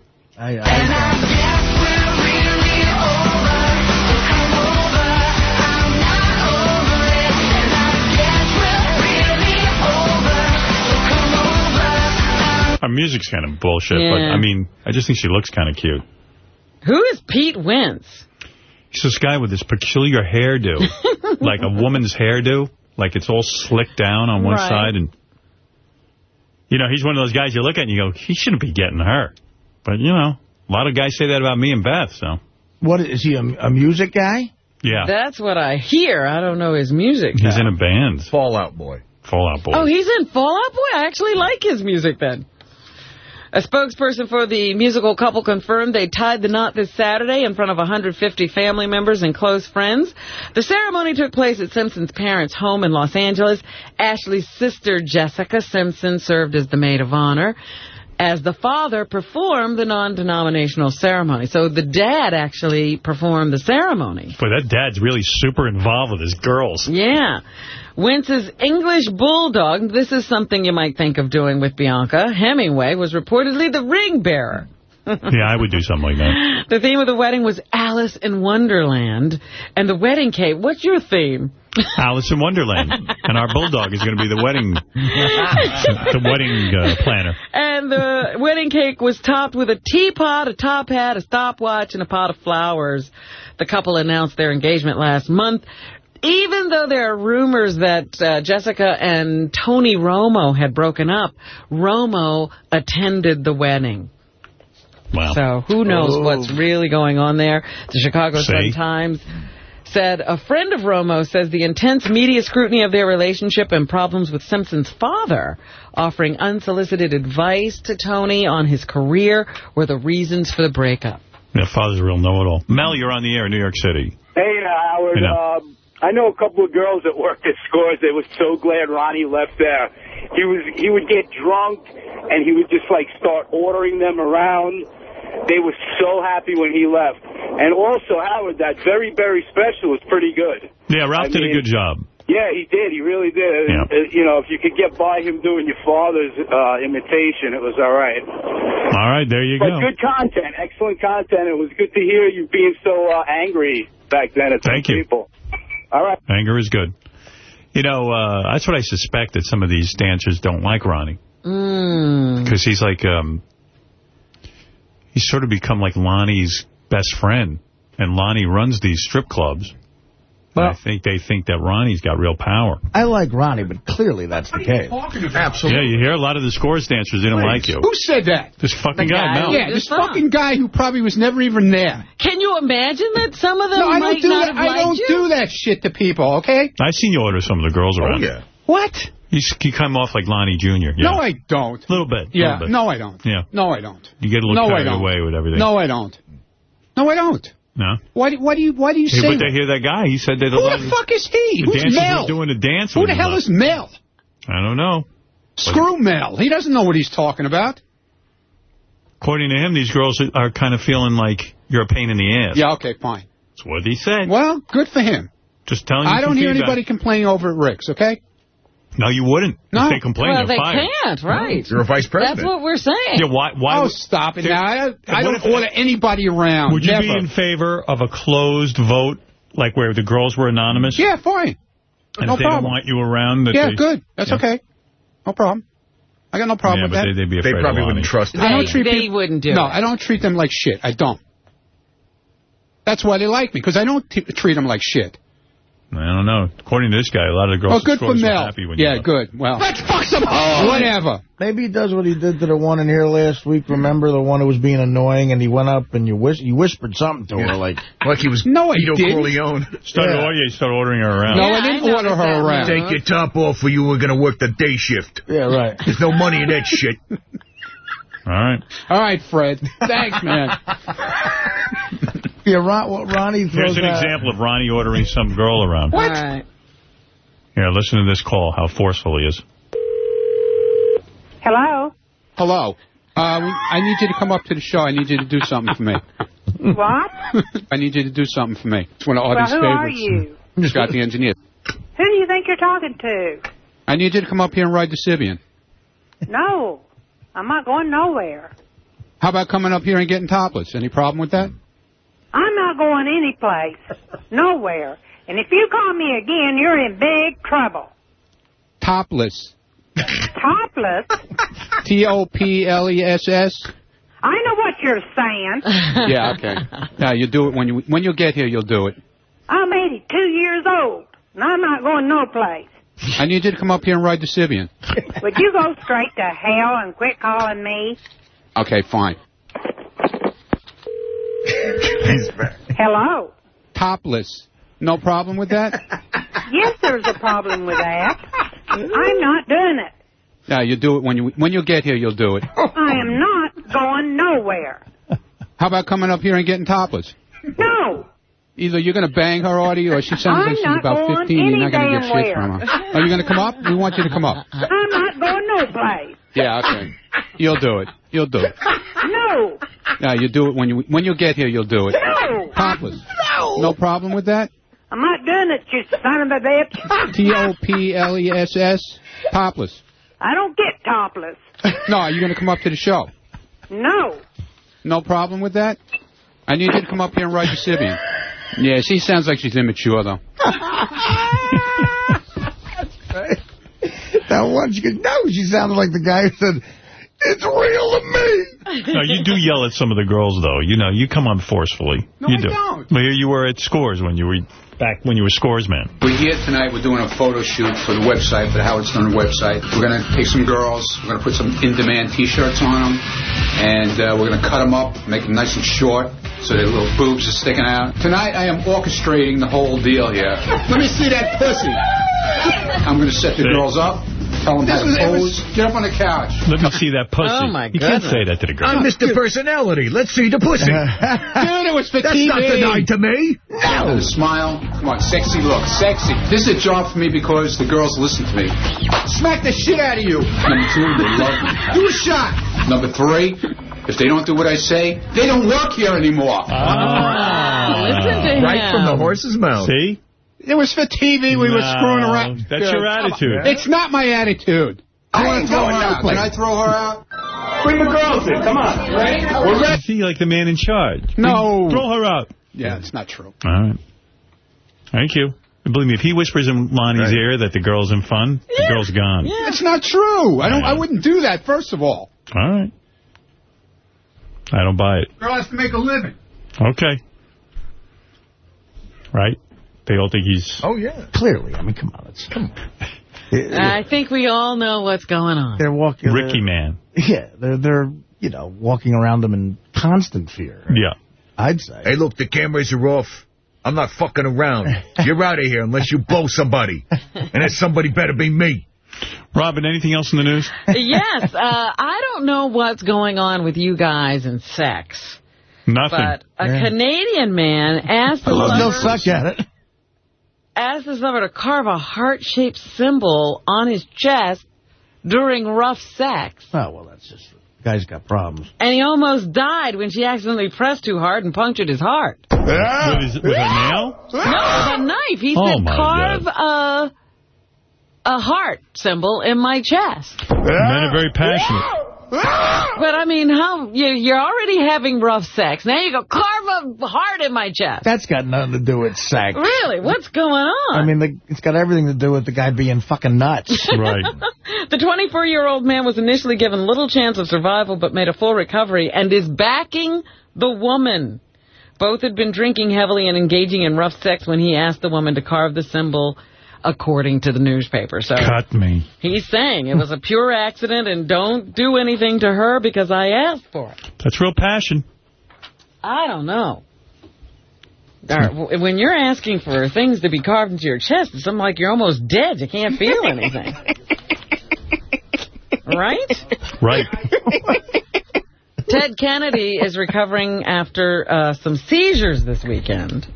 Her music's kind of bullshit, but I mean, I just think she looks kind of cute. Who is Pete Wentz? He's this guy with this peculiar hairdo, like a woman's hairdo, like it's all slicked down on one Right. side, and you know, he's one of those guys you look at and you go, he shouldn't be getting her, but you know, a lot of guys say that about me and Beth, so What, is he a, a music guy? yeah, That's what I hear. I don't know his music. he's though. in a band, Fall Out Boy. Fall Out Boy. Oh, he's in Fall Out Boy? I actually like his music then. A spokesperson for the musical couple confirmed they tied the knot this Saturday in front of 150 family members and close friends. The ceremony took place at Simpson's parents' home in Los Angeles. Ashley's sister, Jessica Simpson, served as the maid of honor. As the father performed the non-denominational ceremony. So the dad actually performed the ceremony. Boy, that dad's really super involved with his girls. Yeah. Wentz's English Bulldog, this is something you might think of doing with Bianca. Hemingway was reportedly the ring bearer. yeah, I would do something like that. The theme of the wedding was Alice in Wonderland. And the wedding cake, what's your theme? Alice in Wonderland. and our bulldog is going to be the wedding the wedding uh, planner. And the wedding cake was topped with a teapot, a top hat, a stopwatch, and a pot of flowers. The couple announced their engagement last month. Even though there are rumors that uh, Jessica and Tony Romo had broken up, Romo attended the wedding. Wow. So who knows Oh. what's really going on there. The Chicago Sun-Times said a friend of Romo says the intense media scrutiny of their relationship and problems with Simpson's father offering unsolicited advice to Tony on his career were the reasons for the breakup. Yeah, father's a real know-it-all. Mel, you're on the air in New York City. Hey, Howard. You know. Um, I know a couple of girls that worked at Scores. They were so glad Ronnie left there. He was he would get drunk and he would just like start ordering them around. They were so happy when he left. And also, Howard, that very very special was pretty good. Yeah, Ralph I did a good job. Yeah, he did. He really did. And, uh, you know, if you could get by him doing your father's uh, imitation, it was all right. All right, there you But go. good content, excellent content. It was good to hear you being so uh, angry back then at some Thank you. people. All right. Anger is good. You know, uh, that's what I suspect that some of these dancers don't like Ronnie. Mm. Because he's like, um, he's sort of become like Lonnie's best friend. And Lonnie runs these strip clubs. And I think they think that Ronnie's got real power. I like Ronnie, but clearly that's the case. Absolutely. Yeah, you hear a lot of the scores dancers, they don't like you. Who said that? This fucking guy, Mel. Yeah, this fucking guy who probably was never even there. Can you imagine that some of them No, I don't do that. I don't you? do that shit to people, okay? I've seen you order some of the girls oh, around. yeah. What? You, you come off like Lonnie Jr. Yeah. No, I don't. A little bit. Yeah, little bit. no, I don't. Yeah. No, I don't. You get a little No, I carried away with everything. No, I don't. No, I don't. No? Why do, why do you why do you Hey, say but they hear that guy. He said that a Who the fuck is he? the Who's Mel? doing a dance Who the hell about- is Mel? I don't know. Screw Mel. He doesn't know what he's talking about. According to him, these girls are, are kind of feeling like you're a pain in the ass. Yeah, okay, fine. That's what he said. Well, good for him. Just telling you I don't hear feedback. anybody complaining over at Rick's, okay? No, you wouldn't. No. If they complain, Well, they're they fired. can't, right? You're a vice president. That's what we're saying. Yeah, why? Why? oh, stop it now. I, I don't if- order anybody around. Would you Never. be in favor of a closed vote, like where the girls were anonymous? Yeah, fine. And no if they problem. don't want you around, that yeah, they, good. That's Yeah. okay. No problem. I got no problem yeah, with but that. They, would be afraid of Lonnie. I don't They- treat they people, wouldn't do No, it. I don't treat them like shit. I don't. That's why they like me, because I don't t treat them like shit. I don't know. According to this guy, a lot of the girls oh, good for scores Mel. happy when Yeah, you left. good. Well, Let's fuck some hoes. Oh, whatever. Maybe he does what he did to the one in here last week. Remember the one who was being annoying, and he went up and you whis you whispered something to her, like like he was no, I Vito didn't. Corleone. Started, Yeah. order- yeah, you started ordering her around. No, I didn't order her around. Take your top off, or you were going to work the day shift. Yeah, right. There's no money in that shit. All right. All right, Fred. Thanks, man. Yeah, Ron, what Ronnie throws Here's an out- example of Ronnie ordering some girl around. All right. Here, listen to this call, how forceful he is. Hello? Hello. Uh, I need you to come up to the show. I need you to do something for me. What? I need you to do something for me. It's one of Well, Audie's who are favorites. you? got the engineer. Who do you think you're talking to? I need you to come up here and ride the Sybian. No, I'm not going nowhere. How about coming up here and getting topless? Any problem with that? I'm not going any place. Nowhere. And if you call me again, you're in big trouble. Topless. Topless? T-O-P-L-E-S-S? I know what you're saying. Yeah, okay. Now, you do it when you when you get here. You'll do it. I'm 82 years old, and I'm not going no place. I need you to come up here and ride the Sybian. Would you go straight to hell and quit calling me? Okay, fine. Hello? Topless. No problem with that? Yes, there's a problem with that. I'm not doing it. Yeah, you do it when you when you get here. You'll do it. I am not going nowhere. How about coming up here and getting topless? No. Either you're going to bang her, Audie, or she sounds I'm like she's about going 15. You're not going to get shit from her. Are you going to come up? We want you to come up. I'm not going no place. Yeah, okay. You'll do it. You'll do it. No. No, you do it when you when you get here. You'll do it. No. Topless. No. No problem with that. I'm not doing it, you son of a bitch. T O P L E S S. Topless. I don't get topless. No, are you going to come up to the show? No. No problem with that. I need you to come up here and ride your Sybian. Yeah, she sounds like she's immature though. That one, she goes, no, she sounded like the guy who said, it's real to me. No, you do yell at some of the girls, though. You know, you come on forcefully. No, you I do. don't. Well, here you were at Scores when you were back when you were Scores man. We're here tonight. We're doing a photo shoot for the website, for the Howard Stern website. We're going to take some girls. We're going to put some in-demand T-shirts on them, and uh, we're going to cut them up, make them nice and short, so their little boobs are sticking out. Tonight, I am orchestrating the whole deal here. Let me see that pussy. I'm going to set the girls up, tell them how to pose. Get up on the couch. Let me see that pussy. Oh, my You can't say that to the girl. I'm Mr. Personality. Let's see the pussy. Dude, it was for That's TV. not denied to me. No. Smile. Come on, sexy look. Sexy. This is a job for me because the girls listen to me. Smack the shit out of you. Number two, they love me. Do a shot. Number three, if they don't do what I say, they don't work here anymore. Ah. listen to Right him. from the horse's mouth. See? It was for TV. We were screwing around. that's your attitude. It's not my attitude. I ain't going out. Can I throw her out? Bring the girls in. Come on. Ready? We're ready. See, like the man in charge. No. Throw her out. Yeah, it's not true. All right. Thank you. And believe me, if he whispers in Lonnie's ear that the girl's in fun, the girl's gone. Yeah. It's not true. I don't. I wouldn't do that. First of all, All right. I don't buy it. girl has to make a living. Okay. Right? They all think he's... Oh, yeah. Clearly. I mean, come on. It's, come on. I think we all know what's going on. They're walking. Ricky they're- man. Yeah, they're, they're, you know, walking around them in constant fear. Yeah. I'd say. Hey, look, the cameras are off. I'm not fucking around. You're out of here unless you blow somebody. And that somebody better be me. Robin, anything else in the news? yes, uh, I don't know what's going on with you guys and sex, Nothing. but a Canadian man asked the They'll suck at it. Asked his lover to carve a heart-shaped symbol on his chest during rough sex. Oh, well, that's just... Guy's got problems. And he almost died when she accidentally pressed too hard and punctured his heart. With, his, with a nail? No, with a knife. He Oh, said, my carve a, a heart symbol in my chest. Men are very passionate. But, I mean, how you, you're already having rough sex. Now you go, carve a heart in my chest. That's got nothing to do with sex. Really? What's going on? I mean, the, it's got everything to do with the guy being fucking nuts. Right. The 24-year-old man was initially given little chance of survival but made a full recovery and is backing the woman. Both had been drinking heavily and engaging in rough sex when he asked the woman to carve the symbol, according to the newspaper. So Cut me. he's saying it was a pure accident and don't do anything to her because I asked for it. That's real passion. I don't know. All right, w- when you're asking for things to be carved into your chest, it's something like you're almost dead. You can't feel anything. right? Right. Ted Kennedy is recovering after uh, some seizures this weekend.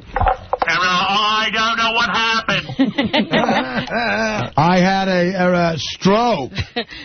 I don't know what happened. I had a, a, a stroke.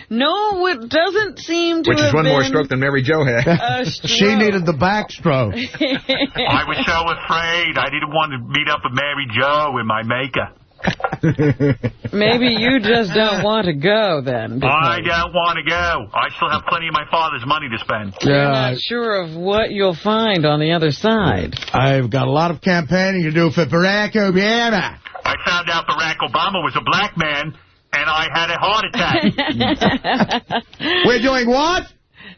No, it doesn't seem to Which have is one more stroke than Mary Jo had. she needed the backstroke. I was so afraid. I didn't want to meet up with Mary Jo in my maker. Maybe you just don't want to go then. I don't want to go. I still have plenty of my father's money to spend. You're not sure of what you'll find on the other side. I've got a lot of campaigning to do for Barack Obama. I found out Barack Obama was a black man, and I had a heart attack. We're doing what?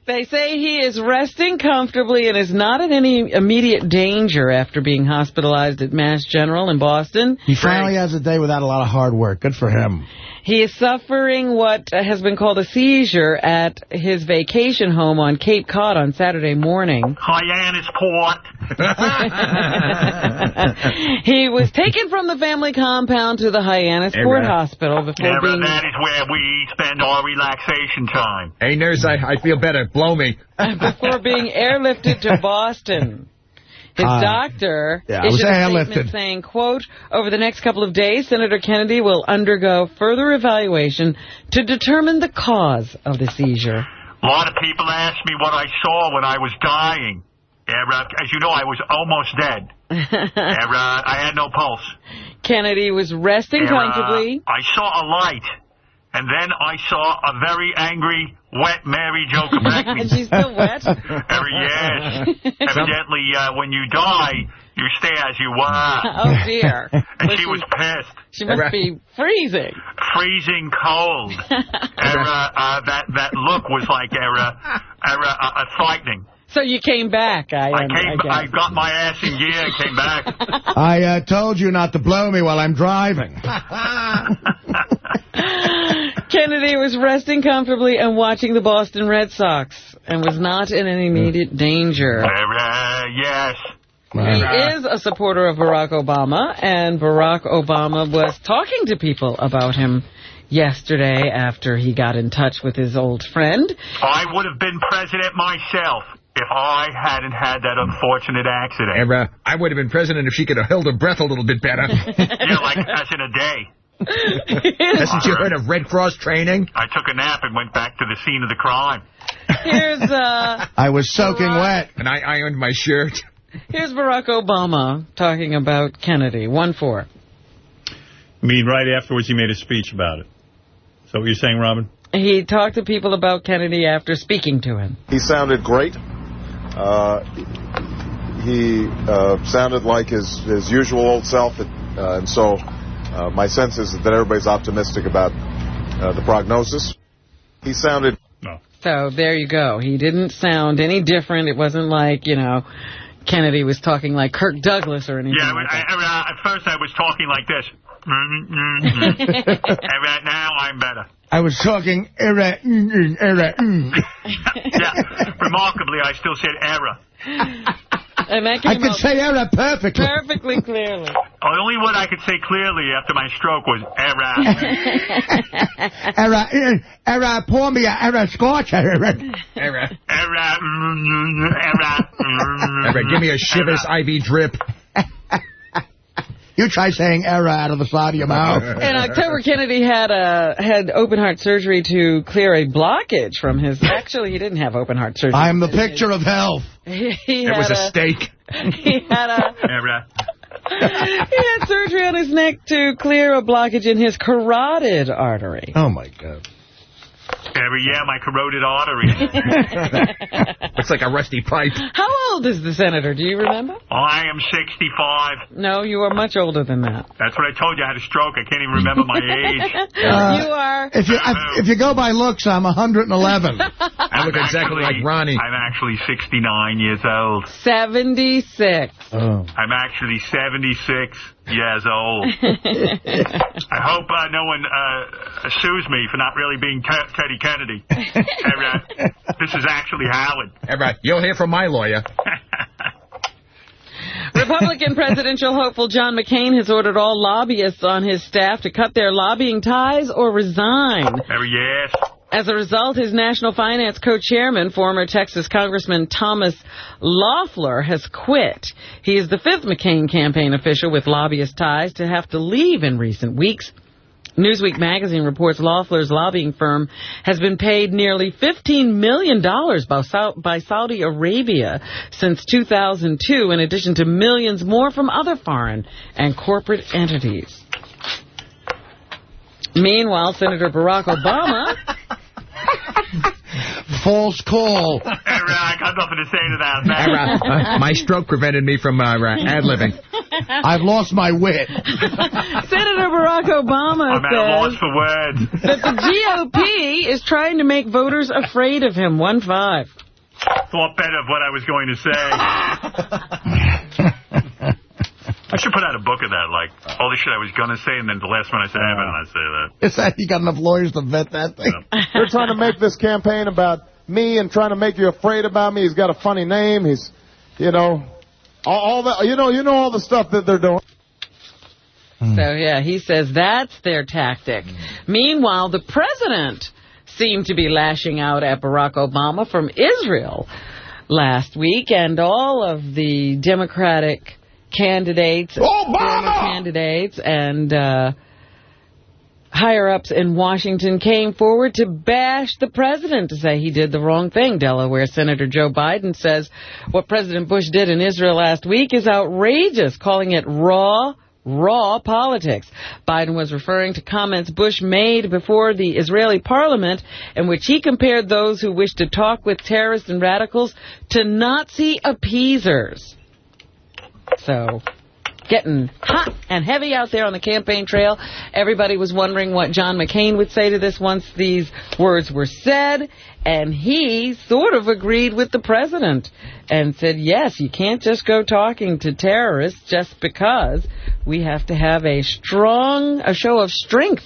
They say he is resting comfortably and is not in any immediate danger after being hospitalized at Mass General in Boston. He finally has a day without a lot of hard work. Good for him. He is suffering what has been called a seizure at his vacation home on Cape Cod on Saturday morning. Hyannis Port. he was taken from the family compound to the Hyannis Hey, Port Hospital before Yeah, being that is where we spend our relaxation time. Hey, nurse, I, I feel better. Blow me. before being airlifted to Boston. His Uh, doctor yeah, I issued a statement saying, quote, over the next couple of days, Senator Kennedy will undergo further evaluation to determine the cause of the seizure. A lot of people asked me what I saw when I was dying. As you know, I was almost dead. Era, I had no pulse. Kennedy was resting Era, comfortably. I saw a light, and then I saw a very angry, wet Mary Jo Kopechne. And she's still wet? Era, yes. Evidently, uh, when you die, you stay as you were. Oh, dear. And she she- was pissed. She must be freezing. freezing cold. Era, uh, that that look was like era, era uh, uh, frightening. So you came back, I, I I came, guess. I got my ass in gear, and came back. I uh, told you not to blow me while I'm driving. Kennedy was resting comfortably and watching the Boston Red Sox and was not in any immediate danger. Era, yes. He is a supporter of Barack Obama, and Barack Obama was talking to people about him yesterday after he got in touch with his old friend. I would have been president myself if I hadn't had that unfortunate accident. Era, I would have been president if she could have held her breath a little bit better. yeah, like as in a day. Hasn't you heard of Red Cross training? I took a nap and went back to the scene of the crime. Here's uh, I was soaking wet. And I ironed my shirt. here's Barack Obama talking about Kennedy. One four. I mean, right afterwards, he made a speech about it. So what you're saying, Robin? He talked to people about Kennedy after speaking to him. He sounded great. Uh, he uh, sounded like his, his usual old self, uh, and so uh, my sense is that everybody's optimistic about uh, the prognosis. He sounded So there you go. He didn't sound any different. It wasn't like, you know, Kennedy was talking like Kirk Douglas or anything Yeah, like I, that. I, at first I was talking like this. and right now I'm better. I was talking era, mm, mm, era, mm. yeah, remarkably, I still said error. And that I could say era perfectly. perfectly clearly. The only word I could say clearly after my stroke was error. Era, mm, era, pour me a era scotch. Era. Era. Error. mm, Error. mm, Era, give me a Chivas IV drip. You try saying era out of the side of your mouth. In October, Kennedy had a had open heart surgery to clear a blockage from his. Actually, he didn't have open heart surgery. I am the picture of health. He, he It had was a steak. He had a Error. he had surgery on his neck to clear a blockage in his carotid artery. Oh, my God. Error, yeah, my corroded artery. Looks like a rusty pipe. How old is the senator? Do you remember? I am 65. No, you are much older than that. That's what I told you. I had a stroke. I can't even remember my age. Uh, you are. If you if, if you go by looks, I'm 111. I look exactly like Ronnie. I'm actually 69 years old. 76. Oh. I'm actually 76 years old. I hope uh, no one uh, sues me for not really being Te- Teddy Kennedy. Error. this is actually Howard. Era, you'll hear from my lawyer. Republican presidential hopeful John McCain has ordered all lobbyists on his staff to cut their lobbying ties or resign. Error, yes. As a result, his national finance co-chairman, former Texas Congressman Thomas Loeffler, has quit. He is the fifth McCain campaign official with lobbyist ties to have to leave in recent weeks. Newsweek magazine reports Loeffler's lobbying firm has been paid nearly $15 million by, by Saudi Arabia since 2002, in addition to millions more from other foreign and corporate entities. Meanwhile, Senator Barack Obama False call. Error, I got nothing to say to that. Era, uh, my stroke prevented me from uh, ad-libbing. I've lost my wit. Senator Barack Obama I'm at a loss says for words. that the GOP is trying to make voters afraid of him. One five. Thought better of what I was going to say. I should put out a book of that, like all the shit I was going to say, and then the last one I said, I better not say that. Is that you got enough lawyers to vet that thing? They're trying to make this campaign about me and trying to make you afraid about me. He's got a funny name. He's, you know, all, all that. You know, you know all the stuff that they're doing. So, yeah, he says that's their tactic. Meanwhile, the president seemed to be lashing out at Barack Obama from Israel last week, and all of the Democratic candidates, former candidates, and uh, higher-ups in Washington came forward to bash the president to say he did the wrong thing. Delaware Senator Joe Biden says what President Bush did in Israel last week is outrageous, calling it raw, raw politics. Biden was referring to comments Bush made before the Israeli parliament in which he compared those who wish to talk with terrorists and radicals to Nazi appeasers. So getting hot and heavy out there on the campaign trail. Everybody was wondering what John McCain would say to this once these words were said, and he sort of agreed with the president and said, yes, you can't just go talking to terrorists just because we have to have a strong, a show of strength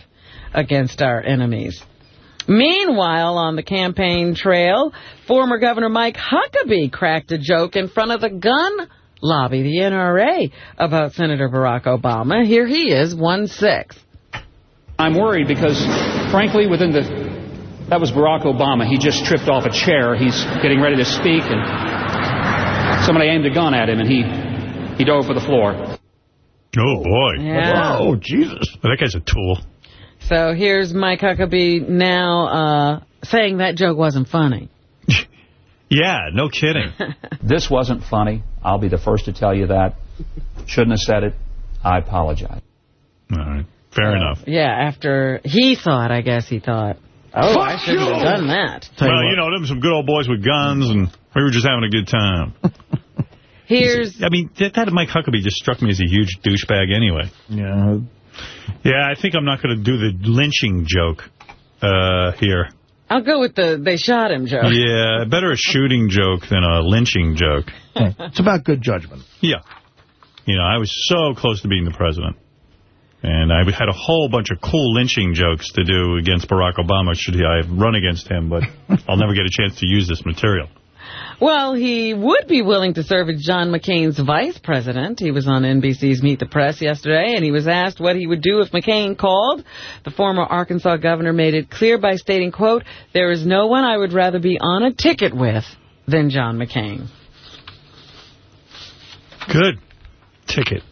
against our enemies. Meanwhile, on the campaign trail, former Governor Mike Huckabee cracked a joke in front of the gun lobby, the NRA, about Senator Barack Obama. Here he is, 1-6. I'm worried because, frankly, within the... That was Barack Obama. He just tripped off a chair. He's getting ready to speak, and somebody aimed a gun at him, and he, he dove for the floor. Oh, boy. Yeah. Oh, Jesus. Well, that guy's a tool. So here's Mike Huckabee now uh, saying that joke wasn't funny. Yeah, no kidding. this wasn't funny. I'll be the first to tell you that. Shouldn't have said it. I apologize. All right. Fair enough. Yeah, after he thought, I guess he thought, oh, I shouldn't you. have done that. Well, you know, them some good old boys with guns, and we were just having a good time. Here's... I mean, that, that Mike Huckabee just struck me as a huge douchebag anyway. Yeah. Yeah, I think I'm not going to do the lynching joke uh, here. I'll go with the they shot him joke. Yeah, better a shooting joke than a lynching joke. Hmm. It's about good judgment. Yeah. You know, I was so close to being the president. And I had a whole bunch of cool lynching jokes to do against Barack Obama should I run against him, but I'll never get a chance to use this material. Well, he would be willing to serve as John McCain's vice president. He was on NBC's Meet the Press yesterday, and he was asked what he would do if McCain called. The former Arkansas governor made it clear by stating, quote, there is no one I would rather be on a ticket with than John McCain. Good. Ticket.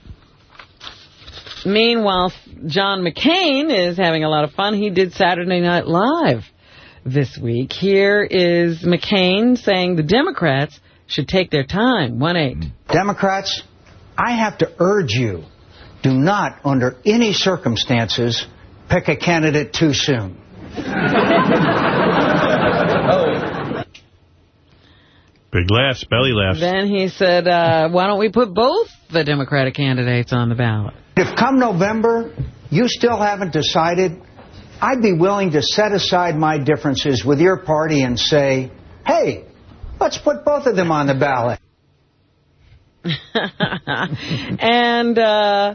Meanwhile, John McCain is having a lot of fun. He did Saturday Night Live this week. Here is McCain saying the Democrats should take their time. 1-8. Democrats, I have to urge you, do not, under any circumstances, pick a candidate too soon. Big laughs, belly laughs. Then he said, uh, why don't we put both the Democratic candidates on the ballot? If come November you still haven't decided, I'd be willing to set aside my differences with your party and say, hey, let's put both of them on the ballot. and uh,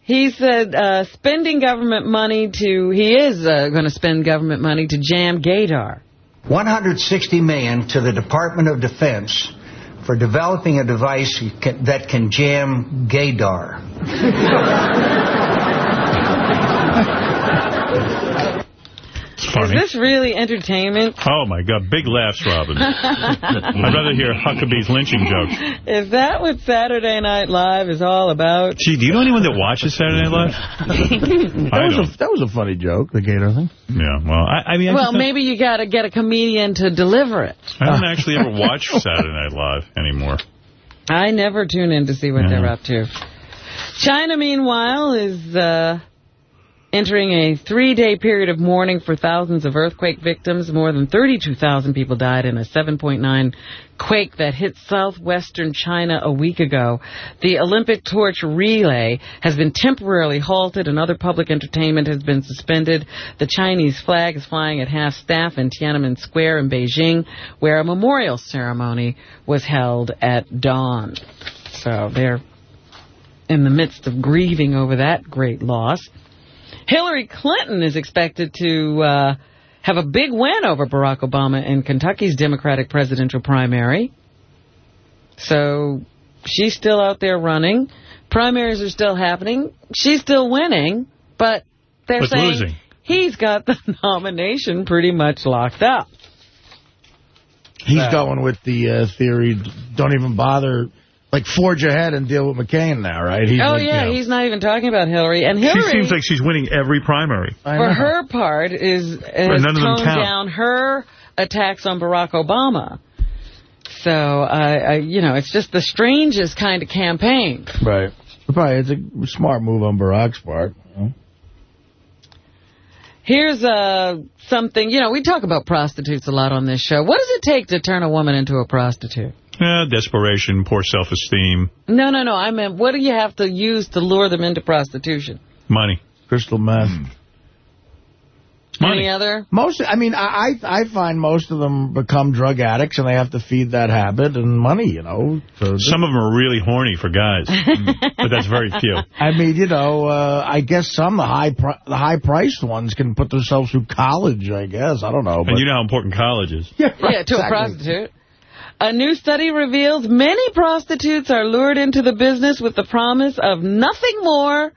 he said uh, spending government money to, he is uh, going to spend government money to jam Gaydar. 160 million to the Department of Defense for developing a device that can jam gaydar. Funny. Is this really entertainment? Oh, my God. Big laughs, Robin. I'd rather hear Huckabee's lynching jokes. Is that what Saturday Night Live is all about? Gee, do you know anyone that watches Saturday Night Live? that, was a, that was a funny joke, the Gator thing. Yeah, well, I, I mean, I, well, just maybe you got to get a comedian to deliver it. I don't actually ever watch Saturday Night Live anymore. I never tune in to see what they're up to. China, meanwhile, is uh, entering a three-day period of mourning for thousands of earthquake victims. More than 32,000 people died in a 7.9 quake that hit southwestern China a week ago. The Olympic torch relay has been temporarily halted and other public entertainment has been suspended. The Chinese flag is flying at half-staff in Tiananmen Square in Beijing, where a memorial ceremony was held at dawn. So they're in the midst of grieving over that great loss. Hillary Clinton is expected to uh, have a big win over Barack Obama in Kentucky's Democratic presidential primary. So she's still out there running. Primaries are still happening. She's still winning, but they're But saying losing. he's got the nomination pretty much locked up. He's Uh, going with the uh, theory, don't even bother like forge ahead and deal with McCain now, right? He's oh, like, yeah, you know, he's not even talking about Hillary. And She Hillary, seems like she's winning every primary. for her part, is has none of them toned down her attacks on Barack Obama. So, uh, uh, you know, it's just the strangest kind of campaign. Right. Probably it's a smart move on Barack's part. you know. Here's uh, something, you know, we talk about prostitutes a lot on this show. What does it take to turn a woman into a prostitute? Yeah, desperation, poor self-esteem, No, no, no. I meant, what do you have to use to lure them into prostitution? money. Crystal meth. Hmm. Any other? Most, I mean, I I I find most of them become drug addicts and they have to feed that habit and money, you know. So Some of them are really horny for guys, hmm. but that's very few. I mean, you know, uh, I guess some the high pri the high priced ones can put themselves through college. I guess I don't know. And you know how important college is. Yeah, yeah, to a prostitute. A new study reveals many prostitutes are lured into the business with the promise of nothing more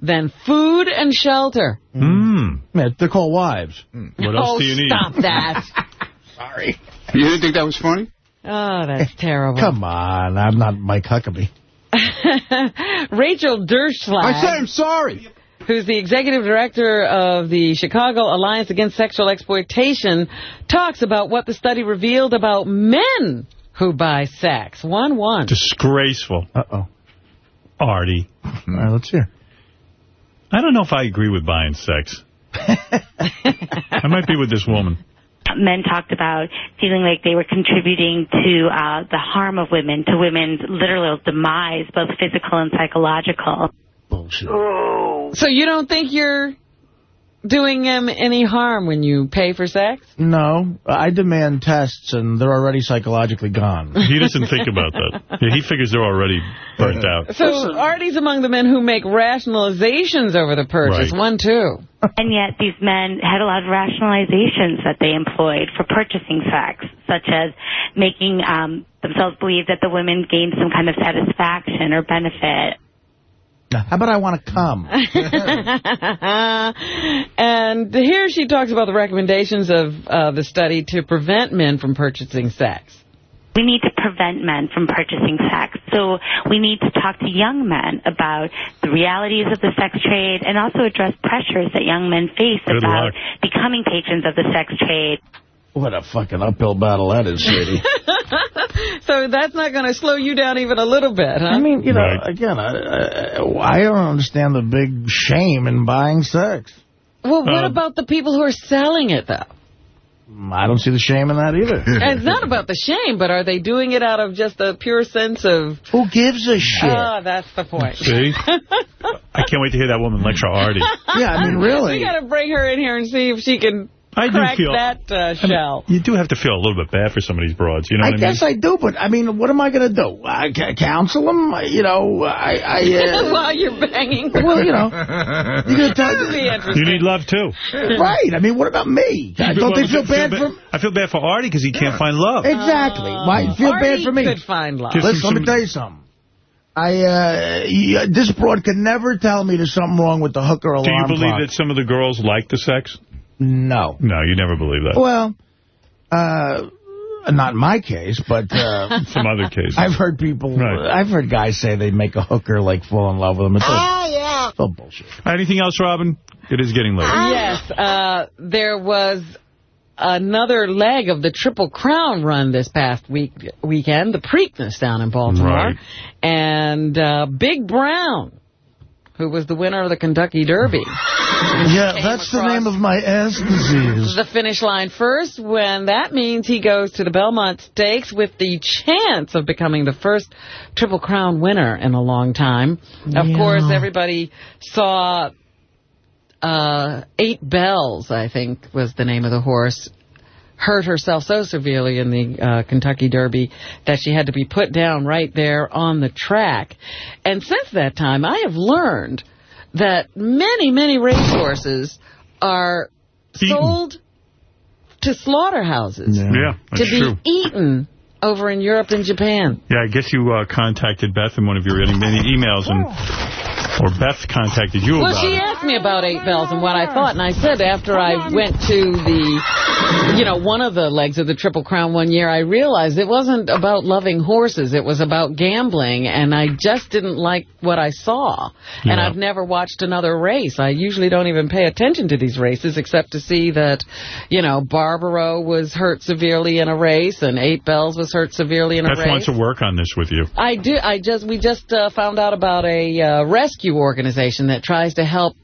than food and shelter. Mm. Yeah, they're called wives. What else oh, do you need? stop that. Sorry. You didn't think that was funny? Oh, that's terrible. Come on, I'm not Mike Huckabee. Rachel Durchslag. I said I'm sorry. Who's the executive director of the Chicago Alliance Against Sexual Exploitation, talks about what the study revealed about men who buy sex. 1-1. Disgraceful. Uh-oh. Artie. All right, let's hear. I don't know if I agree with buying sex. I might be with this woman. men talked about feeling like they were contributing to uh, the harm of women, to women's literal demise, both physical and psychological. Bullshit. So you don't think you're doing them any harm when you pay for sex? No, I demand tests, and they're already psychologically gone. He doesn't think about that. Yeah, he figures they're already burnt out. So Artie's among the men who make rationalizations over the purchase. Right. One, too. And yet these men had a lot of rationalizations that they employed for purchasing sex, such as making um, themselves believe that the women gained some kind of satisfaction or benefit. Now, how about I want to come? and here she talks about the recommendations of uh, the study to prevent men from purchasing sex. We need to prevent men from purchasing sex. So we need to talk to young men about the realities of the sex trade and also address pressures that young men face Good about luck. becoming patrons of the sex trade. What a fucking uphill battle that is, Sadie. so that's not going to slow you down even a little bit, huh? I mean, you know, again, I, I, I don't understand the big shame in buying sex. Well, what Um, about the people who are selling it, though? I don't see the shame in that either. it's not about the shame, but are they doing it out of just a pure sense of... Who gives a shit? Ah, that's the point. See? I can't wait to hear that woman lecture Artie. Yeah, I mean, really. We got to bring her in here and see if she can I do feel- that uh, I mean, you do have to feel a little bit bad for some of these broads, you know I what guess I I do, but I mean, what am I going to do? I ca- counsel them? You know, I... I uh, While you're banging. Well, you know, you gonna tell- That would be mean? interesting. You need love, too. right. I mean, what about me? Don't Well, they I feel bad ba- for... I feel bad for Artie because he can't find love. Exactly. Why feel bad Artie for me? could find love. Just Listen, some- let me tell you something. I uh, this broad could never tell me there's something wrong with the hooker alarm Do you believe clock. that some of the girls like the sex? No. No, you never believe that. Well, uh, not my case, but uh, Some other cases. I've heard people, Right. I've heard guys say they make a hooker like fall in love with them. It's all, yeah. it's all bullshit. Anything else, Robin? It is getting late. Yes, uh, there was another leg of the Triple Crown run this past week weekend, the Preakness down in Baltimore. Right. And uh, Big Brown, who was the winner of the Kentucky Derby. Yeah, that's the name of my ass disease. the finish line first when that means he goes to the Belmont Stakes with the chance of becoming the first Triple Crown winner in a long time. Of Yeah. course, everybody saw uh, Eight Bells, I think was the name of the horse, hurt herself so severely in the uh, Kentucky Derby that she had to be put down right there on the track. And since that time, I have learned that many, many racehorses are sold to slaughterhouses Yeah, to be true. eaten over in Europe and Japan. Yeah, I guess you uh, contacted Beth in one of your many many emails, and or Beth contacted you Well, about she asked me about Eight Bells and what I thought, and I said after I went to the you know, one of the legs of the Triple Crown one year, I realized it wasn't about loving horses. It was about gambling, and I just didn't like what I saw. And Yeah. I've never watched another race. I usually don't even pay attention to these races except to see that, you know, Barbaro was hurt severely in a race and Eight Bells was hurt severely in a race. Beth wants to work on this with you. I do. I just we just uh, found out about a uh, rescue organization that tries to help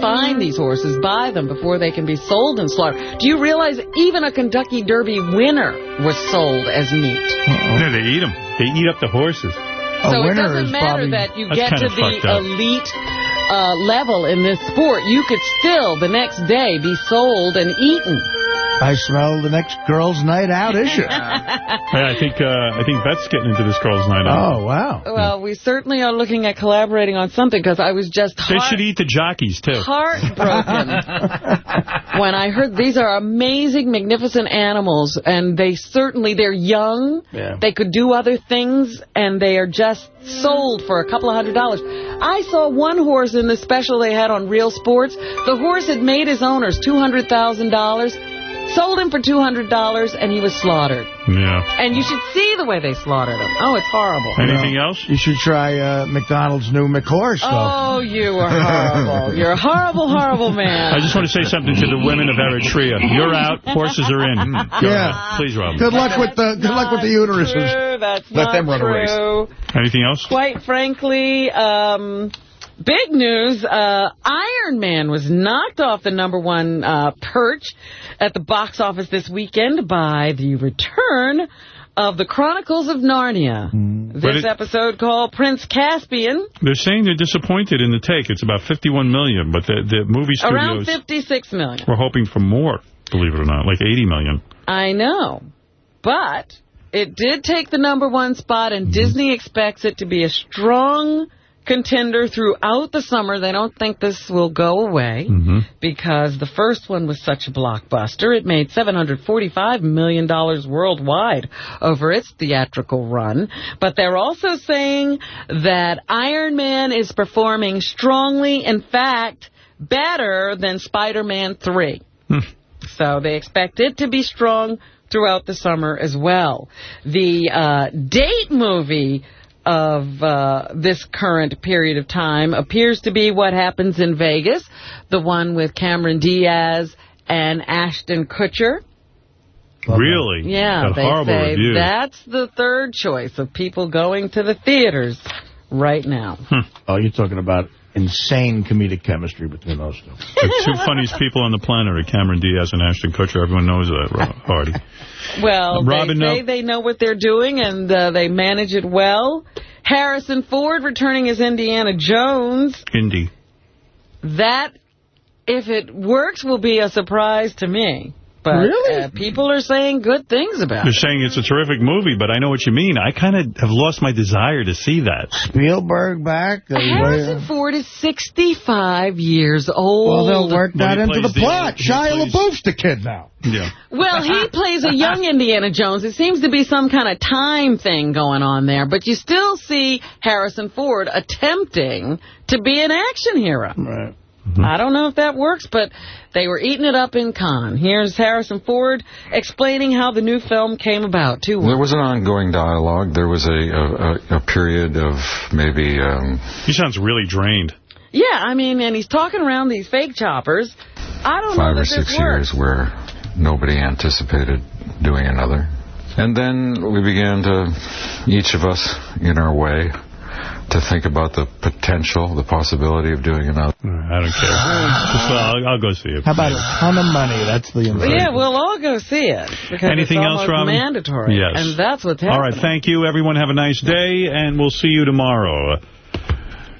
find these horses, buy them before they can be sold and slaughtered. Do you realize even a Kentucky Derby winner was sold as meat? No, they eat them. They eat up the horses. so it doesn't matter that you get to the elite uh, level in this sport. You could still the next day be sold and eaten. I smell the next girl's night out issue. Hey, I think uh, I think Beth's getting into this girl's night out. Oh, wow. Well, we certainly are looking at collaborating on something because I was just They should eat the jockeys, too. heartbroken when I heard these are amazing, magnificent animals, and they certainly, they're young, Yeah. they could do other things, and they are just sold for a couple of hundred dollars. I saw one horse in the special they had on Real Sports. The horse had made his owners $200,000, sold him for $200, and he was slaughtered. Yeah. And you should see the way they slaughtered him. Oh, it's horrible. Anything else? You should try uh, McDonald's new McHorse, though. Oh, you are horrible. You're a horrible, horrible man. I just want to say something to the women of Eritrea. You're out. Horses are in. Go Yeah. ahead. Please, Robin. Good luck with the good luck with the uteruses. True, that's Let not them run a race. Anything else? Quite frankly, um, big news. Uh, Iron Man was knocked off the number one uh, perch at the box office this weekend by the return of the Chronicles of Narnia. But This it- episode called Prince Caspian, They're saying they're disappointed in the take. It's about 51 million, but the, the movie around studios 56 million. were hoping for more, believe it or not, like 80 million. I know. But it did take the number one spot, and Disney expects it to be a strong contender throughout the summer. They don't think this will go away because the first one was such a blockbuster. It made $745 million worldwide over its theatrical run. But they're also saying that Iron Man is performing strongly, in fact, better than Spider-Man 3. So they expect it to be strong throughout the summer as well. The uh, date movie of uh, this current period of time appears to be What Happens in Vegas, the one with Cameron Diaz and Ashton Kutcher. Really? Yeah, Got they horrible say reviews. that's the third choice of people going to the theaters right now. Oh, you're talking about insane comedic chemistry between those two. The two funniest people on the planet are Cameron Diaz and Ashton Kutcher. Everyone knows that, Ro- Hardy. Well, Robin, they say no- they know what they're doing and uh, they manage it well. Harrison Ford returning as Indiana Jones. Indy. That, if it works, will be a surprise to me. But Really? uh, people are saying good things about it. They're saying it's a terrific movie, but I know what you mean. I kind of have lost my desire to see that. Spielberg back. Harrison Ford is 65 years old. Well, they'll work that he into the plays the- plot. he Shia plays- LaBeouf's the kid now. Yeah. Well, he plays a young Indiana Jones. It seems to be some kind of time thing going on there, but you still see Harrison Ford attempting to be an action hero. Right. I don't know if that works, but they were eating it up in Cannes. Here's Harrison Ford explaining how the new film came about, too. There was an ongoing dialogue. There was a, a, a, a period of maybe um, He sounds really drained. Yeah, I mean, and he's talking around these fake choppers. I don't five know or six this years works. where nobody anticipated doing another. And then we began to, each of us in our way, to think about the potential, the possibility of doing another. I don't care. Just, uh, I'll, I'll go see it. How about a ton of money? That's the Well, yeah, we'll all go see it. Because Anything it's else, Robin? mandatory. Yes. And that's what's All happening. right, thank you. Everyone have a nice day, and we'll see you tomorrow.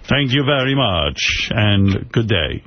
Thank you very much, and good day.